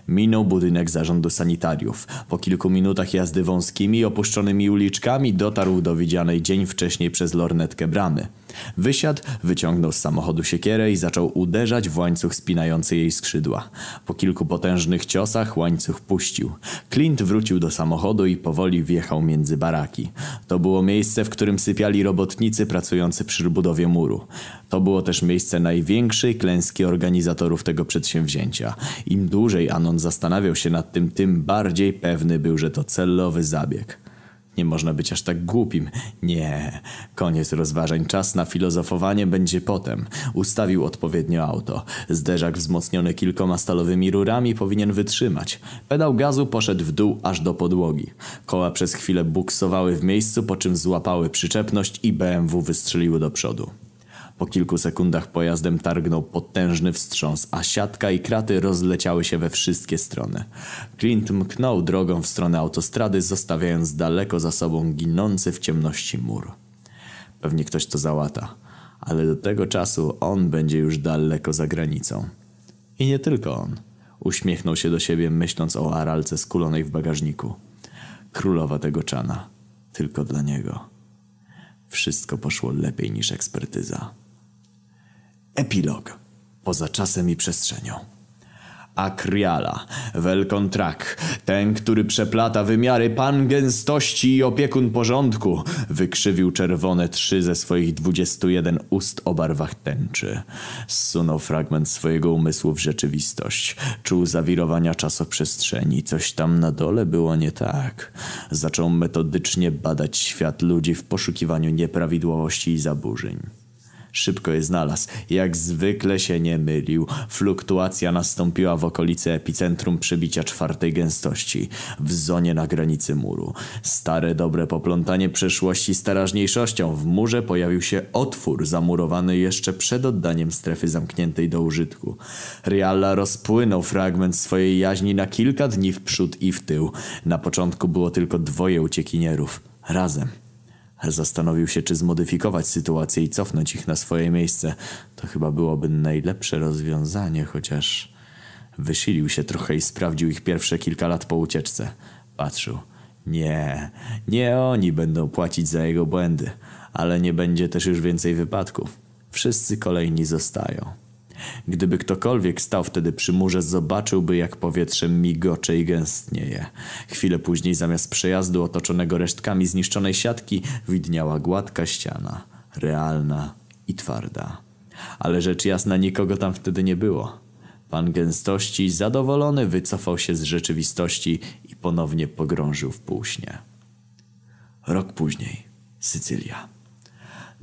Minął budynek zarządu sanitariów. Po kilku minutach jazdy wąskimi opuszczonymi uliczkami dotarł do widzianej dzień wcześniej przez lornetkę bramy. Wysiadł, wyciągnął z samochodu siekierę i zaczął uderzać w łańcuch spinający jej skrzydła. Po kilku potężnych ciosach łańcuch puścił. Clint wrócił do samochodu i powoli wjechał między baraki. To było miejsce, w którym sypiali robotnicy pracujący przy budowie muru. To było też miejsce największej klęski organizatorów tego przedsięwzięcia. Im dłużej Anon zastanawiał się nad tym, tym bardziej pewny był, że to celowy zabieg. Nie można być aż tak głupim. Nie. Koniec rozważań. Czas na filozofowanie będzie potem. Ustawił odpowiednio auto. Zderzak wzmocniony kilkoma stalowymi rurami powinien wytrzymać. Pedał gazu poszedł w dół aż do podłogi. Koła przez chwilę buksowały w miejscu, po czym złapały przyczepność i BMW wystrzeliło do przodu. Po kilku sekundach pojazdem targnął potężny wstrząs, a siatka i kraty rozleciały się we wszystkie strony. Clint mknął drogą w stronę autostrady, zostawiając daleko za sobą ginący w ciemności mur. Pewnie ktoś to załata, ale do tego czasu on będzie już daleko za granicą. I nie tylko on. Uśmiechnął się do siebie, myśląc o aralce skulonej w bagażniku. Królowa tego czana. Tylko dla niego. Wszystko poszło lepiej niż ekspertyza. Epilog. Poza czasem i przestrzenią. Akriala, Welkontrak, ten, który przeplata wymiary pan gęstości i opiekun porządku, wykrzywił czerwone trzy ze swoich dwudziestu jeden ust o barwach tęczy. Zsunął fragment swojego umysłu w rzeczywistość. Czuł zawirowania czasoprzestrzeni. Coś tam na dole było nie tak. Zaczął metodycznie badać świat ludzi w poszukiwaniu nieprawidłowości i zaburzeń. Szybko je znalazł. Jak zwykle się nie mylił. Fluktuacja nastąpiła w okolicy epicentrum przebicia czwartej gęstości, w zonie na granicy muru. Stare, dobre poplątanie przeszłości z teraźniejszością. W murze pojawił się otwór zamurowany jeszcze przed oddaniem strefy zamkniętej do użytku. Rialla rozpłynął fragment swojej jaźni na kilka dni w przód i w tył. Na początku było tylko dwoje uciekinierów. Razem. Zastanowił się, czy zmodyfikować sytuację i cofnąć ich na swoje miejsce. To chyba byłoby najlepsze rozwiązanie, chociaż wysilił się trochę i sprawdził ich pierwsze kilka lat po ucieczce. Patrzył. Nie, nie oni będą płacić za jego błędy, ale nie będzie też już więcej wypadków. Wszyscy kolejni zostają. Gdyby ktokolwiek stał wtedy przy murze, zobaczyłby, jak powietrze migocze i gęstnieje. Chwilę później, zamiast przejazdu otoczonego resztkami zniszczonej siatki, widniała gładka ściana, realna i twarda. Ale rzecz jasna, nikogo tam wtedy nie było. Pan gęstości, zadowolony, wycofał się z rzeczywistości i ponownie pogrążył w półśnie. Rok później. Sycylia.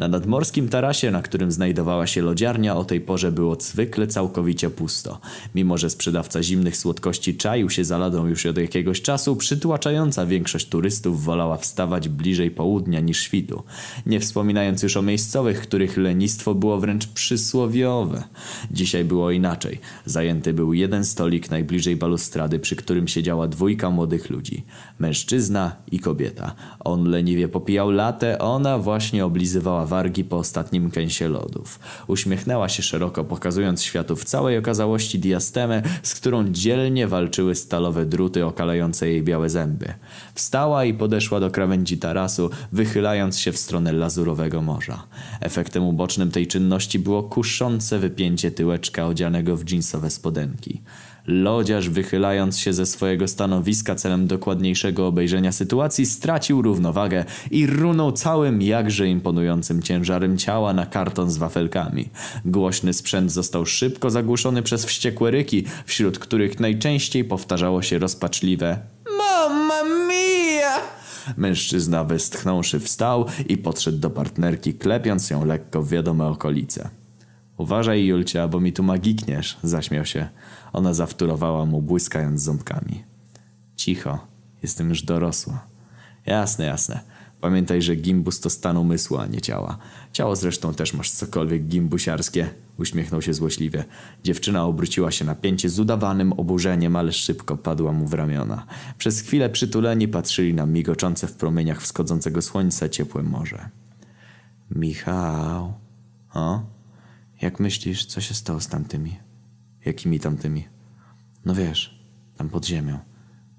Na nadmorskim tarasie, na którym znajdowała się lodziarnia, o tej porze było zwykle całkowicie pusto. Mimo, że sprzedawca zimnych słodkości czaił się za ladą już od jakiegoś czasu, przytłaczająca większość turystów wolała wstawać bliżej południa niż świtu. Nie wspominając już o miejscowych, których lenistwo było wręcz przysłowiowe. Dzisiaj było inaczej. Zajęty był jeden stolik najbliżej balustrady, przy którym siedziała dwójka młodych ludzi. Mężczyzna i kobieta. On leniwie popijał latę, ona właśnie oblizywała wargi po ostatnim kęsie lodów. Uśmiechnęła się szeroko, pokazując światu w całej okazałości diastemę, z którą dzielnie walczyły stalowe druty okalające jej białe zęby. Wstała i podeszła do krawędzi tarasu, wychylając się w stronę lazurowego morza. Efektem ubocznym tej czynności było kuszące wypięcie tyłeczka odzianego w dżinsowe spodenki. Lodziarz, wychylając się ze swojego stanowiska celem dokładniejszego obejrzenia sytuacji, stracił równowagę i runął całym jakże imponującym ciężarem ciała na karton z wafelkami. Głośny sprzęt został szybko zagłuszony przez wściekłe ryki, wśród których najczęściej powtarzało się rozpaczliwe Mamma mia! Mężczyzna westchnąwszy wstał i podszedł do partnerki, klepiąc ją lekko w wiadome okolice. Uważaj, Julcia, bo mi tu magikniesz, zaśmiał się. Ona zawtórowała mu, błyskając ząbkami. Cicho, jestem już dorosła. Jasne, jasne. Pamiętaj, że gimbus to stan umysłu, a nie ciała. Ciało zresztą też masz cokolwiek gimbusiarskie. Uśmiechnął się złośliwie. Dziewczyna obróciła się na pięcie z udawanym oburzeniem, ale szybko padła mu w ramiona. Przez chwilę przytuleni patrzyli na migoczące w promieniach wschodzącego słońca ciepłe morze. Michał... O? Jak myślisz, co się stało z tamtymi? Jakimi tamtymi? No wiesz, tam pod ziemią.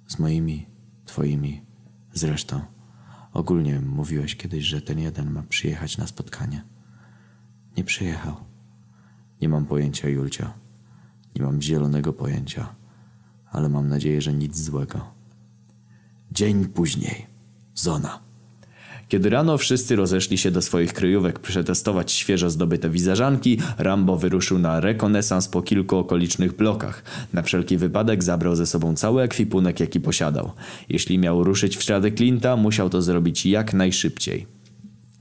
Z moimi, twoimi, zresztą. Ogólnie mówiłeś kiedyś, że ten jeden ma przyjechać na spotkanie. Nie przyjechał. Nie mam pojęcia, Julcia. Nie mam zielonego pojęcia. Ale mam nadzieję, że nic złego. Dzień później. Zona. Kiedy rano wszyscy rozeszli się do swoich kryjówek przetestować świeżo zdobyte wizerzanki, Rambo wyruszył na rekonesans po kilku okolicznych blokach. Na wszelki wypadek zabrał ze sobą cały ekwipunek, jaki posiadał. Jeśli miał ruszyć w ślady Clint'a, musiał to zrobić jak najszybciej.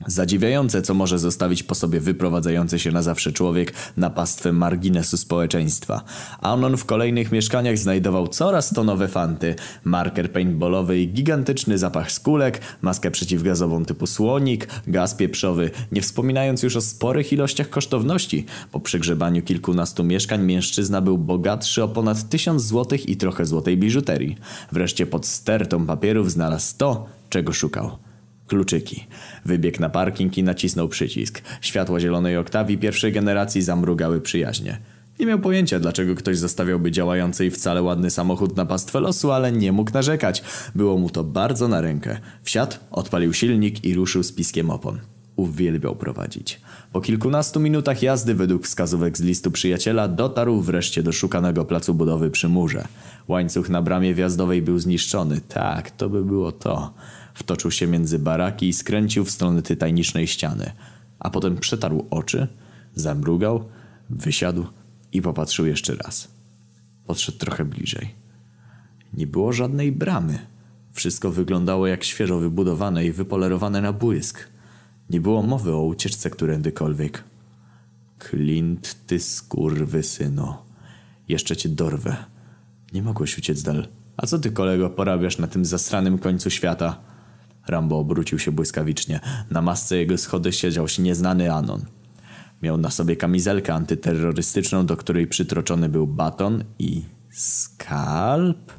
Zadziwiające, co może zostawić po sobie wyprowadzający się na zawsze człowiek na pastwę marginesu społeczeństwa. Anon w kolejnych mieszkaniach znajdował coraz to nowe fanty, marker paintballowy i gigantyczny zapach skórek, maskę przeciwgazową typu słonik, gaz pieprzowy, nie wspominając już o sporych ilościach kosztowności. Po przegrzebaniu kilkunastu mieszkań mężczyzna był bogatszy o ponad tysiąc złotych i trochę złotej biżuterii. Wreszcie pod stertą papierów znalazł to, czego szukał. Kluczyki. Wybiegł na parking i nacisnął przycisk. Światła zielonej oktawi pierwszej generacji zamrugały przyjaźnie. Nie miał pojęcia, dlaczego ktoś zostawiałby działający i wcale ładny samochód na pastwę losu, ale nie mógł narzekać. Było mu to bardzo na rękę. Wsiadł, odpalił silnik i ruszył z piskiem opon. Uwielbiał prowadzić. Po kilkunastu minutach jazdy według wskazówek z listu przyjaciela dotarł wreszcie do szukanego placu budowy przy murze. Łańcuch na bramie wjazdowej był zniszczony. Tak, to by było to. Wtoczył się między baraki i skręcił w stronę tytajnicznej ściany. A potem przetarł oczy, zamrugał, wysiadł i popatrzył jeszcze raz. Podszedł trochę bliżej. Nie było żadnej bramy. Wszystko wyglądało jak świeżo wybudowane i wypolerowane na błysk. Nie było mowy o ucieczce którędykolwiek. Clint, ty synu. Jeszcze cię dorwę. Nie mogłeś uciec dal. A co ty, kolego, porabiasz na tym zasranym końcu świata? Rambo obrócił się błyskawicznie. Na masce jego schody siedział się nieznany Anon. Miał na sobie kamizelkę antyterrorystyczną, do której przytroczony był baton i skalp.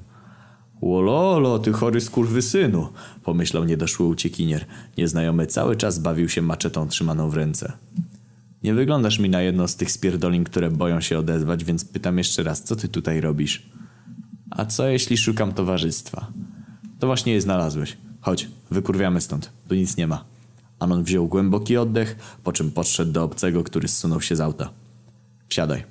Łololo, ty chory skurwysynu, pomyślał niedoszły uciekinier. Nieznajomy cały czas bawił się maczetą trzymaną w ręce. Nie wyglądasz mi na jedno z tych spierdolin, które boją się odezwać, więc pytam jeszcze raz, co ty tutaj robisz? A co jeśli szukam towarzystwa? To właśnie je znalazłeś. Chodź, wykurwiamy stąd. Tu nic nie ma. Anon wziął głęboki oddech, po czym podszedł do obcego, który zsunął się z auta. Wsiadaj.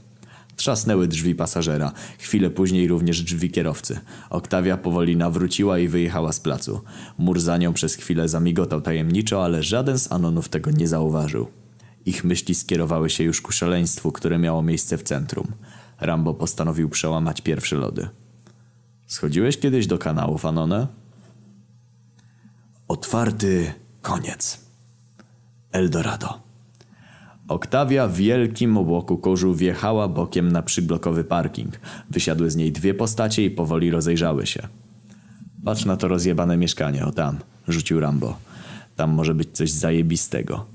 Trzasnęły drzwi pasażera. Chwilę później również drzwi kierowcy. Oktawia powoli nawróciła i wyjechała z placu. Mur za nią przez chwilę zamigotał tajemniczo, ale żaden z Anonów tego nie zauważył. Ich myśli skierowały się już ku szaleństwu, które miało miejsce w centrum. Rambo postanowił przełamać pierwsze lody. Schodziłeś kiedyś do kanałów, Anone? Otwarty koniec. Eldorado. Oktawia w wielkim obłoku kurzu wjechała bokiem na przyblokowy parking. Wysiadły z niej dwie postacie i powoli rozejrzały się. Patrz na to rozjebane mieszkanie, o tam, rzucił Rambo. Tam może być coś zajebistego.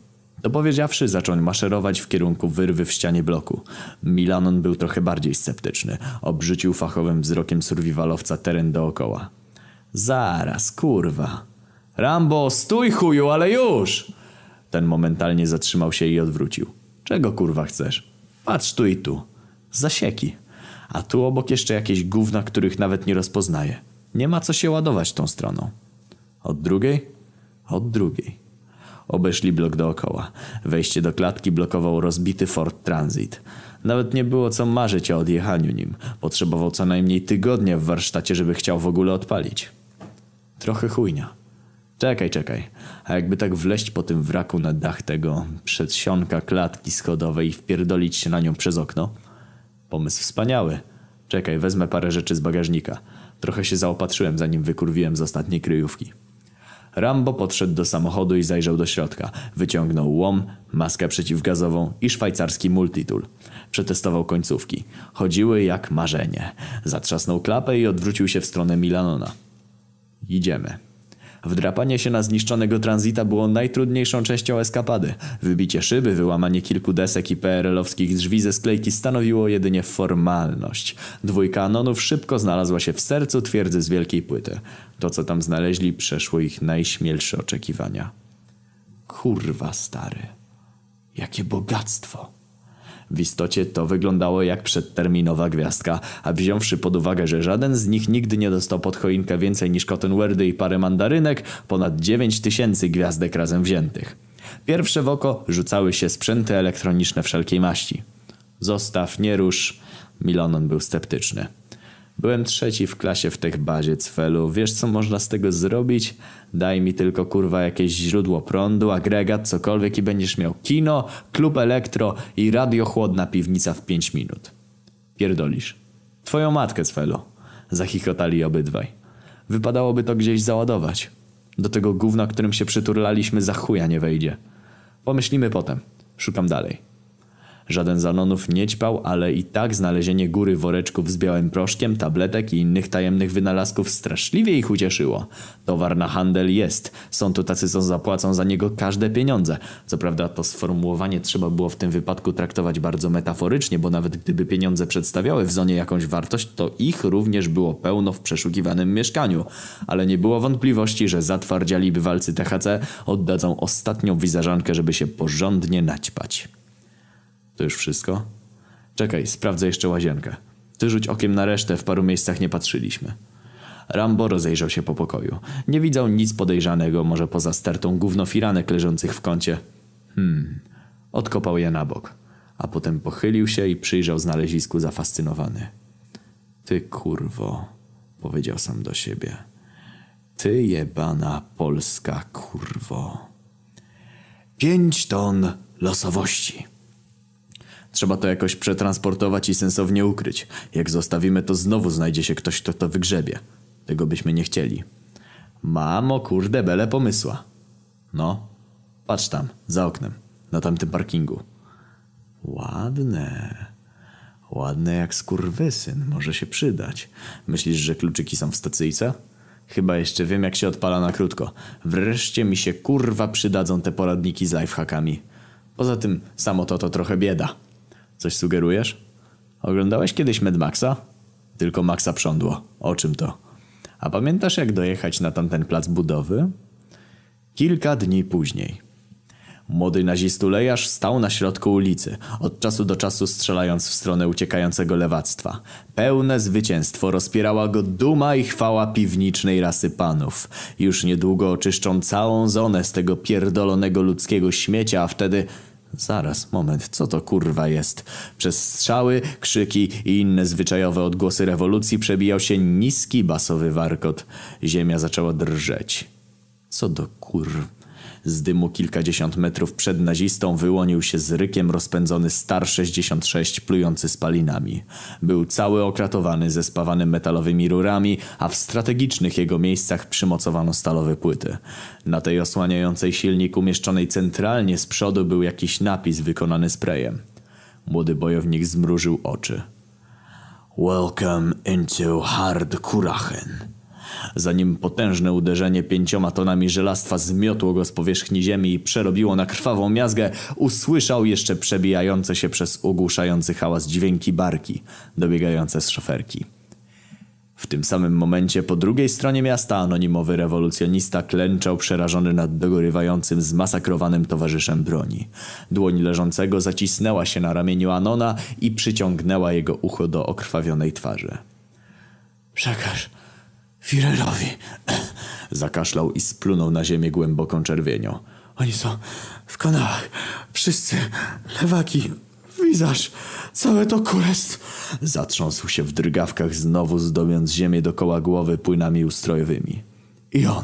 To powiedziawszy, zaczął maszerować w kierunku wyrwy w ścianie bloku. Milanon był trochę bardziej sceptyczny. Obrzucił fachowym wzrokiem survivalowca teren dookoła. Zaraz, kurwa. Rambo, stój chuju, ale już! Ten momentalnie zatrzymał się i odwrócił. Czego kurwa chcesz? Patrz tu i tu. Zasieki. A tu obok jeszcze jakieś gówna, których nawet nie rozpoznaję. Nie ma co się ładować tą stroną. Od drugiej? Od drugiej. Obeszli blok dookoła. Wejście do klatki blokował rozbity Ford Transit. Nawet nie było co marzyć o odjechaniu nim. Potrzebował co najmniej tygodnia w warsztacie, żeby chciał w ogóle odpalić. Trochę chujnia. Czekaj, czekaj. A jakby tak wleść po tym wraku na dach tego przedsionka klatki schodowej i wpierdolić się na nią przez okno? Pomysł wspaniały. Czekaj, wezmę parę rzeczy z bagażnika. Trochę się zaopatrzyłem, zanim wykurwiłem z ostatniej kryjówki. Rambo podszedł do samochodu i zajrzał do środka. Wyciągnął łom, maskę przeciwgazową i szwajcarski multitool. Przetestował końcówki. Chodziły jak marzenie. Zatrzasnął klapę i odwrócił się w stronę Milanona. Idziemy. Wdrapanie się na zniszczonego tranzita było najtrudniejszą częścią eskapady. Wybicie szyby, wyłamanie kilku desek i PRL-owskich drzwi ze sklejki stanowiło jedynie formalność. Dwójka Anonów szybko znalazła się w sercu twierdzy z wielkiej płyty. To, co tam znaleźli, przeszło ich najśmielsze oczekiwania. Kurwa stary. Jakie bogactwo. W istocie to wyglądało jak przedterminowa gwiazdka, a wziąwszy pod uwagę, że żaden z nich nigdy nie dostał pod choinkę więcej niż Cottonwordy i parę mandarynek, ponad 9 tysięcy gwiazdek razem wziętych. Pierwsze w oko rzucały się sprzęty elektroniczne wszelkiej maści. Zostaw, nie rusz. Milonon był sceptyczny. Byłem trzeci w klasie w techbazie, Cfelu. Wiesz, co można z tego zrobić? Daj mi tylko, kurwa, jakieś źródło prądu, agregat, cokolwiek i będziesz miał kino, klub elektro i radiochłodna piwnica w pięć minut. Pierdolisz. Twoją matkę, Cfelu. Zachichotali obydwaj. Wypadałoby to gdzieś załadować. Do tego gówna, którym się przyturlaliśmy, za chuja nie wejdzie. Pomyślimy potem. Szukam dalej. Żaden z anonów nie ćpał, ale i tak znalezienie góry woreczków z białym proszkiem, tabletek i innych tajemnych wynalazków straszliwie ich ucieszyło. Towar na handel jest. Są tu tacy, co zapłacą za niego każde pieniądze. Co prawda to sformułowanie trzeba było w tym wypadku traktować bardzo metaforycznie, bo nawet gdyby pieniądze przedstawiały w zonie jakąś wartość, to ich również było pełno w przeszukiwanym mieszkaniu. Ale nie było wątpliwości, że zatwardziali bywalcy THC oddadzą ostatnią wizażankę, żeby się porządnie naćpać. To już wszystko? Czekaj, sprawdzę jeszcze łazienkę. Ty rzuć okiem na resztę, w paru miejscach nie patrzyliśmy. Rambo rozejrzał się po pokoju. Nie widział nic podejrzanego, może poza stertą gównofiranek leżących w kącie. Hmm. Odkopał je na bok. A potem pochylił się i przyjrzał znalezisku zafascynowany. Ty kurwo, powiedział sam do siebie. Ty jebana polska kurwo. Pięć ton losowości. Trzeba to jakoś przetransportować i sensownie ukryć. Jak zostawimy, to znowu znajdzie się ktoś, kto to wygrzebie. Tego byśmy nie chcieli. Mamo, kurde, bele pomysła. No, patrz tam, za oknem, na tamtym parkingu. Ładne. Ładne jak skurwysyn, może się przydać. Myślisz, że kluczyki są w stacyjce? Chyba jeszcze wiem, jak się odpala na krótko. Wreszcie mi się kurwa przydadzą te poradniki z lifehackami. Poza tym, samo to to trochę bieda. Coś sugerujesz? Oglądałeś kiedyś Mad Maxa? Tylko Maxa prządło. O czym to? A pamiętasz jak dojechać na tamten plac budowy? Kilka dni później. Młody nazistulejarz stał na środku ulicy, od czasu do czasu strzelając w stronę uciekającego lewactwa. Pełne zwycięstwo rozpierała go duma i chwała piwniczej rasy panów. Już niedługo oczyszczą całą zonę z tego pierdolonego ludzkiego śmiecia, a wtedy Zaraz, moment, co to kurwa jest? Przez strzały, krzyki i inne zwyczajowe odgłosy rewolucji przebijał się niski basowy warkot. Ziemia zaczęła drżeć. Co do kur... Z dymu kilkadziesiąt metrów przed nazistą wyłonił się z rykiem rozpędzony Star 66 plujący spalinami. Był cały okratowany zespawany metalowymi rurami, a w strategicznych jego miejscach przymocowano stalowe płyty. Na tej osłaniającej silnik umieszczonej centralnie z przodu był jakiś napis wykonany sprayem. Młody bojownik zmrużył oczy. Welcome into Hard Kurachen. Zanim potężne uderzenie pięcioma tonami żelastwa zmiotło go z powierzchni ziemi i przerobiło na krwawą miazgę, usłyszał jeszcze przebijające się przez ogłuszający hałas dźwięki barki, dobiegające z szoferki. W tym samym momencie po drugiej stronie miasta anonimowy rewolucjonista klęczał przerażony nad dogorywającym, zmasakrowanym towarzyszem broni. Dłoń leżącego zacisnęła się na ramieniu Anona i przyciągnęła jego ucho do okrwawionej twarzy. Przekaż, Firelowi. Zakaszlał i splunął na ziemię głęboką czerwienią. Oni są w kanałach. Wszyscy. Lewaki. Wizarz. Całe to kurest. Zatrząsł się w drgawkach, znowu zdobiąc ziemię dokoła głowy płynami ustrojowymi. I on.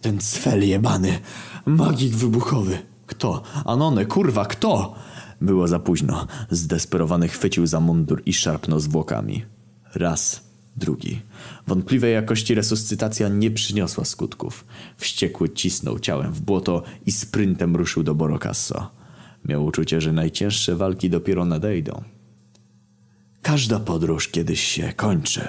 Ten cfel jebany. Magik wybuchowy. Kto? Anone, kurwa, kto? Było za późno. Zdesperowany chwycił za mundur i szarpnął zwłokami. Raz drugi. Wątpliwej jakości resuscytacja nie przyniosła skutków. Wściekły cisnął ciałem w błoto i sprintem ruszył do Borokasso. Miał uczucie, że najcięższe walki dopiero nadejdą. Każda podróż kiedyś się kończy.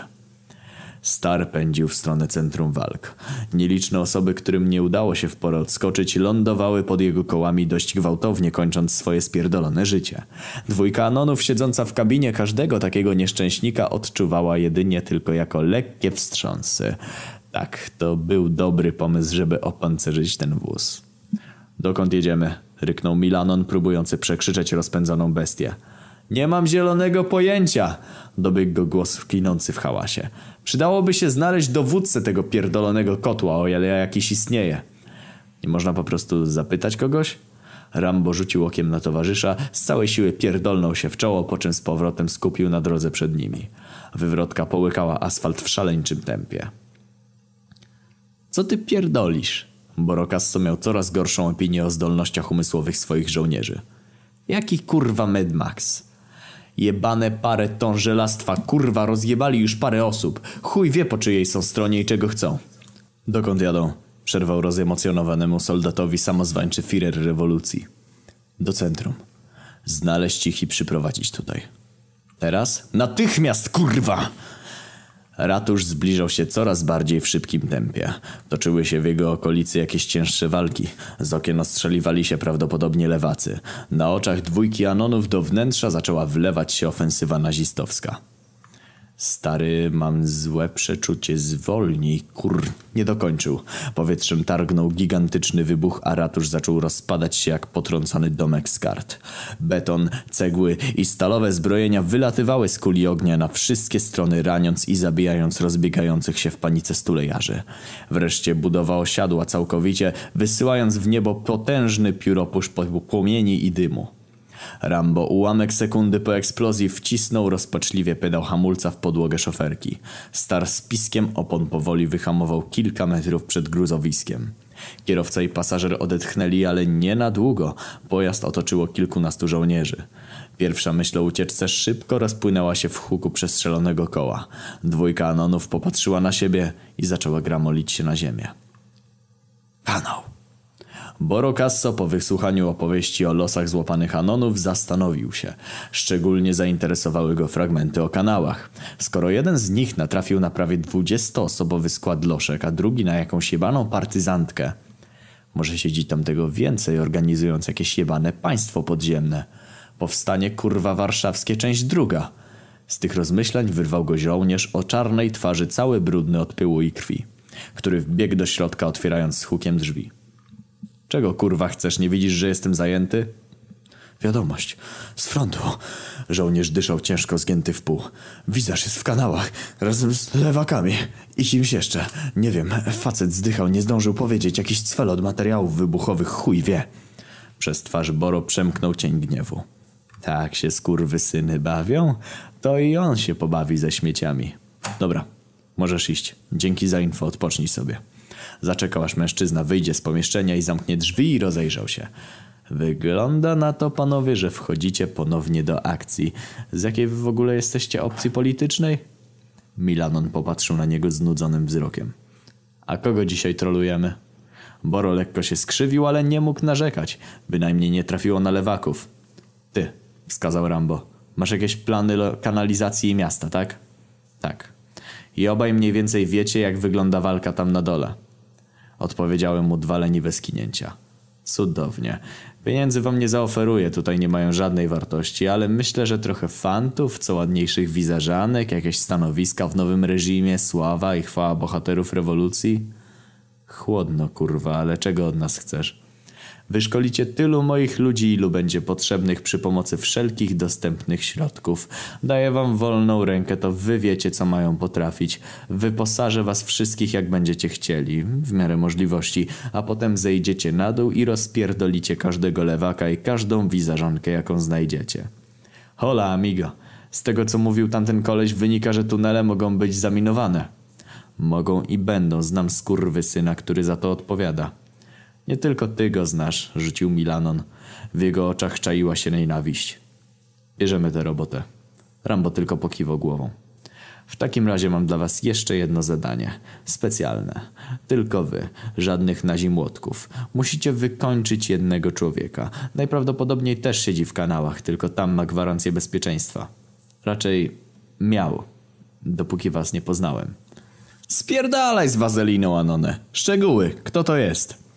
Star pędził w stronę centrum walk. Nieliczne osoby, którym nie udało się w porę odskoczyć, lądowały pod jego kołami dość gwałtownie, kończąc swoje spierdolone życie. Dwójka Anonów siedząca w kabinie każdego takiego nieszczęśnika odczuwała jedynie tylko jako lekkie wstrząsy. Tak, to był dobry pomysł, żeby opancerzyć ten wóz. Dokąd jedziemy? Ryknął Milanon, próbujący przekrzyczeć rozpędzoną bestię. Nie mam zielonego pojęcia, dobiegł go głos kinący w hałasie. Przydałoby się znaleźć dowódcę tego pierdolonego kotła, o ile jakiś istnieje. Nie można po prostu zapytać kogoś? Rambo rzucił okiem na towarzysza, z całej siły pierdolnął się w czoło, po czym z powrotem skupił na drodze przed nimi. Wywrotka połykała asfalt w szaleńczym tempie. Co ty pierdolisz? Borokasso miał coraz gorszą opinię o zdolnościach umysłowych swoich żołnierzy. Jaki kurwa Mad Max? Jebane parę ton żelastwa, kurwa, rozjebali już parę osób. Chuj wie po czyjej są stronie i czego chcą. Dokąd jadą? Przerwał rozemocjonowanemu soldatowi samozwańczy Führer rewolucji. Do centrum. Znaleźć ich i przyprowadzić tutaj. Teraz? Natychmiast, kurwa! Ratusz zbliżał się coraz bardziej w szybkim tempie. Toczyły się w jego okolicy jakieś cięższe walki. Z okien ostrzeliwali się prawdopodobnie lewacy. Na oczach dwójki Anonów do wnętrza zaczęła wlewać się ofensywa nazistowska. Stary, mam złe przeczucie, zwolnij, kur... Nie dokończył. Powietrzem targnął gigantyczny wybuch, a ratusz zaczął rozpadać się jak potrącony domek z kart. Beton, cegły i stalowe zbrojenia wylatywały z kuli ognia na wszystkie strony, raniąc i zabijając rozbiegających się w panice stulejarzy. Wreszcie budowa osiadła całkowicie, wysyłając w niebo potężny pióropusz płomieni i dymu. Rambo ułamek sekundy po eksplozji wcisnął rozpaczliwie pedał hamulca w podłogę szoferki. Star z piskiem opon powoli wyhamował kilka metrów przed gruzowiskiem. Kierowca i pasażer odetchnęli, ale nie na długo. Pojazd otoczyło kilkunastu żołnierzy. Pierwsza myśl o ucieczce szybko rozpłynęła się w huku przestrzelonego koła. Dwójka Anonów popatrzyła na siebie i zaczęła gramolić się na ziemię. Kanał. Boro Casso po wysłuchaniu opowieści o losach złapanych Anonów zastanowił się. Szczególnie zainteresowały go fragmenty o kanałach. Skoro jeden z nich natrafił na prawie dwudziestoosobowy skład loszek, a drugi na jakąś jebaną partyzantkę, może siedzi tam tego więcej, organizując jakieś jebane państwo podziemne. Powstanie kurwa warszawskie, część druga. Z tych rozmyślań wyrwał go żołnierz o czarnej twarzy cały brudny od pyłu i krwi, który wbiegł do środka otwierając z hukiem drzwi. Czego kurwa chcesz? Nie widzisz, że jestem zajęty? Wiadomość. Z frontu. Żołnierz dyszał ciężko zgięty w pół. Wizarz jest w kanałach. Razem z lewakami. I kimś jeszcze. Nie wiem. Facet zdychał. Nie zdążył powiedzieć. Jakiś cwel od materiałów wybuchowych. Chuj wie. Przez twarz Boro przemknął cień gniewu. Tak się syny bawią? To i on się pobawi ze śmieciami. Dobra. Możesz iść. Dzięki za info. Odpocznij sobie. Zaczekał aż mężczyzna wyjdzie z pomieszczenia i zamknie drzwi i rozejrzał się. Wygląda na to, panowie, że wchodzicie ponownie do akcji. Z jakiej w ogóle jesteście opcji politycznej? Milanon popatrzył na niego znudzonym wzrokiem. A kogo dzisiaj trolujemy? Boro lekko się skrzywił, ale nie mógł narzekać. Bynajmniej nie trafiło na lewaków. Ty, wskazał Rambo. Masz jakieś plany kanalizacji miasta, tak? Tak. I obaj mniej więcej wiecie, jak wygląda walka tam na dole. Odpowiedziałem mu dwa leniwe skinięcia. Cudownie. Pieniędzy wam nie zaoferuję, tutaj nie mają żadnej wartości, ale myślę, że trochę fantów, co ładniejszych wizerzanek, jakieś stanowiska w nowym reżimie, sława i chwała bohaterów rewolucji. Chłodno, kurwa, ale czego od nas chcesz? Wyszkolicie tylu moich ludzi, ilu będzie potrzebnych przy pomocy wszelkich dostępnych środków. Daję wam wolną rękę, to wy wiecie, co mają potrafić. Wyposażę was wszystkich, jak będziecie chcieli, w miarę możliwości, a potem zejdziecie na dół i rozpierdolicie każdego lewaka i każdą wizażonkę, jaką znajdziecie. Hola, amigo. Z tego, co mówił tamten koleś, wynika, że tunele mogą być zaminowane. Mogą i będą, znam syna, który za to odpowiada. Nie tylko ty go znasz, rzucił Milanon. W jego oczach czaiła się nienawiść. Bierzemy tę robotę. Rambo tylko pokiwał głową. W takim razie mam dla was jeszcze jedno zadanie. Specjalne. Tylko wy. Żadnych nazimłotków. Musicie wykończyć jednego człowieka. Najprawdopodobniej też siedzi w kanałach, tylko tam ma gwarancję bezpieczeństwa. Raczej miał. Dopóki was nie poznałem. Spierdalaj z wazeliną, Anone. Szczegóły. Kto to jest?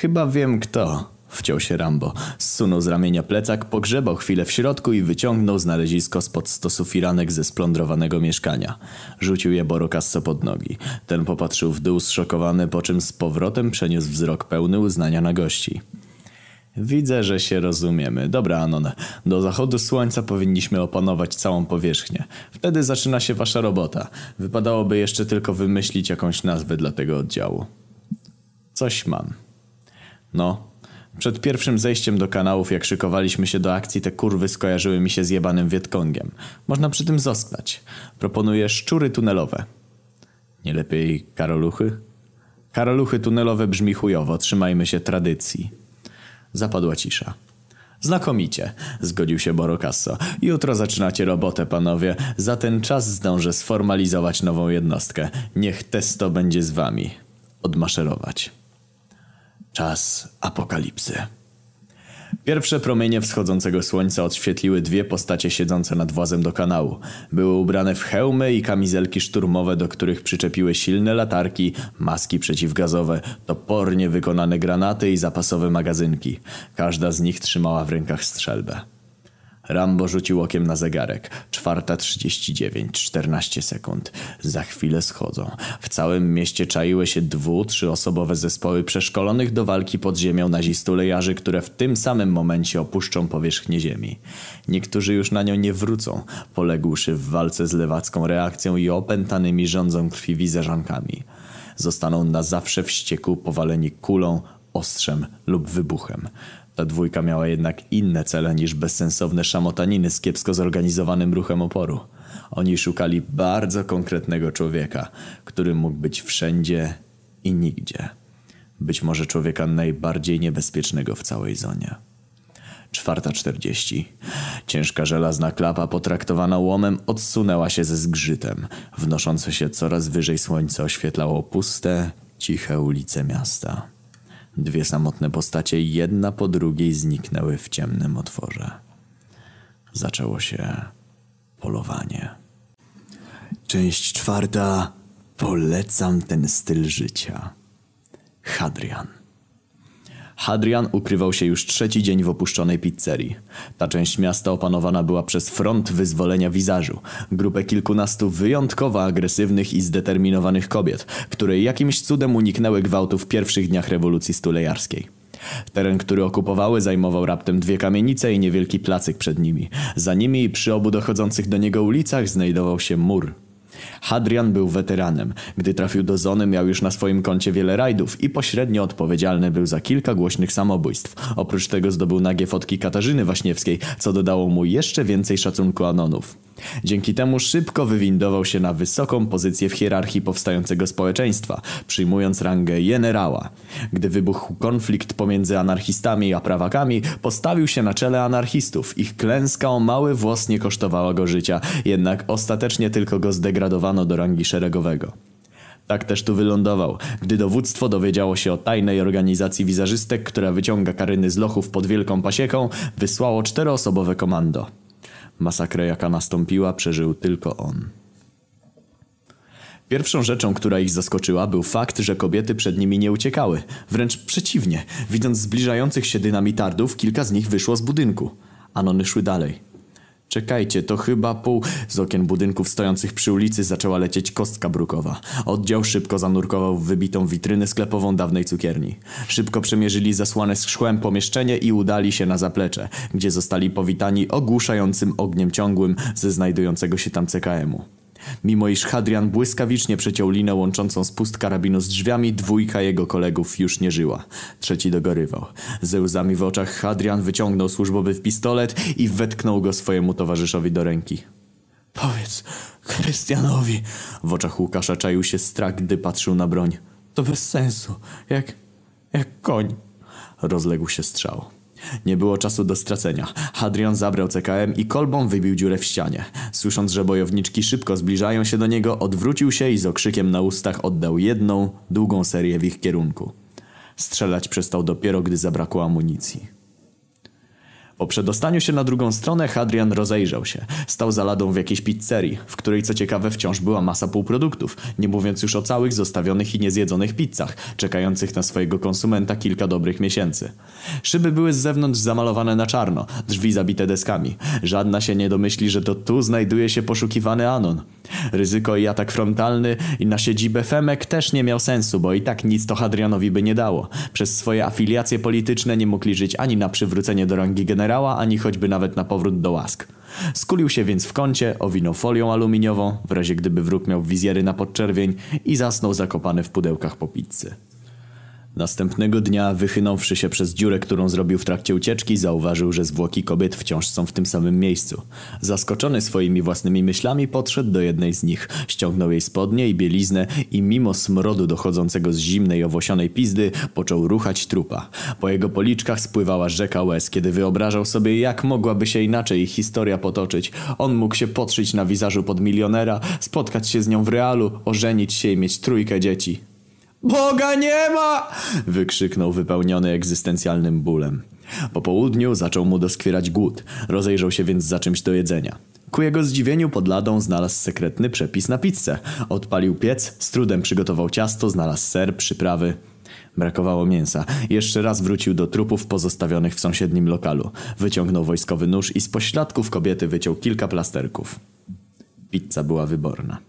Chyba wiem kto. Wciął się Rambo. Zsunął z ramienia plecak, pogrzebał chwilę w środku i wyciągnął znalezisko spod stosu firanek ze splądrowanego mieszkania. Rzucił je Borokasso pod nogi. Ten popatrzył w dół zszokowany, po czym z powrotem przeniósł wzrok pełny uznania na gości. Widzę, że się rozumiemy. Dobra, Anon. Do zachodu słońca powinniśmy opanować całą powierzchnię. Wtedy zaczyna się wasza robota. Wypadałoby jeszcze tylko wymyślić jakąś nazwę dla tego oddziału. Coś mam. No, Przed pierwszym zejściem do kanałów, jak szykowaliśmy się do akcji, te kurwy skojarzyły mi się z jebanym Wietkongiem. Można przy tym zostać. Proponuję szczury tunelowe. Nie lepiej karoluchy? Karoluchy tunelowe brzmi chujowo, trzymajmy się tradycji. Zapadła cisza. Znakomicie, zgodził się Borokasso. Jutro zaczynacie robotę, panowie. Za ten czas zdążę sformalizować nową jednostkę. Niech testo będzie z wami. Odmaszerować. Czas apokalipsy. Pierwsze promienie wschodzącego słońca odświetliły dwie postacie siedzące nad włazem do kanału. Były ubrane w hełmy i kamizelki szturmowe, do których przyczepiły silne latarki, maski przeciwgazowe, topornie wykonane granaty i zapasowe magazynki. Każda z nich trzymała w rękach strzelbę. Rambo rzucił okiem na zegarek. Czwarta trzydzieści dziewięć, czternaście sekund. Za chwilę schodzą. W całym mieście czaiły się dwu, trzyosobowe zespoły przeszkolonych do walki pod ziemią nazistulejarzy, które w tym samym momencie opuszczą powierzchnię ziemi. Niektórzy już na nią nie wrócą, poległszy w walce z lewacką reakcją i opętanymi rządzą krwi wizerzankami. Zostaną na zawsze w ścieku powaleni kulą, ostrzem lub wybuchem. Ta dwójka miała jednak inne cele niż bezsensowne szamotaniny z kiepsko zorganizowanym ruchem oporu. Oni szukali bardzo konkretnego człowieka, który mógł być wszędzie i nigdzie. Być może człowieka najbardziej niebezpiecznego w całej zonie. Czwarta czterdzieści. Ciężka żelazna klapa potraktowana łomem odsunęła się ze zgrzytem. Wnoszące się coraz wyżej słońce oświetlało puste, ciche ulice miasta. Dwie samotne postacie jedna po drugiej zniknęły w ciemnym otworze. Zaczęło się polowanie. Część czwarta. Polecam ten styl życia. Hadrian. Hadrian ukrywał się już trzeci dzień w opuszczonej pizzerii. Ta część miasta opanowana była przez Front Wyzwolenia Wizażu, grupę kilkunastu wyjątkowo agresywnych i zdeterminowanych kobiet, które jakimś cudem uniknęły gwałtu w pierwszych dniach rewolucji stulejarskiej. Teren, który okupowały, zajmował raptem dwie kamienice i niewielki placyk przed nimi. Za nimi i przy obu dochodzących do niego ulicach znajdował się mur. Hadrian był weteranem. Gdy trafił do Zony miał już na swoim koncie wiele rajdów i pośrednio odpowiedzialny był za kilka głośnych samobójstw. Oprócz tego zdobył nagie fotki Katarzyny Waśniewskiej, co dodało mu jeszcze więcej szacunku Anonów. Dzięki temu szybko wywindował się na wysoką pozycję w hierarchii powstającego społeczeństwa, przyjmując rangę generała. Gdy wybuchł konflikt pomiędzy anarchistami a prawakami, postawił się na czele anarchistów. Ich klęska o mały włos nie kosztowała go życia, jednak ostatecznie tylko go zdegradowano do rangi szeregowego. Tak też tu wylądował, gdy dowództwo dowiedziało się o tajnej organizacji wizerzystek, która wyciąga karyny z lochów pod wielką pasieką, wysłało czteroosobowe komando. Masakrę jaka nastąpiła przeżył tylko on. Pierwszą rzeczą, która ich zaskoczyła, był fakt, że kobiety przed nimi nie uciekały. Wręcz przeciwnie, widząc zbliżających się dynamitardów, kilka z nich wyszło z budynku. Anony szły dalej. Czekajcie, to chyba pół... Z okien budynków stojących przy ulicy zaczęła lecieć kostka brukowa. Oddział szybko zanurkował w wybitą witrynę sklepową dawnej cukierni. Szybko przemierzyli zasłane z szkłem pomieszczenie i udali się na zaplecze, gdzie zostali powitani ogłuszającym ogniem ciągłym ze znajdującego się tam CKM-u. Mimo iż Hadrian błyskawicznie przeciął linę łączącą spust karabinu z drzwiami, dwójka jego kolegów już nie żyła. Trzeci dogorywał. Ze łzami w oczach Hadrian wyciągnął służbowy pistolet i wetknął go swojemu towarzyszowi do ręki. Powiedz Krystianowi. W oczach Łukasza czaił się strach, gdy patrzył na broń. To bez sensu. Jak... jak koń. Rozległ się strzał. Nie było czasu do stracenia. Hadrian zabrał CKM i kolbą wybił dziurę w ścianie. Słysząc, że bojowniczki szybko zbliżają się do niego, odwrócił się i z okrzykiem na ustach oddał jedną, długą serię w ich kierunku. Strzelać przestał dopiero, gdy zabrakło amunicji. Po przedostaniu się na drugą stronę Hadrian rozejrzał się. Stał za ladą w jakiejś pizzerii, w której co ciekawe wciąż była masa półproduktów, nie mówiąc już o całych zostawionych i niezjedzonych pizzach, czekających na swojego konsumenta kilka dobrych miesięcy. Szyby były z zewnątrz zamalowane na czarno, drzwi zabite deskami. Żadna się nie domyśli, że to tu znajduje się poszukiwany Anon. Ryzyko i atak frontalny i na siedzibę Femek też nie miał sensu, bo i tak nic to Hadrianowi by nie dało. Przez swoje afiliacje polityczne nie mógł liczyć ani na przywrócenie do rangi generała, ani choćby nawet na powrót do łask. Skulił się więc w kącie, owinął folią aluminiową, w razie gdyby wróg miał wizjery na podczerwień i zasnął zakopany w pudełkach po pizzy. Następnego dnia, wychynąwszy się przez dziurę, którą zrobił w trakcie ucieczki, zauważył, że zwłoki kobiet wciąż są w tym samym miejscu. Zaskoczony swoimi własnymi myślami, podszedł do jednej z nich, ściągnął jej spodnie i bieliznę i mimo smrodu dochodzącego z zimnej, owłosionej pizdy, począł ruchać trupa. Po jego policzkach spływała rzeka łez, kiedy wyobrażał sobie, jak mogłaby się inaczej ich historia potoczyć. On mógł się podszyć na wizażu pod milionera, spotkać się z nią w realu, ożenić się i mieć trójkę dzieci. Boga nie ma! wykrzyknął wypełniony egzystencjalnym bólem. Po południu zaczął mu doskwierać głód. Rozejrzał się więc za czymś do jedzenia. Ku jego zdziwieniu pod ladą znalazł sekretny przepis na pizzę. Odpalił piec, z trudem przygotował ciasto, znalazł ser, przyprawy. Brakowało mięsa. Jeszcze raz wrócił do trupów pozostawionych w sąsiednim lokalu. Wyciągnął wojskowy nóż i z pośladków kobiety wyciął kilka plasterków. Pizza była wyborna.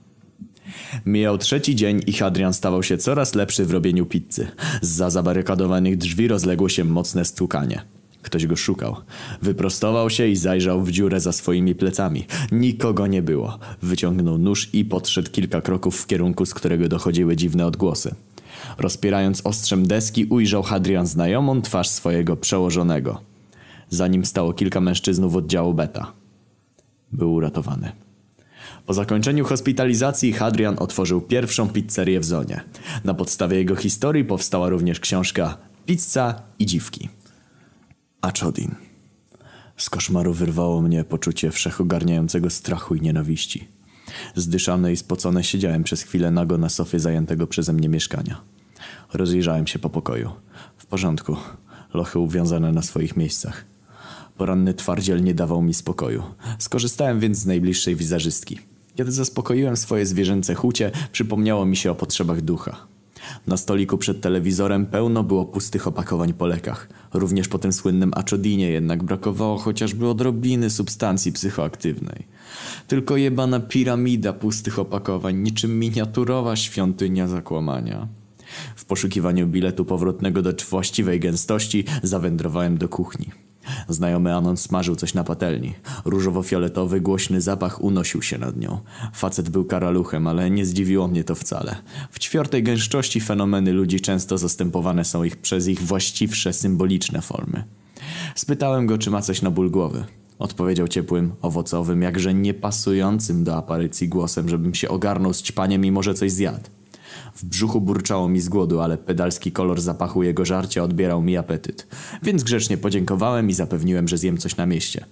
Mijał trzeci dzień i Hadrian stawał się coraz lepszy w robieniu pizzy. Za zabarykadowanych drzwi rozległo się mocne stukanie. Ktoś go szukał. Wyprostował się i zajrzał w dziurę za swoimi plecami. Nikogo nie było. Wyciągnął nóż i podszedł kilka kroków w kierunku, z którego dochodziły dziwne odgłosy. Rozpierając ostrzem deski, ujrzał Hadrian znajomą twarz swojego przełożonego. Za nim stało kilka mężczyznów oddziału beta. Był uratowany. Po zakończeniu hospitalizacji Hadrian otworzył pierwszą pizzerię w Zonie. Na podstawie jego historii powstała również książka Pizza i dziwki. Aczodin. Z koszmaru wyrwało mnie poczucie wszechogarniającego strachu i nienawiści. Zdyszany i spocony siedziałem przez chwilę nago na sofie zajętego przeze mnie mieszkania. Rozejrzałem się po pokoju. W porządku. Lochy uwiązane na swoich miejscach. Poranny twardziel nie dawał mi spokoju. Skorzystałem więc z najbliższej wizerzystki. Kiedy zaspokoiłem swoje zwierzęce chucie, przypomniało mi się o potrzebach ducha. Na stoliku przed telewizorem pełno było pustych opakowań po lekach. Również po tym słynnym aczodinie jednak brakowało chociażby odrobiny substancji psychoaktywnej. Tylko jebana piramida pustych opakowań, niczym miniaturowa świątynia zakłamania. W poszukiwaniu biletu powrotnego do właściwej gęstości zawędrowałem do kuchni. Znajomy Anon smażył coś na patelni. Różowo-fioletowy, głośny zapach unosił się nad nią. Facet był karaluchem, ale nie zdziwiło mnie to wcale. W ćwiartej gęstości fenomeny ludzi często zastępowane są ich przez ich właściwsze, symboliczne formy. Spytałem go, czy ma coś na ból głowy. Odpowiedział ciepłym, owocowym, jakże niepasującym do aparycji głosem, żebym się ogarnął z ćpaniem i może coś zjadł. W brzuchu burczało mi z głodu, ale pedalski kolor zapachu jego żarcia odbierał mi apetyt. Więc grzecznie podziękowałem i zapewniłem, że zjem coś na mieście.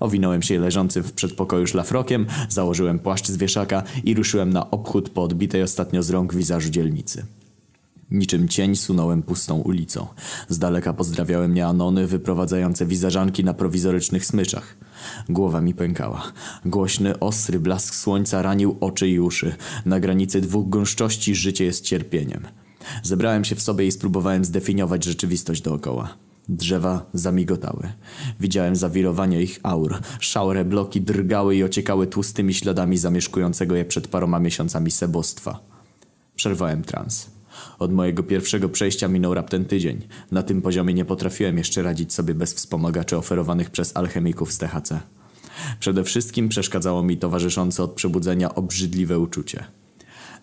Owinąłem się leżącym w przedpokoju szlafrokiem, założyłem płaszcz z wieszaka i ruszyłem na obchód po odbitej ostatnio z rąk wizażu dzielnicy. Niczym cień sunąłem pustą ulicą. Z daleka pozdrawiały mnie anony wyprowadzające wizażanki na prowizorycznych smyczach. Głowa mi pękała. Głośny, ostry blask słońca ranił oczy i uszy. Na granicy dwóch gąszczości życie jest cierpieniem. Zebrałem się w sobie i spróbowałem zdefiniować rzeczywistość dookoła. Drzewa zamigotały. Widziałem zawirowanie ich aur. Szałre bloki drgały i ociekały tłustymi śladami zamieszkującego je przed paroma miesiącami sebostwa. Przerwałem trans. Od mojego pierwszego przejścia minął raptem tydzień. Na tym poziomie nie potrafiłem jeszcze radzić sobie bez wspomagaczy oferowanych przez alchemików z THC. Przede wszystkim przeszkadzało mi towarzyszące od przebudzenia obrzydliwe uczucie.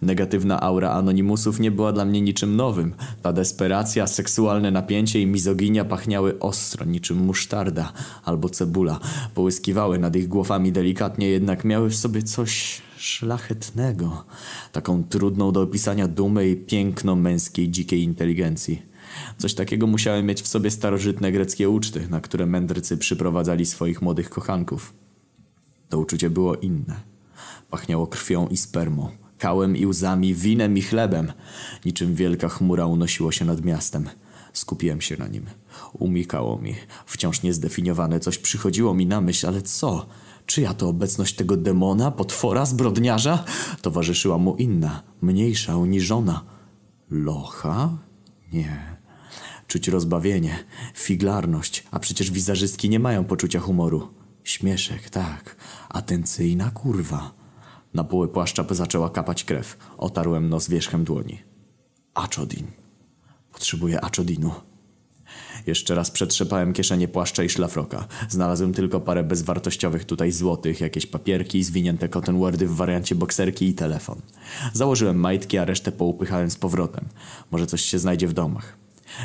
Negatywna aura anonimusów nie była dla mnie niczym nowym. Ta desperacja, seksualne napięcie i mizoginia pachniały ostro, niczym musztarda albo cebula. Połyskiwały nad ich głowami delikatnie, jednak miały w sobie coś szlachetnego. Taką trudną do opisania dumę i piękno męskiej dzikiej inteligencji. Coś takiego musiały mieć w sobie starożytne greckie uczty, na które mędrcy przyprowadzali swoich młodych kochanków. To uczucie było inne. Pachniało krwią i spermą, kałem i łzami, winem i chlebem. Niczym wielka chmura unosiło się nad miastem. Skupiłem się na nim. Umikało mi. Wciąż niezdefiniowane coś przychodziło mi na myśl, ale co? Czyja to obecność tego demona, potwora, zbrodniarza? Towarzyszyła mu inna, mniejsza, uniżona. Locha? Nie. Czuć rozbawienie, figlarność, a przecież wizerzystki nie mają poczucia humoru. Śmieszek, tak. Atencyjna kurwa. Na połę płaszcza zaczęła kapać krew. Otarłem nos wierzchem dłoni. Aczodin. Potrzebuję aczodinu. Jeszcze raz przetrzepałem kieszenie płaszcza i szlafroka. Znalazłem tylko parę bezwartościowych tutaj złotych, jakieś papierki, zwinięte cotton wordy w wariancie bokserki i telefon. Założyłem majtki, a resztę poupychałem z powrotem. Może coś się znajdzie w domach.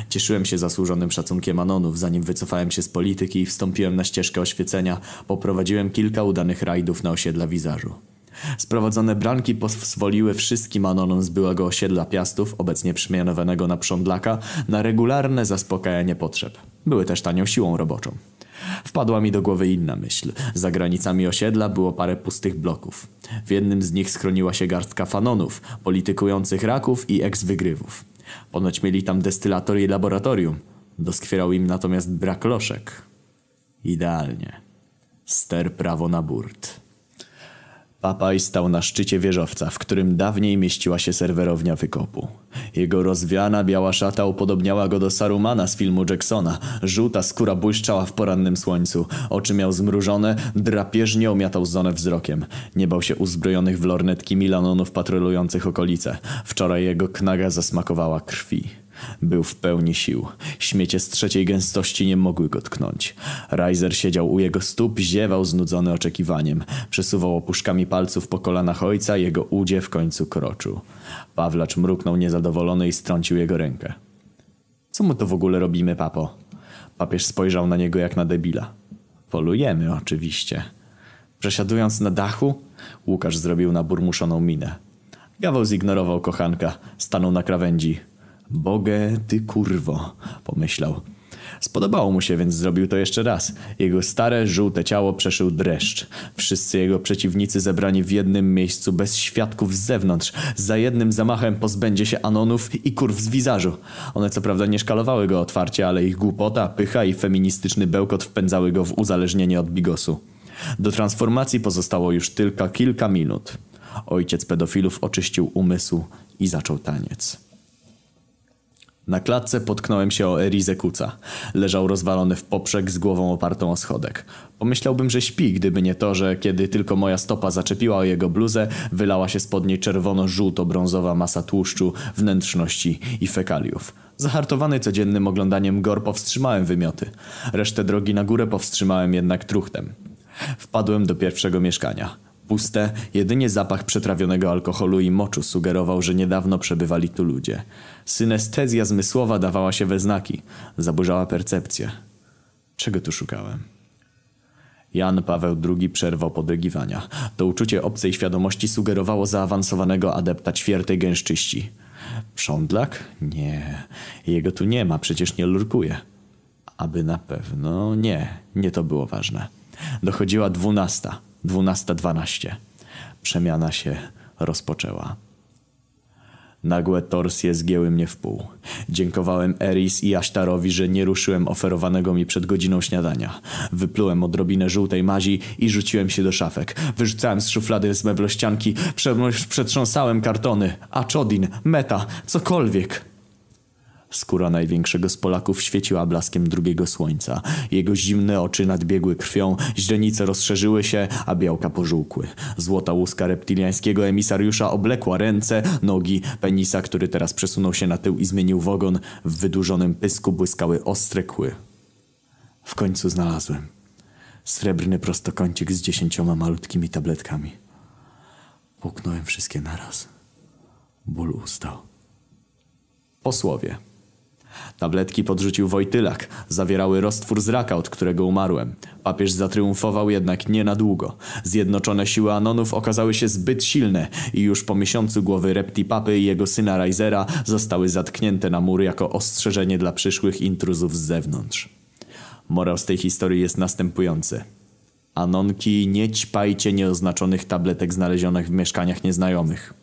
Cieszyłem się zasłużonym szacunkiem Anonów, zanim wycofałem się z polityki i wstąpiłem na ścieżkę oświecenia, poprowadziłem kilka udanych rajdów na osiedla Wizarzu. Sprowadzone branki pozwoliły wszystkim Anonom z byłego osiedla Piastów, obecnie przemianowanego na Prządlaka, na regularne zaspokajanie potrzeb. Były też tanią siłą roboczą. Wpadła mi do głowy inna myśl. Za granicami osiedla było parę pustych bloków. W jednym z nich schroniła się garstka fanonów, politykujących raków i eks-wygrywów. Ponoć mieli tam destylator i laboratorium. Doskwierał im natomiast brak loszek. Idealnie. Ster prawo na burt. Papaj stał na szczycie wieżowca, w którym dawniej mieściła się serwerownia wykopu. Jego rozwiana biała szata upodobniała go do Sarumana z filmu Jacksona. Żółta skóra błyszczała w porannym słońcu. Oczy miał zmrużone, drapieżnie omiatał zonę wzrokiem. Nie bał się uzbrojonych w lornetki milanonów patrolujących okolice. Wczoraj jego knaga zasmakowała krwi. Był w pełni sił. Śmiecie z trzeciej gęstości nie mogły go tknąć. Riser siedział u jego stóp, ziewał znudzony oczekiwaniem. Przesuwał opuszkami palców po kolanach ojca, jego udzie w końcu kroczył. Pawlacz mruknął niezadowolony i strącił jego rękę. Co mu to w ogóle robimy, papo? Papież spojrzał na niego jak na debila. Polujemy oczywiście. Przesiadując na dachu, Łukasz zrobił naburmuszoną minę. Gaweł zignorował kochanka, stanął na krawędzi. Bogę, ty kurwo, pomyślał. Spodobało mu się, więc zrobił to jeszcze raz. Jego stare, żółte ciało przeszył dreszcz. Wszyscy jego przeciwnicy zebrani w jednym miejscu, bez świadków z zewnątrz. Za jednym zamachem pozbędzie się Anonów i kurw z wizarzu. One co prawda nie szkalowały go otwarcie, ale ich głupota, pycha i feministyczny bełkot wpędzały go w uzależnienie od bigosu. Do transformacji pozostało już tylko kilka minut. Ojciec pedofilów oczyścił umysł i zaczął taniec. Na klatce potknąłem się o Erizę Kuca. Leżał rozwalony w poprzek z głową opartą o schodek. Pomyślałbym, że śpi, gdyby nie to, że kiedy tylko moja stopa zaczepiła o jego bluzę, wylała się spod niej czerwono-żółto-brązowa masa tłuszczu, wnętrzności i fekaliów. Zahartowany codziennym oglądaniem gor powstrzymałem wymioty. Resztę drogi na górę powstrzymałem jednak truchtem. Wpadłem do pierwszego mieszkania. Puste, jedynie zapach przetrawionego alkoholu i moczu sugerował, że niedawno przebywali tu ludzie. Synestezja zmysłowa dawała się we znaki. Zaburzała percepcję. Czego tu szukałem? Jan Paweł II przerwał podrygiwania. To uczucie obcej świadomości sugerowało zaawansowanego adepta ćwiertej gęszczyści. Prządlak? Nie. Jego tu nie ma, przecież nie lurkuje. Aby na pewno nie, nie to było ważne. Dochodziła dwunasta. Dwunasta dwanaście. Przemiana się rozpoczęła. Nagłe torsje zgięły mnie w pół. Dziękowałem Eris i Ashtarowi, że nie ruszyłem oferowanego mi przed godziną śniadania. Wyplułem odrobinę żółtej mazi i rzuciłem się do szafek. Wyrzucałem z szuflady z meblościanki, przetrząsałem kartony, aczodin, meta, cokolwiek. Skóra największego z Polaków świeciła blaskiem drugiego słońca. Jego zimne oczy nadbiegły krwią, źrenice rozszerzyły się, a białka pożółkły. Złota łuska reptiliańskiego emisariusza oblekła ręce, nogi, penisa, który teraz przesunął się na tył i zmienił wogon. W wydłużonym pysku błyskały ostre kły. W końcu znalazłem. Srebrny prostokącik z dziesięcioma malutkimi tabletkami. Puknąłem wszystkie naraz. Ból ustał. Posłowie. Tabletki podrzucił Wojtylak. Zawierały roztwór z raka, od którego umarłem. Papież zatriumfował jednak nie na długo. Zjednoczone siły Anonów okazały się zbyt silne i już po miesiącu głowy Reptipapy i jego syna Raizera zostały zatknięte na mur jako ostrzeżenie dla przyszłych intruzów z zewnątrz. Morał z tej historii jest następujący. Anonki, nie ćpajcie nieoznaczonych tabletek znalezionych w mieszkaniach nieznajomych.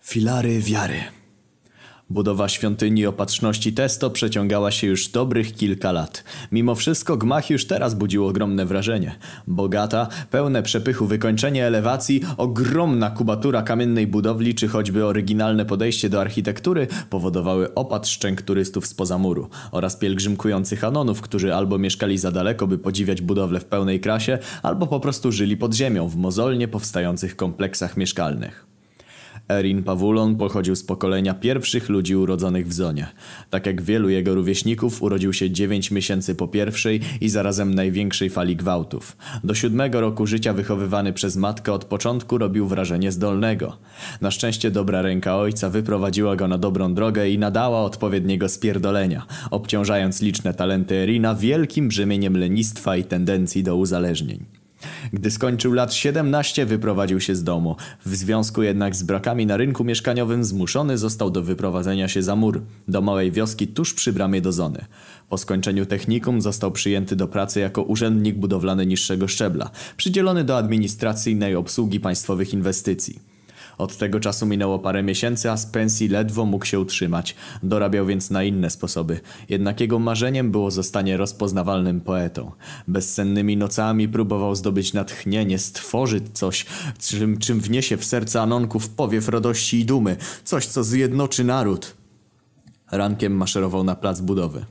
Filary wiary. Budowa świątyni opatrzności Testo przeciągała się już dobrych kilka lat. Mimo wszystko gmach już teraz budził ogromne wrażenie. Bogata, pełne przepychu wykończenie elewacji, ogromna kubatura kamiennej budowli czy choćby oryginalne podejście do architektury powodowały opad szczęk turystów spoza muru oraz pielgrzymkujących anonów, którzy albo mieszkali za daleko, by podziwiać budowlę w pełnej krasie, albo po prostu żyli pod ziemią w mozolnie powstających kompleksach mieszkalnych. Erin Pawulon pochodził z pokolenia pierwszych ludzi urodzonych w zonie. Tak jak wielu jego rówieśników, urodził się 9 miesięcy po pierwszej i zarazem największej fali gwałtów. Do siódmego roku życia wychowywany przez matkę od początku robił wrażenie zdolnego. Na szczęście dobra ręka ojca wyprowadziła go na dobrą drogę i nadała odpowiedniego spierdolenia, obciążając liczne talenty Erina wielkim brzemieniem lenistwa i tendencji do uzależnień. Gdy skończył lat 17 wyprowadził się z domu. W związku jednak z brakami na rynku mieszkaniowym zmuszony został do wyprowadzenia się za mur, do małej wioski tuż przy bramie do zony. Po skończeniu technikum został przyjęty do pracy jako urzędnik budowlany niższego szczebla, przydzielony do administracyjnej obsługi państwowych inwestycji. Od tego czasu minęło parę miesięcy, a z pensji ledwo mógł się utrzymać. Dorabiał więc na inne sposoby. Jednak jego marzeniem było zostanie rozpoznawalnym poetą. Bezsennymi nocami próbował zdobyć natchnienie, stworzyć coś, czym, czym wniesie w serce Anonków powiew radości i dumy. Coś, co zjednoczy naród. Rankiem maszerował na plac budowy.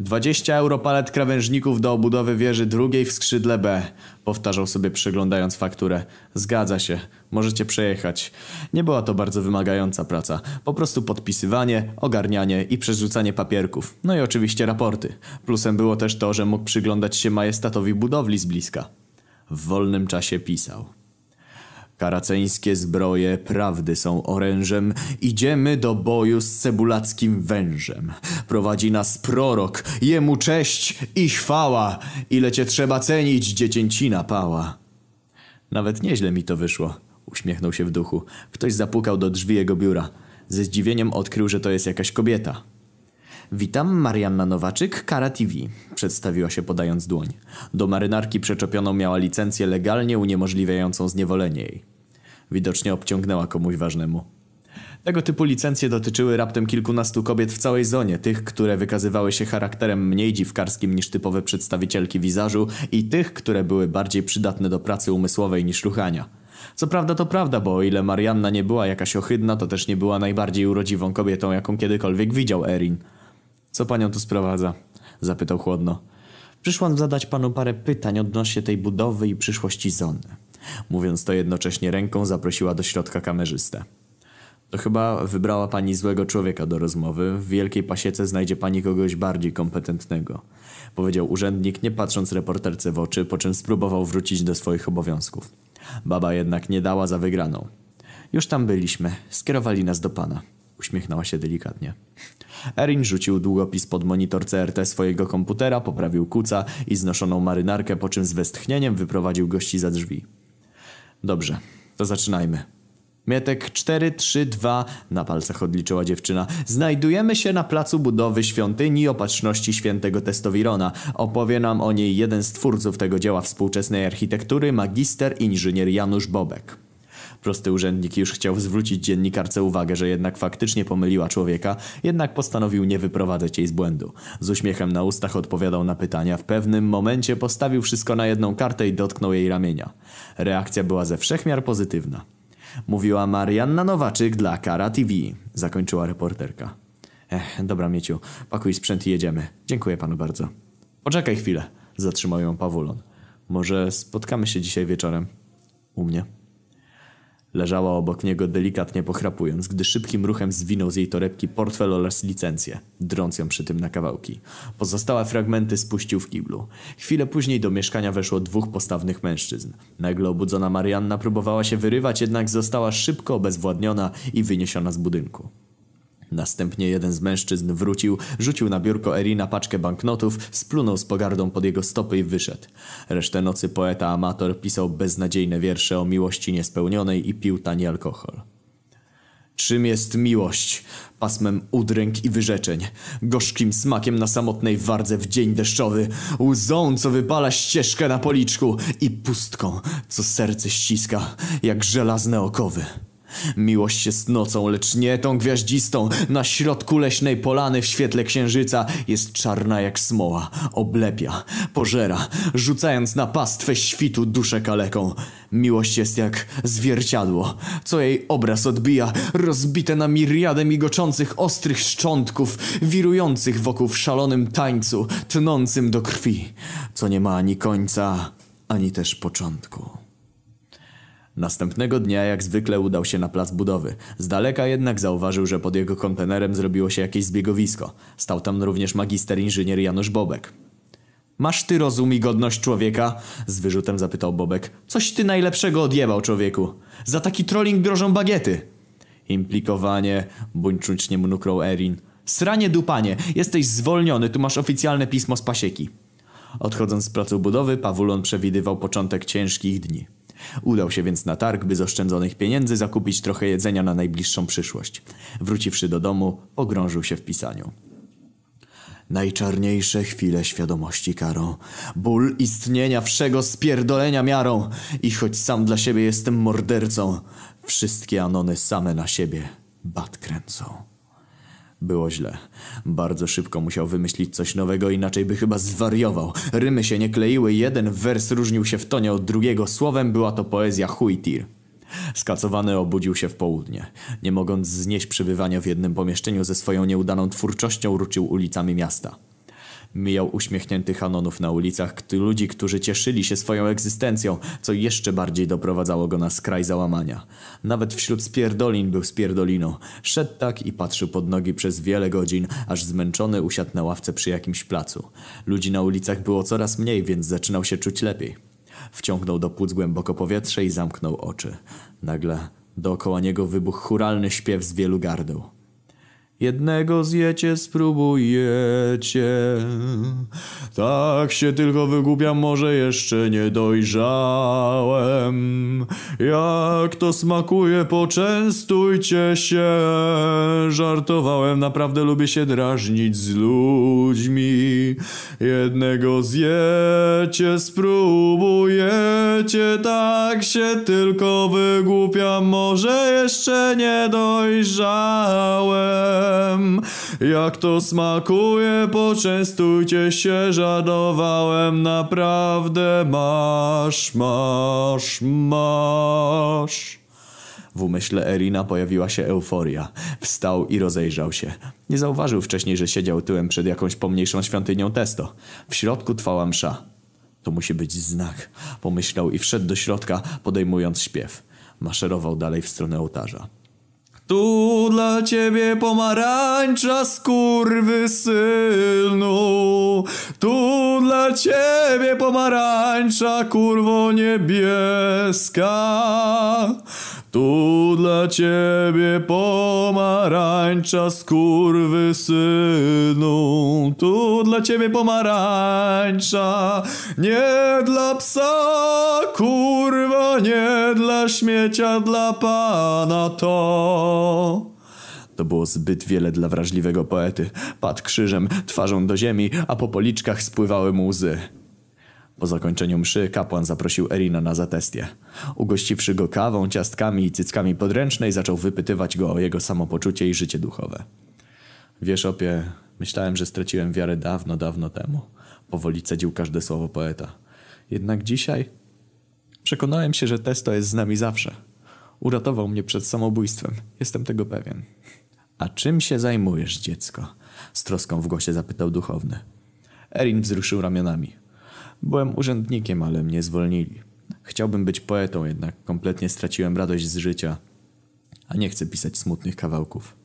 20 euro palet krawężników do obudowy wieży drugiej w skrzydle B. Powtarzał sobie przeglądając fakturę. Zgadza się, możecie przejechać. Nie była to bardzo wymagająca praca. Po prostu podpisywanie, ogarnianie i przerzucanie papierków. No i oczywiście raporty. Plusem było też to, że mógł przyglądać się majestatowi budowli z bliska. W wolnym czasie pisał. Karaceńskie zbroje prawdy są orężem. Idziemy do boju z cebulackim wężem. Prowadzi nas prorok, jemu cześć i chwała. Ile cię trzeba cenić, dziecięcina pała. Nawet nieźle mi to wyszło. Uśmiechnął się w duchu. Ktoś zapukał do drzwi jego biura. Ze zdziwieniem odkrył, że to jest jakaś kobieta. Witam, Marianna Nowaczyk, Kara TV, przedstawiła się podając dłoń. Do marynarki przeczepioną miała licencję legalnie uniemożliwiającą zniewolenie jej. Widocznie obciągnęła komuś ważnemu. Tego typu licencje dotyczyły raptem kilkunastu kobiet w całej zonie, tych, które wykazywały się charakterem mniej dziwkarskim niż typowe przedstawicielki wizażu i tych, które były bardziej przydatne do pracy umysłowej niż ruchania. Co prawda to prawda, bo o ile Marianna nie była jakaś ohydna, to też nie była najbardziej urodziwą kobietą, jaką kiedykolwiek widział Erin. Co panią tu sprowadza? Zapytał chłodno. Przyszłam zadać panu parę pytań odnośnie tej budowy i przyszłości zony. Mówiąc to jednocześnie ręką zaprosiła do środka kamerzystę. To chyba wybrała pani złego człowieka do rozmowy. W wielkiej pasiece znajdzie pani kogoś bardziej kompetentnego. Powiedział urzędnik, nie patrząc reporterce w oczy, po czym spróbował wrócić do swoich obowiązków. Baba jednak nie dała za wygraną. Już tam byliśmy. Skierowali nas do pana. Uśmiechnęła się delikatnie. Erin rzucił długopis pod monitor CRT swojego komputera, poprawił kuca i znoszoną marynarkę, po czym z westchnieniem wyprowadził gości za drzwi. Dobrze, to zaczynajmy. Mietek 432 na palcach odliczyła dziewczyna. Znajdujemy się na placu budowy świątyni opatrzności świętego Testowirona. Opowie nam o niej jeden z twórców tego dzieła współczesnej architektury, magister inżynier Janusz Bobek. Prosty urzędnik już chciał zwrócić dziennikarce uwagę, że jednak faktycznie pomyliła człowieka, jednak postanowił nie wyprowadzać jej z błędu. Z uśmiechem na ustach odpowiadał na pytania. W pewnym momencie postawił wszystko na jedną kartę i dotknął jej ramienia. Reakcja była ze wszechmiar pozytywna. Mówiła Marianna Nowaczyk dla Kara TV, zakończyła reporterka. Ech, dobra Mieciu, pakuj sprzęt i jedziemy. Dziękuję panu bardzo. Poczekaj chwilę, zatrzymał ją Pawulon. Może spotkamy się dzisiaj wieczorem? U mnie. Leżała obok niego delikatnie pochrapując, gdy szybkim ruchem zwinął z jej torebki portfel oraz licencję, drąc ją przy tym na kawałki. Pozostałe fragmenty spuścił w kiblu. Chwilę później do mieszkania weszło dwóch postawnych mężczyzn. Nagle obudzona Marianna próbowała się wyrywać, jednak została szybko obezwładniona i wyniesiona z budynku. Następnie jeden z mężczyzn wrócił, rzucił na biurko Erina paczkę banknotów, splunął z pogardą pod jego stopy i wyszedł. Resztę nocy poeta amator pisał beznadziejne wiersze o miłości niespełnionej i pił tani alkohol. Czym jest miłość? Pasmem udręk i wyrzeczeń, gorzkim smakiem na samotnej wardze w dzień deszczowy, łzą, co wypala ścieżkę na policzku i pustką, co serce ściska, jak żelazne okowy. Miłość jest nocą, lecz nie tą gwiaździstą. Na środku leśnej polany w świetle księżyca jest czarna jak smoła. Oblepia, pożera, rzucając na pastwę świtu duszę kaleką. Miłość jest jak zwierciadło, co jej obraz odbija, rozbite na miriadę migoczących ostrych szczątków, wirujących wokół w szalonym tańcu, tnącym do krwi, co nie ma ani końca, ani też początku. Następnego dnia jak zwykle udał się na plac budowy. Z daleka jednak zauważył, że pod jego kontenerem zrobiło się jakieś zbiegowisko. Stał tam również magister inżynier Janusz Bobek. Masz ty rozum i godność człowieka? Z wyrzutem zapytał Bobek. Coś ty najlepszego odjebał, człowieku. Za taki trolling grożą bagiety. Implikowanie, buńczucznie mnuknął Erin. Sranie dupanie, jesteś zwolniony, tu masz oficjalne pismo z pasieki. Odchodząc z placu budowy, Pawulon przewidywał początek ciężkich dni. Udał się więc na targ, by z oszczędzonych pieniędzy zakupić trochę jedzenia na najbliższą przyszłość. Wróciwszy do domu, pogrążył się w pisaniu. Najczarniejsze chwile świadomości karą. Ból istnienia wszego spierdolenia miarą. I choć sam dla siebie jestem mordercą, wszystkie anony same na siebie bat kręcą. Było źle. Bardzo szybko musiał wymyślić coś nowego, inaczej by chyba zwariował. Rymy się nie kleiły, jeden wers różnił się w tonie od drugiego. Słowem była to poezja Huitir. Skacowany obudził się w południe. Nie mogąc znieść przebywania w jednym pomieszczeniu ze swoją nieudaną twórczością, ruczył ulicami miasta. Mijał uśmiechniętych anonów na ulicach, ludzi, którzy cieszyli się swoją egzystencją, co jeszcze bardziej doprowadzało go na skraj załamania. Nawet wśród spierdolin był spierdoliną. Szedł tak i patrzył pod nogi przez wiele godzin, aż zmęczony usiadł na ławce przy jakimś placu. Ludzi na ulicach było coraz mniej, więc zaczynał się czuć lepiej. Wciągnął do płuc głęboko powietrze i zamknął oczy. Nagle dookoła niego wybuchł churalny śpiew z wielu gardeł. Jednego zjecie, spróbujecie. Tak się tylko wygłupiam, może jeszcze nie dojrzałem. Jak to smakuje, poczęstujcie się. Żartowałem, naprawdę lubię się drażnić z ludźmi. Jednego zjecie, spróbujecie. Tak się tylko wygłupiam, może jeszcze nie dojrzałem. Jak to smakuje, poczęstujcie się, żadowałem naprawdę masz, masz, masz. W umyśle Erina pojawiła się euforia. Wstał i rozejrzał się. Nie zauważył wcześniej, że siedział tyłem przed jakąś pomniejszą świątynią testo. W środku trwała msza. To musi być znak, pomyślał i wszedł do środka, podejmując śpiew. Maszerował dalej w stronę ołtarza. Tu dla ciebie pomarańcza skurwysynu Tu dla ciebie pomarańcza kurwo niebieska Tu dla ciebie pomarańcza skurwysynu Tu dla ciebie pomarańcza Nie dla psa kurwa Nie dla śmiecia dla pana to to było zbyt wiele dla wrażliwego poety. Padł krzyżem, twarzą do ziemi, a po policzkach spływały mu łzy. Po zakończeniu mszy kapłan zaprosił Erina na zatestię. Ugościwszy go kawą, ciastkami i cyckami podręcznej, zaczął wypytywać go o jego samopoczucie i życie duchowe. Wiesz, opie, myślałem, że straciłem wiarę dawno, dawno temu. Powoli cedził każde słowo poeta. Jednak dzisiaj przekonałem się, że testo jest z nami zawsze. Uratował mnie przed samobójstwem. Jestem tego pewien. A czym się zajmujesz, dziecko? Z troską w głosie zapytał duchowny. Erin wzruszył ramionami. Byłem urzędnikiem, ale mnie zwolnili. Chciałbym być poetą, jednak kompletnie straciłem radość z życia. A nie chcę pisać smutnych kawałków.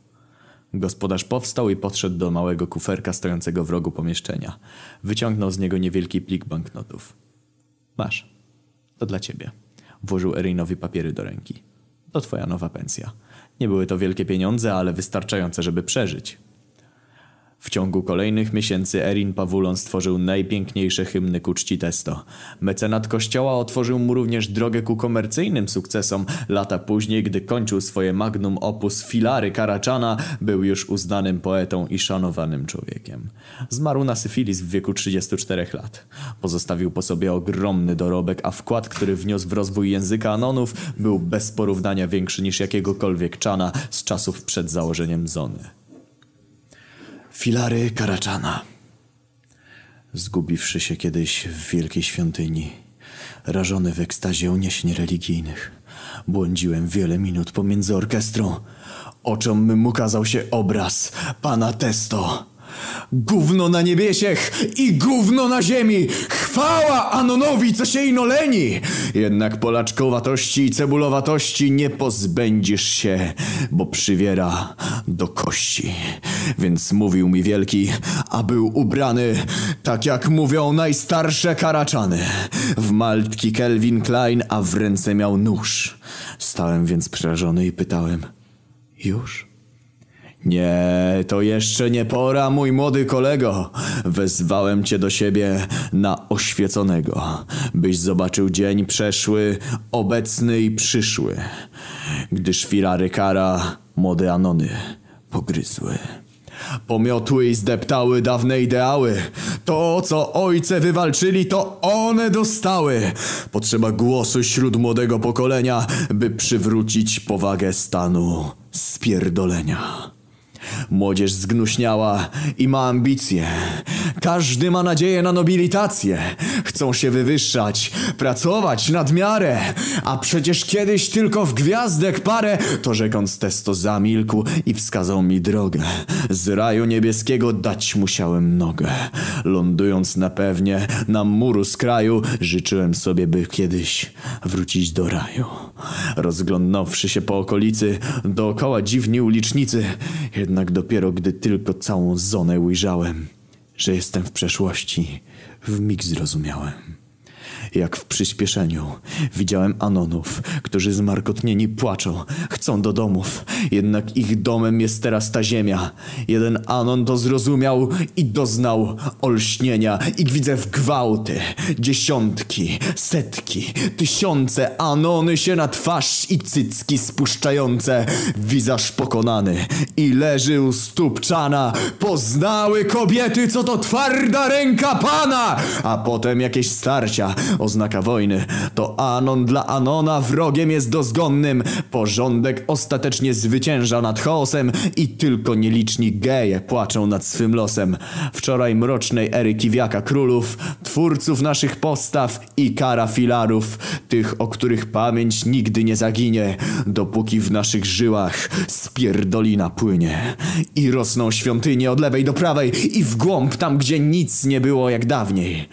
Gospodarz powstał i podszedł do małego kuferka stojącego w rogu pomieszczenia. Wyciągnął z niego niewielki plik banknotów. Masz. To dla ciebie. Włożył Erinowi papiery do ręki. To twoja nowa pensja. Nie były to wielkie pieniądze, ale wystarczające, żeby przeżyć. W ciągu kolejnych miesięcy Erin Pawulon stworzył najpiękniejsze hymny ku czci testo. Mecenat kościoła otworzył mu również drogę ku komercyjnym sukcesom. Lata później, gdy kończył swoje magnum opus Filary Karaczana, był już uznanym poetą i szanowanym człowiekiem. Zmarł na syfilis w wieku 34 lat. Pozostawił po sobie ogromny dorobek, a wkład, który wniósł w rozwój języka Anonów, był bez porównania większy niż jakiegokolwiek Czana z czasów przed założeniem Zony. Filary Karaczana. Zgubiwszy się kiedyś w wielkiej świątyni, rażony w ekstazie uniesień religijnych, błądziłem wiele minut pomiędzy orkiestrą. Oczom mym ukazał się obraz pana Testo. Gówno na niebiesiech i gówno na ziemi! Chwała Anonowi, co się ino leni! Jednak polaczkowatości i cebulowatości nie pozbędziesz się, bo przywiera do kości. Więc mówił mi wielki, a był ubrany, tak jak mówią najstarsze karaczany. W maltki Kelvin Klein, a w ręce miał nóż. Stałem więc przerażony i pytałem, już? Nie, to jeszcze nie pora, mój młody kolego. Wezwałem cię do siebie na oświeconego, byś zobaczył dzień przeszły, obecny i przyszły, gdyż filary kara młode anony pogryzły. Pomiotły i zdeptały dawne ideały. To, co ojce wywalczyli, to one dostały. Potrzeba głosu wśród młodego pokolenia, by przywrócić powagę stanu spierdolenia. Młodzież zgnuśniała i ma ambicje. Każdy ma nadzieję na nobilitację. Chcą się wywyższać, pracować nad miarę. A przecież kiedyś tylko w gwiazdek parę, to rzekąc testo zamilkł i wskazał mi drogę. Z raju niebieskiego dać musiałem nogę. Lądując na pewnie na muru z kraju, życzyłem sobie, by kiedyś wrócić do raju. Rozglądnąwszy się po okolicy, dookoła dziwni ulicznicy, jednak dopiero gdy tylko całą zonę ujrzałem, że jestem w przeszłości, w mig zrozumiałem. Jak w przyspieszeniu widziałem Anonów, którzy zmarkotnieni płaczą, chcą do domów, jednak ich domem jest teraz ta ziemia. Jeden Anon to zrozumiał i doznał olśnienia i widzę w gwałty. Dziesiątki, setki, tysiące Anony się na twarz i cycki spuszczające. Wizaż pokonany i leży u stóp czana. Poznały kobiety, co to twarda ręka Pana! A potem jakieś starcia, oznaka wojny. To Anon dla Anona wrogiem jest dozgonnym. Porządek ostatecznie zwycięża nad chaosem i tylko nieliczni geje płaczą nad swym losem. Wczoraj mrocznej ery kiwiaka królów, twórców naszych postaw i kara filarów, tych, o których pamięć nigdy nie zaginie, dopóki w naszych żyłach spierdolina płynie. I rosną świątynie od lewej do prawej i w głąb tam, gdzie nic nie było jak dawniej.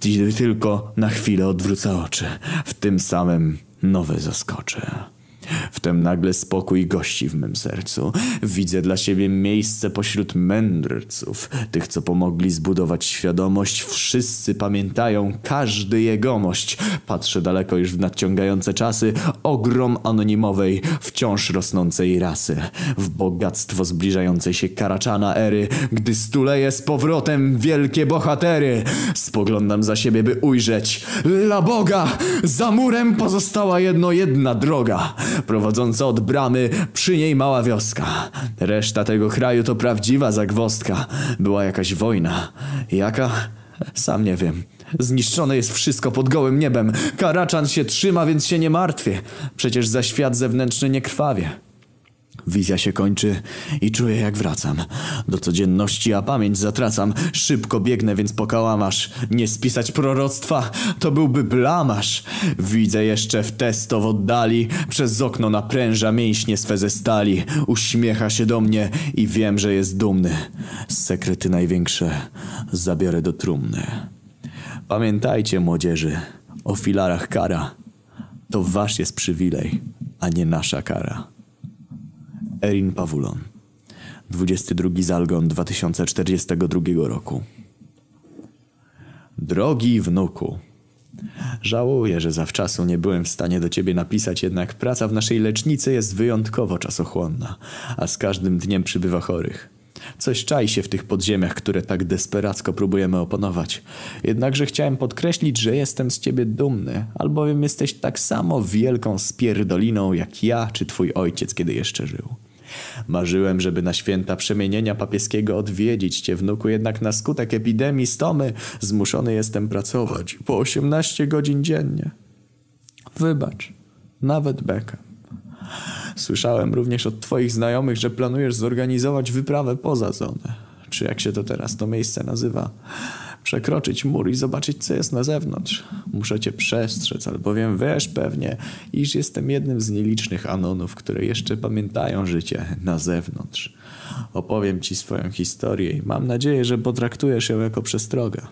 Ty- Tylko na chwilę odwrócę oczy. W tym samym nowe zaskoczę. Wtem nagle spokój gości w mym sercu. Widzę dla siebie miejsce pośród mędrców, tych, co pomogli zbudować świadomość. Wszyscy pamiętają każdy jegomość. Patrzę daleko już w nadciągające czasy, ogrom anonimowej, wciąż rosnącej rasy. W bogactwo zbliżającej się karaczana ery, gdy stuleje z powrotem wielkie bohatery. Spoglądam za siebie, by ujrzeć. La Boga! Za murem pozostała jedno jedna droga prowadząca od bramy, przy niej mała wioska. Reszta tego kraju to prawdziwa zagwostka. Była jakaś wojna. Jaka? Sam nie wiem. Zniszczone jest wszystko pod gołym niebem. Karaczan się trzyma, więc się nie martwię. Przecież za świat zewnętrzny nie krwawie. Wizja się kończy i czuję jak wracam. Do codzienności, a pamięć zatracam. Szybko biegnę, więc po kałamarz. Nie spisać proroctwa, to byłby blamasz. Widzę jeszcze w testo w oddali. Przez okno napręża mięśnie swe ze stali. Uśmiecha się do mnie i wiem, że jest dumny. Sekrety największe zabiorę do trumny. Pamiętajcie, młodzieży, o filarach kara. To wasz jest przywilej, a nie nasza kara. Erin Pawulon 22 Zalgon 2042 roku Drogi wnuku Żałuję, że zawczasu nie byłem w stanie do ciebie napisać, jednak praca w naszej lecznicy jest wyjątkowo czasochłonna, a z każdym dniem przybywa chorych. Coś czai się w tych podziemiach, które tak desperacko próbujemy opanować. Jednakże chciałem podkreślić, że jestem z ciebie dumny, albowiem jesteś tak samo wielką spierdoliną jak ja czy twój ojciec, kiedy jeszcze żył. Marzyłem, żeby na święta przemienienia papieskiego odwiedzić cię, wnuku, jednak na skutek epidemii stomy zmuszony jestem pracować po 18 godzin dziennie. Wybacz, nawet bekę. Słyszałem również od twoich znajomych, że planujesz zorganizować wyprawę poza zonę. Czy jak się to teraz to miejsce nazywa? Przekroczyć mur i zobaczyć, co jest na zewnątrz. Muszę cię przestrzec, albowiem wiesz pewnie, iż jestem jednym z nielicznych anonów, które jeszcze pamiętają życie na zewnątrz. Opowiem ci swoją historię i mam nadzieję, że potraktujesz ją jako przestrogę.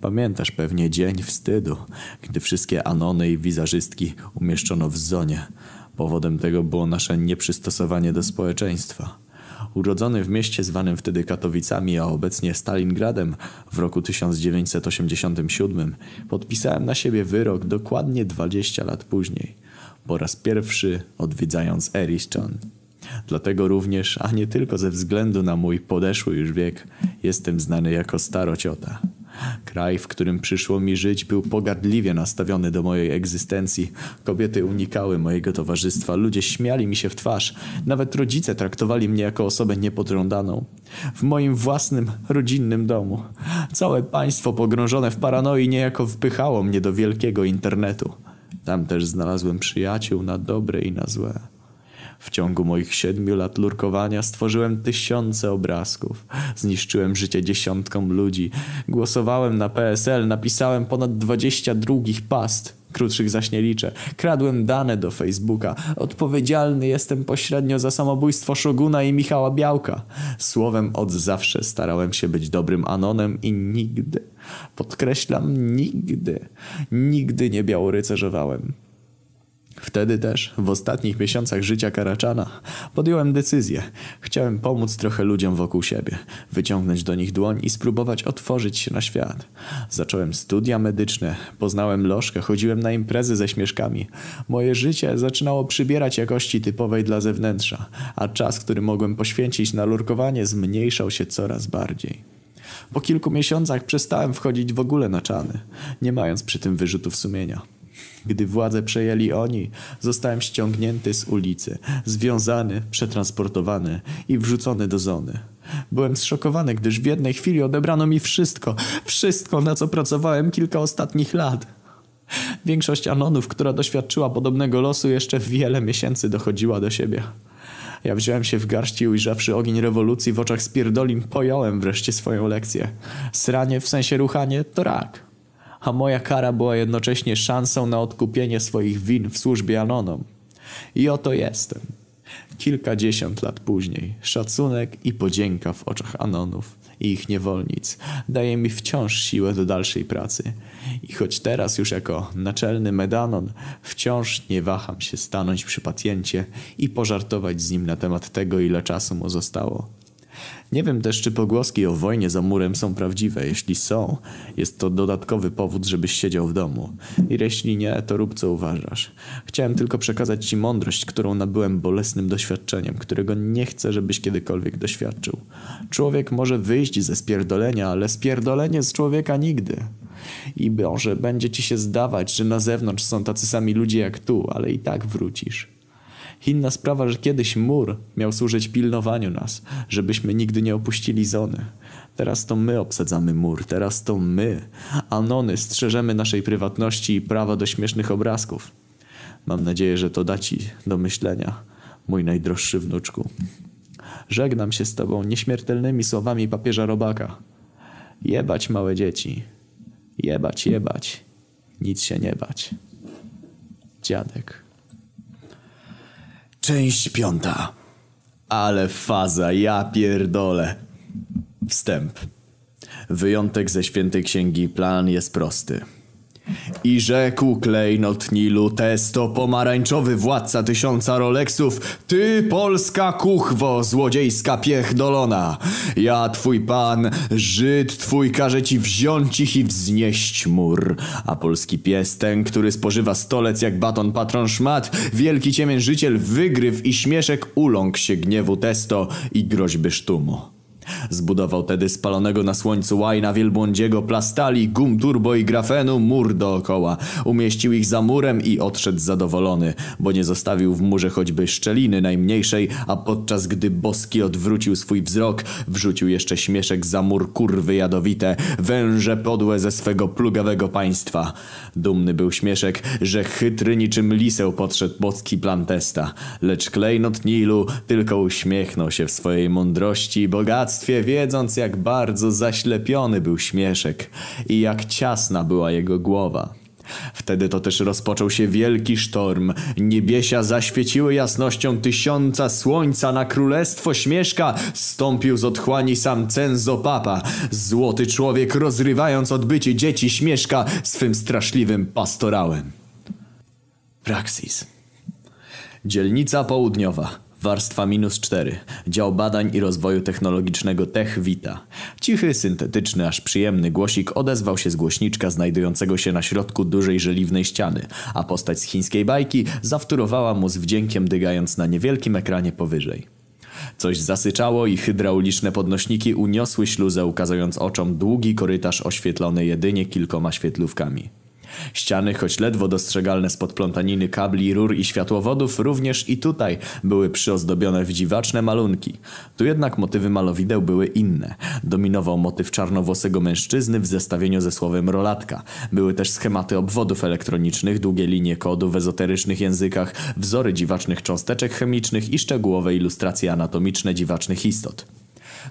Pamiętasz pewnie dzień wstydu, gdy wszystkie anony i wizerzystki umieszczono w zonie. Powodem tego było nasze nieprzystosowanie do społeczeństwa. Urodzony w mieście zwanym wtedy Katowicami, a obecnie Stalingradem w roku 1987 podpisałem na siebie wyrok dokładnie 20 lat później, po raz pierwszy odwiedzając Eriszczan. Dlatego również, a nie tylko ze względu na mój podeszły już wiek, jestem znany jako starociota. Kraj, w którym przyszło mi żyć, był pogardliwie nastawiony do mojej egzystencji. Kobiety unikały mojego towarzystwa, ludzie śmiali mi się w twarz. Nawet rodzice traktowali mnie jako osobę niepotrądaną. W moim własnym, rodzinnym domu. Całe państwo pogrążone w paranoi niejako wpychało mnie do wielkiego internetu. Tam też znalazłem przyjaciół na dobre i na złe. W ciągu moich siedmiu lat lurkowania stworzyłem tysiące obrazków. Zniszczyłem życie dziesiątkom ludzi. Głosowałem na PSL, napisałem ponad dwadzieścia drugich past. Krótszych zaś nie liczę. Kradłem dane do Facebooka. Odpowiedzialny jestem pośrednio za samobójstwo Szoguna i Michała Białka. Słowem od zawsze starałem się być dobrym anonem i nigdy, podkreślam nigdy, nigdy nie białorycerzowałem. Wtedy też, w ostatnich miesiącach życia Karaczana, podjąłem decyzję. Chciałem pomóc trochę ludziom wokół siebie, wyciągnąć do nich dłoń i spróbować otworzyć się na świat. Zacząłem studia medyczne, poznałem lożkę, chodziłem na imprezy ze śmieszkami. Moje życie zaczynało przybierać jakości typowej dla zewnętrza, a czas, który mogłem poświęcić na lurkowanie, zmniejszał się coraz bardziej. Po kilku miesiącach przestałem wchodzić w ogóle na czany, nie mając przy tym wyrzutów sumienia. Gdy władzę przejęli oni, zostałem ściągnięty z ulicy, związany, przetransportowany i wrzucony do zony. Byłem zszokowany, gdyż w jednej chwili odebrano mi wszystko, wszystko, na co pracowałem kilka ostatnich lat. Większość anonów, która doświadczyła podobnego losu, jeszcze wiele miesięcy dochodziła do siebie. Ja wziąłem się w garści i ujrzawszy ogień rewolucji w oczach spierdolin, pojąłem wreszcie swoją lekcję. Sranie w sensie ruchanie to rak a moja kara była jednocześnie szansą na odkupienie swoich win w służbie Anonom. I oto jestem. Kilkadziesiąt lat później szacunek i podzięka w oczach Anonów i ich niewolnic daje mi wciąż siłę do dalszej pracy. I choć teraz już jako naczelny medanon wciąż nie waham się stanąć przy pacjencie i pożartować z nim na temat tego, ile czasu mu zostało. Nie wiem też, czy pogłoski o wojnie za murem są prawdziwe. Jeśli są, jest to dodatkowy powód, żebyś siedział w domu. I jeśli nie, to rób co uważasz. Chciałem tylko przekazać ci mądrość, którą nabyłem bolesnym doświadczeniem, którego nie chcę, żebyś kiedykolwiek doświadczył. Człowiek może wyjść ze spierdolenia, ale spierdolenie z człowieka nigdy. I może będzie ci się zdawać, że na zewnątrz są tacy sami ludzie jak tu, ale i tak wrócisz. Inna sprawa, że kiedyś mur miał służyć pilnowaniu nas, żebyśmy nigdy nie opuścili zony. Teraz to my obsadzamy mur, teraz to my, anony, strzeżemy naszej prywatności i prawa do śmiesznych obrazków. Mam nadzieję, że to da ci do myślenia, mój najdroższy wnuczku. Żegnam się z tobą nieśmiertelnymi słowami papieża Robaka. Jebać małe dzieci. Jebać, jebać. Nic się nie bać. Dziadek. Część piąta. Ale faza, ja pierdolę. Wstęp. Wyjątek ze świętej księgi plan jest prosty. I rzekł klejnot Nilu Testo, pomarańczowy władca tysiąca Rolexów, ty polska kuchwo, złodziejska piechdolona. Ja twój pan, Żyd twój każe ci wziąć ich i wznieść mur. A polski pies, ten, który spożywa stolec jak baton patron szmat, wielki ciemiężyciel wygryw i śmieszek uląkł się gniewu Testo i groźby sztumu. Zbudował tedy spalonego na słońcu łajna wielbłądziego plastali, gum turbo i grafenu mur dookoła. Umieścił ich za murem i odszedł zadowolony, bo nie zostawił w murze choćby szczeliny najmniejszej, a podczas gdy Boski odwrócił swój wzrok, wrzucił jeszcze śmieszek za mur kurwy jadowite, węże podłe ze swego plugawego państwa. Dumny był śmieszek, że chytry niczym liseł podszedł Boski plan testa, lecz klejnot Nilu tylko uśmiechnął się w swojej mądrości i bogactwie wiedząc jak bardzo zaślepiony był śmieszek i jak ciasna była jego głowa. Wtedy to też rozpoczął się wielki sztorm. Niebiesia zaświeciły jasnością tysiąca słońca na królestwo śmieszka. Stąpił z otchłani sam Cenzo Papa. Złoty człowiek rozrywając odbycie dzieci śmieszka swym straszliwym pastorałem. Praxis. Dzielnica Południowa. Warstwa minus 4. Dział badań i rozwoju technologicznego Tech Vita. Cichy, syntetyczny, aż przyjemny głosik odezwał się z głośniczka znajdującego się na środku dużej żeliwnej ściany, a postać z chińskiej bajki zawtórowała mu z wdziękiem dygając na niewielkim ekranie powyżej. Coś zasyczało i hydrauliczne podnośniki uniosły śluzę ukazując oczom długi korytarz oświetlony jedynie kilkoma świetlówkami. Ściany, choć ledwo dostrzegalne spod plątaniny kabli, rur i światłowodów, również i tutaj były przyozdobione w dziwaczne malunki. Tu jednak motywy malowideł były inne. Dominował motyw czarnowłosego mężczyzny w zestawieniu ze słowem rolatka. Były też schematy obwodów elektronicznych, długie linie kodu w ezoterycznych językach, wzory dziwacznych cząsteczek chemicznych i szczegółowe ilustracje anatomiczne dziwacznych istot.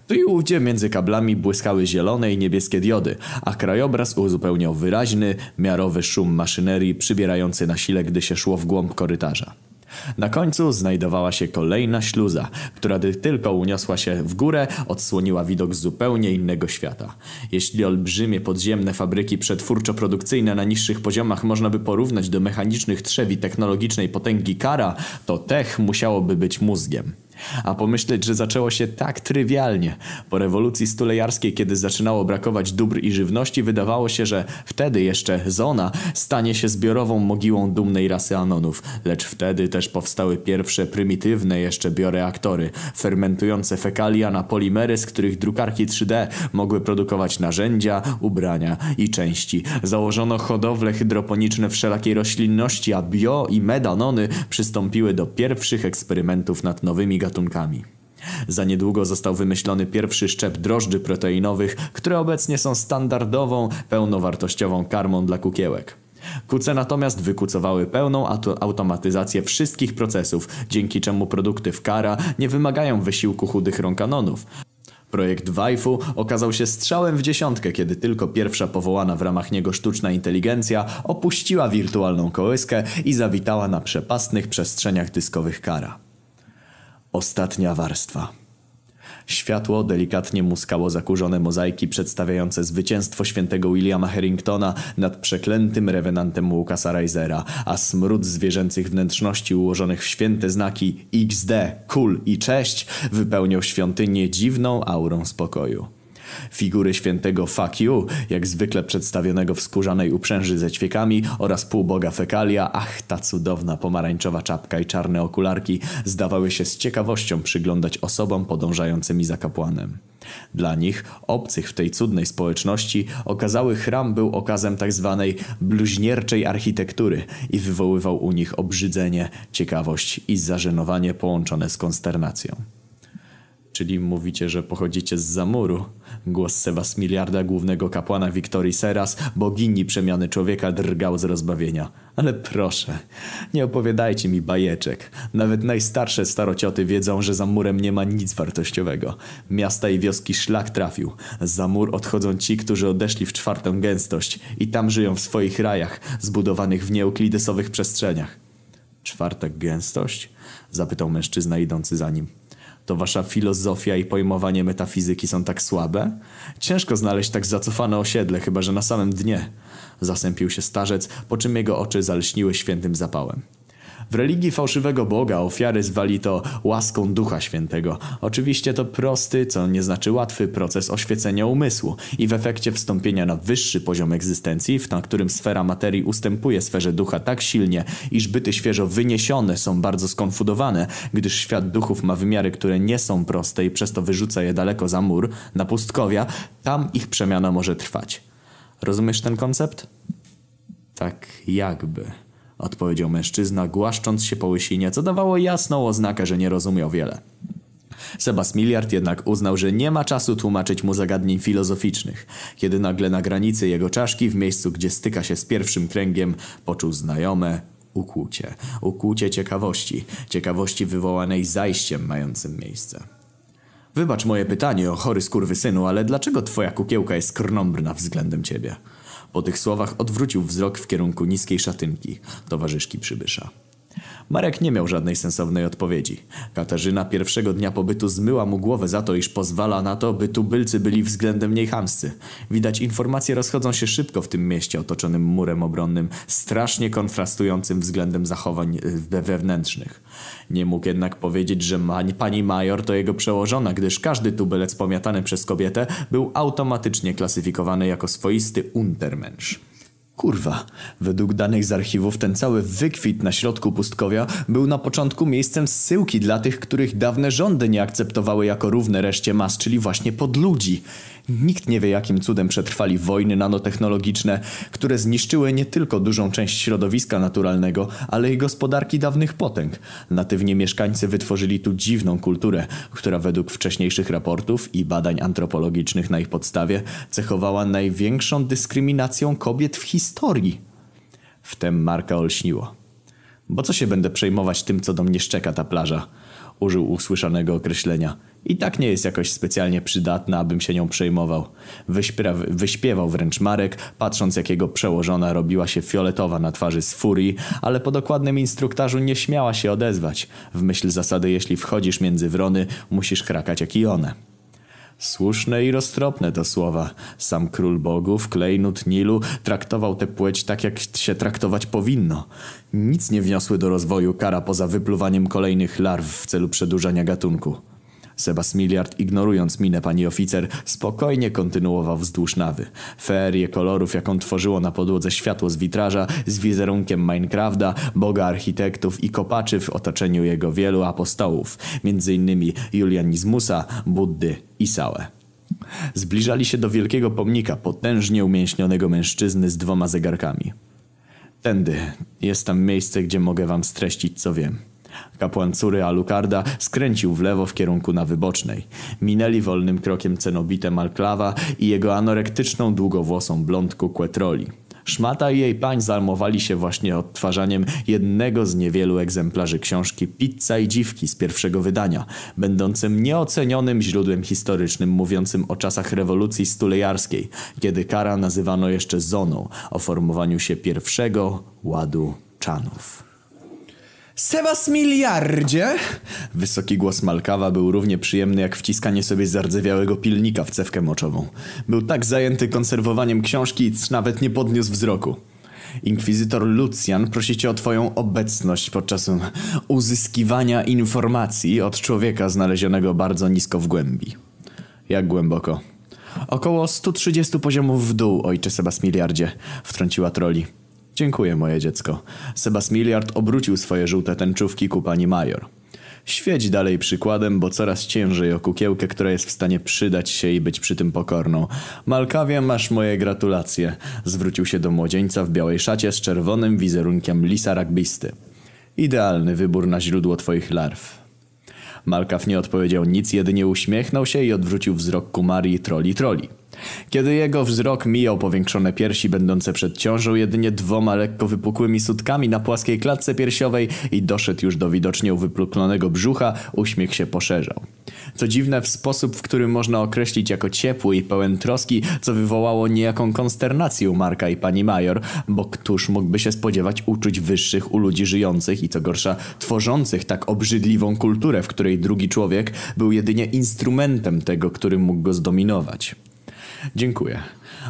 Tu i ówdzie między kablami błyskały zielone i niebieskie diody, a krajobraz uzupełniał wyraźny, miarowy szum maszynerii przybierający na sile, gdy się szło w głąb korytarza. Na końcu znajdowała się kolejna śluza, która gdy tylko uniosła się w górę, odsłoniła widok zupełnie innego świata. Jeśli olbrzymie podziemne fabryki przetwórczo-produkcyjne na niższych poziomach można by porównać do mechanicznych trzewi technologicznej potęgi Kara, to Tech musiałoby być mózgiem. A pomyśleć, że zaczęło się tak trywialnie. Po rewolucji stulejarskiej, kiedy zaczynało brakować dóbr i żywności, wydawało się, że wtedy jeszcze zona stanie się zbiorową mogiłą dumnej rasy Anonów. Lecz wtedy też powstały pierwsze prymitywne jeszcze bioreaktory, fermentujące fekalia na polimery, z których drukarki 3D mogły produkować narzędzia, ubrania i części. Założono hodowle hydroponiczne wszelakiej roślinności, a bio i medanony przystąpiły do pierwszych eksperymentów nad nowymi gatunkami gatunkami. Za niedługo został wymyślony pierwszy szczep drożdży proteinowych, które obecnie są standardową, pełnowartościową karmą dla kukiełek. Kuce natomiast wykucowały pełną automatyzację wszystkich procesów, dzięki czemu produkty w Kara nie wymagają wysiłku chudych rąk kanonów. Projekt Waifu okazał się strzałem w dziesiątkę, kiedy tylko pierwsza powołana w ramach niego sztuczna inteligencja opuściła wirtualną kołyskę i zawitała na przepastnych przestrzeniach dyskowych Kara. Ostatnia warstwa. Światło delikatnie muskało zakurzone mozaiki przedstawiające zwycięstwo świętego Williama Harringtona nad przeklętym rewenantem Łukasa Reisera, a smród zwierzęcych wnętrzności ułożonych w święte znaki XD, kul i cześć wypełniał świątynię dziwną aurą spokoju. Figury świętego Fuck You, jak zwykle przedstawionego w skórzanej uprzęży ze ćwiekami oraz półboga fekalia, ach ta cudowna pomarańczowa czapka i czarne okularki zdawały się z ciekawością przyglądać osobom podążającymi za kapłanem. Dla nich, obcych w tej cudnej społeczności, okazały chram był okazem tak zwanej bluźnierczej architektury i wywoływał u nich obrzydzenie, ciekawość i zażenowanie połączone z konsternacją. Czyli mówicie, że pochodzicie z Zamuru. Głos Sebas Miliarda, głównego kapłana Wiktorii Seras, bogini przemiany człowieka, drgał z rozbawienia. Ale proszę, nie opowiadajcie mi bajeczek. Nawet najstarsze starocioty wiedzą, że za murem nie ma nic wartościowego. Miasta i wioski szlak trafił. Za mur odchodzą ci, którzy odeszli w czwartą gęstość i tam żyją w swoich rajach, zbudowanych w nieuklidesowych przestrzeniach. Czwarta gęstość? Zapytał mężczyzna idący za nim. To wasza filozofia i pojmowanie metafizyki są tak słabe? Ciężko znaleźć tak zacofane osiedle, chyba że na samym dnie. Zasępił się starzec, po czym jego oczy zalśniły świętym zapałem. W religii fałszywego Boga ofiary zwali to łaską Ducha Świętego. Oczywiście to prosty, co nie znaczy łatwy proces oświecenia umysłu i w efekcie wstąpienia na wyższy poziom egzystencji, na którym sfera materii ustępuje sferze ducha tak silnie, iż byty świeżo wyniesione są bardzo skonfudowane, gdyż świat duchów ma wymiary, które nie są proste i przez to wyrzuca je daleko za mur, na pustkowia, tam ich przemiana może trwać. Rozumiesz ten koncept? Tak jakby odpowiedział mężczyzna, głaszcząc się po łysinie, co dawało jasną oznakę, że nie rozumiał wiele. Sebas Miliard jednak uznał, że nie ma czasu tłumaczyć mu zagadnień filozoficznych, kiedy nagle na granicy jego czaszki, w miejscu gdzie styka się z pierwszym kręgiem, poczuł znajome ukłucie. Ukłucie ciekawości. Ciekawości wywołanej zajściem mającym miejsce. Wybacz moje pytanie o chory synu, ale dlaczego twoja kukiełka jest krnąbrna względem ciebie? Po tych słowach odwrócił wzrok w kierunku niskiej szatynki, towarzyszki przybysza. Marek nie miał żadnej sensownej odpowiedzi. Katarzyna pierwszego dnia pobytu zmyła mu głowę za to, iż pozwala na to, by tubylcy byli względem niej chamscy. Widać, informacje rozchodzą się szybko w tym mieście otoczonym murem obronnym, strasznie kontrastującym względem zachowań e, wewnętrznych. Nie mógł jednak powiedzieć, że pani major to jego przełożona, gdyż każdy tubylec pomiatany przez kobietę był automatycznie klasyfikowany jako swoisty untermensch. Kurwa, według danych z archiwów ten cały wykwit na środku pustkowia był na początku miejscem zsyłki dla tych, których dawne rządy nie akceptowały jako równe reszcie mas, czyli właśnie pod ludzi. Nikt nie wie jakim cudem przetrwali wojny nanotechnologiczne, które zniszczyły nie tylko dużą część środowiska naturalnego, ale i gospodarki dawnych potęg. Natywnie mieszkańcy wytworzyli tu dziwną kulturę, która według wcześniejszych raportów i badań antropologicznych na ich podstawie cechowała największą dyskryminacją kobiet w historii. Wtem Marka olśniło. Bo co się będę przejmować tym, co do mnie szczeka ta plaża? Użył usłyszanego określenia – i tak nie jest jakoś specjalnie przydatna, abym się nią przejmował. Wyśpiewa, wyśpiewał wręcz Marek, patrząc jak jego przełożona robiła się fioletowa na twarzy z furii, ale po dokładnym instruktażu nie śmiała się odezwać. W myśl zasady, jeśli wchodzisz między wrony, musisz krakać jak i one. Słuszne i roztropne to słowa. Sam król bogów, klejnut Nilu, traktował tę płeć tak, jak się traktować powinno. Nic nie wniosły do rozwoju kara poza wypluwaniem kolejnych larw w celu przedłużania gatunku. Sebasmiliard, ignorując minę pani oficer, spokojnie kontynuował wzdłuż nawy. Ferie kolorów, jaką tworzyło na podłodze światło z witraża, z wizerunkiem Minecrafta, boga architektów i kopaczy w otoczeniu jego wielu apostołów, m.in. Julianizmusa, Buddy i Sałę. Zbliżali się do wielkiego pomnika potężnie umięśnionego mężczyzny z dwoma zegarkami. Tędy jest tam miejsce, gdzie mogę wam streścić co wiem. Kapłan Cury Alucarda skręcił w lewo w kierunku na wybocznej. Minęli wolnym krokiem cenobite Malklawa i jego anorektyczną, długowłosą blondku Quetroli. Szmata i jej pań zalmowali się właśnie odtwarzaniem jednego z niewielu egzemplarzy książki Pizza i Dziwki z pierwszego wydania, będącym nieocenionym źródłem historycznym mówiącym o czasach rewolucji stulejarskiej, kiedy kara nazywano jeszcze zoną o formowaniu się pierwszego ładu czanów. Sebas miliardzie! Wysoki głos Malkawa był równie przyjemny jak wciskanie sobie zardzewiałego pilnika w cewkę moczową. Był tak zajęty konserwowaniem książki, iż nawet nie podniósł wzroku. Inkwizytor Lucjan prosi cię o twoją obecność podczas uzyskiwania informacji od człowieka znalezionego bardzo nisko w głębi. Jak głęboko? Około 130 poziomów w dół, ojcze Sebas Miliardzie, wtrąciła troli. Dziękuję, moje dziecko. Sebas Miliard obrócił swoje żółte tęczówki ku pani major. Świeć dalej przykładem, bo coraz ciężej o kukiełkę, która jest w stanie przydać się i być przy tym pokorną. Malkawie, masz moje gratulacje. Zwrócił się do młodzieńca w białej szacie z czerwonym wizerunkiem lisa rugbysty. Idealny wybór na źródło twoich larw. Malkaw nie odpowiedział nic, jedynie uśmiechnął się i odwrócił wzrok ku Marii troli troli. Kiedy jego wzrok mijał powiększone piersi będące przed ciążą jedynie dwoma lekko wypukłymi sutkami na płaskiej klatce piersiowej i doszedł już do widocznie uwypuklonego brzucha, uśmiech się poszerzał. Co dziwne w sposób, w którym można określić jako ciepły i pełen troski, co wywołało niejaką konsternację u Marka i pani Major, bo któż mógłby się spodziewać uczuć wyższych u ludzi żyjących i co gorsza tworzących tak obrzydliwą kulturę, w której drugi człowiek był jedynie instrumentem tego, który mógł go zdominować. Dziękuję.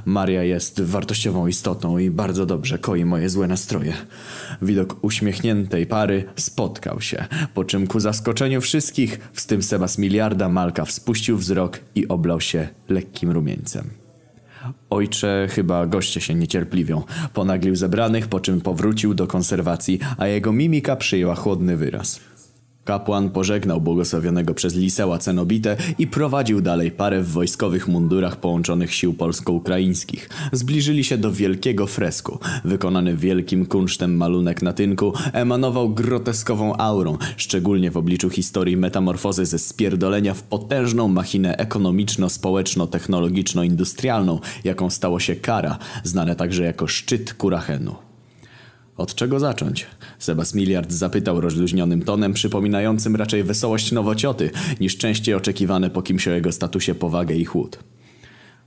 Maria jest wartościową istotą i bardzo dobrze koi moje złe nastroje. Widok uśmiechniętej pary spotkał się, po czym ku zaskoczeniu wszystkich, w tym Sebas Miliarda Malka spuścił wzrok i oblał się lekkim rumieńcem. Ojcze, chyba goście się niecierpliwią. Ponaglił zebranych, po czym powrócił do konserwacji, a jego mimika przyjęła chłodny wyraz. Kapłan pożegnał błogosławionego przez Liseła Cenobite i prowadził dalej parę w wojskowych mundurach połączonych sił polsko-ukraińskich. Zbliżyli się do wielkiego fresku. Wykonany wielkim kunsztem malunek na tynku emanował groteskową aurą, szczególnie w obliczu historii metamorfozy ze spierdolenia w potężną machinę ekonomiczno-społeczno-technologiczno-industrialną, jaką stało się kara, znane także jako szczyt Kurachenu. Od czego zacząć? Sebas Miliard zapytał rozluźnionym tonem, przypominającym raczej wesołość nowocioty, niż częściej oczekiwane po kimś o jego statusie powagę i chłód.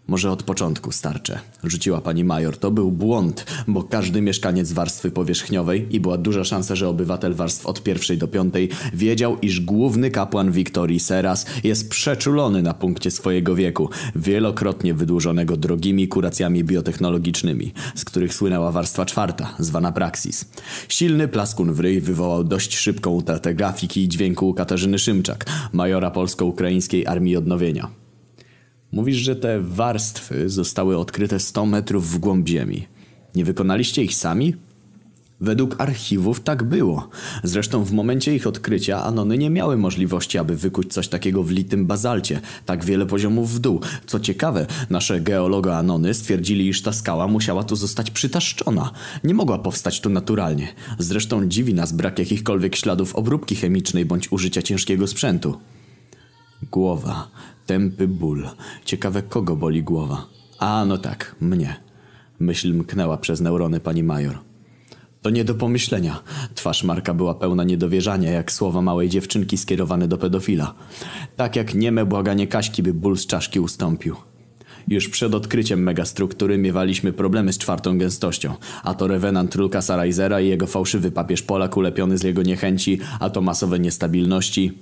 Może od początku starcze. Rzuciła pani major. To był błąd, bo każdy mieszkaniec warstwy powierzchniowej i była duża szansa, że obywatel warstw od pierwszej do piątej wiedział, iż główny kapłan Wiktorii Seras jest przeczulony na punkcie swojego wieku, wielokrotnie wydłużonego drogimi kuracjami biotechnologicznymi, z których słynęła warstwa czwarta, zwana Praxis. Silny plaskun w ryj wywołał dość szybką utratę grafiki i dźwięku Katarzyny Szymczak, majora polsko-ukraińskiej Armii Odnowienia. Mówisz, że te warstwy zostały odkryte 100 metrów w głąb ziemi. Nie wykonaliście ich sami? Według archiwów tak było. Zresztą w momencie ich odkrycia Anony nie miały możliwości, aby wykuć coś takiego w litym bazalcie, tak wiele poziomów w dół. Co ciekawe, nasze geologa Anony stwierdzili, iż ta skała musiała tu zostać przytaszczona. Nie mogła powstać tu naturalnie. Zresztą dziwi nas brak jakichkolwiek śladów obróbki chemicznej bądź użycia ciężkiego sprzętu. Głowa. Tępy ból. Ciekawe kogo boli głowa. A, no tak, mnie. Myśl mknęła przez neurony pani major. To nie do pomyślenia. Twarz Marka była pełna niedowierzania, jak słowa małej dziewczynki skierowane do pedofila. Tak jak nieme błaganie Kaśki, by ból z czaszki ustąpił. Już przed odkryciem megastruktury miewaliśmy problemy z czwartą gęstością, a to rewenant Lukasa Reisera i jego fałszywy papież Polak ulepiony z jego niechęci, a to masowe niestabilności.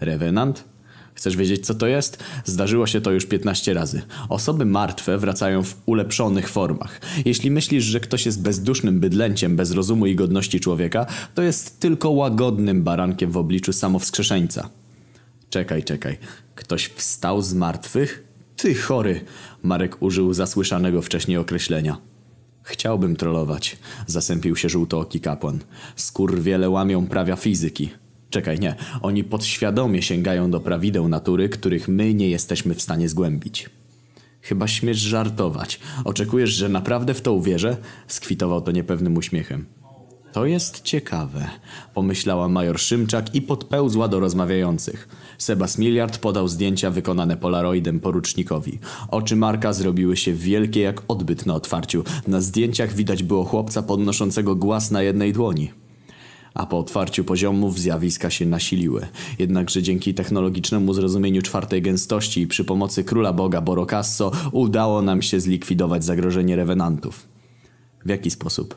Rewenant? Chcesz wiedzieć, co to jest? Zdarzyło się to już 15 razy. Osoby martwe wracają w ulepszonych formach. Jeśli myślisz, że ktoś jest bezdusznym bydlęciem bez rozumu i godności człowieka, to jest tylko łagodnym barankiem w obliczu samowskrzeszeńca. Czekaj, czekaj. Ktoś wstał z martwych? Ty chory! Marek użył zasłyszanego wcześniej określenia. Chciałbym trollować, zasępił się żółtooki kapłan. Skór wiele łamią prawia fizyki. Czekaj, nie. Oni podświadomie sięgają do prawideł natury, których my nie jesteśmy w stanie zgłębić. Chyba śmiesz żartować. Oczekujesz, że naprawdę w to uwierzę? Skwitował to niepewnym uśmiechem. To jest ciekawe, pomyślała major Szymczak i podpełzła do rozmawiających. Sebas Miliard podał zdjęcia wykonane polaroidem porucznikowi. Oczy Marka zrobiły się wielkie jak odbyt na otwarciu. Na zdjęciach widać było chłopca podnoszącego głaz na jednej dłoni a po otwarciu poziomów zjawiska się nasiliły. Jednakże dzięki technologicznemu zrozumieniu czwartej gęstości i przy pomocy króla boga Borokasso udało nam się zlikwidować zagrożenie rewenantów. W jaki sposób?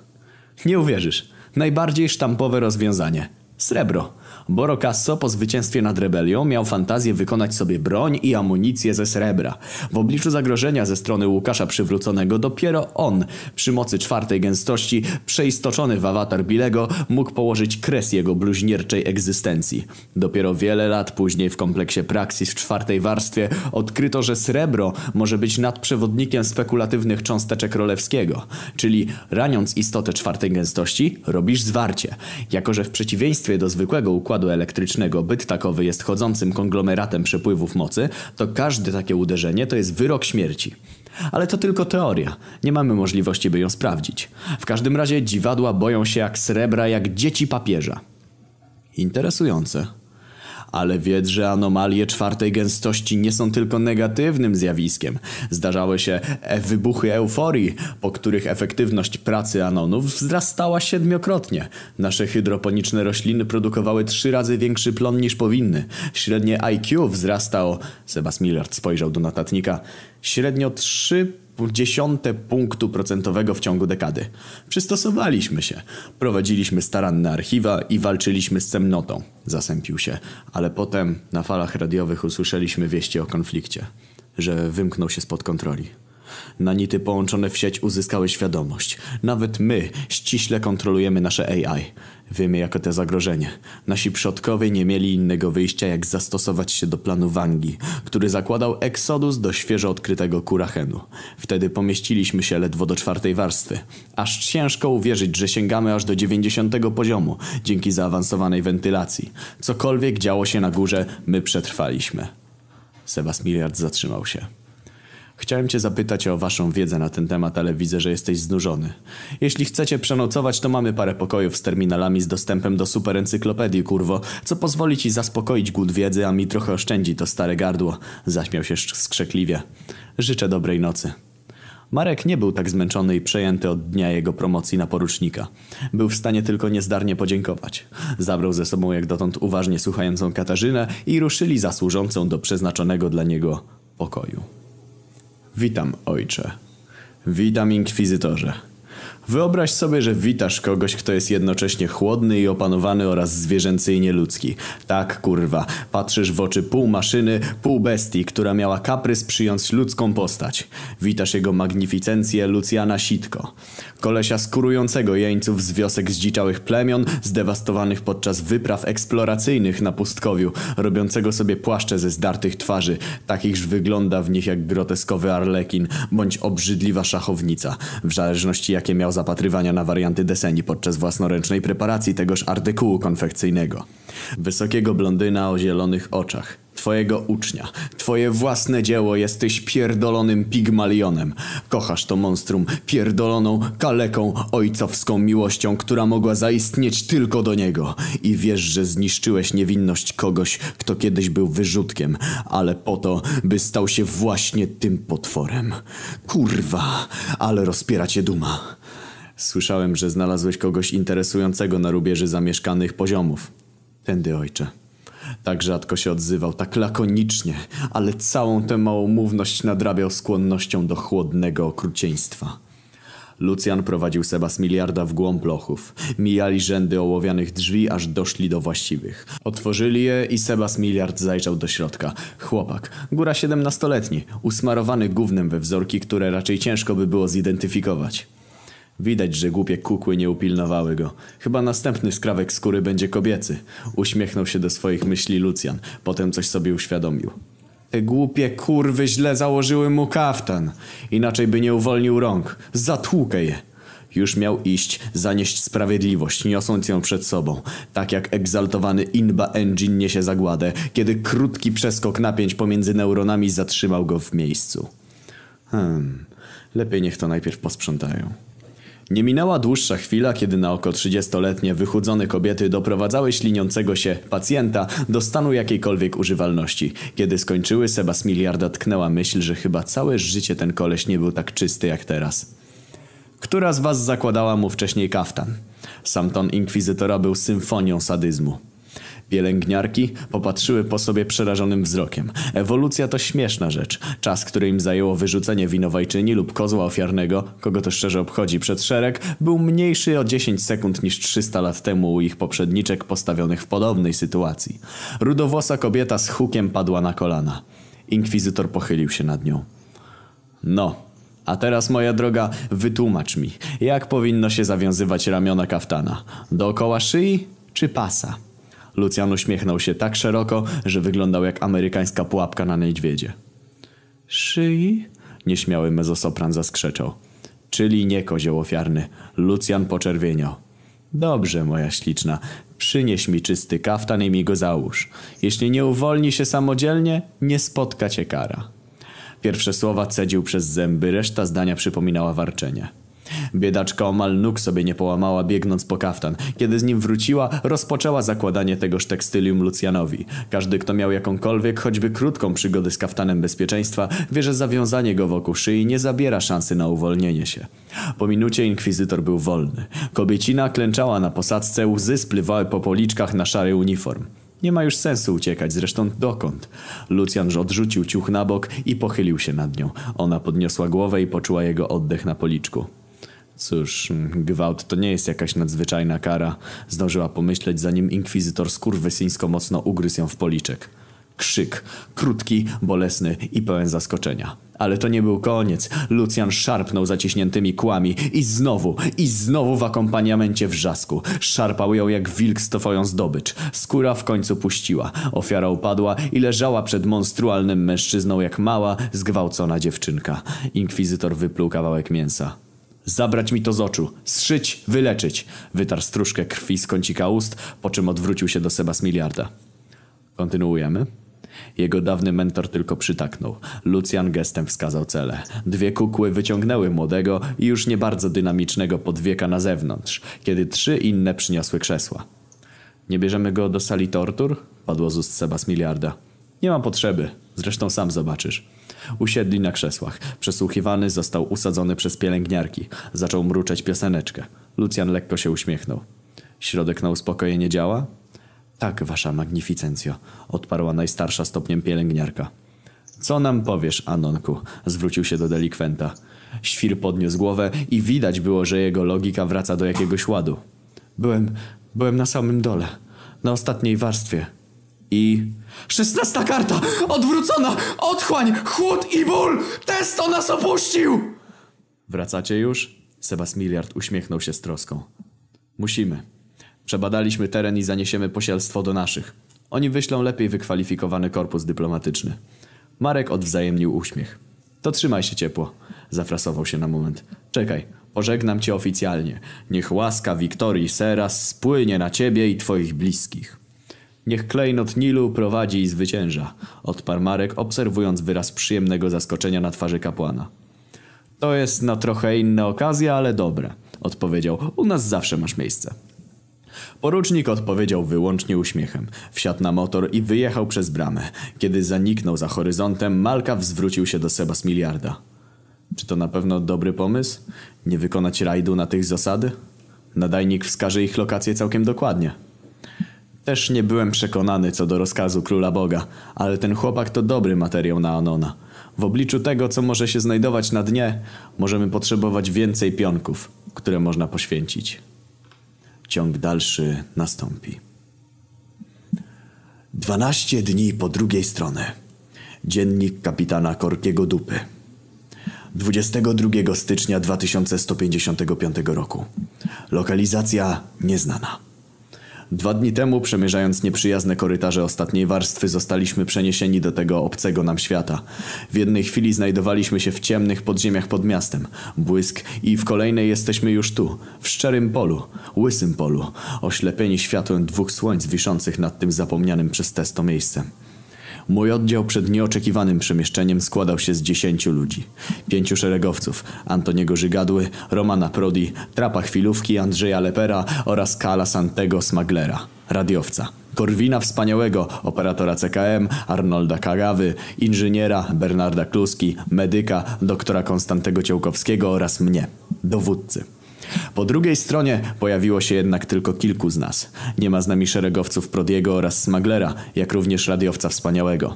Nie uwierzysz. Najbardziej sztampowe rozwiązanie. Srebro. Borokasso po zwycięstwie nad rebelią miał fantazję wykonać sobie broń i amunicję ze srebra. W obliczu zagrożenia ze strony Łukasza Przywróconego dopiero on, przy mocy czwartej gęstości, przeistoczony w awatar Bilego, mógł położyć kres jego bluźnierczej egzystencji. Dopiero wiele lat później w kompleksie Praxis w czwartej warstwie odkryto, że srebro może być nadprzewodnikiem spekulatywnych cząsteczek Rolewskiego, czyli raniąc istotę czwartej gęstości, robisz zwarcie. Jako, że w przeciwieństwie do zwykłego układu układu elektrycznego byt takowy jest chodzącym konglomeratem przepływów mocy, to każde takie uderzenie to jest wyrok śmierci. Ale to tylko teoria. Nie mamy możliwości, by ją sprawdzić. W każdym razie dziwadła boją się jak srebra, jak dzieci papieża. Interesujące ale wiedz, że anomalie czwartej gęstości nie są tylko negatywnym zjawiskiem. Zdarzały się e wybuchy euforii, po których efektywność pracy anonów wzrastała siedmiokrotnie. Nasze hydroponiczne rośliny produkowały trzy razy większy plon niż powinny. Średnie IQ wzrastało... Sebas Millard spojrzał do notatnika. Średnio trzy dziesiąte punktu procentowego w ciągu dekady. Przystosowaliśmy się. Prowadziliśmy staranne archiwa i walczyliśmy z cemnotą. Zasępił się. Ale potem na falach radiowych usłyszeliśmy wieści o konflikcie. Że wymknął się spod kontroli. Nanity połączone w sieć uzyskały świadomość. Nawet my ściśle kontrolujemy nasze AI. Wiemy jako te zagrożenie. Nasi przodkowie nie mieli innego wyjścia jak zastosować się do planu Wangi, który zakładał eksodus do świeżo odkrytego Kurachenu. Wtedy pomieściliśmy się ledwo do czwartej warstwy. Aż ciężko uwierzyć, że sięgamy aż do dziewięćdziesiątego poziomu dzięki zaawansowanej wentylacji. Cokolwiek działo się na górze, my przetrwaliśmy. Sebas Miliard zatrzymał się. Chciałem cię zapytać o waszą wiedzę na ten temat, ale widzę, że jesteś znużony. Jeśli chcecie przenocować, to mamy parę pokojów z terminalami z dostępem do super encyklopedii, kurwo, co pozwoli ci zaspokoić głód wiedzy, a mi trochę oszczędzi to stare gardło. Zaśmiał się skrzekliwie. Życzę dobrej nocy. Marek nie był tak zmęczony i przejęty od dnia jego promocji na porucznika. Był w stanie tylko niezdarnie podziękować. Zabrał ze sobą jak dotąd uważnie słuchającą Katarzynę i ruszyli za służącą do przeznaczonego dla niego pokoju. Witam, ojcze. Witam, inkwizytorze. Wyobraź sobie, że witasz kogoś, kto jest jednocześnie chłodny i opanowany oraz zwierzęcy i nieludzki. Tak, kurwa. Patrzysz w oczy pół maszyny, pół bestii, która miała kaprys przyjąć ludzką postać. Witasz jego magnificencję Lucjana Sitko. Kolesia skurującego jeńców z wiosek zdziczałych plemion, zdewastowanych podczas wypraw eksploracyjnych na pustkowiu, robiącego sobie płaszcze ze zdartych twarzy, takichż wygląda w nich jak groteskowy arlekin, bądź obrzydliwa szachownica, w zależności jakie miał zapatrywania na warianty deseni podczas własnoręcznej preparacji tegoż artykułu konfekcyjnego. Wysokiego blondyna o zielonych oczach. Twojego ucznia. Twoje własne dzieło jesteś pierdolonym pigmalionem. Kochasz to monstrum pierdoloną, kaleką, ojcowską miłością, która mogła zaistnieć tylko do niego. I wiesz, że zniszczyłeś niewinność kogoś, kto kiedyś był wyrzutkiem, ale po to, by stał się właśnie tym potworem. Kurwa, ale rozpiera cię duma. Słyszałem, że znalazłeś kogoś interesującego na rubieży zamieszkanych poziomów. Tędy, ojcze. Tak rzadko się odzywał, tak lakonicznie, ale całą tę małomówność nadrabiał skłonnością do chłodnego okrucieństwa. Lucjan prowadził Seba z miliarda w głąb lochów. Mijali rzędy ołowianych drzwi, aż doszli do właściwych. Otworzyli je i Sebas miliard zajrzał do środka. Chłopak, góra siedemnastoletni, usmarowany gównem we wzorki, które raczej ciężko by było zidentyfikować. Widać, że głupie kukły nie upilnowały go. Chyba następny skrawek skóry będzie kobiecy. Uśmiechnął się do swoich myśli Lucjan. Potem coś sobie uświadomił. Te głupie kurwy źle założyły mu kaftan. Inaczej by nie uwolnił rąk. Zatłukę je. Już miał iść, zanieść sprawiedliwość, niosąc ją przed sobą. Tak jak egzaltowany Inba Engine niesie zagładę, kiedy krótki przeskok napięć pomiędzy neuronami zatrzymał go w miejscu. Hmm, lepiej niech to najpierw posprzątają. Nie minęła dłuższa chwila, kiedy na oko 30-letnie wychudzone kobiety doprowadzały śliniącego się pacjenta do stanu jakiejkolwiek używalności. Kiedy skończyły, Seba z miliarda tknęła myśl, że chyba całe życie ten koleś nie był tak czysty jak teraz. Która z was zakładała mu wcześniej kaftan? Sam ton inkwizytora był symfonią sadyzmu. Pielęgniarki popatrzyły po sobie przerażonym wzrokiem. Ewolucja to śmieszna rzecz. Czas, który im zajęło wyrzucenie winowajczyni lub kozła ofiarnego, kogo to szczerze obchodzi przed szereg, był mniejszy o 10 sekund niż 300 lat temu u ich poprzedniczek postawionych w podobnej sytuacji. Rudowłosa kobieta z hukiem padła na kolana. Inkwizytor pochylił się nad nią. No, a teraz, moja droga, wytłumacz mi, jak powinno się zawiązywać ramiona kaftana? Dookoła szyi czy pasa? Lucjan uśmiechnął się tak szeroko, że wyglądał jak amerykańska pułapka na niedźwiedzie. Szyi? Nieśmiały mezosopran zaskrzeczał. Czyli nie kozioł ofiarny. Lucjan poczerwieniał. Dobrze, moja śliczna. Przynieś mi czysty kaftan i mi go załóż. Jeśli nie uwolni się samodzielnie, nie spotka cię kara. Pierwsze słowa cedził przez zęby, reszta zdania przypominała warczenie. Biedaczka omal nóg sobie nie połamała biegnąc po kaftan. Kiedy z nim wróciła, rozpoczęła zakładanie tegoż tekstylium Lucjanowi. Każdy, kto miał jakąkolwiek, choćby krótką przygodę z kaftanem bezpieczeństwa, wie, że zawiązanie go wokół szyi nie zabiera szansy na uwolnienie się. Po minucie inkwizytor był wolny. Kobiecina klęczała na posadzce, łzy spływały po policzkach na szary uniform. Nie ma już sensu uciekać, zresztą dokąd? Lucjan odrzucił ciuch na bok i pochylił się nad nią. Ona podniosła głowę i poczuła jego oddech na policzku. Cóż, gwałt to nie jest jakaś nadzwyczajna kara. Zdążyła pomyśleć, zanim inkwizytor skurwysyńsko mocno ugryzł ją w policzek. Krzyk, krótki, bolesny i pełen zaskoczenia. Ale to nie był koniec. Lucjan szarpnął zaciśniętymi kłami i znowu, i znowu w akompaniamencie wrzasku. Szarpał ją jak wilk stofują zdobycz. Skóra w końcu puściła. Ofiara upadła i leżała przed monstrualnym mężczyzną jak mała, zgwałcona dziewczynka. Inkwizytor wypluł kawałek mięsa. Zabrać mi to z oczu. Zszyć, wyleczyć. Wytarł stróżkę krwi z kącika ust, po czym odwrócił się do Sebas Miliarda. Kontynuujemy. Jego dawny mentor tylko przytaknął. Lucjan gestem wskazał cele. Dwie kukły wyciągnęły młodego i już nie bardzo dynamicznego podwieka na zewnątrz, kiedy trzy inne przyniosły krzesła. Nie bierzemy go do sali tortur? Padło z ust Sebas Miliarda. Nie mam potrzeby. Zresztą sam zobaczysz. Usiedli na krzesłach. Przesłuchiwany został usadzony przez pielęgniarki. Zaczął mruczeć pioseneczkę. Lucjan lekko się uśmiechnął. Środek na uspokojenie działa? Tak, wasza magnificencjo, odparła najstarsza stopniem pielęgniarka. Co nam powiesz, Anonku? Zwrócił się do delikwenta. Świr podniósł głowę i widać było, że jego logika wraca do jakiegoś ładu. Byłem, byłem na samym dole, na ostatniej warstwie. I... Szesnasta karta! Odwrócona! Otchłań! Chłód i ból! Testo nas opuścił! Wracacie już? Sebas Miliard uśmiechnął się z troską. Musimy. Przebadaliśmy teren i zaniesiemy posielstwo do naszych. Oni wyślą lepiej wykwalifikowany korpus dyplomatyczny. Marek odwzajemnił uśmiech. To trzymaj się ciepło. Zafrasował się na moment. Czekaj, pożegnam cię oficjalnie. Niech łaska Wiktorii Seras spłynie na ciebie i twoich bliskich. Niech klejnot Nilu prowadzi i zwycięża. Odparł Marek, obserwując wyraz przyjemnego zaskoczenia na twarzy kapłana. To jest na trochę inne okazje, ale dobre. Odpowiedział. U nas zawsze masz miejsce. Porucznik odpowiedział wyłącznie uśmiechem. Wsiadł na motor i wyjechał przez bramę. Kiedy zaniknął za horyzontem, Malkaw zwrócił się do Sebas Miliarda. Czy to na pewno dobry pomysł? Nie wykonać rajdu na tych zasady? Nadajnik wskaże ich lokację całkiem dokładnie. Też nie byłem przekonany co do rozkazu króla Boga, ale ten chłopak to dobry materiał na Anona. W obliczu tego, co może się znajdować na dnie, możemy potrzebować więcej pionków, które można poświęcić. Ciąg dalszy nastąpi. 12 dni po drugiej stronie. Dziennik kapitana Korkiego Dupy. 22 stycznia 2155 roku. Lokalizacja nieznana. Dwa dni temu, przemierzając nieprzyjazne korytarze ostatniej warstwy, zostaliśmy przeniesieni do tego obcego nam świata. W jednej chwili znajdowaliśmy się w ciemnych podziemiach pod miastem. Błysk i w kolejnej jesteśmy już tu, w szczerym polu, łysym polu, oślepieni światłem dwóch słońc wiszących nad tym zapomnianym przez testo miejscem. Mój oddział przed nieoczekiwanym przemieszczeniem składał się z dziesięciu ludzi. Pięciu szeregowców, Antoniego Żygadły, Romana Prodi, Trapa Chwilówki, Andrzeja Lepera oraz Kala Santego Smaglera, radiowca. Korwina Wspaniałego, operatora CKM, Arnolda Kagawy, inżyniera Bernarda Kluski, medyka, doktora Konstantego Ciołkowskiego oraz mnie, dowódcy. Po drugiej stronie pojawiło się jednak tylko kilku z nas. Nie ma z nami szeregowców Prodiego oraz Smaglera, jak również radiowca wspaniałego.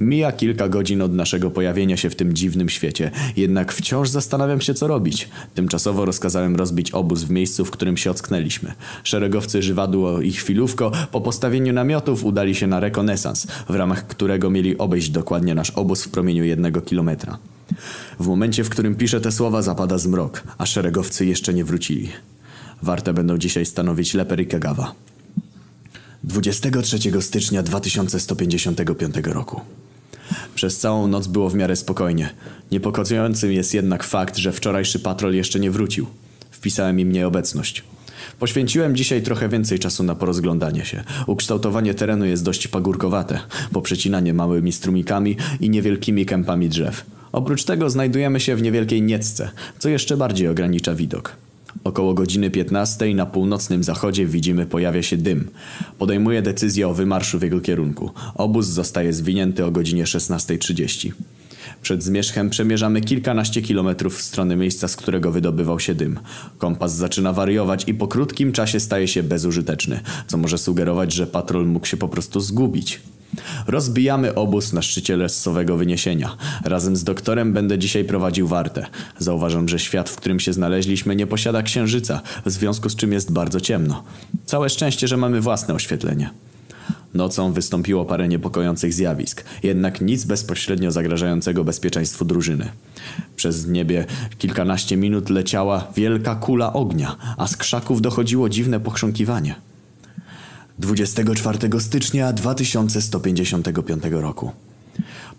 Mija kilka godzin od naszego pojawienia się w tym dziwnym świecie, jednak wciąż zastanawiam się co robić. Tymczasowo rozkazałem rozbić obóz w miejscu, w którym się ocknęliśmy. Szeregowcy Żywadło i Chwilówko po postawieniu namiotów udali się na rekonesans, w ramach którego mieli obejść dokładnie nasz obóz w promieniu jednego kilometra. W momencie, w którym piszę te słowa, zapada zmrok, a szeregowcy jeszcze nie wrócili. Warte będą dzisiaj stanowić Leper i Kagawa. 23 stycznia 2155 roku. Przez całą noc było w miarę spokojnie. Niepokojącym jest jednak fakt, że wczorajszy patrol jeszcze nie wrócił. Wpisałem im nieobecność. Poświęciłem dzisiaj trochę więcej czasu na porozglądanie się. Ukształtowanie terenu jest dość pagórkowate, poprzecinanie małymi strumikami i niewielkimi kępami drzew. Oprócz tego znajdujemy się w niewielkiej Niecce, co jeszcze bardziej ogranicza widok. Około godziny 15 na północnym zachodzie widzimy pojawia się dym. Podejmuję decyzję o wymarszu w jego kierunku. Obóz zostaje zwinięty o godzinie 16.30. Przed zmierzchem przemierzamy kilkanaście kilometrów w stronę miejsca, z którego wydobywał się dym. Kompas zaczyna wariować i po krótkim czasie staje się bezużyteczny, co może sugerować, że patrol mógł się po prostu zgubić. Rozbijamy obóz na szczycie lesowego wyniesienia. Razem z doktorem będę dzisiaj prowadził wartę. Zauważam, że świat, w którym się znaleźliśmy, nie posiada księżyca, w związku z czym jest bardzo ciemno. Całe szczęście, że mamy własne oświetlenie. Nocą wystąpiło parę niepokojących zjawisk, jednak nic bezpośrednio zagrażającego bezpieczeństwu drużyny. Przez niebie kilkanaście minut leciała wielka kula ognia, a z krzaków dochodziło dziwne pochrząkiwanie. 24 stycznia 2155 roku.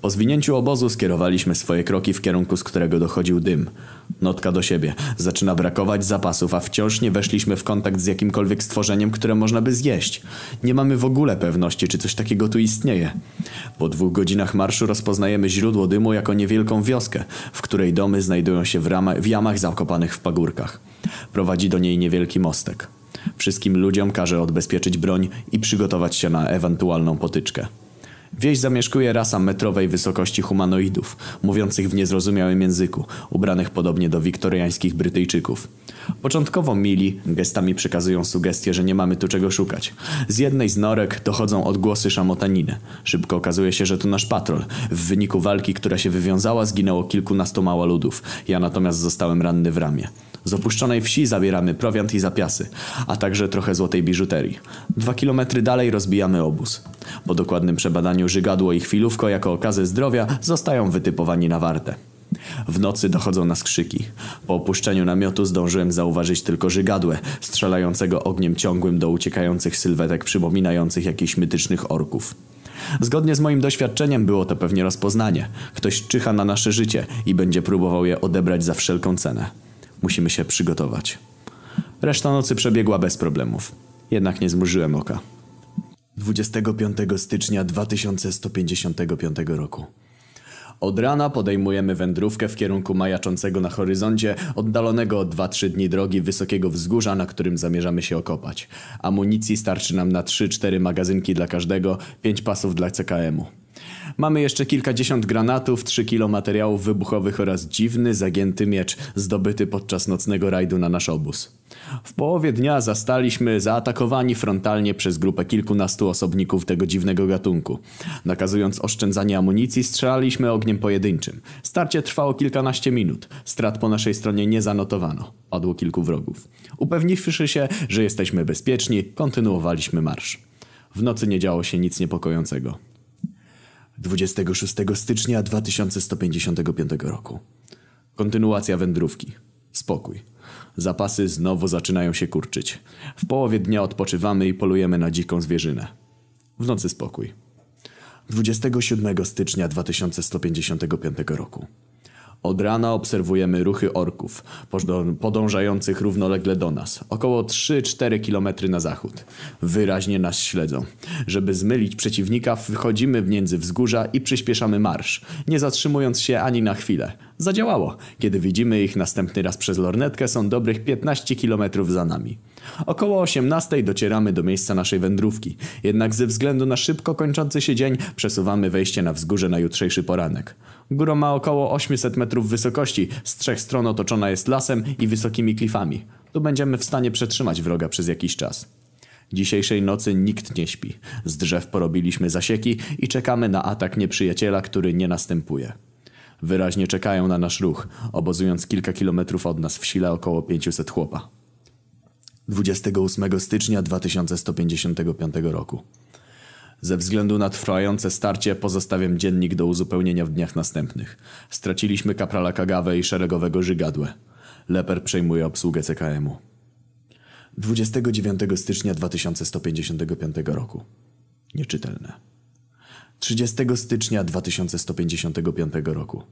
Po zwinięciu obozu skierowaliśmy swoje kroki w kierunku, z którego dochodził dym. Notka do siebie. Zaczyna brakować zapasów, a wciąż nie weszliśmy w kontakt z jakimkolwiek stworzeniem, które można by zjeść. Nie mamy w ogóle pewności, czy coś takiego tu istnieje. Po dwóch godzinach marszu rozpoznajemy źródło dymu jako niewielką wioskę, w której domy znajdują się w, rama- w jamach zakopanych w pagórkach. Prowadzi do niej niewielki mostek. Wszystkim ludziom każe odbezpieczyć broń i przygotować się na ewentualną potyczkę. Wieś zamieszkuje rasa metrowej wysokości humanoidów, mówiących w niezrozumiałym języku, ubranych podobnie do wiktoriańskich Brytyjczyków. Początkowo mili, gestami przekazują sugestie, że nie mamy tu czego szukać. Z jednej z norek dochodzą odgłosy szamotaniny. Szybko okazuje się, że to nasz patrol. W wyniku walki, która się wywiązała, zginęło kilkunastu małoludów. Ja natomiast zostałem ranny w ramię. Z opuszczonej wsi zabieramy prowiant i zapiasy, a także trochę złotej biżuterii. Dwa kilometry dalej rozbijamy obóz. Po dokładnym przebadaniu żygadło i chwilówko jako okazę zdrowia zostają wytypowani na wartę. W nocy dochodzą nas krzyki. Po opuszczeniu namiotu zdążyłem zauważyć tylko żygadłę, strzelającego ogniem ciągłym do uciekających sylwetek przypominających jakichś mitycznych orków. Zgodnie z moim doświadczeniem było to pewnie rozpoznanie. Ktoś czyha na nasze życie i będzie próbował je odebrać za wszelką cenę. Musimy się przygotować. Reszta nocy przebiegła bez problemów. Jednak nie zmrużyłem oka. 25 stycznia 2155 roku. Od rana podejmujemy wędrówkę w kierunku majaczącego na horyzoncie, oddalonego o 2-3 dni drogi wysokiego wzgórza, na którym zamierzamy się okopać. Amunicji starczy nam na 3-4 magazynki dla każdego, 5 pasów dla CKM-u. Mamy jeszcze kilkadziesiąt granatów, 3 kilo materiałów wybuchowych oraz dziwny, zagięty miecz zdobyty podczas nocnego rajdu na nasz obóz. W połowie dnia zastaliśmy zaatakowani frontalnie przez grupę kilkunastu osobników tego dziwnego gatunku. Nakazując oszczędzanie amunicji, strzelaliśmy ogniem pojedynczym. Starcie trwało kilkanaście minut. Strat po naszej stronie nie zanotowano. Padło kilku wrogów. Upewniwszy się, że jesteśmy bezpieczni, kontynuowaliśmy marsz. W nocy nie działo się nic niepokojącego. 26 stycznia 2155 roku. Kontynuacja wędrówki. Spokój. Zapasy znowu zaczynają się kurczyć. W połowie dnia odpoczywamy i polujemy na dziką zwierzynę. W nocy spokój. 27 stycznia 2155 roku. Od rana obserwujemy ruchy orków, podą- podążających równolegle do nas, około 3-4 km na zachód. Wyraźnie nas śledzą. Żeby zmylić przeciwnika, wchodzimy między wzgórza i przyspieszamy marsz, nie zatrzymując się ani na chwilę. Zadziałało. Kiedy widzimy ich następny raz przez lornetkę, są dobrych 15 km za nami. Około 18 docieramy do miejsca naszej wędrówki. Jednak ze względu na szybko kończący się dzień przesuwamy wejście na wzgórze na jutrzejszy poranek. Góra ma około 800 metrów wysokości, z trzech stron otoczona jest lasem i wysokimi klifami. Tu będziemy w stanie przetrzymać wroga przez jakiś czas. Dzisiejszej nocy nikt nie śpi. Z drzew porobiliśmy zasieki i czekamy na atak nieprzyjaciela, który nie następuje. Wyraźnie czekają na nasz ruch, obozując kilka kilometrów od nas w sile około 500 chłopa. 28 stycznia 2155 roku. Ze względu na trwające starcie pozostawiam dziennik do uzupełnienia w dniach następnych. Straciliśmy kaprala Kagawę i szeregowego Żygadłę. Leper przejmuje obsługę CKM-u. 29 stycznia 2155 roku. Nieczytelne. 30 stycznia 2155 roku.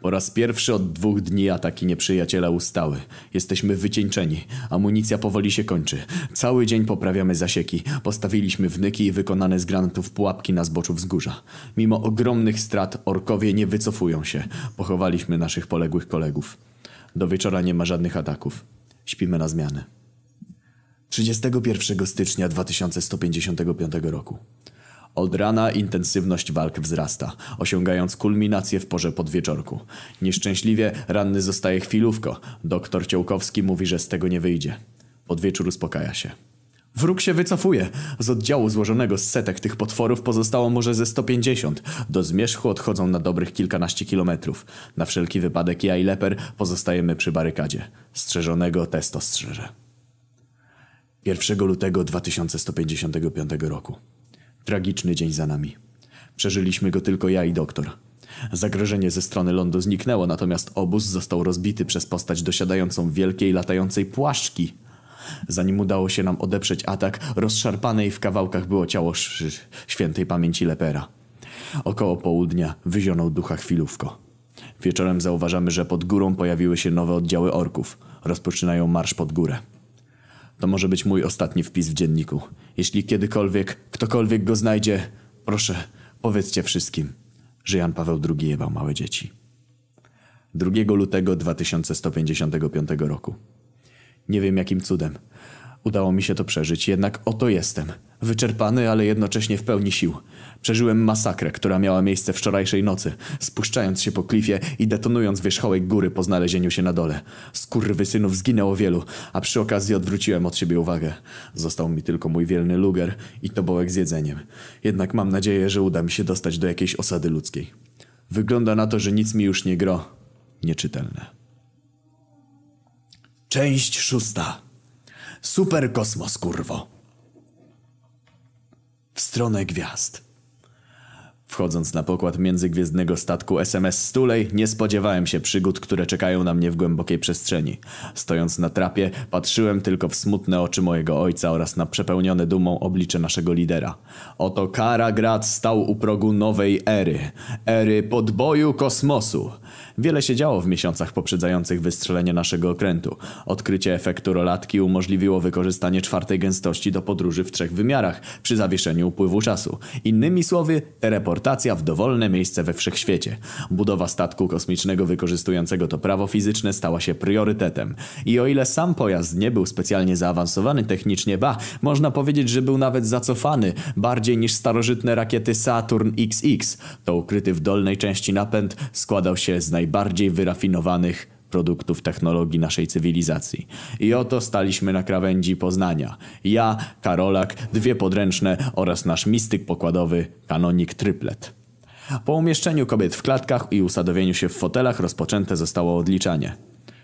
Po raz pierwszy od dwóch dni ataki nieprzyjaciela ustały. Jesteśmy wycieńczeni. Amunicja powoli się kończy. Cały dzień poprawiamy zasieki. Postawiliśmy wnyki i wykonane z granatów pułapki na zboczu wzgórza. Mimo ogromnych strat orkowie nie wycofują się. Pochowaliśmy naszych poległych kolegów. Do wieczora nie ma żadnych ataków. Śpimy na zmianę. 31 stycznia 2155 roku. Od rana intensywność walk wzrasta, osiągając kulminację w porze podwieczorku. Nieszczęśliwie ranny zostaje chwilówko. Doktor Ciołkowski mówi, że z tego nie wyjdzie. Podwieczór uspokaja się. Wróg się wycofuje. Z oddziału złożonego z setek tych potworów pozostało może ze 150. Do zmierzchu odchodzą na dobrych kilkanaście kilometrów. Na wszelki wypadek ja i Leper pozostajemy przy barykadzie. Strzeżonego testo strzeże. 1 lutego 2155 roku. Tragiczny dzień za nami. Przeżyliśmy go tylko ja i doktor. Zagrożenie ze strony lądu zniknęło, natomiast obóz został rozbity przez postać dosiadającą wielkiej latającej płaszczki. Zanim udało się nam odeprzeć atak, rozszarpane i w kawałkach było ciało świętej pamięci Lepera. Około południa wyzionął ducha chwilówko. Wieczorem zauważamy, że pod górą pojawiły się nowe oddziały orków. Rozpoczynają marsz pod górę. To może być mój ostatni wpis w dzienniku. Jeśli kiedykolwiek ktokolwiek go znajdzie, proszę, powiedzcie wszystkim, że Jan Paweł II jebał małe dzieci. 2 lutego 2155 roku. Nie wiem jakim cudem, Udało mi się to przeżyć, jednak oto jestem. Wyczerpany, ale jednocześnie w pełni sił. Przeżyłem masakrę, która miała miejsce wczorajszej nocy, spuszczając się po klifie i detonując wierzchołek góry po znalezieniu się na dole. synów zginęło wielu, a przy okazji odwróciłem od siebie uwagę. Został mi tylko mój wielny luger i tobołek z jedzeniem. Jednak mam nadzieję, że uda mi się dostać do jakiejś osady ludzkiej. Wygląda na to, że nic mi już nie gro. Nieczytelne. Część szósta. Super kosmos, kurwo. W stronę gwiazd. Wchodząc na pokład międzygwiezdnego statku SMS Stulej, nie spodziewałem się przygód, które czekają na mnie w głębokiej przestrzeni. Stojąc na trapie, patrzyłem tylko w smutne oczy mojego ojca oraz na przepełnione dumą oblicze naszego lidera. Oto Karagrad stał u progu nowej ery. Ery podboju kosmosu. Wiele się działo w miesiącach poprzedzających wystrzelenie naszego okrętu. Odkrycie efektu rolatki umożliwiło wykorzystanie czwartej gęstości do podróży w trzech wymiarach przy zawieszeniu upływu czasu. Innymi słowy, teleportacja w dowolne miejsce we wszechświecie. Budowa statku kosmicznego wykorzystującego to prawo fizyczne stała się priorytetem. I o ile sam pojazd nie był specjalnie zaawansowany technicznie, ba, można powiedzieć, że był nawet zacofany, bardziej niż starożytne rakiety Saturn XX, to ukryty w dolnej części napęd składał się z najbardziej wyrafinowanych produktów technologii naszej cywilizacji. I oto staliśmy na krawędzi Poznania. Ja, Karolak, dwie podręczne oraz nasz mistyk pokładowy, kanonik Triplet. Po umieszczeniu kobiet w klatkach i usadowieniu się w fotelach rozpoczęte zostało odliczanie.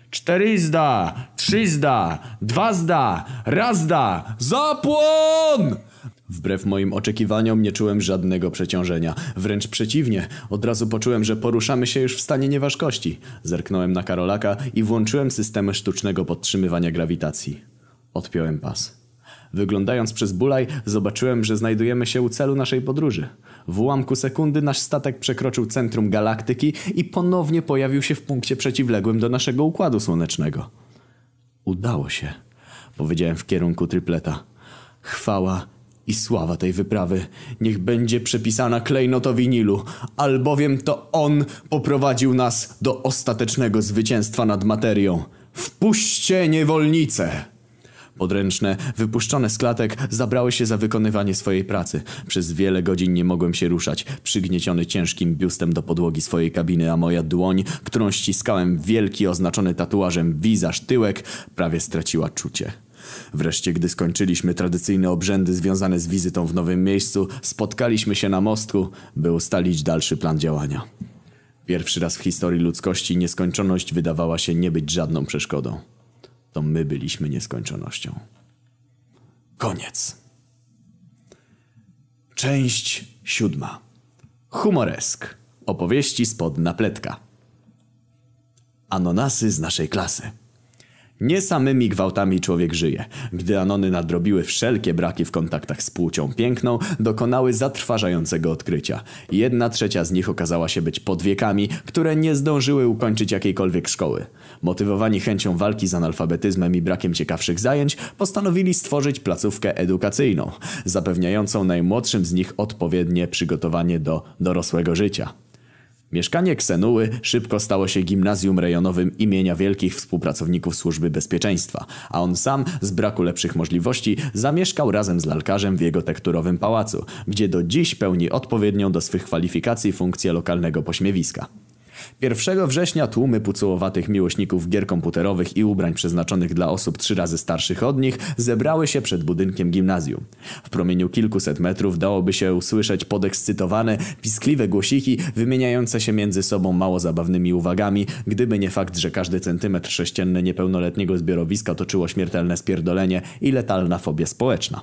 Czteryzda, trzyzda, dwazda, razda, zapłon! Wbrew moim oczekiwaniom nie czułem żadnego przeciążenia. Wręcz przeciwnie, od razu poczułem, że poruszamy się już w stanie nieważkości. Zerknąłem na Karolaka i włączyłem systemy sztucznego podtrzymywania grawitacji. Odpiąłem pas. Wyglądając przez bulaj, zobaczyłem, że znajdujemy się u celu naszej podróży. W ułamku sekundy nasz statek przekroczył centrum galaktyki i ponownie pojawił się w punkcie przeciwległym do naszego układu słonecznego. Udało się, powiedziałem w kierunku tripleta. Chwała i sława tej wyprawy niech będzie przepisana klejnotowi Nilu, albowiem to on poprowadził nas do ostatecznego zwycięstwa nad materią. Wpuśćcie niewolnice! Podręczne, wypuszczone z klatek, zabrały się za wykonywanie swojej pracy. Przez wiele godzin nie mogłem się ruszać, przygnieciony ciężkim biustem do podłogi swojej kabiny, a moja dłoń, którą ściskałem wielki oznaczony tatuażem wizaż tyłek, prawie straciła czucie. Wreszcie, gdy skończyliśmy tradycyjne obrzędy związane z wizytą w nowym miejscu, spotkaliśmy się na mostku, by ustalić dalszy plan działania. Pierwszy raz w historii ludzkości nieskończoność wydawała się nie być żadną przeszkodą. To my byliśmy nieskończonością. Koniec. Część siódma. Humoresk. Opowieści spod napletka. Anonasy z naszej klasy. Nie samymi gwałtami człowiek żyje. Gdy Anony nadrobiły wszelkie braki w kontaktach z płcią piękną, dokonały zatrważającego odkrycia. Jedna trzecia z nich okazała się być podwiekami, które nie zdążyły ukończyć jakiejkolwiek szkoły. Motywowani chęcią walki z analfabetyzmem i brakiem ciekawszych zajęć, postanowili stworzyć placówkę edukacyjną, zapewniającą najmłodszym z nich odpowiednie przygotowanie do dorosłego życia. Mieszkanie Ksenuły szybko stało się gimnazjum rejonowym imienia wielkich współpracowników służby bezpieczeństwa, a on sam z braku lepszych możliwości zamieszkał razem z lalkarzem w jego tekturowym pałacu, gdzie do dziś pełni odpowiednią do swych kwalifikacji funkcję lokalnego pośmiewiska. 1 września tłumy pucułowatych miłośników gier komputerowych i ubrań przeznaczonych dla osób trzy razy starszych od nich zebrały się przed budynkiem gimnazjum. W promieniu kilkuset metrów dałoby się usłyszeć podekscytowane, piskliwe głosiki wymieniające się między sobą mało zabawnymi uwagami, gdyby nie fakt, że każdy centymetr sześcienny niepełnoletniego zbiorowiska toczyło śmiertelne spierdolenie i letalna fobia społeczna.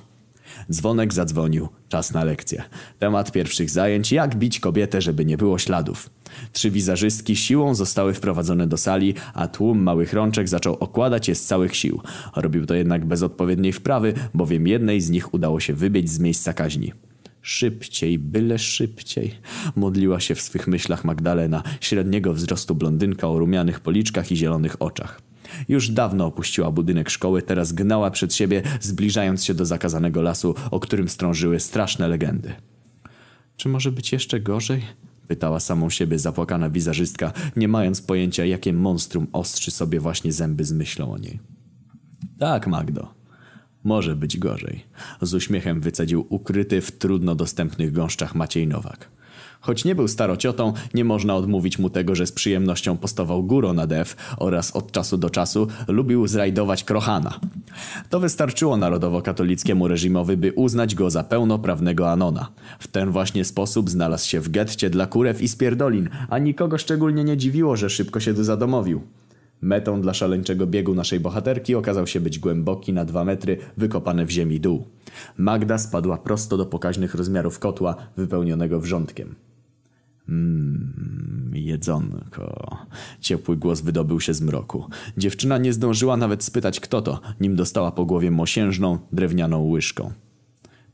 Dzwonek zadzwonił. Czas na lekcję. Temat pierwszych zajęć jak bić kobietę, żeby nie było śladów. Trzy wizerzystki siłą zostały wprowadzone do sali, a tłum małych rączek zaczął okładać je z całych sił. Robił to jednak bez odpowiedniej wprawy, bowiem jednej z nich udało się wybiec z miejsca kaźni. Szybciej, byle szybciej. Modliła się w swych myślach Magdalena, średniego wzrostu blondynka o rumianych policzkach i zielonych oczach. Już dawno opuściła budynek szkoły, teraz gnała przed siebie, zbliżając się do zakazanego lasu, o którym strążyły straszne legendy. Czy może być jeszcze gorzej? Pytała samą siebie zapłakana wizerzystka, nie mając pojęcia, jakie monstrum ostrzy sobie właśnie zęby z myślą o niej. Tak, Magdo. Może być gorzej. Z uśmiechem wycedził ukryty w trudno dostępnych gąszczach Maciej Nowak. Choć nie był starociotą, nie można odmówić mu tego, że z przyjemnością postował góro na dew oraz od czasu do czasu lubił zrajdować krochana. To wystarczyło narodowo-katolickiemu reżimowi, by uznać go za pełnoprawnego Anona. W ten właśnie sposób znalazł się w getcie dla kurew i spierdolin, a nikogo szczególnie nie dziwiło, że szybko się tu zadomowił. Metą dla szaleńczego biegu naszej bohaterki okazał się być głęboki na dwa metry, wykopany w ziemi dół. Magda spadła prosto do pokaźnych rozmiarów kotła, wypełnionego wrzątkiem. Mmm, jedzonko. Ciepły głos wydobył się z mroku. Dziewczyna nie zdążyła nawet spytać kto to, nim dostała po głowie mosiężną, drewnianą łyżką.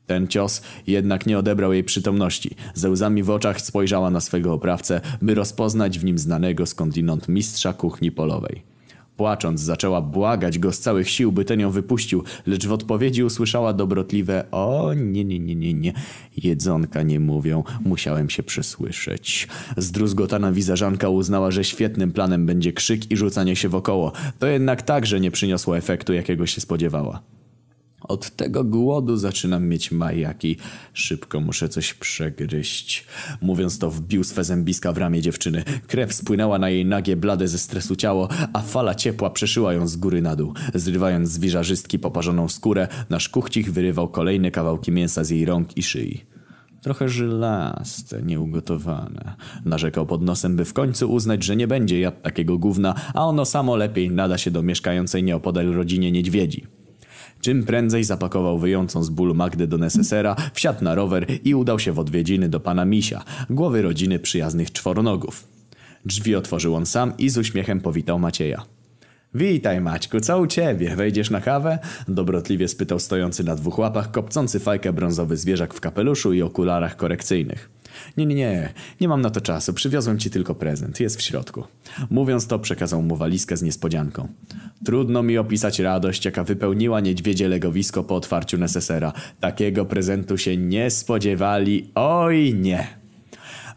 Ten cios jednak nie odebrał jej przytomności. Ze łzami w oczach spojrzała na swego oprawcę, by rozpoznać w nim znanego skądinąd mistrza kuchni polowej. Płacząc, zaczęła błagać go z całych sił, by ten ją wypuścił, lecz w odpowiedzi usłyszała dobrotliwe O, nie, nie, nie, nie, nie. Jedzonka nie mówią, musiałem się przesłyszeć. Zdruzgotana wizerzanka uznała, że świetnym planem będzie krzyk i rzucanie się wokoło. To jednak także nie przyniosło efektu, jakiego się spodziewała. Od tego głodu zaczynam mieć majaki. Szybko muszę coś przegryźć. Mówiąc to wbił swe zębiska w ramię dziewczyny. Krew spłynęła na jej nagie blade ze stresu ciało, a fala ciepła przeszyła ją z góry na dół. Zrywając z wiżarzystki poparzoną skórę, nasz kuchcich wyrywał kolejne kawałki mięsa z jej rąk i szyi. Trochę żylaste, nieugotowane. Narzekał pod nosem, by w końcu uznać, że nie będzie jadł takiego gówna, a ono samo lepiej nada się do mieszkającej nieopodal rodzinie niedźwiedzi. Czym prędzej zapakował wyjącą z bólu Magdę do nesesera, wsiadł na rower i udał się w odwiedziny do pana Misia, głowy rodziny przyjaznych czworonogów. Drzwi otworzył on sam i z uśmiechem powitał Macieja. Witaj Maćku, co u ciebie? Wejdziesz na kawę? Dobrotliwie spytał stojący na dwóch łapach, kopcący fajkę brązowy zwierzak w kapeluszu i okularach korekcyjnych. Nie, nie, nie, nie mam na to czasu, przywiozłem ci tylko prezent, jest w środku. Mówiąc to przekazał mu walizkę z niespodzianką. Trudno mi opisać radość, jaka wypełniła niedźwiedzie legowisko po otwarciu nesesera. Takiego prezentu się nie spodziewali, oj nie!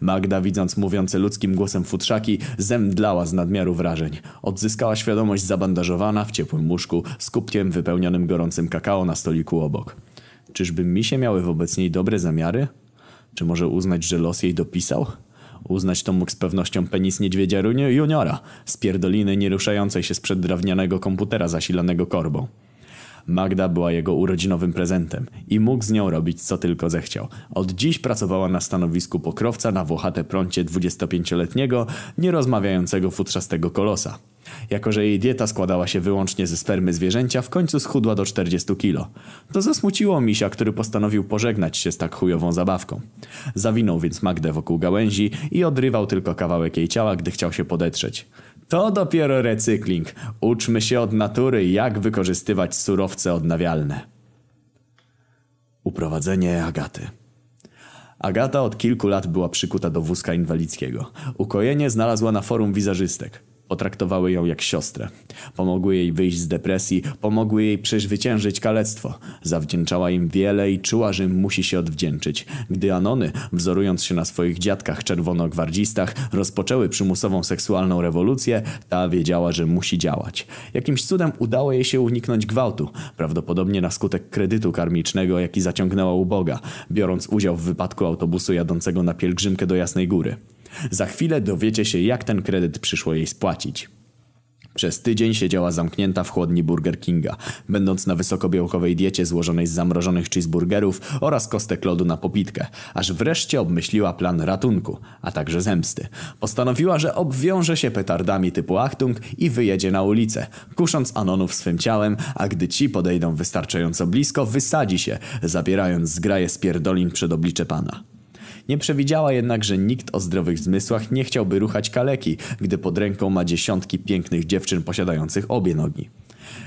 Magda, widząc mówiące ludzkim głosem futrzaki, zemdlała z nadmiaru wrażeń. Odzyskała świadomość zabandażowana w ciepłym łóżku z kubkiem wypełnionym gorącym kakao na stoliku obok. Czyżby mi się miały wobec niej dobre zamiary? Czy może uznać, że los jej dopisał? Uznać to mógł z pewnością penis niedźwiedzia juniora, z pierdoliny nie ruszającej się sprzed drewnianego komputera zasilanego korbą. Magda była jego urodzinowym prezentem i mógł z nią robić co tylko zechciał. Od dziś pracowała na stanowisku pokrowca na włochate prącie 25-letniego, nierozmawiającego futrzastego kolosa. Jako, że jej dieta składała się wyłącznie ze spermy zwierzęcia, w końcu schudła do 40 kilo. To zasmuciło misia, który postanowił pożegnać się z tak chujową zabawką. Zawinął więc Magdę wokół gałęzi i odrywał tylko kawałek jej ciała, gdy chciał się podetrzeć. To dopiero recykling. Uczmy się od natury, jak wykorzystywać surowce odnawialne. Uprowadzenie Agaty. Agata od kilku lat była przykuta do wózka inwalidzkiego. Ukojenie znalazła na forum wizerzystek. Potraktowały ją jak siostrę. Pomogły jej wyjść z depresji, pomogły jej przezwyciężyć kalectwo. Zawdzięczała im wiele i czuła, że musi się odwdzięczyć. Gdy Anony, wzorując się na swoich dziadkach czerwonogwardzistach, rozpoczęły przymusową seksualną rewolucję, ta wiedziała, że musi działać. Jakimś cudem udało jej się uniknąć gwałtu, prawdopodobnie na skutek kredytu karmicznego, jaki zaciągnęła u Boga, biorąc udział w wypadku autobusu jadącego na pielgrzymkę do Jasnej Góry. Za chwilę dowiecie się, jak ten kredyt przyszło jej spłacić. Przez tydzień siedziała zamknięta w chłodni Burger Kinga, będąc na wysokobiałkowej diecie złożonej z zamrożonych cheeseburgerów oraz kostek lodu na popitkę, aż wreszcie obmyśliła plan ratunku, a także zemsty. Postanowiła, że obwiąże się petardami typu Achtung i wyjedzie na ulicę, kusząc Anonów swym ciałem, a gdy ci podejdą wystarczająco blisko, wysadzi się, zabierając zgraje spierdolin przed oblicze pana. Nie przewidziała jednak, że nikt o zdrowych zmysłach nie chciałby ruchać kaleki, gdy pod ręką ma dziesiątki pięknych dziewczyn posiadających obie nogi.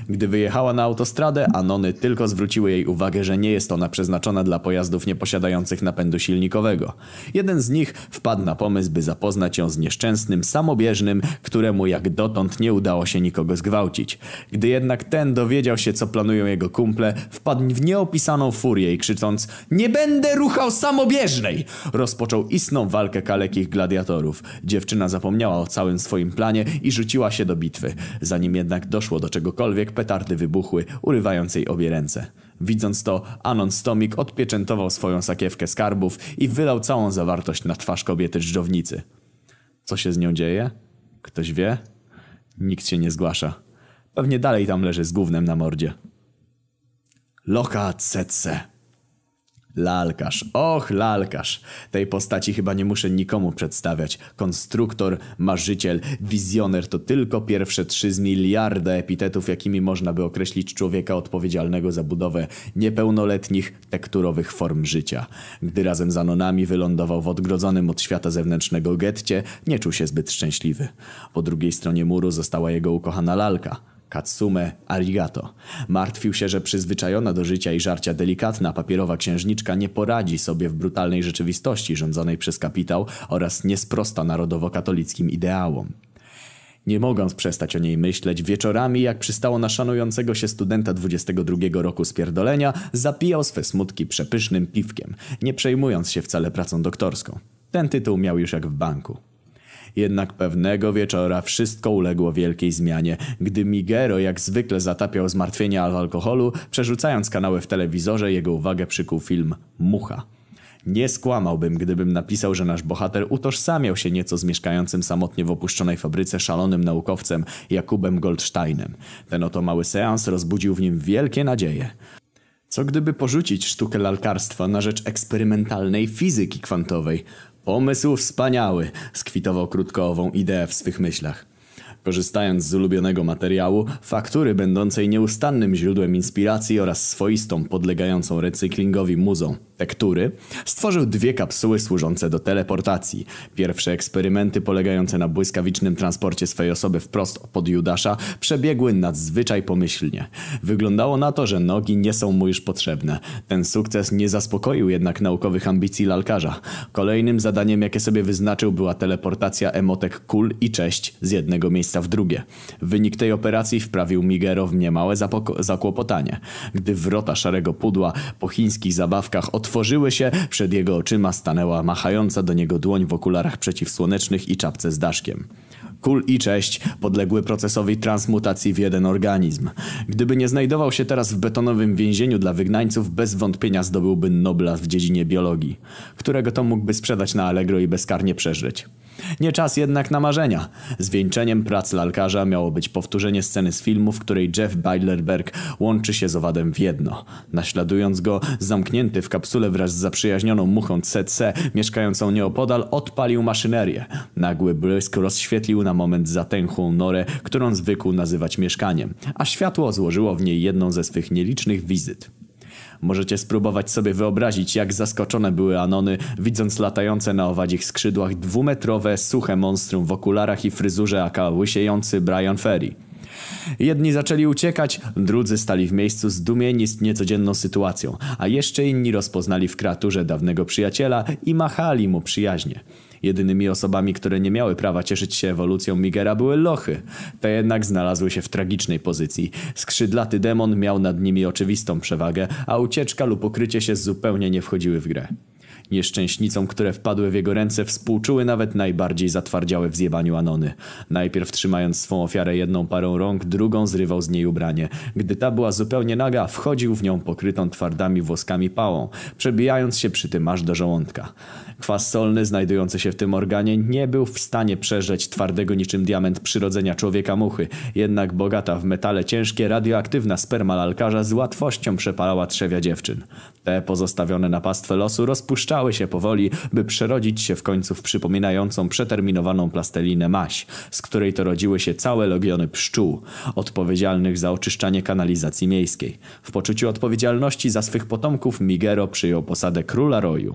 Gdy wyjechała na autostradę, Anony tylko zwróciły jej uwagę, że nie jest ona przeznaczona dla pojazdów nieposiadających napędu silnikowego. Jeden z nich wpadł na pomysł, by zapoznać ją z nieszczęsnym, samobieżnym, któremu jak dotąd nie udało się nikogo zgwałcić. Gdy jednak ten dowiedział się, co planują jego kumple, wpadł w nieopisaną furię i krzycząc Nie będę ruchał samobieżnej! Rozpoczął istną walkę kalekich gladiatorów. Dziewczyna zapomniała o całym swoim planie i rzuciła się do bitwy. Zanim jednak doszło do czegokolwiek, któregokolwiek petardy wybuchły, urywając jej obie ręce. Widząc to, Anon Stomik odpieczętował swoją sakiewkę skarbów i wylał całą zawartość na twarz kobiety dżdżownicy. Co się z nią dzieje? Ktoś wie? Nikt się nie zgłasza. Pewnie dalej tam leży z gównem na mordzie. Loka Tsetse. Lalkarz, och lalkarz. Tej postaci chyba nie muszę nikomu przedstawiać. Konstruktor, marzyciel, wizjoner to tylko pierwsze trzy z miliarda epitetów, jakimi można by określić człowieka odpowiedzialnego za budowę niepełnoletnich, tekturowych form życia. Gdy razem z Anonami wylądował w odgrodzonym od świata zewnętrznego getcie, nie czuł się zbyt szczęśliwy. Po drugiej stronie muru została jego ukochana lalka. Katsume Arigato. Martwił się, że przyzwyczajona do życia i żarcia delikatna papierowa księżniczka nie poradzi sobie w brutalnej rzeczywistości rządzonej przez kapitał oraz nie sprosta narodowo-katolickim ideałom. Nie mogąc przestać o niej myśleć, wieczorami, jak przystało na szanującego się studenta 22 roku spierdolenia, zapijał swe smutki przepysznym piwkiem, nie przejmując się wcale pracą doktorską. Ten tytuł miał już jak w banku. Jednak pewnego wieczora wszystko uległo wielkiej zmianie, gdy Migero jak zwykle zatapiał zmartwienia w alkoholu, przerzucając kanały w telewizorze, jego uwagę przykuł film Mucha. Nie skłamałbym, gdybym napisał, że nasz bohater utożsamiał się nieco z mieszkającym samotnie w opuszczonej fabryce szalonym naukowcem Jakubem Goldsteinem. Ten oto mały seans rozbudził w nim wielkie nadzieje. Co gdyby porzucić sztukę lalkarstwa na rzecz eksperymentalnej fizyki kwantowej? Pomysł wspaniały, skwitował krótko ową ideę w swych myślach. Korzystając z ulubionego materiału, faktury będącej nieustannym źródłem inspiracji oraz swoistą, podlegającą recyklingowi muzą, tektury, stworzył dwie kapsuły służące do teleportacji. Pierwsze eksperymenty polegające na błyskawicznym transporcie swej osoby wprost pod Judasza przebiegły nadzwyczaj pomyślnie. Wyglądało na to, że nogi nie są mu już potrzebne. Ten sukces nie zaspokoił jednak naukowych ambicji lalkarza. Kolejnym zadaniem, jakie sobie wyznaczył, była teleportacja emotek kul i cześć z jednego miejsca w drugie. Wynik tej operacji wprawił Migero w niemałe zakłopotanie. Gdy wrota szarego pudła po chińskich zabawkach otworzyły się, przed jego oczyma stanęła machająca do niego dłoń w okularach przeciwsłonecznych i czapce z daszkiem. Kul i cześć podległy procesowi transmutacji w jeden organizm. Gdyby nie znajdował się teraz w betonowym więzieniu dla wygnańców, bez wątpienia zdobyłby Nobla w dziedzinie biologii, którego to mógłby sprzedać na Allegro i bezkarnie przeżyć. Nie czas jednak na marzenia. Zwieńczeniem prac lalkarza miało być powtórzenie sceny z filmu, w której Jeff Beilerberg łączy się z owadem w jedno. Naśladując go, zamknięty w kapsule wraz z zaprzyjaźnioną muchą CC, mieszkającą nieopodal, odpalił maszynerię. Nagły błysk rozświetlił na moment zatęchłą norę, którą zwykł nazywać mieszkaniem, a światło złożyło w niej jedną ze swych nielicznych wizyt. Możecie spróbować sobie wyobrazić, jak zaskoczone były Anony, widząc latające na owadzich skrzydłach dwumetrowe, suche monstrum w okularach i fryzurze aka łysiejący Brian Ferry. Jedni zaczęli uciekać, drudzy stali w miejscu zdumieni z niecodzienną sytuacją, a jeszcze inni rozpoznali w kreaturze dawnego przyjaciela i machali mu przyjaźnie. Jedynymi osobami, które nie miały prawa cieszyć się ewolucją Migera były lochy. Te jednak znalazły się w tragicznej pozycji. Skrzydlaty demon miał nad nimi oczywistą przewagę, a ucieczka lub ukrycie się zupełnie nie wchodziły w grę. Nieszczęśnicom, które wpadły w jego ręce, współczuły nawet najbardziej zatwardziałe w zjebaniu Anony. Najpierw trzymając swą ofiarę jedną parą rąk, drugą zrywał z niej ubranie. Gdy ta była zupełnie naga, wchodził w nią pokrytą twardami włoskami pałą, przebijając się przy tym aż do żołądka. Kwas solny znajdujący się w tym organie nie był w stanie przeżreć twardego niczym diament przyrodzenia człowieka muchy, jednak bogata w metale ciężkie, radioaktywna sperma lalkarza z łatwością przepalała trzewia dziewczyn. Te pozostawione na pastwę losu rozpuszczały się powoli, by przerodzić się w końcu w przypominającą przeterminowaną plastelinę maś, z której to rodziły się całe legiony pszczół, odpowiedzialnych za oczyszczanie kanalizacji miejskiej. W poczuciu odpowiedzialności za swych potomków Migero przyjął posadę króla roju.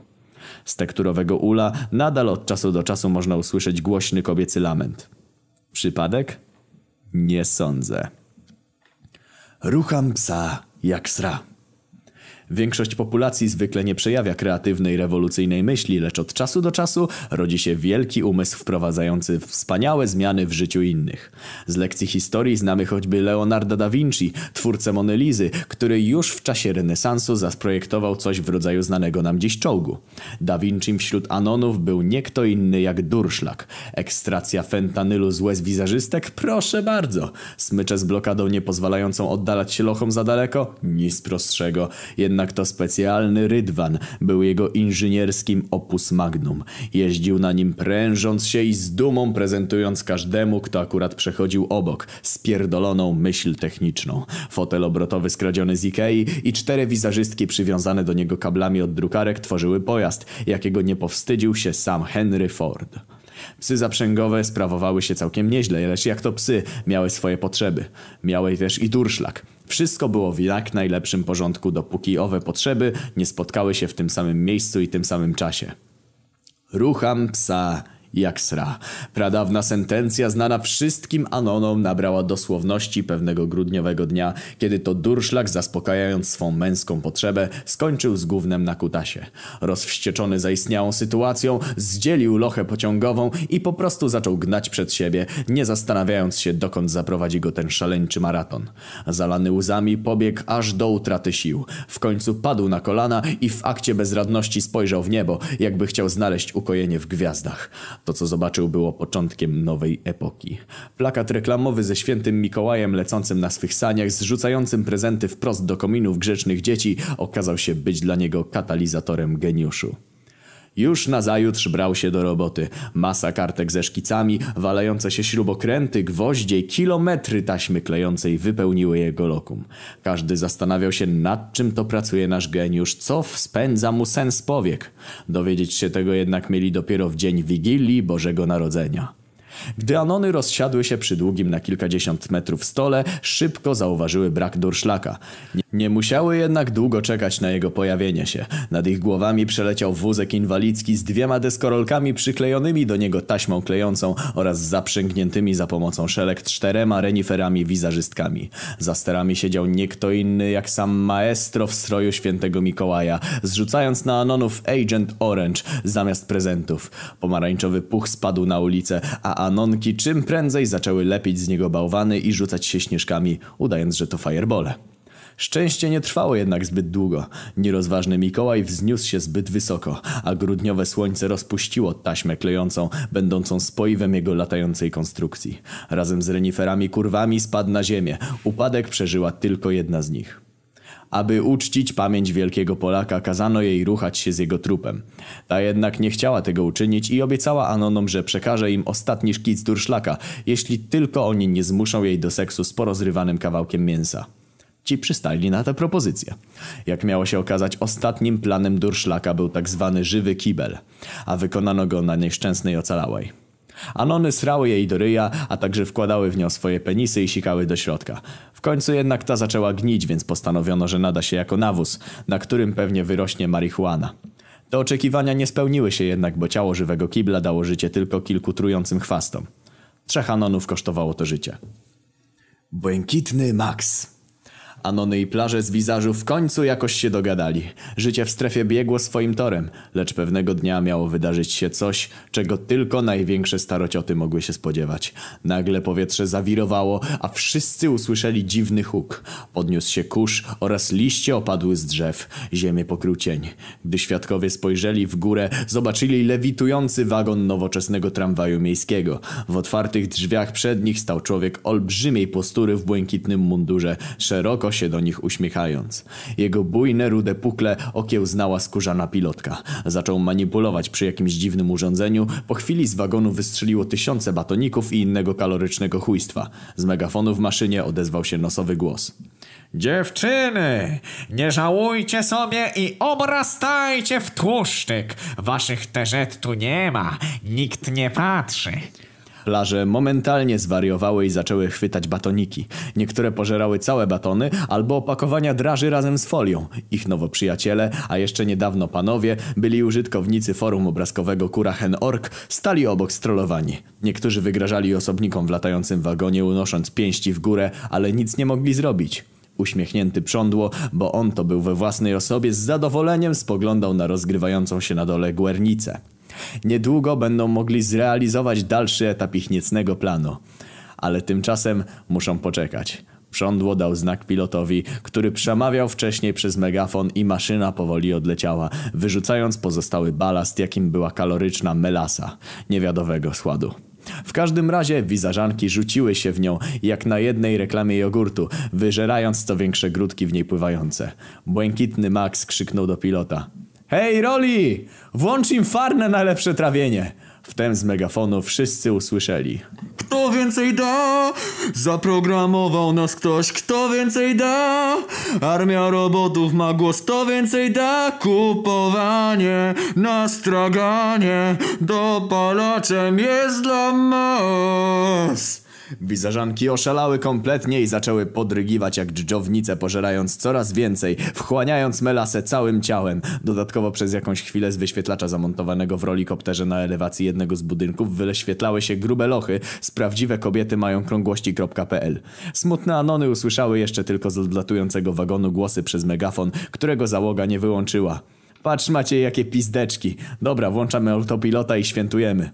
Z tekturowego ula nadal od czasu do czasu można usłyszeć głośny kobiecy lament. Przypadek? Nie sądzę. Rucham psa jak sra. Większość populacji zwykle nie przejawia kreatywnej, rewolucyjnej myśli, lecz od czasu do czasu rodzi się wielki umysł wprowadzający wspaniałe zmiany w życiu innych. Z lekcji historii znamy choćby Leonarda da Vinci, twórcę Monelizy, który już w czasie renesansu zaprojektował coś w rodzaju znanego nam dziś czołgu. Da Vinci wśród Anonów był nie kto inny jak Durszlak. Ekstracja fentanylu z łez wizerzystek? Proszę bardzo. Smycze z blokadą nie pozwalającą oddalać się lochom za daleko? Nic prostszego. Jednak to specjalny rydwan był jego inżynierskim opus magnum. Jeździł na nim prężąc się i z dumą prezentując każdemu, kto akurat przechodził obok, spierdoloną myśl techniczną. Fotel obrotowy skradziony z Ikei i cztery wizerzystki przywiązane do niego kablami od drukarek tworzyły pojazd, jakiego nie powstydził się sam Henry Ford. Psy zaprzęgowe sprawowały się całkiem nieźle, lecz jak to psy miały swoje potrzeby. Miały też i durszlak. Wszystko było w jak najlepszym porządku, dopóki owe potrzeby nie spotkały się w tym samym miejscu i tym samym czasie. Rucham psa jak sra. Pradawna sentencja znana wszystkim anonom nabrała dosłowności pewnego grudniowego dnia, kiedy to durszlak zaspokajając swą męską potrzebę skończył z gównem na kutasie. Rozwścieczony zaistniałą sytuacją zdzielił lochę pociągową i po prostu zaczął gnać przed siebie, nie zastanawiając się dokąd zaprowadzi go ten szaleńczy maraton. Zalany łzami pobiegł aż do utraty sił. W końcu padł na kolana i w akcie bezradności spojrzał w niebo, jakby chciał znaleźć ukojenie w gwiazdach. To, co zobaczył, było początkiem nowej epoki. Plakat reklamowy ze świętym Mikołajem lecącym na swych saniach, zrzucającym prezenty wprost do kominów grzecznych dzieci, okazał się być dla niego katalizatorem geniuszu. Już nazajutrz brał się do roboty. Masa kartek ze szkicami, walające się śrubokręty, gwoździe kilometry taśmy klejącej wypełniły jego lokum. Każdy zastanawiał się nad czym to pracuje nasz geniusz, co spędza mu sens powiek. Dowiedzieć się tego jednak mieli dopiero w dzień Wigilii Bożego Narodzenia. Gdy Anony rozsiadły się przy długim na kilkadziesiąt metrów stole, szybko zauważyły brak durszlaka. Nie, musiały jednak długo czekać na jego pojawienie się. Nad ich głowami przeleciał wózek inwalidzki z dwiema deskorolkami przyklejonymi do niego taśmą klejącą oraz zaprzęgniętymi za pomocą szelek czterema reniferami wizerzystkami. Za sterami siedział nie kto inny jak sam maestro w stroju świętego Mikołaja, zrzucając na Anonów Agent Orange zamiast prezentów. Pomarańczowy puch spadł na ulicę, a Anonki czym prędzej zaczęły lepić z niego bałwany i rzucać się śnieżkami, udając, że to firebole. Szczęście nie trwało jednak zbyt długo. Nierozważny Mikołaj wzniósł się zbyt wysoko, a grudniowe słońce rozpuściło taśmę klejącą, będącą spoiwem jego latającej konstrukcji. Razem z reniferami kurwami spadł na ziemię. Upadek przeżyła tylko jedna z nich. Aby uczcić pamięć wielkiego Polaka, kazano jej ruchać się z jego trupem. Ta jednak nie chciała tego uczynić i obiecała Anonom, że przekaże im ostatni szkic durszlaka, jeśli tylko oni nie zmuszą jej do seksu z porozrywanym kawałkiem mięsa. Ci przystali na tę propozycję. Jak miało się okazać, ostatnim planem durszlaka był tak zwany żywy kibel, a wykonano go na nieszczęsnej ocalałej. Anony srały jej do ryja, a także wkładały w nią swoje penisy i sikały do środka. W końcu jednak ta zaczęła gnić, więc postanowiono, że nada się jako nawóz, na którym pewnie wyrośnie marihuana. Te oczekiwania nie spełniły się jednak, bo ciało żywego kibla dało życie tylko kilku trującym chwastom. Trzech Anonów kosztowało to życie. Błękitny Max. Anony i plaże z wizażu w końcu jakoś się dogadali. Życie w strefie biegło swoim torem, lecz pewnego dnia miało wydarzyć się coś, czego tylko największe starocioty mogły się spodziewać. Nagle powietrze zawirowało, a wszyscy usłyszeli dziwny huk. Podniósł się kurz oraz liście opadły z drzew. Ziemię pokrył cień. Gdy świadkowie spojrzeli w górę, zobaczyli lewitujący wagon nowoczesnego tramwaju miejskiego. W otwartych drzwiach przed nich stał człowiek olbrzymiej postury w błękitnym mundurze, szeroko się do nich uśmiechając. Jego bujne, rude pukle okiełznała skórzana pilotka. Zaczął manipulować przy jakimś dziwnym urządzeniu. Po chwili z wagonu wystrzeliło tysiące batoników i innego kalorycznego chujstwa. Z megafonu w maszynie odezwał się nosowy głos. Dziewczyny, nie żałujcie sobie i obrastajcie w tłuszczyk. Waszych terzet tu nie ma, nikt nie patrzy. Plaże momentalnie zwariowały i zaczęły chwytać batoniki. Niektóre pożerały całe batony albo opakowania draży razem z folią. Ich nowoprzyjaciele, a jeszcze niedawno panowie, byli użytkownicy forum obrazkowego Kurachen.org, stali obok strollowani. Niektórzy wygrażali osobnikom w latającym wagonie unosząc pięści w górę, ale nic nie mogli zrobić. Uśmiechnięty prządło, bo on to był we własnej osobie, z zadowoleniem spoglądał na rozgrywającą się na dole Guernicę. Niedługo będą mogli zrealizować dalszy etap ich niecnego planu. Ale tymczasem muszą poczekać. Prządło dał znak pilotowi, który przemawiał wcześniej przez megafon i maszyna powoli odleciała, wyrzucając pozostały balast, jakim była kaloryczna melasa, niewiadowego składu. W każdym razie wizażanki rzuciły się w nią, jak na jednej reklamie jogurtu, wyżerając co większe grudki w niej pływające. Błękitny Max krzyknął do pilota. Hej, Roli! Włącz im farne na lepsze trawienie! Wtem z megafonu wszyscy usłyszeli. Kto więcej da? Zaprogramował nas ktoś, kto więcej da? Armia robotów ma głos, kto więcej da? Kupowanie na straganie dopalaczem jest dla mas. Wizażanki oszalały kompletnie i zaczęły podrygiwać jak dżdżownice, pożerając coraz więcej, wchłaniając melasę całym ciałem. Dodatkowo przez jakąś chwilę z wyświetlacza zamontowanego w rolikopterze na elewacji jednego z budynków wyświetlały się grube lochy z prawdziwe kobiety mają krągłości.pl. Smutne anony usłyszały jeszcze tylko z odlatującego wagonu głosy przez megafon, którego załoga nie wyłączyła. Patrz macie jakie pizdeczki. Dobra, włączamy autopilota i świętujemy.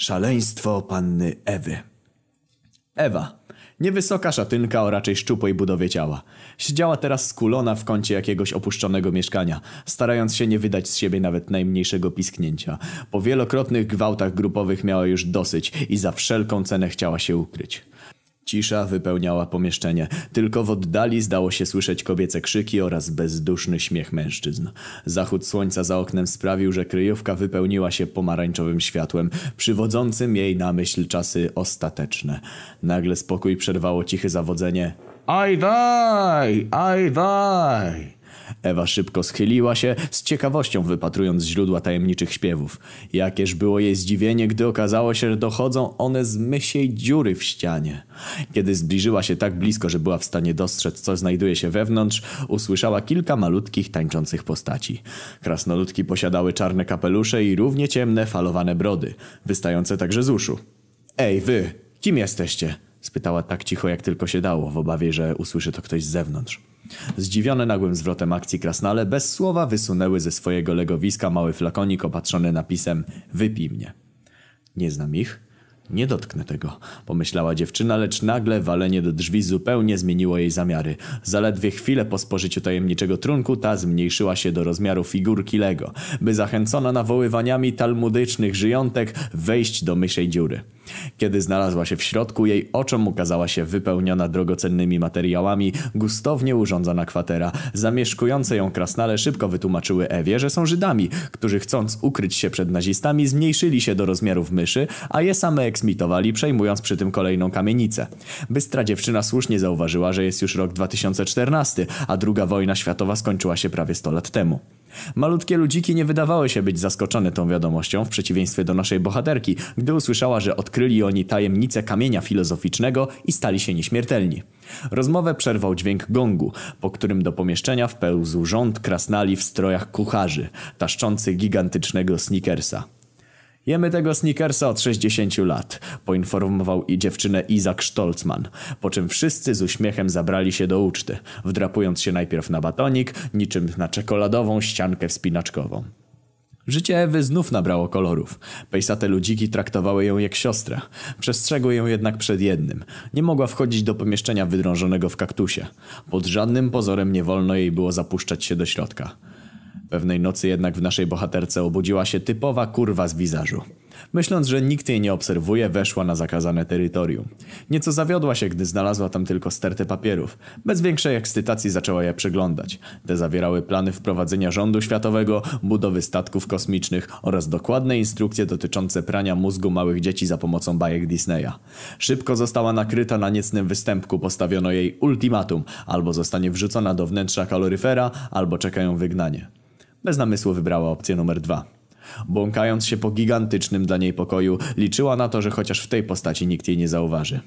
Szaleństwo panny Ewy. Ewa. Niewysoka szatynka o raczej szczupłej budowie ciała. Siedziała teraz skulona w kącie jakiegoś opuszczonego mieszkania, starając się nie wydać z siebie nawet najmniejszego pisknięcia. Po wielokrotnych gwałtach grupowych miała już dosyć i za wszelką cenę chciała się ukryć. Cisza wypełniała pomieszczenie. Tylko w oddali zdało się słyszeć kobiece krzyki oraz bezduszny śmiech mężczyzn. Zachód słońca za oknem sprawił, że kryjówka wypełniła się pomarańczowym światłem, przywodzącym jej na myśl czasy ostateczne. Nagle spokój przerwało ciche zawodzenie. Aj daj, aj daj. Ewa szybko schyliła się, z ciekawością wypatrując źródła tajemniczych śpiewów. Jakież było jej zdziwienie, gdy okazało się, że dochodzą one z mysiej dziury w ścianie. Kiedy zbliżyła się tak blisko, że była w stanie dostrzec, co znajduje się wewnątrz, usłyszała kilka malutkich, tańczących postaci. Krasnoludki posiadały czarne kapelusze i równie ciemne, falowane brody, wystające także z uszu. Ej, wy, kim jesteście? spytała tak cicho, jak tylko się dało, w obawie, że usłyszy to ktoś z zewnątrz. Zdziwione nagłym zwrotem akcji krasnale bez słowa wysunęły ze swojego legowiska mały flakonik opatrzony napisem Wypij mnie. Nie znam ich. Nie dotknę tego, pomyślała dziewczyna, lecz nagle walenie do drzwi zupełnie zmieniło jej zamiary. Zaledwie chwilę po spożyciu tajemniczego trunku ta zmniejszyła się do rozmiaru figurki Lego, by zachęcona nawoływaniami talmudycznych żyjątek wejść do mysiej dziury. Kiedy znalazła się w środku, jej oczom ukazała się wypełniona drogocennymi materiałami, gustownie urządzona kwatera. Zamieszkujące ją krasnale szybko wytłumaczyły Ewie, że są Żydami, którzy chcąc ukryć się przed nazistami zmniejszyli się do rozmiarów myszy, a je same eksmitowali, przejmując przy tym kolejną kamienicę. Bystra dziewczyna słusznie zauważyła, że jest już rok 2014, a druga wojna światowa skończyła się prawie 100 lat temu. Malutkie ludziki nie wydawały się być zaskoczone tą wiadomością, w przeciwieństwie do naszej bohaterki, gdy usłyszała, że odkryli oni tajemnicę kamienia filozoficznego i stali się nieśmiertelni. Rozmowę przerwał dźwięk gongu, po którym do pomieszczenia wpełzł rząd krasnali w strojach kucharzy, taszczących gigantycznego snickersa. Jemy tego snickersa od 60 lat, poinformował i dziewczynę Izak Stolzman, po czym wszyscy z uśmiechem zabrali się do uczty, wdrapując się najpierw na batonik, niczym na czekoladową ściankę wspinaczkową. Życie Ewy znów nabrało kolorów. Pejsate ludziki traktowały ją jak siostrę. Przestrzegły ją jednak przed jednym. Nie mogła wchodzić do pomieszczenia wydrążonego w kaktusie. Pod żadnym pozorem nie wolno jej było zapuszczać się do środka. Pewnej nocy jednak w naszej bohaterce obudziła się typowa kurwa z wizażu. Myśląc, że nikt jej nie obserwuje, weszła na zakazane terytorium. Nieco zawiodła się, gdy znalazła tam tylko stertę papierów. Bez większej ekscytacji zaczęła je przeglądać. Te zawierały plany wprowadzenia rządu światowego, budowy statków kosmicznych oraz dokładne instrukcje dotyczące prania mózgu małych dzieci za pomocą bajek Disneya. Szybko została nakryta na niecnym występku, postawiono jej ultimatum. Albo zostanie wrzucona do wnętrza kaloryfera, albo czekają wygnanie. Bez namysłu wybrała opcję numer dwa. Błąkając się po gigantycznym dla niej pokoju, liczyła na to, że chociaż w tej postaci nikt jej nie zauważy.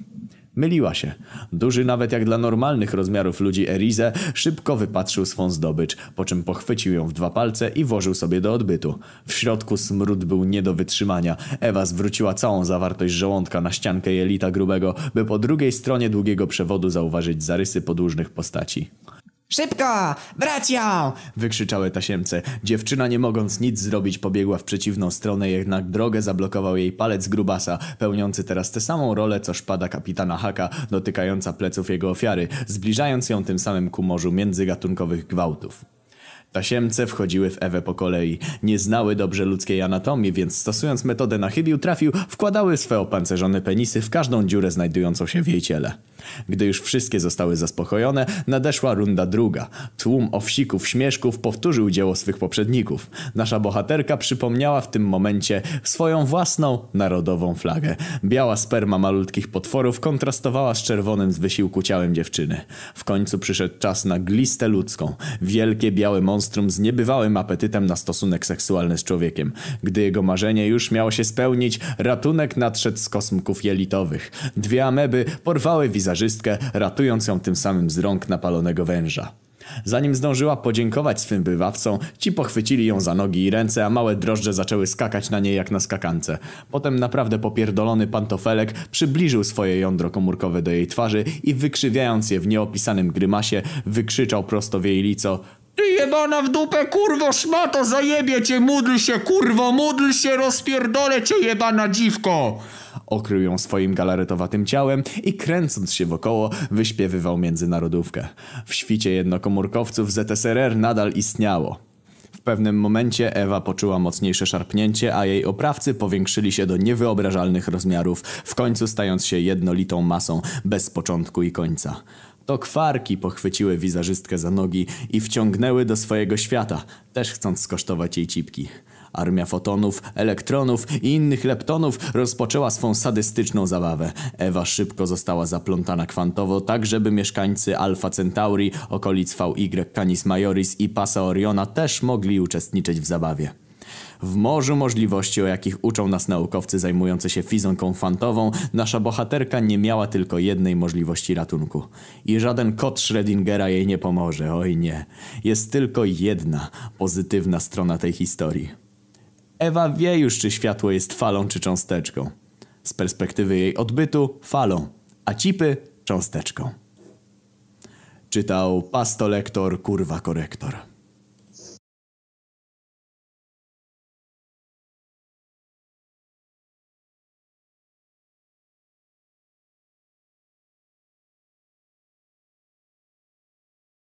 Myliła się. Duży nawet jak dla normalnych rozmiarów ludzi Erize szybko wypatrzył swą zdobycz, po czym pochwycił ją w dwa palce i włożył sobie do odbytu. W środku smród był nie do wytrzymania. Ewa zwróciła całą zawartość żołądka na ściankę jelita grubego, by po drugiej stronie długiego przewodu zauważyć zarysy podłużnych postaci. Szybko! Brać ją! Wykrzyczały tasiemce. Dziewczyna nie mogąc nic zrobić pobiegła w przeciwną stronę, jednak drogę zablokował jej palec grubasa, pełniący teraz tę samą rolę co szpada kapitana Haka, dotykająca pleców jego ofiary, zbliżając ją tym samym ku morzu międzygatunkowych gwałtów. Tasiemce wchodziły w Ewę po kolei. Nie znały dobrze ludzkiej anatomii, więc stosując metodę na chybił trafił, wkładały swe opancerzone penisy w każdą dziurę znajdującą się w jej ciele. Gdy już wszystkie zostały zaspokojone, nadeszła runda druga. Tłum owsików, śmieszków powtórzył dzieło swych poprzedników. Nasza bohaterka przypomniała w tym momencie swoją własną narodową flagę. Biała sperma malutkich potworów kontrastowała z czerwonym z wysiłku ciałem dziewczyny. W końcu przyszedł czas na glistę ludzką. Wielkie białe monstrum z niebywałym apetytem na stosunek seksualny z człowiekiem. Gdy jego marzenie już miało się spełnić, ratunek nadszedł z kosmków jelitowych. Dwie ameby porwały wizerzystkę, ratując ją tym samym z rąk napalonego węża. Zanim zdążyła podziękować swym bywawcom, ci pochwycili ją za nogi i ręce, a małe drożdże zaczęły skakać na niej jak na skakance. Potem naprawdę popierdolony pantofelek przybliżył swoje jądro komórkowe do jej twarzy i wykrzywiając je w nieopisanym grymasie, wykrzyczał prosto w jej lico Ty jebana w dupę, kurwo, szmato, zajebie cię, módl się, kurwo, módl się, rozpierdolę cię, jebana dziwko! Okrył ją swoim galaretowatym ciałem i kręcąc się wokoło wyśpiewywał międzynarodówkę. W świcie jednokomórkowców ZSRR nadal istniało. W pewnym momencie Ewa poczuła mocniejsze szarpnięcie, a jej oprawcy powiększyli się do niewyobrażalnych rozmiarów, w końcu stając się jednolitą masą, bez początku i końca. To kwarki pochwyciły wizerzystkę za nogi i wciągnęły do swojego świata, też chcąc skosztować jej cipki. Armia fotonów, elektronów i innych leptonów rozpoczęła swą sadystyczną zabawę. Ewa szybko została zaplątana kwantowo, tak żeby mieszkańcy Alpha Centauri, okolic VY Canis Majoris i Pasa Oriona też mogli uczestniczyć w zabawie. W morzu możliwości, o jakich uczą nas naukowcy zajmujący się fizonką kwantową, nasza bohaterka nie miała tylko jednej możliwości ratunku. I żaden kot Schrödingera jej nie pomoże, oj nie. Jest tylko jedna pozytywna strona tej historii. Ewa wie już, czy światło jest falą czy cząsteczką. Z perspektywy jej odbytu falą, a cipy cząsteczką. Czytał pastolektor kurwa korektor.